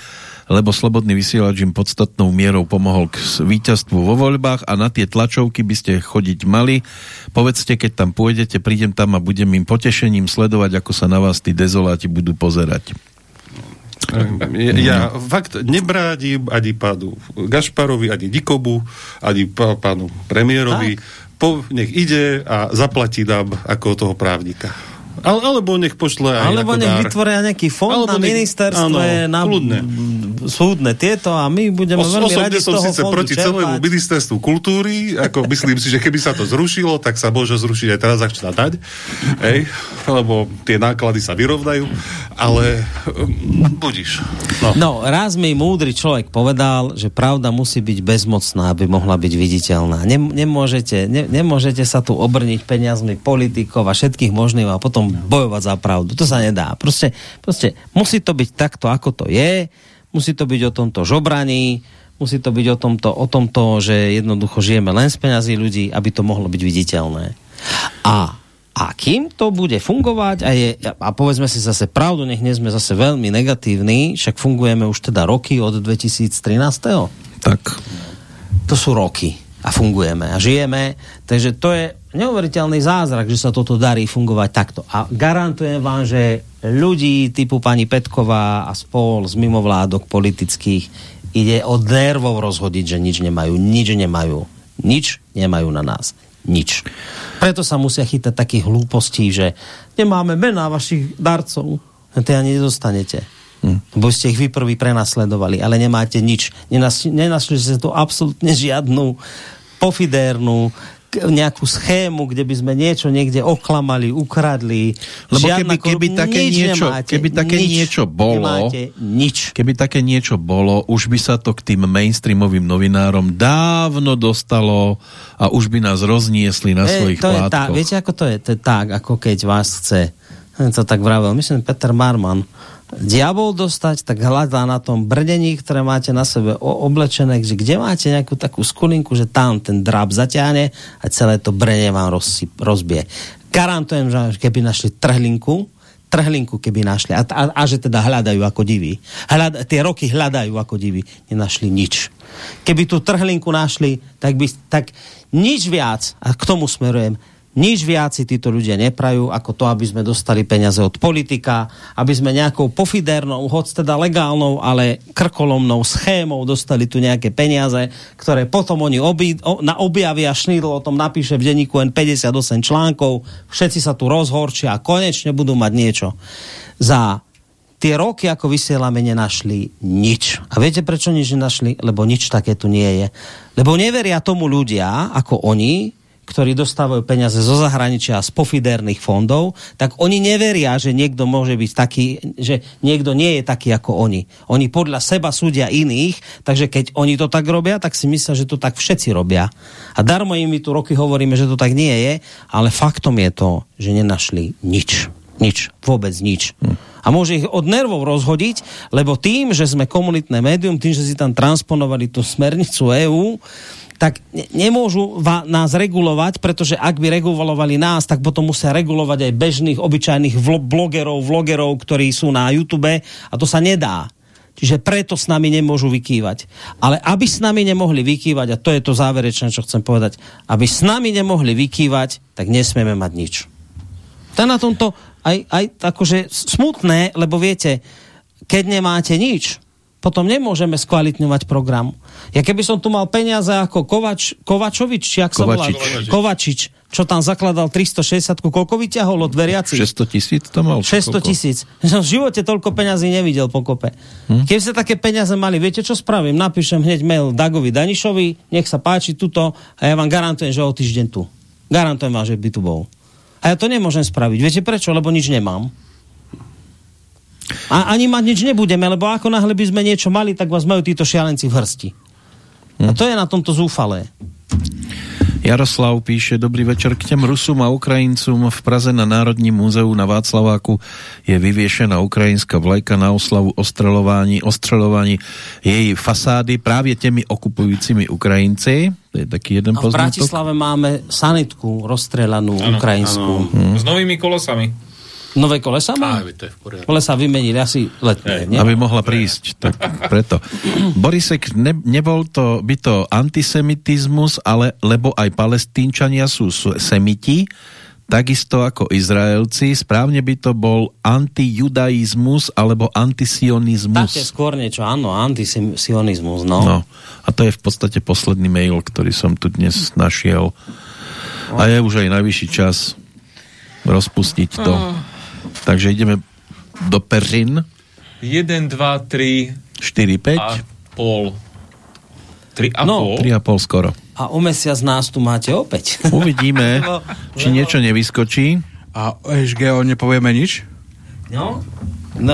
lebo slobodný vysielač im podstatnou mierou pomohol k víťazstvu vo voľbách a na tie tlačovky by ste chodiť mali. Povedzte, keď tam pôjdete, prídem tam a budem im potešením sledovať, ako sa na vás tí dezoláti budú pozerať. Ja, ja fakt nebrádim ani pánu Gašparovi, ani Dikobu, ani pá, pánu premiérovi. Po, nech ide a zaplatí nám ako toho právnika. Ale, alebo nech pošle aj Alebo nech dar. vytvoria nejaký fond Alebo na nech- ministerstve áno, na kľudne. súdne tieto a my budeme Os, veľmi radi som síce proti čerpať. celému ministerstvu kultúry, ako myslím si, že keby sa to zrušilo, tak sa môže zrušiť aj transakčná daň, hej, lebo tie náklady sa vyrovnajú, ale um, budíš. No. no, raz mi múdry človek povedal, že pravda musí byť bezmocná, aby mohla byť viditeľná. Nem, nemôžete, ne, nemôžete sa tu obrniť peniazmi politikov a všetkých možných a potom bojovať za pravdu. To sa nedá. Proste, proste musí to byť takto, ako to je. Musí to byť o tomto žobraní, musí to byť o tomto, o tomto, že jednoducho žijeme len z peňazí ľudí, aby to mohlo byť viditeľné. A a kým to bude fungovať a, je, a povedzme si zase pravdu, nech nie sme zase veľmi negatívni, však fungujeme už teda roky od 2013. Tak. To sú roky a fungujeme a žijeme, takže to je neuveriteľný zázrak, že sa toto darí fungovať takto. A garantujem vám, že ľudí typu pani Petková a spol z mimovládok politických ide od nervov rozhodiť, že nič nemajú, nič nemajú, nič nemajú na nás. Nič. Preto sa musia chytať takých hlúpostí, že nemáme mená vašich darcov. Tie ani nedostanete. Hm. Bo ste ich vy prví prenasledovali, ale nemáte nič. Nenas, nenašli ste tu absolútne žiadnu pofidérnu nejakú schému, kde by sme niečo niekde oklamali, ukradli. Lebo Žiadna keby, keby také niečo, nemáte, keby také nič, niečo bolo, Nemáte nič. keby také niečo bolo, už by sa to k tým mainstreamovým novinárom dávno dostalo a už by nás rozniesli na svojich to je tá, plátkoch. viete, ako to je? To je tak, ako keď vás chce, hm, to tak vravel, myslím, Peter Marman, diabol dostať, tak hľadá na tom brdení, ktoré máte na sebe oblečené, že kde máte nejakú takú skulinku, že tam ten dráp zaťahne a celé to brenie vám rozsyp, rozbije. Garantujem, že keby našli trhlinku, trhlinku keby našli a, a, a že teda hľadajú ako diví. Hľad, tie roky hľadajú ako diví. Nenašli nič. Keby tú trhlinku našli, tak, by, tak nič viac, a k tomu smerujem, nič viac si títo ľudia neprajú, ako to, aby sme dostali peniaze od politika, aby sme nejakou pofidérnou, hoď teda legálnou, ale krkolomnou schémou dostali tu nejaké peniaze, ktoré potom oni obi, o, na objavia, Šnýdl o tom napíše v denníku N 58 článkov, všetci sa tu rozhorčia a konečne budú mať niečo. Za tie roky, ako vysielame, nenašli nič. A viete, prečo nič nenašli? Lebo nič také tu nie je. Lebo neveria tomu ľudia, ako oni, ktorí dostávajú peniaze zo zahraničia z pofidérnych fondov, tak oni neveria, že niekto môže byť taký, že niekto nie je taký ako oni. Oni podľa seba súdia iných, takže keď oni to tak robia, tak si myslia, že to tak všetci robia. A darmo im my tu roky hovoríme, že to tak nie je, ale faktom je to, že nenašli nič. Nič. Vôbec nič. A môže ich od nervov rozhodiť, lebo tým, že sme komunitné médium, tým, že si tam transponovali tú smernicu EÚ, tak ne- nemôžu nás regulovať, pretože ak by regulovali nás, tak potom musia regulovať aj bežných, obyčajných blogerov, vlogerov, ktorí sú na YouTube a to sa nedá. Čiže preto s nami nemôžu vykývať. Ale aby s nami nemohli vykývať, a to je to záverečné, čo chcem povedať, aby s nami nemohli vykývať, tak nesmieme mať nič. To na tomto aj, aj akože smutné, lebo viete, keď nemáte nič, potom nemôžeme skvalitňovať program. Ja keby som tu mal peniaze ako Kovač, Kovačovič, či ak sa volá? Kovačič. Čo tam zakladal 360 koľko vyťahol od veriacich? 600 tisíc to mal? 600 Koľko? tisíc. Som v živote toľko peňazí nevidel po kope. Hm? Keby ste také peniaze mali, viete čo spravím? Napíšem hneď mail Dagovi Danišovi, nech sa páči tuto a ja vám garantujem, že o týždeň tu. Garantujem vám, že by tu bol. A ja to nemôžem spraviť. Viete prečo? Lebo nič nemám. A ani mať nič nebudeme, lebo ako náhle by sme niečo mali, tak vás majú títo šialenci v hrsti. A to je na tomto zúfalé. Jaroslav píše, dobrý večer k těm Rusům a Ukrajincům. V Praze na Národním múzeu na Václaváku je vyvěšena ukrajinská vlajka na oslavu ostrelování, ostřelování její fasády právě těmi okupujícími Ukrajinci. To je taký jeden A v poznatok. Bratislave máme sanitku rozstrelanú Áno, ukrajinskú. Hm. S novými kolosami. Nové kolesa má? Á, to je v poriadku. Kolesa vymenili asi letné, nie? Aby mohla prísť, tak preto. Borisek, ne, nebol to, by to antisemitizmus, ale lebo aj palestínčania sú semiti, takisto ako Izraelci, správne by to bol antijudaizmus alebo antisionizmus. Také skôr niečo, áno, antisionizmus, no. No, a to je v podstate posledný mail, ktorý som tu dnes našiel. A je už aj najvyšší čas rozpustiť to. Takže ideme do Peřin. 1, 2, 3 4, 5. a pol. 3 a No. pol? 3,5 skoro. A o mesiac nás tu máte opäť. Uvidíme, Lebo- či niečo nevyskočí. A o SGO nepovieme nič? No, no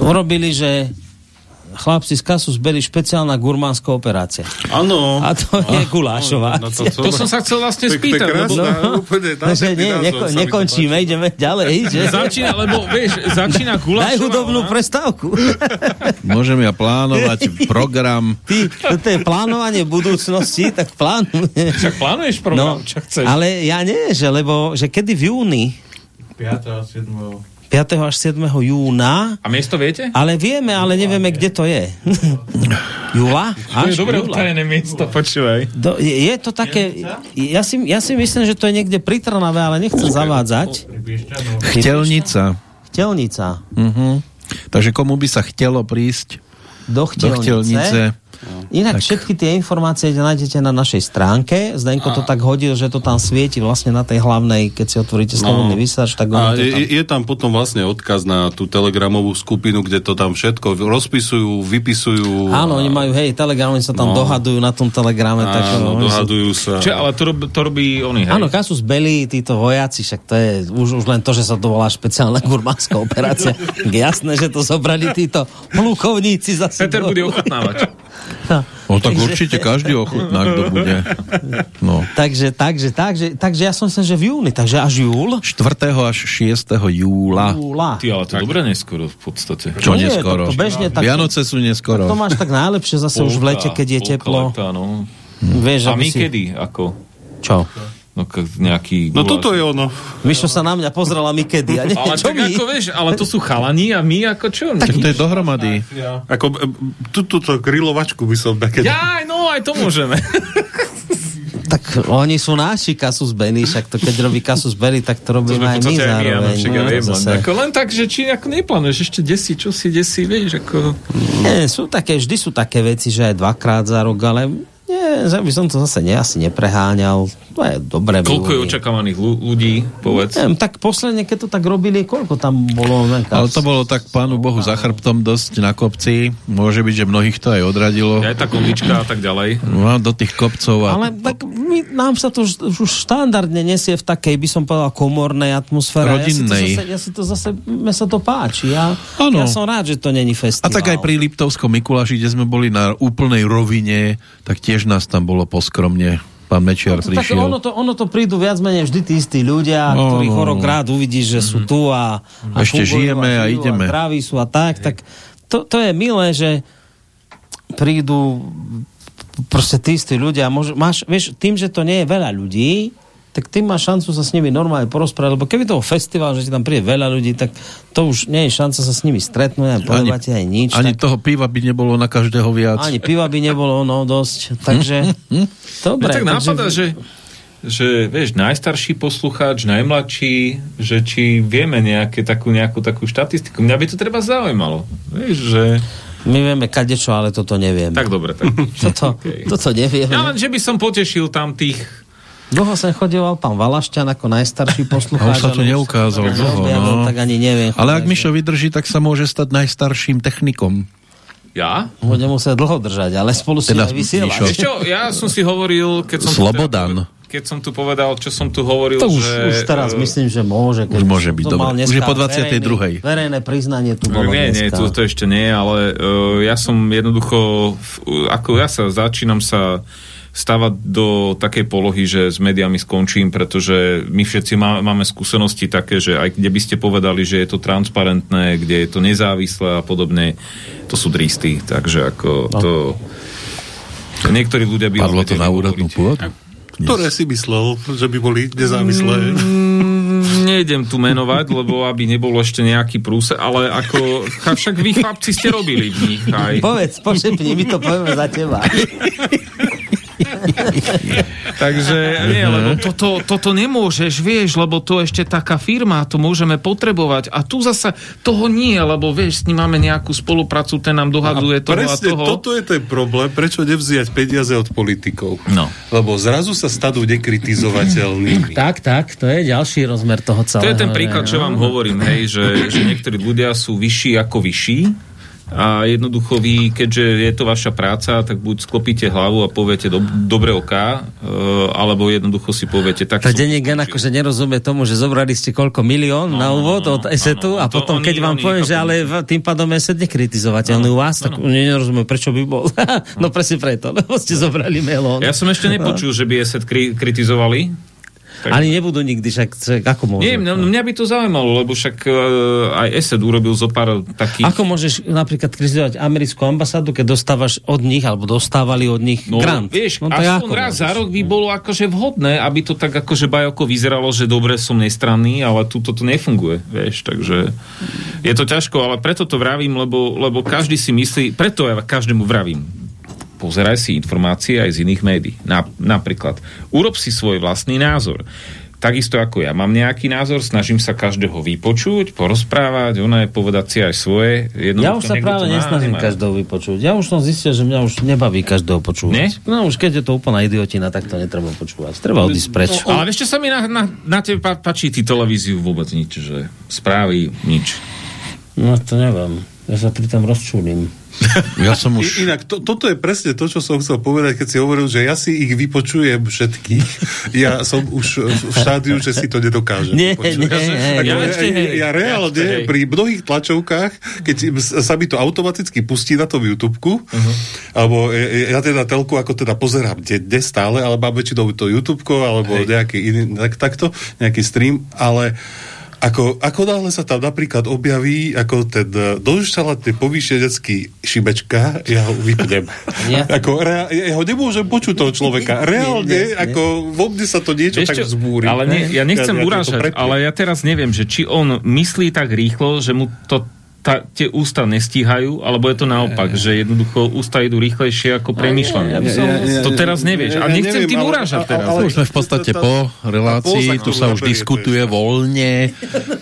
urobili, že chlapci z kasu zbeli špeciálna gurmánska operácia. Áno. A to je gulášová. No, akcia. To som sa chcel vlastne To to je spýtať. lebo- krásna, úplne Takže nie, neko, to nekončíme, ideme ďalej. Že? Začína, lebo vieš, začína Daj gulášová. hudobnú ona. prestávku. Môžem ja plánovať program. Ty, toto je plánovanie budúcnosti, tak plánuje. Však plánuješ program, čo chceš. No, Ale ja nie, že lebo, že kedy v júni, 5. a 7. 5. až 7. júna, A miesto viete? ale vieme, ale nevieme, kde to je. Júla? To je dobre utajené miesto, počúvaj. Do, je, je to také, ja si, ja si myslím, že to je niekde pri Trnave, ale nechcem zavádzať. Chtelnica. Chtelnica. Mhm. Takže komu by sa chtelo prísť Do do Chtelnice? Inak všetky tie informácie nájdete na našej stránke. Zdenko to tak hodil, že to tam svieti vlastne na tej hlavnej, keď si otvoríte slobodný vysač, tak No. A to tam... je, je tam potom vlastne odkaz na tú telegramovú skupinu, kde to tam všetko rozpisujú, vypisujú. Áno, oni majú, hej, telegram, oni sa tam No. dohadujú na tom telegrame. tak, Áno, oni sú- dohadujú sa. Čiže, ale to, rob, to robí oni, hej? Áno, Kasus Belli, títo vojaci, však to je už, už len to, že sa to volá špeciálna gurmánska operácia. Je Jasné, že to zobrali títo plukovníci zase. Peter bude ochutnávať. No tak Takže- určite každý ochutná, kto bude. No. Takže, takže, takže, takže ja som myslel, že v júni, takže až júl. 4. až 6. júla. Júla. Ty, ale to dobre neskoro v podstate. Čo nie, neskoro? to- to bežne tak- Vianoce sú neskoro. To máš tak najlepšie zase už v lete, keď je Polka teplo. Leta, no. Vieš, A my si- kedy? Ako? Čo? No, nejaký... No toto je ono. Mišo sa na mňa pozrela mi kedy. A nie, Ale čo tak my? ako vieš, ale to sú chalani a my ako čo? Tak to je dohromady. Ako, e, tú, túto grilovačku by som nakedy... Ja, no aj to môžeme. Tak oni sú naši Kasus Belli, však to keď robí Kasus Belli, tak to To robíme v aj my zároveň. ja no, viem, len, zase. ako, len tak, že či ako neplánuješ ešte desí, čo si desí, vieš, ako... Nie, sú také, vždy sú také veci, že aj dvakrát za rok, ale nie, že by som to zase ne, asi nepreháňal. To je dobré. v Koľko je očakávaných ľu- ľudí, povedz? Neviem, tak posledne, keď to tak robili, koľko tam bolo? Neviem, Ale to bolo tak pánu Bohu za chrbtom dosť na kopci. Môže byť, že mnohých to aj odradilo. Aj tá kondička a tak ďalej. No, do tých kopcov. A... Ale tak my, nám sa to už, už štandardne nesie v takej, by som povedal, komornej atmosfére. Rodinnej. Ja si to zase, ja si to zase mne sa to páči. Ja, ja som rád, že to není A festival. tak aj pri Liptovskom Mikuláši, kde sme boli na úplnej rovine, tak tiež nás tam bolo poskromne. Pán Mečiar No, tak prišiel. ono to, ono to prídu viac menej vždy tí istí ľudia, No, ktorých no, no. rád uvidíš, že sú tu a, a Ešte fungujú žijeme a žijú ideme. A zdraví sú a tak, tak to, to je milé, že prídu proste tí istí ľudia. Môž, máš, vieš, tým, že to nie je veľa ľudí, tak ty máš šancu sa s nimi normálne porozprávať, lebo keby to bol festival, že ti tam príde veľa ľudí, tak to už nie je šanca sa s nimi stretnúť a povedať aj nič. ani tak, toho piva by nebolo na každého viac. ani piva by nebolo, no dosť. Takže, dobre. Mne tak takže- nápada, že že vieš, najstarší poslucháč, najmladší, že či vieme nejaké takú, nejakú takú štatistiku. Mňa by to treba zaujímalo. Vieš, že... My vieme kadečo, ale toto nevieme. Tak dobre, tak. Toto, Okay. toto nevieme. Ja len, že by som potešil tam tých... Dlho sem chodieval pán Valašťan ako najstarší A poslucháč. už sa to neukázal dlho, no. Tak ani neviem. Ale ak Mišo vydrží, tak sa môže stať najstarším technikom. Ja? že Bude musieť dlho držať, ale spolu si Teda aj vysielať. Vieš čo, ja som si hovoril, keď som... Slobodan. Keď som tu povedal, čo som tu hovoril, To už, že... už teraz myslím, že môže. Už môže byť, dobre. Už je po 22.. Verejné, verejné priznanie tu bolo nie, nie, dneska. to, to ešte nie, ale uh, ja som jednoducho, v- ako ja sa začínam sa stavať do takej polohy, že s médiami skončím, pretože my všetci má, máme skúsenosti také, že aj kde by ste povedali, že je to transparentné, kde je to nezávislé a podobne, to sú dristy, takže ako No. to... Niektorí ľudia by... Padlo to na hovoriť. pôdu? Ktoré si myslel, že by boli nezávislé? Mm, nejdem tu menovať, lebo aby nebolo ešte nejaký prúse, ale ako, však vy chlapci ste robili v nich aj. Povedz, pošepni, my to povieme za teba. Takže nie, lebo toto, toto nemôžeš, vieš, lebo to ešte taká firma, to môžeme potrebovať. A tu zasa toho nie, lebo vieš, s ním máme nejakú spoluprácu, ten nám dohaduje toho a Presne, toho. toto je ten problém, prečo nevziať peniaze od politikov. No. Lebo zrazu sa stanú nekritizovateľnými. Tak, tak, to je ďalší rozmer toho celého. To je ten príklad, čo že- vám hovorím, hej, že, že niektorí ľudia sú vyšší ako vyšší a jednoducho vy, keďže je to vaša práca, tak buď sklopíte hlavu a poviete do, dobre oká, e, alebo jednoducho si poviete tak... Tá denník N akože nerozumie tomu, že zobrali ste koľko milión na úvod od ESETu a to potom, oni- keď vám oni poviem, že ale tým pádom ESET nekritizovaný u vás, tak nerozumiem, prečo by bol. no presne preto, lebo ste zobrali melón. Ja som ešte nepočul, že by ESET kri- kritizovali. Tak- Ani nebudú nikdy, však však ako môžu? Nie, mňa, mňa by to zaujímalo, lebo však uh, aj ESET urobil zo pár takých... Ako môžeš napríklad kritizovať americkú ambasádu, keď dostávaš od nich, alebo dostávali od nich No, grant? vieš, no, tak aspoň raz môžeš? za rok by bolo akože vhodné, aby to tak akože bajoko vyzeralo, že dobre som nestranný, ale tu to nefunguje, vieš, takže je to ťažko, ale preto to vravím, lebo, lebo každý si myslí, preto ja každému vravím, pozeraj si informácie aj z iných médií. Na, napríklad, urob si svoj vlastný názor. Takisto ako ja mám nejaký názor, snažím sa každého vypočuť, porozprávať, ona je povedať si aj svoje. Ja Jednoducho už sa práve nesnažím nemá. každého vypočuť. Ja už som zistil, že mňa už nebaví každého počúvať. Nie? No už keď je to úplná idiotina, tak to netreba počúvať. Treba odísť preč. No, ale vieš, čo sa mi na, na, na tebe pá, páči ty televíziu vôbec nič, že správy nič. No to neviem. Ja sa pri tom rozčúlim. Ja som I, inak, to, toto je presne to, čo som chcel povedať, keď si hovoril, že ja si ich vypočujem všetkých. Ja som už v štádiu, že si to nedokážem. Nie, nie, nie. Ako, Ja ja, ešte, ja, ja reálne Ja ešte, pri mnohých tlačovkách, keď sa mi to automaticky pustí na tom YouTubeku, uh-huh. alebo ja, ja teda telku ako teda pozerám denne stále, ale mám väčšinou to YouTubeko, alebo hej. nejaký iný, tak, takto, nejaký stream, ale ako, ako náhle sa tam napríklad objaví ako ten uh, donštalantný povýšenecký šibečka, ja ho vypnem. Ja- Ako, rea, ja ho nemôžem počuť toho človeka. Reálne, Nie, nie, ako vo mne sa to niečo Vieš tak čo, zbúri. Ale nie, ja nechcem Ja- urážať, ale ja teraz neviem, že či on myslí tak rýchlo, že mu to ta, tie ústa nestíhajú, alebo je to naopak, že jednoducho ústa idú rýchlejšie ako premýšľanie. ja to teraz nevieš. A ja nechcem tým ale- urážať ale- teraz. ale- Už sme v podstate to- to- po relácii, tu sa už naberie, to diskutuje voľne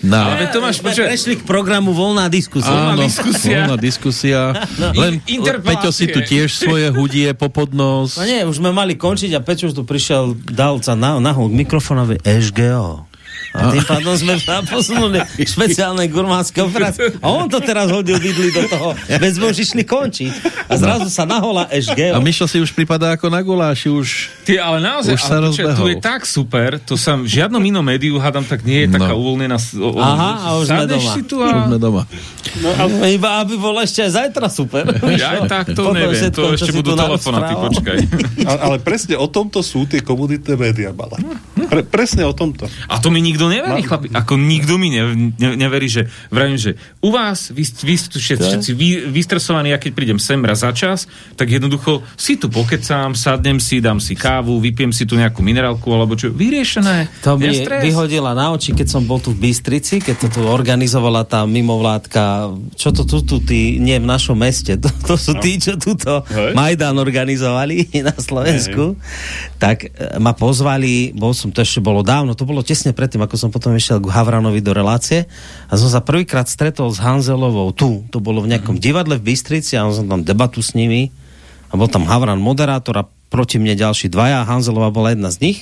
na... Ale to máš, prešli k programu Voľná diskusia. Áno, diskusia. voľná diskusia. No. Len. Peťo si tu tiež svoje hudie popod nos. No nie, už sme mali končiť a Peťo už tu prišiel, dal sa na, nahol k mikrofónovi SGO. A tým pádom sme sa posunuli k špeciálnej gurmánskej operácii. A on to teraz hodil vidli do toho. Už išli končiť. A zrazu sa nahola A SGO. Mišo si už pripadá ako na guláši, už... Ty, ale naozaj, Už sa ale rozbehol. tu je tak super, to sa v žiadnom inom médiu, hádam, tak nie je taká No. uvoľnená... s- O, o, Aha, a už sme doma. si tu Už a... sme doma. No, a iba aby bolo ešte aj zajtra super. Ja aj tak to Potom neviem, všetko, to čo ešte budú narozprával. počkaj. Ale, ale presne o tomto sú tie komunitné médiá malé. Pre, presne o tomto. A to mi nikto neverí, chlapi. Ako nikto mi ne, ne, neverí, že vravím, že u vás, vy, vy ste všetci, vy, vystresovaní, ja keď prídem sem raz za čas, tak jednoducho si tu pokecám, sadnem si, dám si kávu, vypijem si tu nejakú minerálku, alebo čo, vyriešené. To mi stres. vyhodila na oči, keď som bol tu v Bystrici, keď to tu organizovala tá mimovládka, čo to tu, tu tí, nie v našom meste, to, to sú tí, čo túto Hej. Majdan organizovali na Slovensku, tak e, ma pozvali, bol som, to ešte bolo dávno, to bolo tesne predtým, ako som potom išiel k Havranovi do relácie a som sa prvýkrát stretol s Hanzelovou tu, to bolo v nejakom divadle v Bystrici a som tam debatu s nimi a bol tam Havran moderátor a proti mne ďalší dvaja, Hanzelová bola jedna z nich.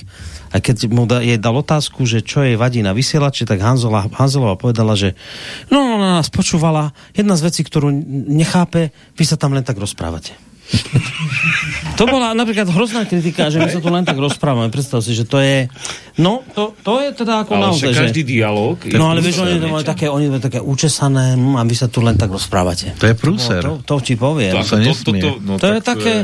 A keď mu da, jej dal otázku, že čo jej vadí na vysielači, tak Hanzela, Hanzelová povedala, že no, ona nás počúvala, jedna z vecí, ktorú nechápe, vy sa tam len tak rozprávate. To bola napríklad hrozná kritika, že my sa tu len tak rozprávame. Predstav si, že to je... No, to, to je teda ako Ale naozaj, že... každý dialog... je No ale vieš, oni to majú také, oni to také účesané hm, a vy sa tu len tak rozprávate. To je prúser. No, to, to ti poviem. To, to, to, nesmie. to, no, to je tak také,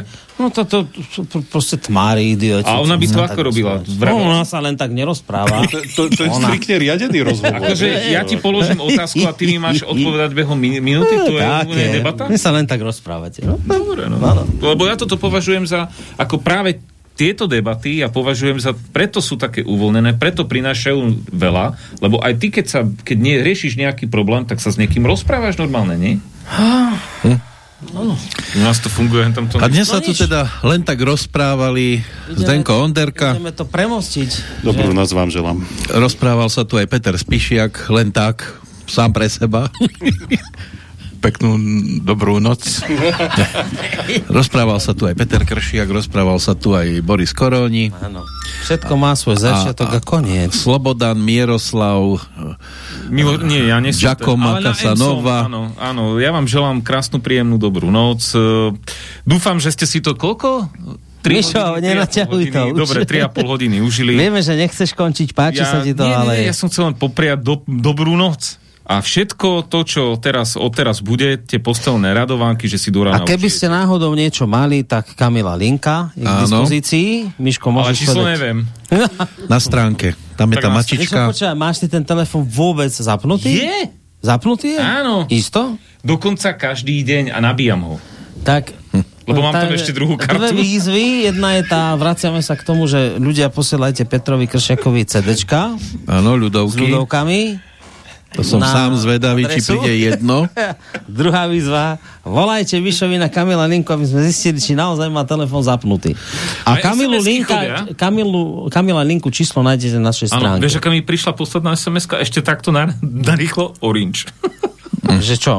no to, to, to, to proste tmári, idioti. A ona by to ako robila? Vravela- No, ona sa len tak nerozpráva. To, to, to je Ona. striktne riadený rozhovor. Akože ja ti položím otázku a ty mi máš odpovedať behom min- minúty, to je úplne debata? Vy sa len tak rozprávate. No? Dobre, no. Áno. Lebo ja toto považujem za, ako práve tieto debaty ja považujem za, preto sú také uvoľnené, preto prinášajú veľa, lebo aj ty, keď, sa, keď nie, riešiš nejaký problém, tak sa s niekým rozprávaš normálne, nie? U nás to funguje, tam to... A dnes sa No tu nič. teda len tak rozprávali Zdenko Onderka, Ideme to premostiť. Dobrú noc vám želám. rozprával sa tu aj Peter Spišiak, len tak, sám pre seba. Peknú dobrú noc. rozprával sa tu aj Peter Kršiak, rozprával sa tu aj Boris Koroni, Áno. Všetko má svoj začiatok a, a koniec. Slobodan, Mieroslav, Milo, nie, ja nie som Giacomo Casanova. Áno, áno, ja vám želám krásnu, príjemnú, dobrú noc. E, Dúfam, že ste si to koľko? Tri Mišo, hodiny, nenaťahuj a to, už. hodiny. Dobre, 3,5 hodiny užili. Vieme, že nechceš končiť, páči sa ti to, nie, ale... Nie, ja som chcel len popriať do, dobrú noc. A všetko to, čo teraz, odteraz bude, tie postelné radovánky, že si do A keby ste náhodou niečo mali, tak Kamila Linka je k Áno. dispozícii. Miško, Ale môžeš číslo neviem. Na stránke. Tam je Tak tá na- Miško, mačička. počúvaj, máš ty ten telefon vôbec zapnutý? Je? Zapnutý je? Áno. Isto? Dokonca každý deň a nabíjam ho. Tak... Lebo mám tam Takže ešte druhú Dve kartu. výzvy. Jedna je tá, vraciame sa k tomu, že ľudia posielajte Petrovi Kršiakovi CDčka Áno, s ľudovky. ľudovkami. To som na sám zvedavý, či adresu. príde jedno. Druhá výzva, volajte Vyšovi na Kamila Linku, aby sme zistili, či naozaj má telefón zapnutý. A Aj Kamilu Linka? Kamilu, Kamila Linku číslo nájdete na našej Áno, stránke. vieš, aká mi prišla posledná sms ešte takto na, na rýchlo? Orange. Že čo?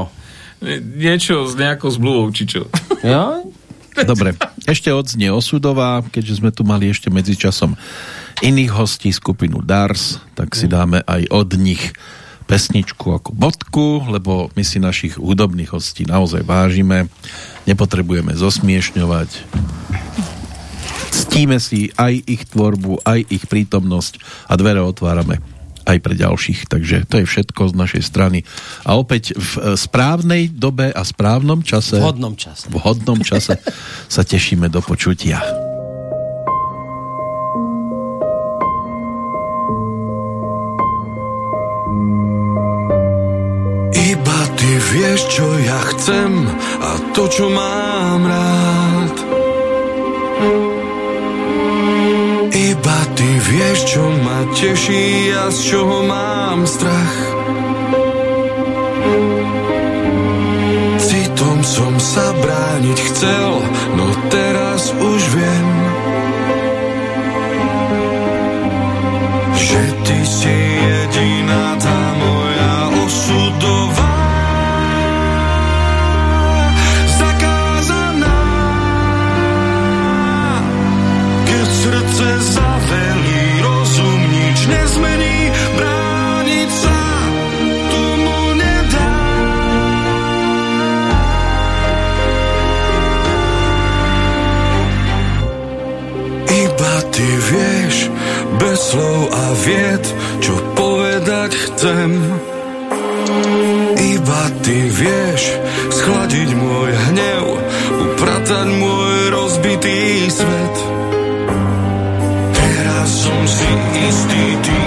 Niečo s nejakou zmluvou, či čo. Jo? Dobre, ešte odznie osudová, keďže sme tu mali ešte medzičasom iných hostí, skupinu Dars, tak si dáme aj od nich pesničku ako bodku, lebo my si našich hudobných hostí naozaj vážime, nepotrebujeme zosmiešňovať. Ctíme si aj ich tvorbu, aj ich prítomnosť a dvere otvárame aj pre ďalších. Takže to je všetko z našej strany. A opäť v e, správnej dobe a správnom čase V hodnom čase. v hodnom čase sa tešíme do počutia. Ty vieš, čo ja chcem a to, čo mám rád. Iba ty vieš, čo ma teší a z čoho mám strach. Citom som sa brániť chcel, no teraz už viem, že ty si jediná slov a vied, čo povedať chcem. Iba ty vieš schladiť môj hnev, upratať môj rozbitý svet. Teraz som si istý tým,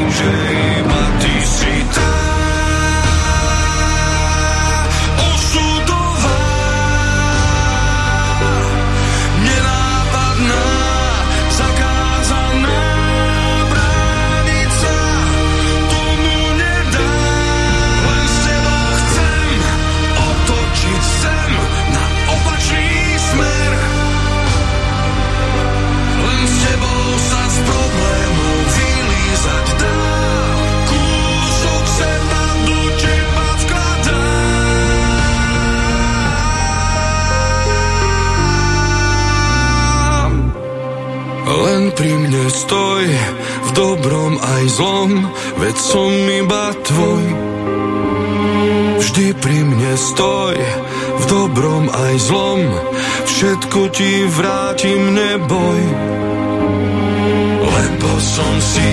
pri mne stoj, v dobrom aj zlom, veď som iba tvoj. Vždy pri mne stoj, v dobrom aj zlom, všetko ti vrátim, neboj. Lebo som si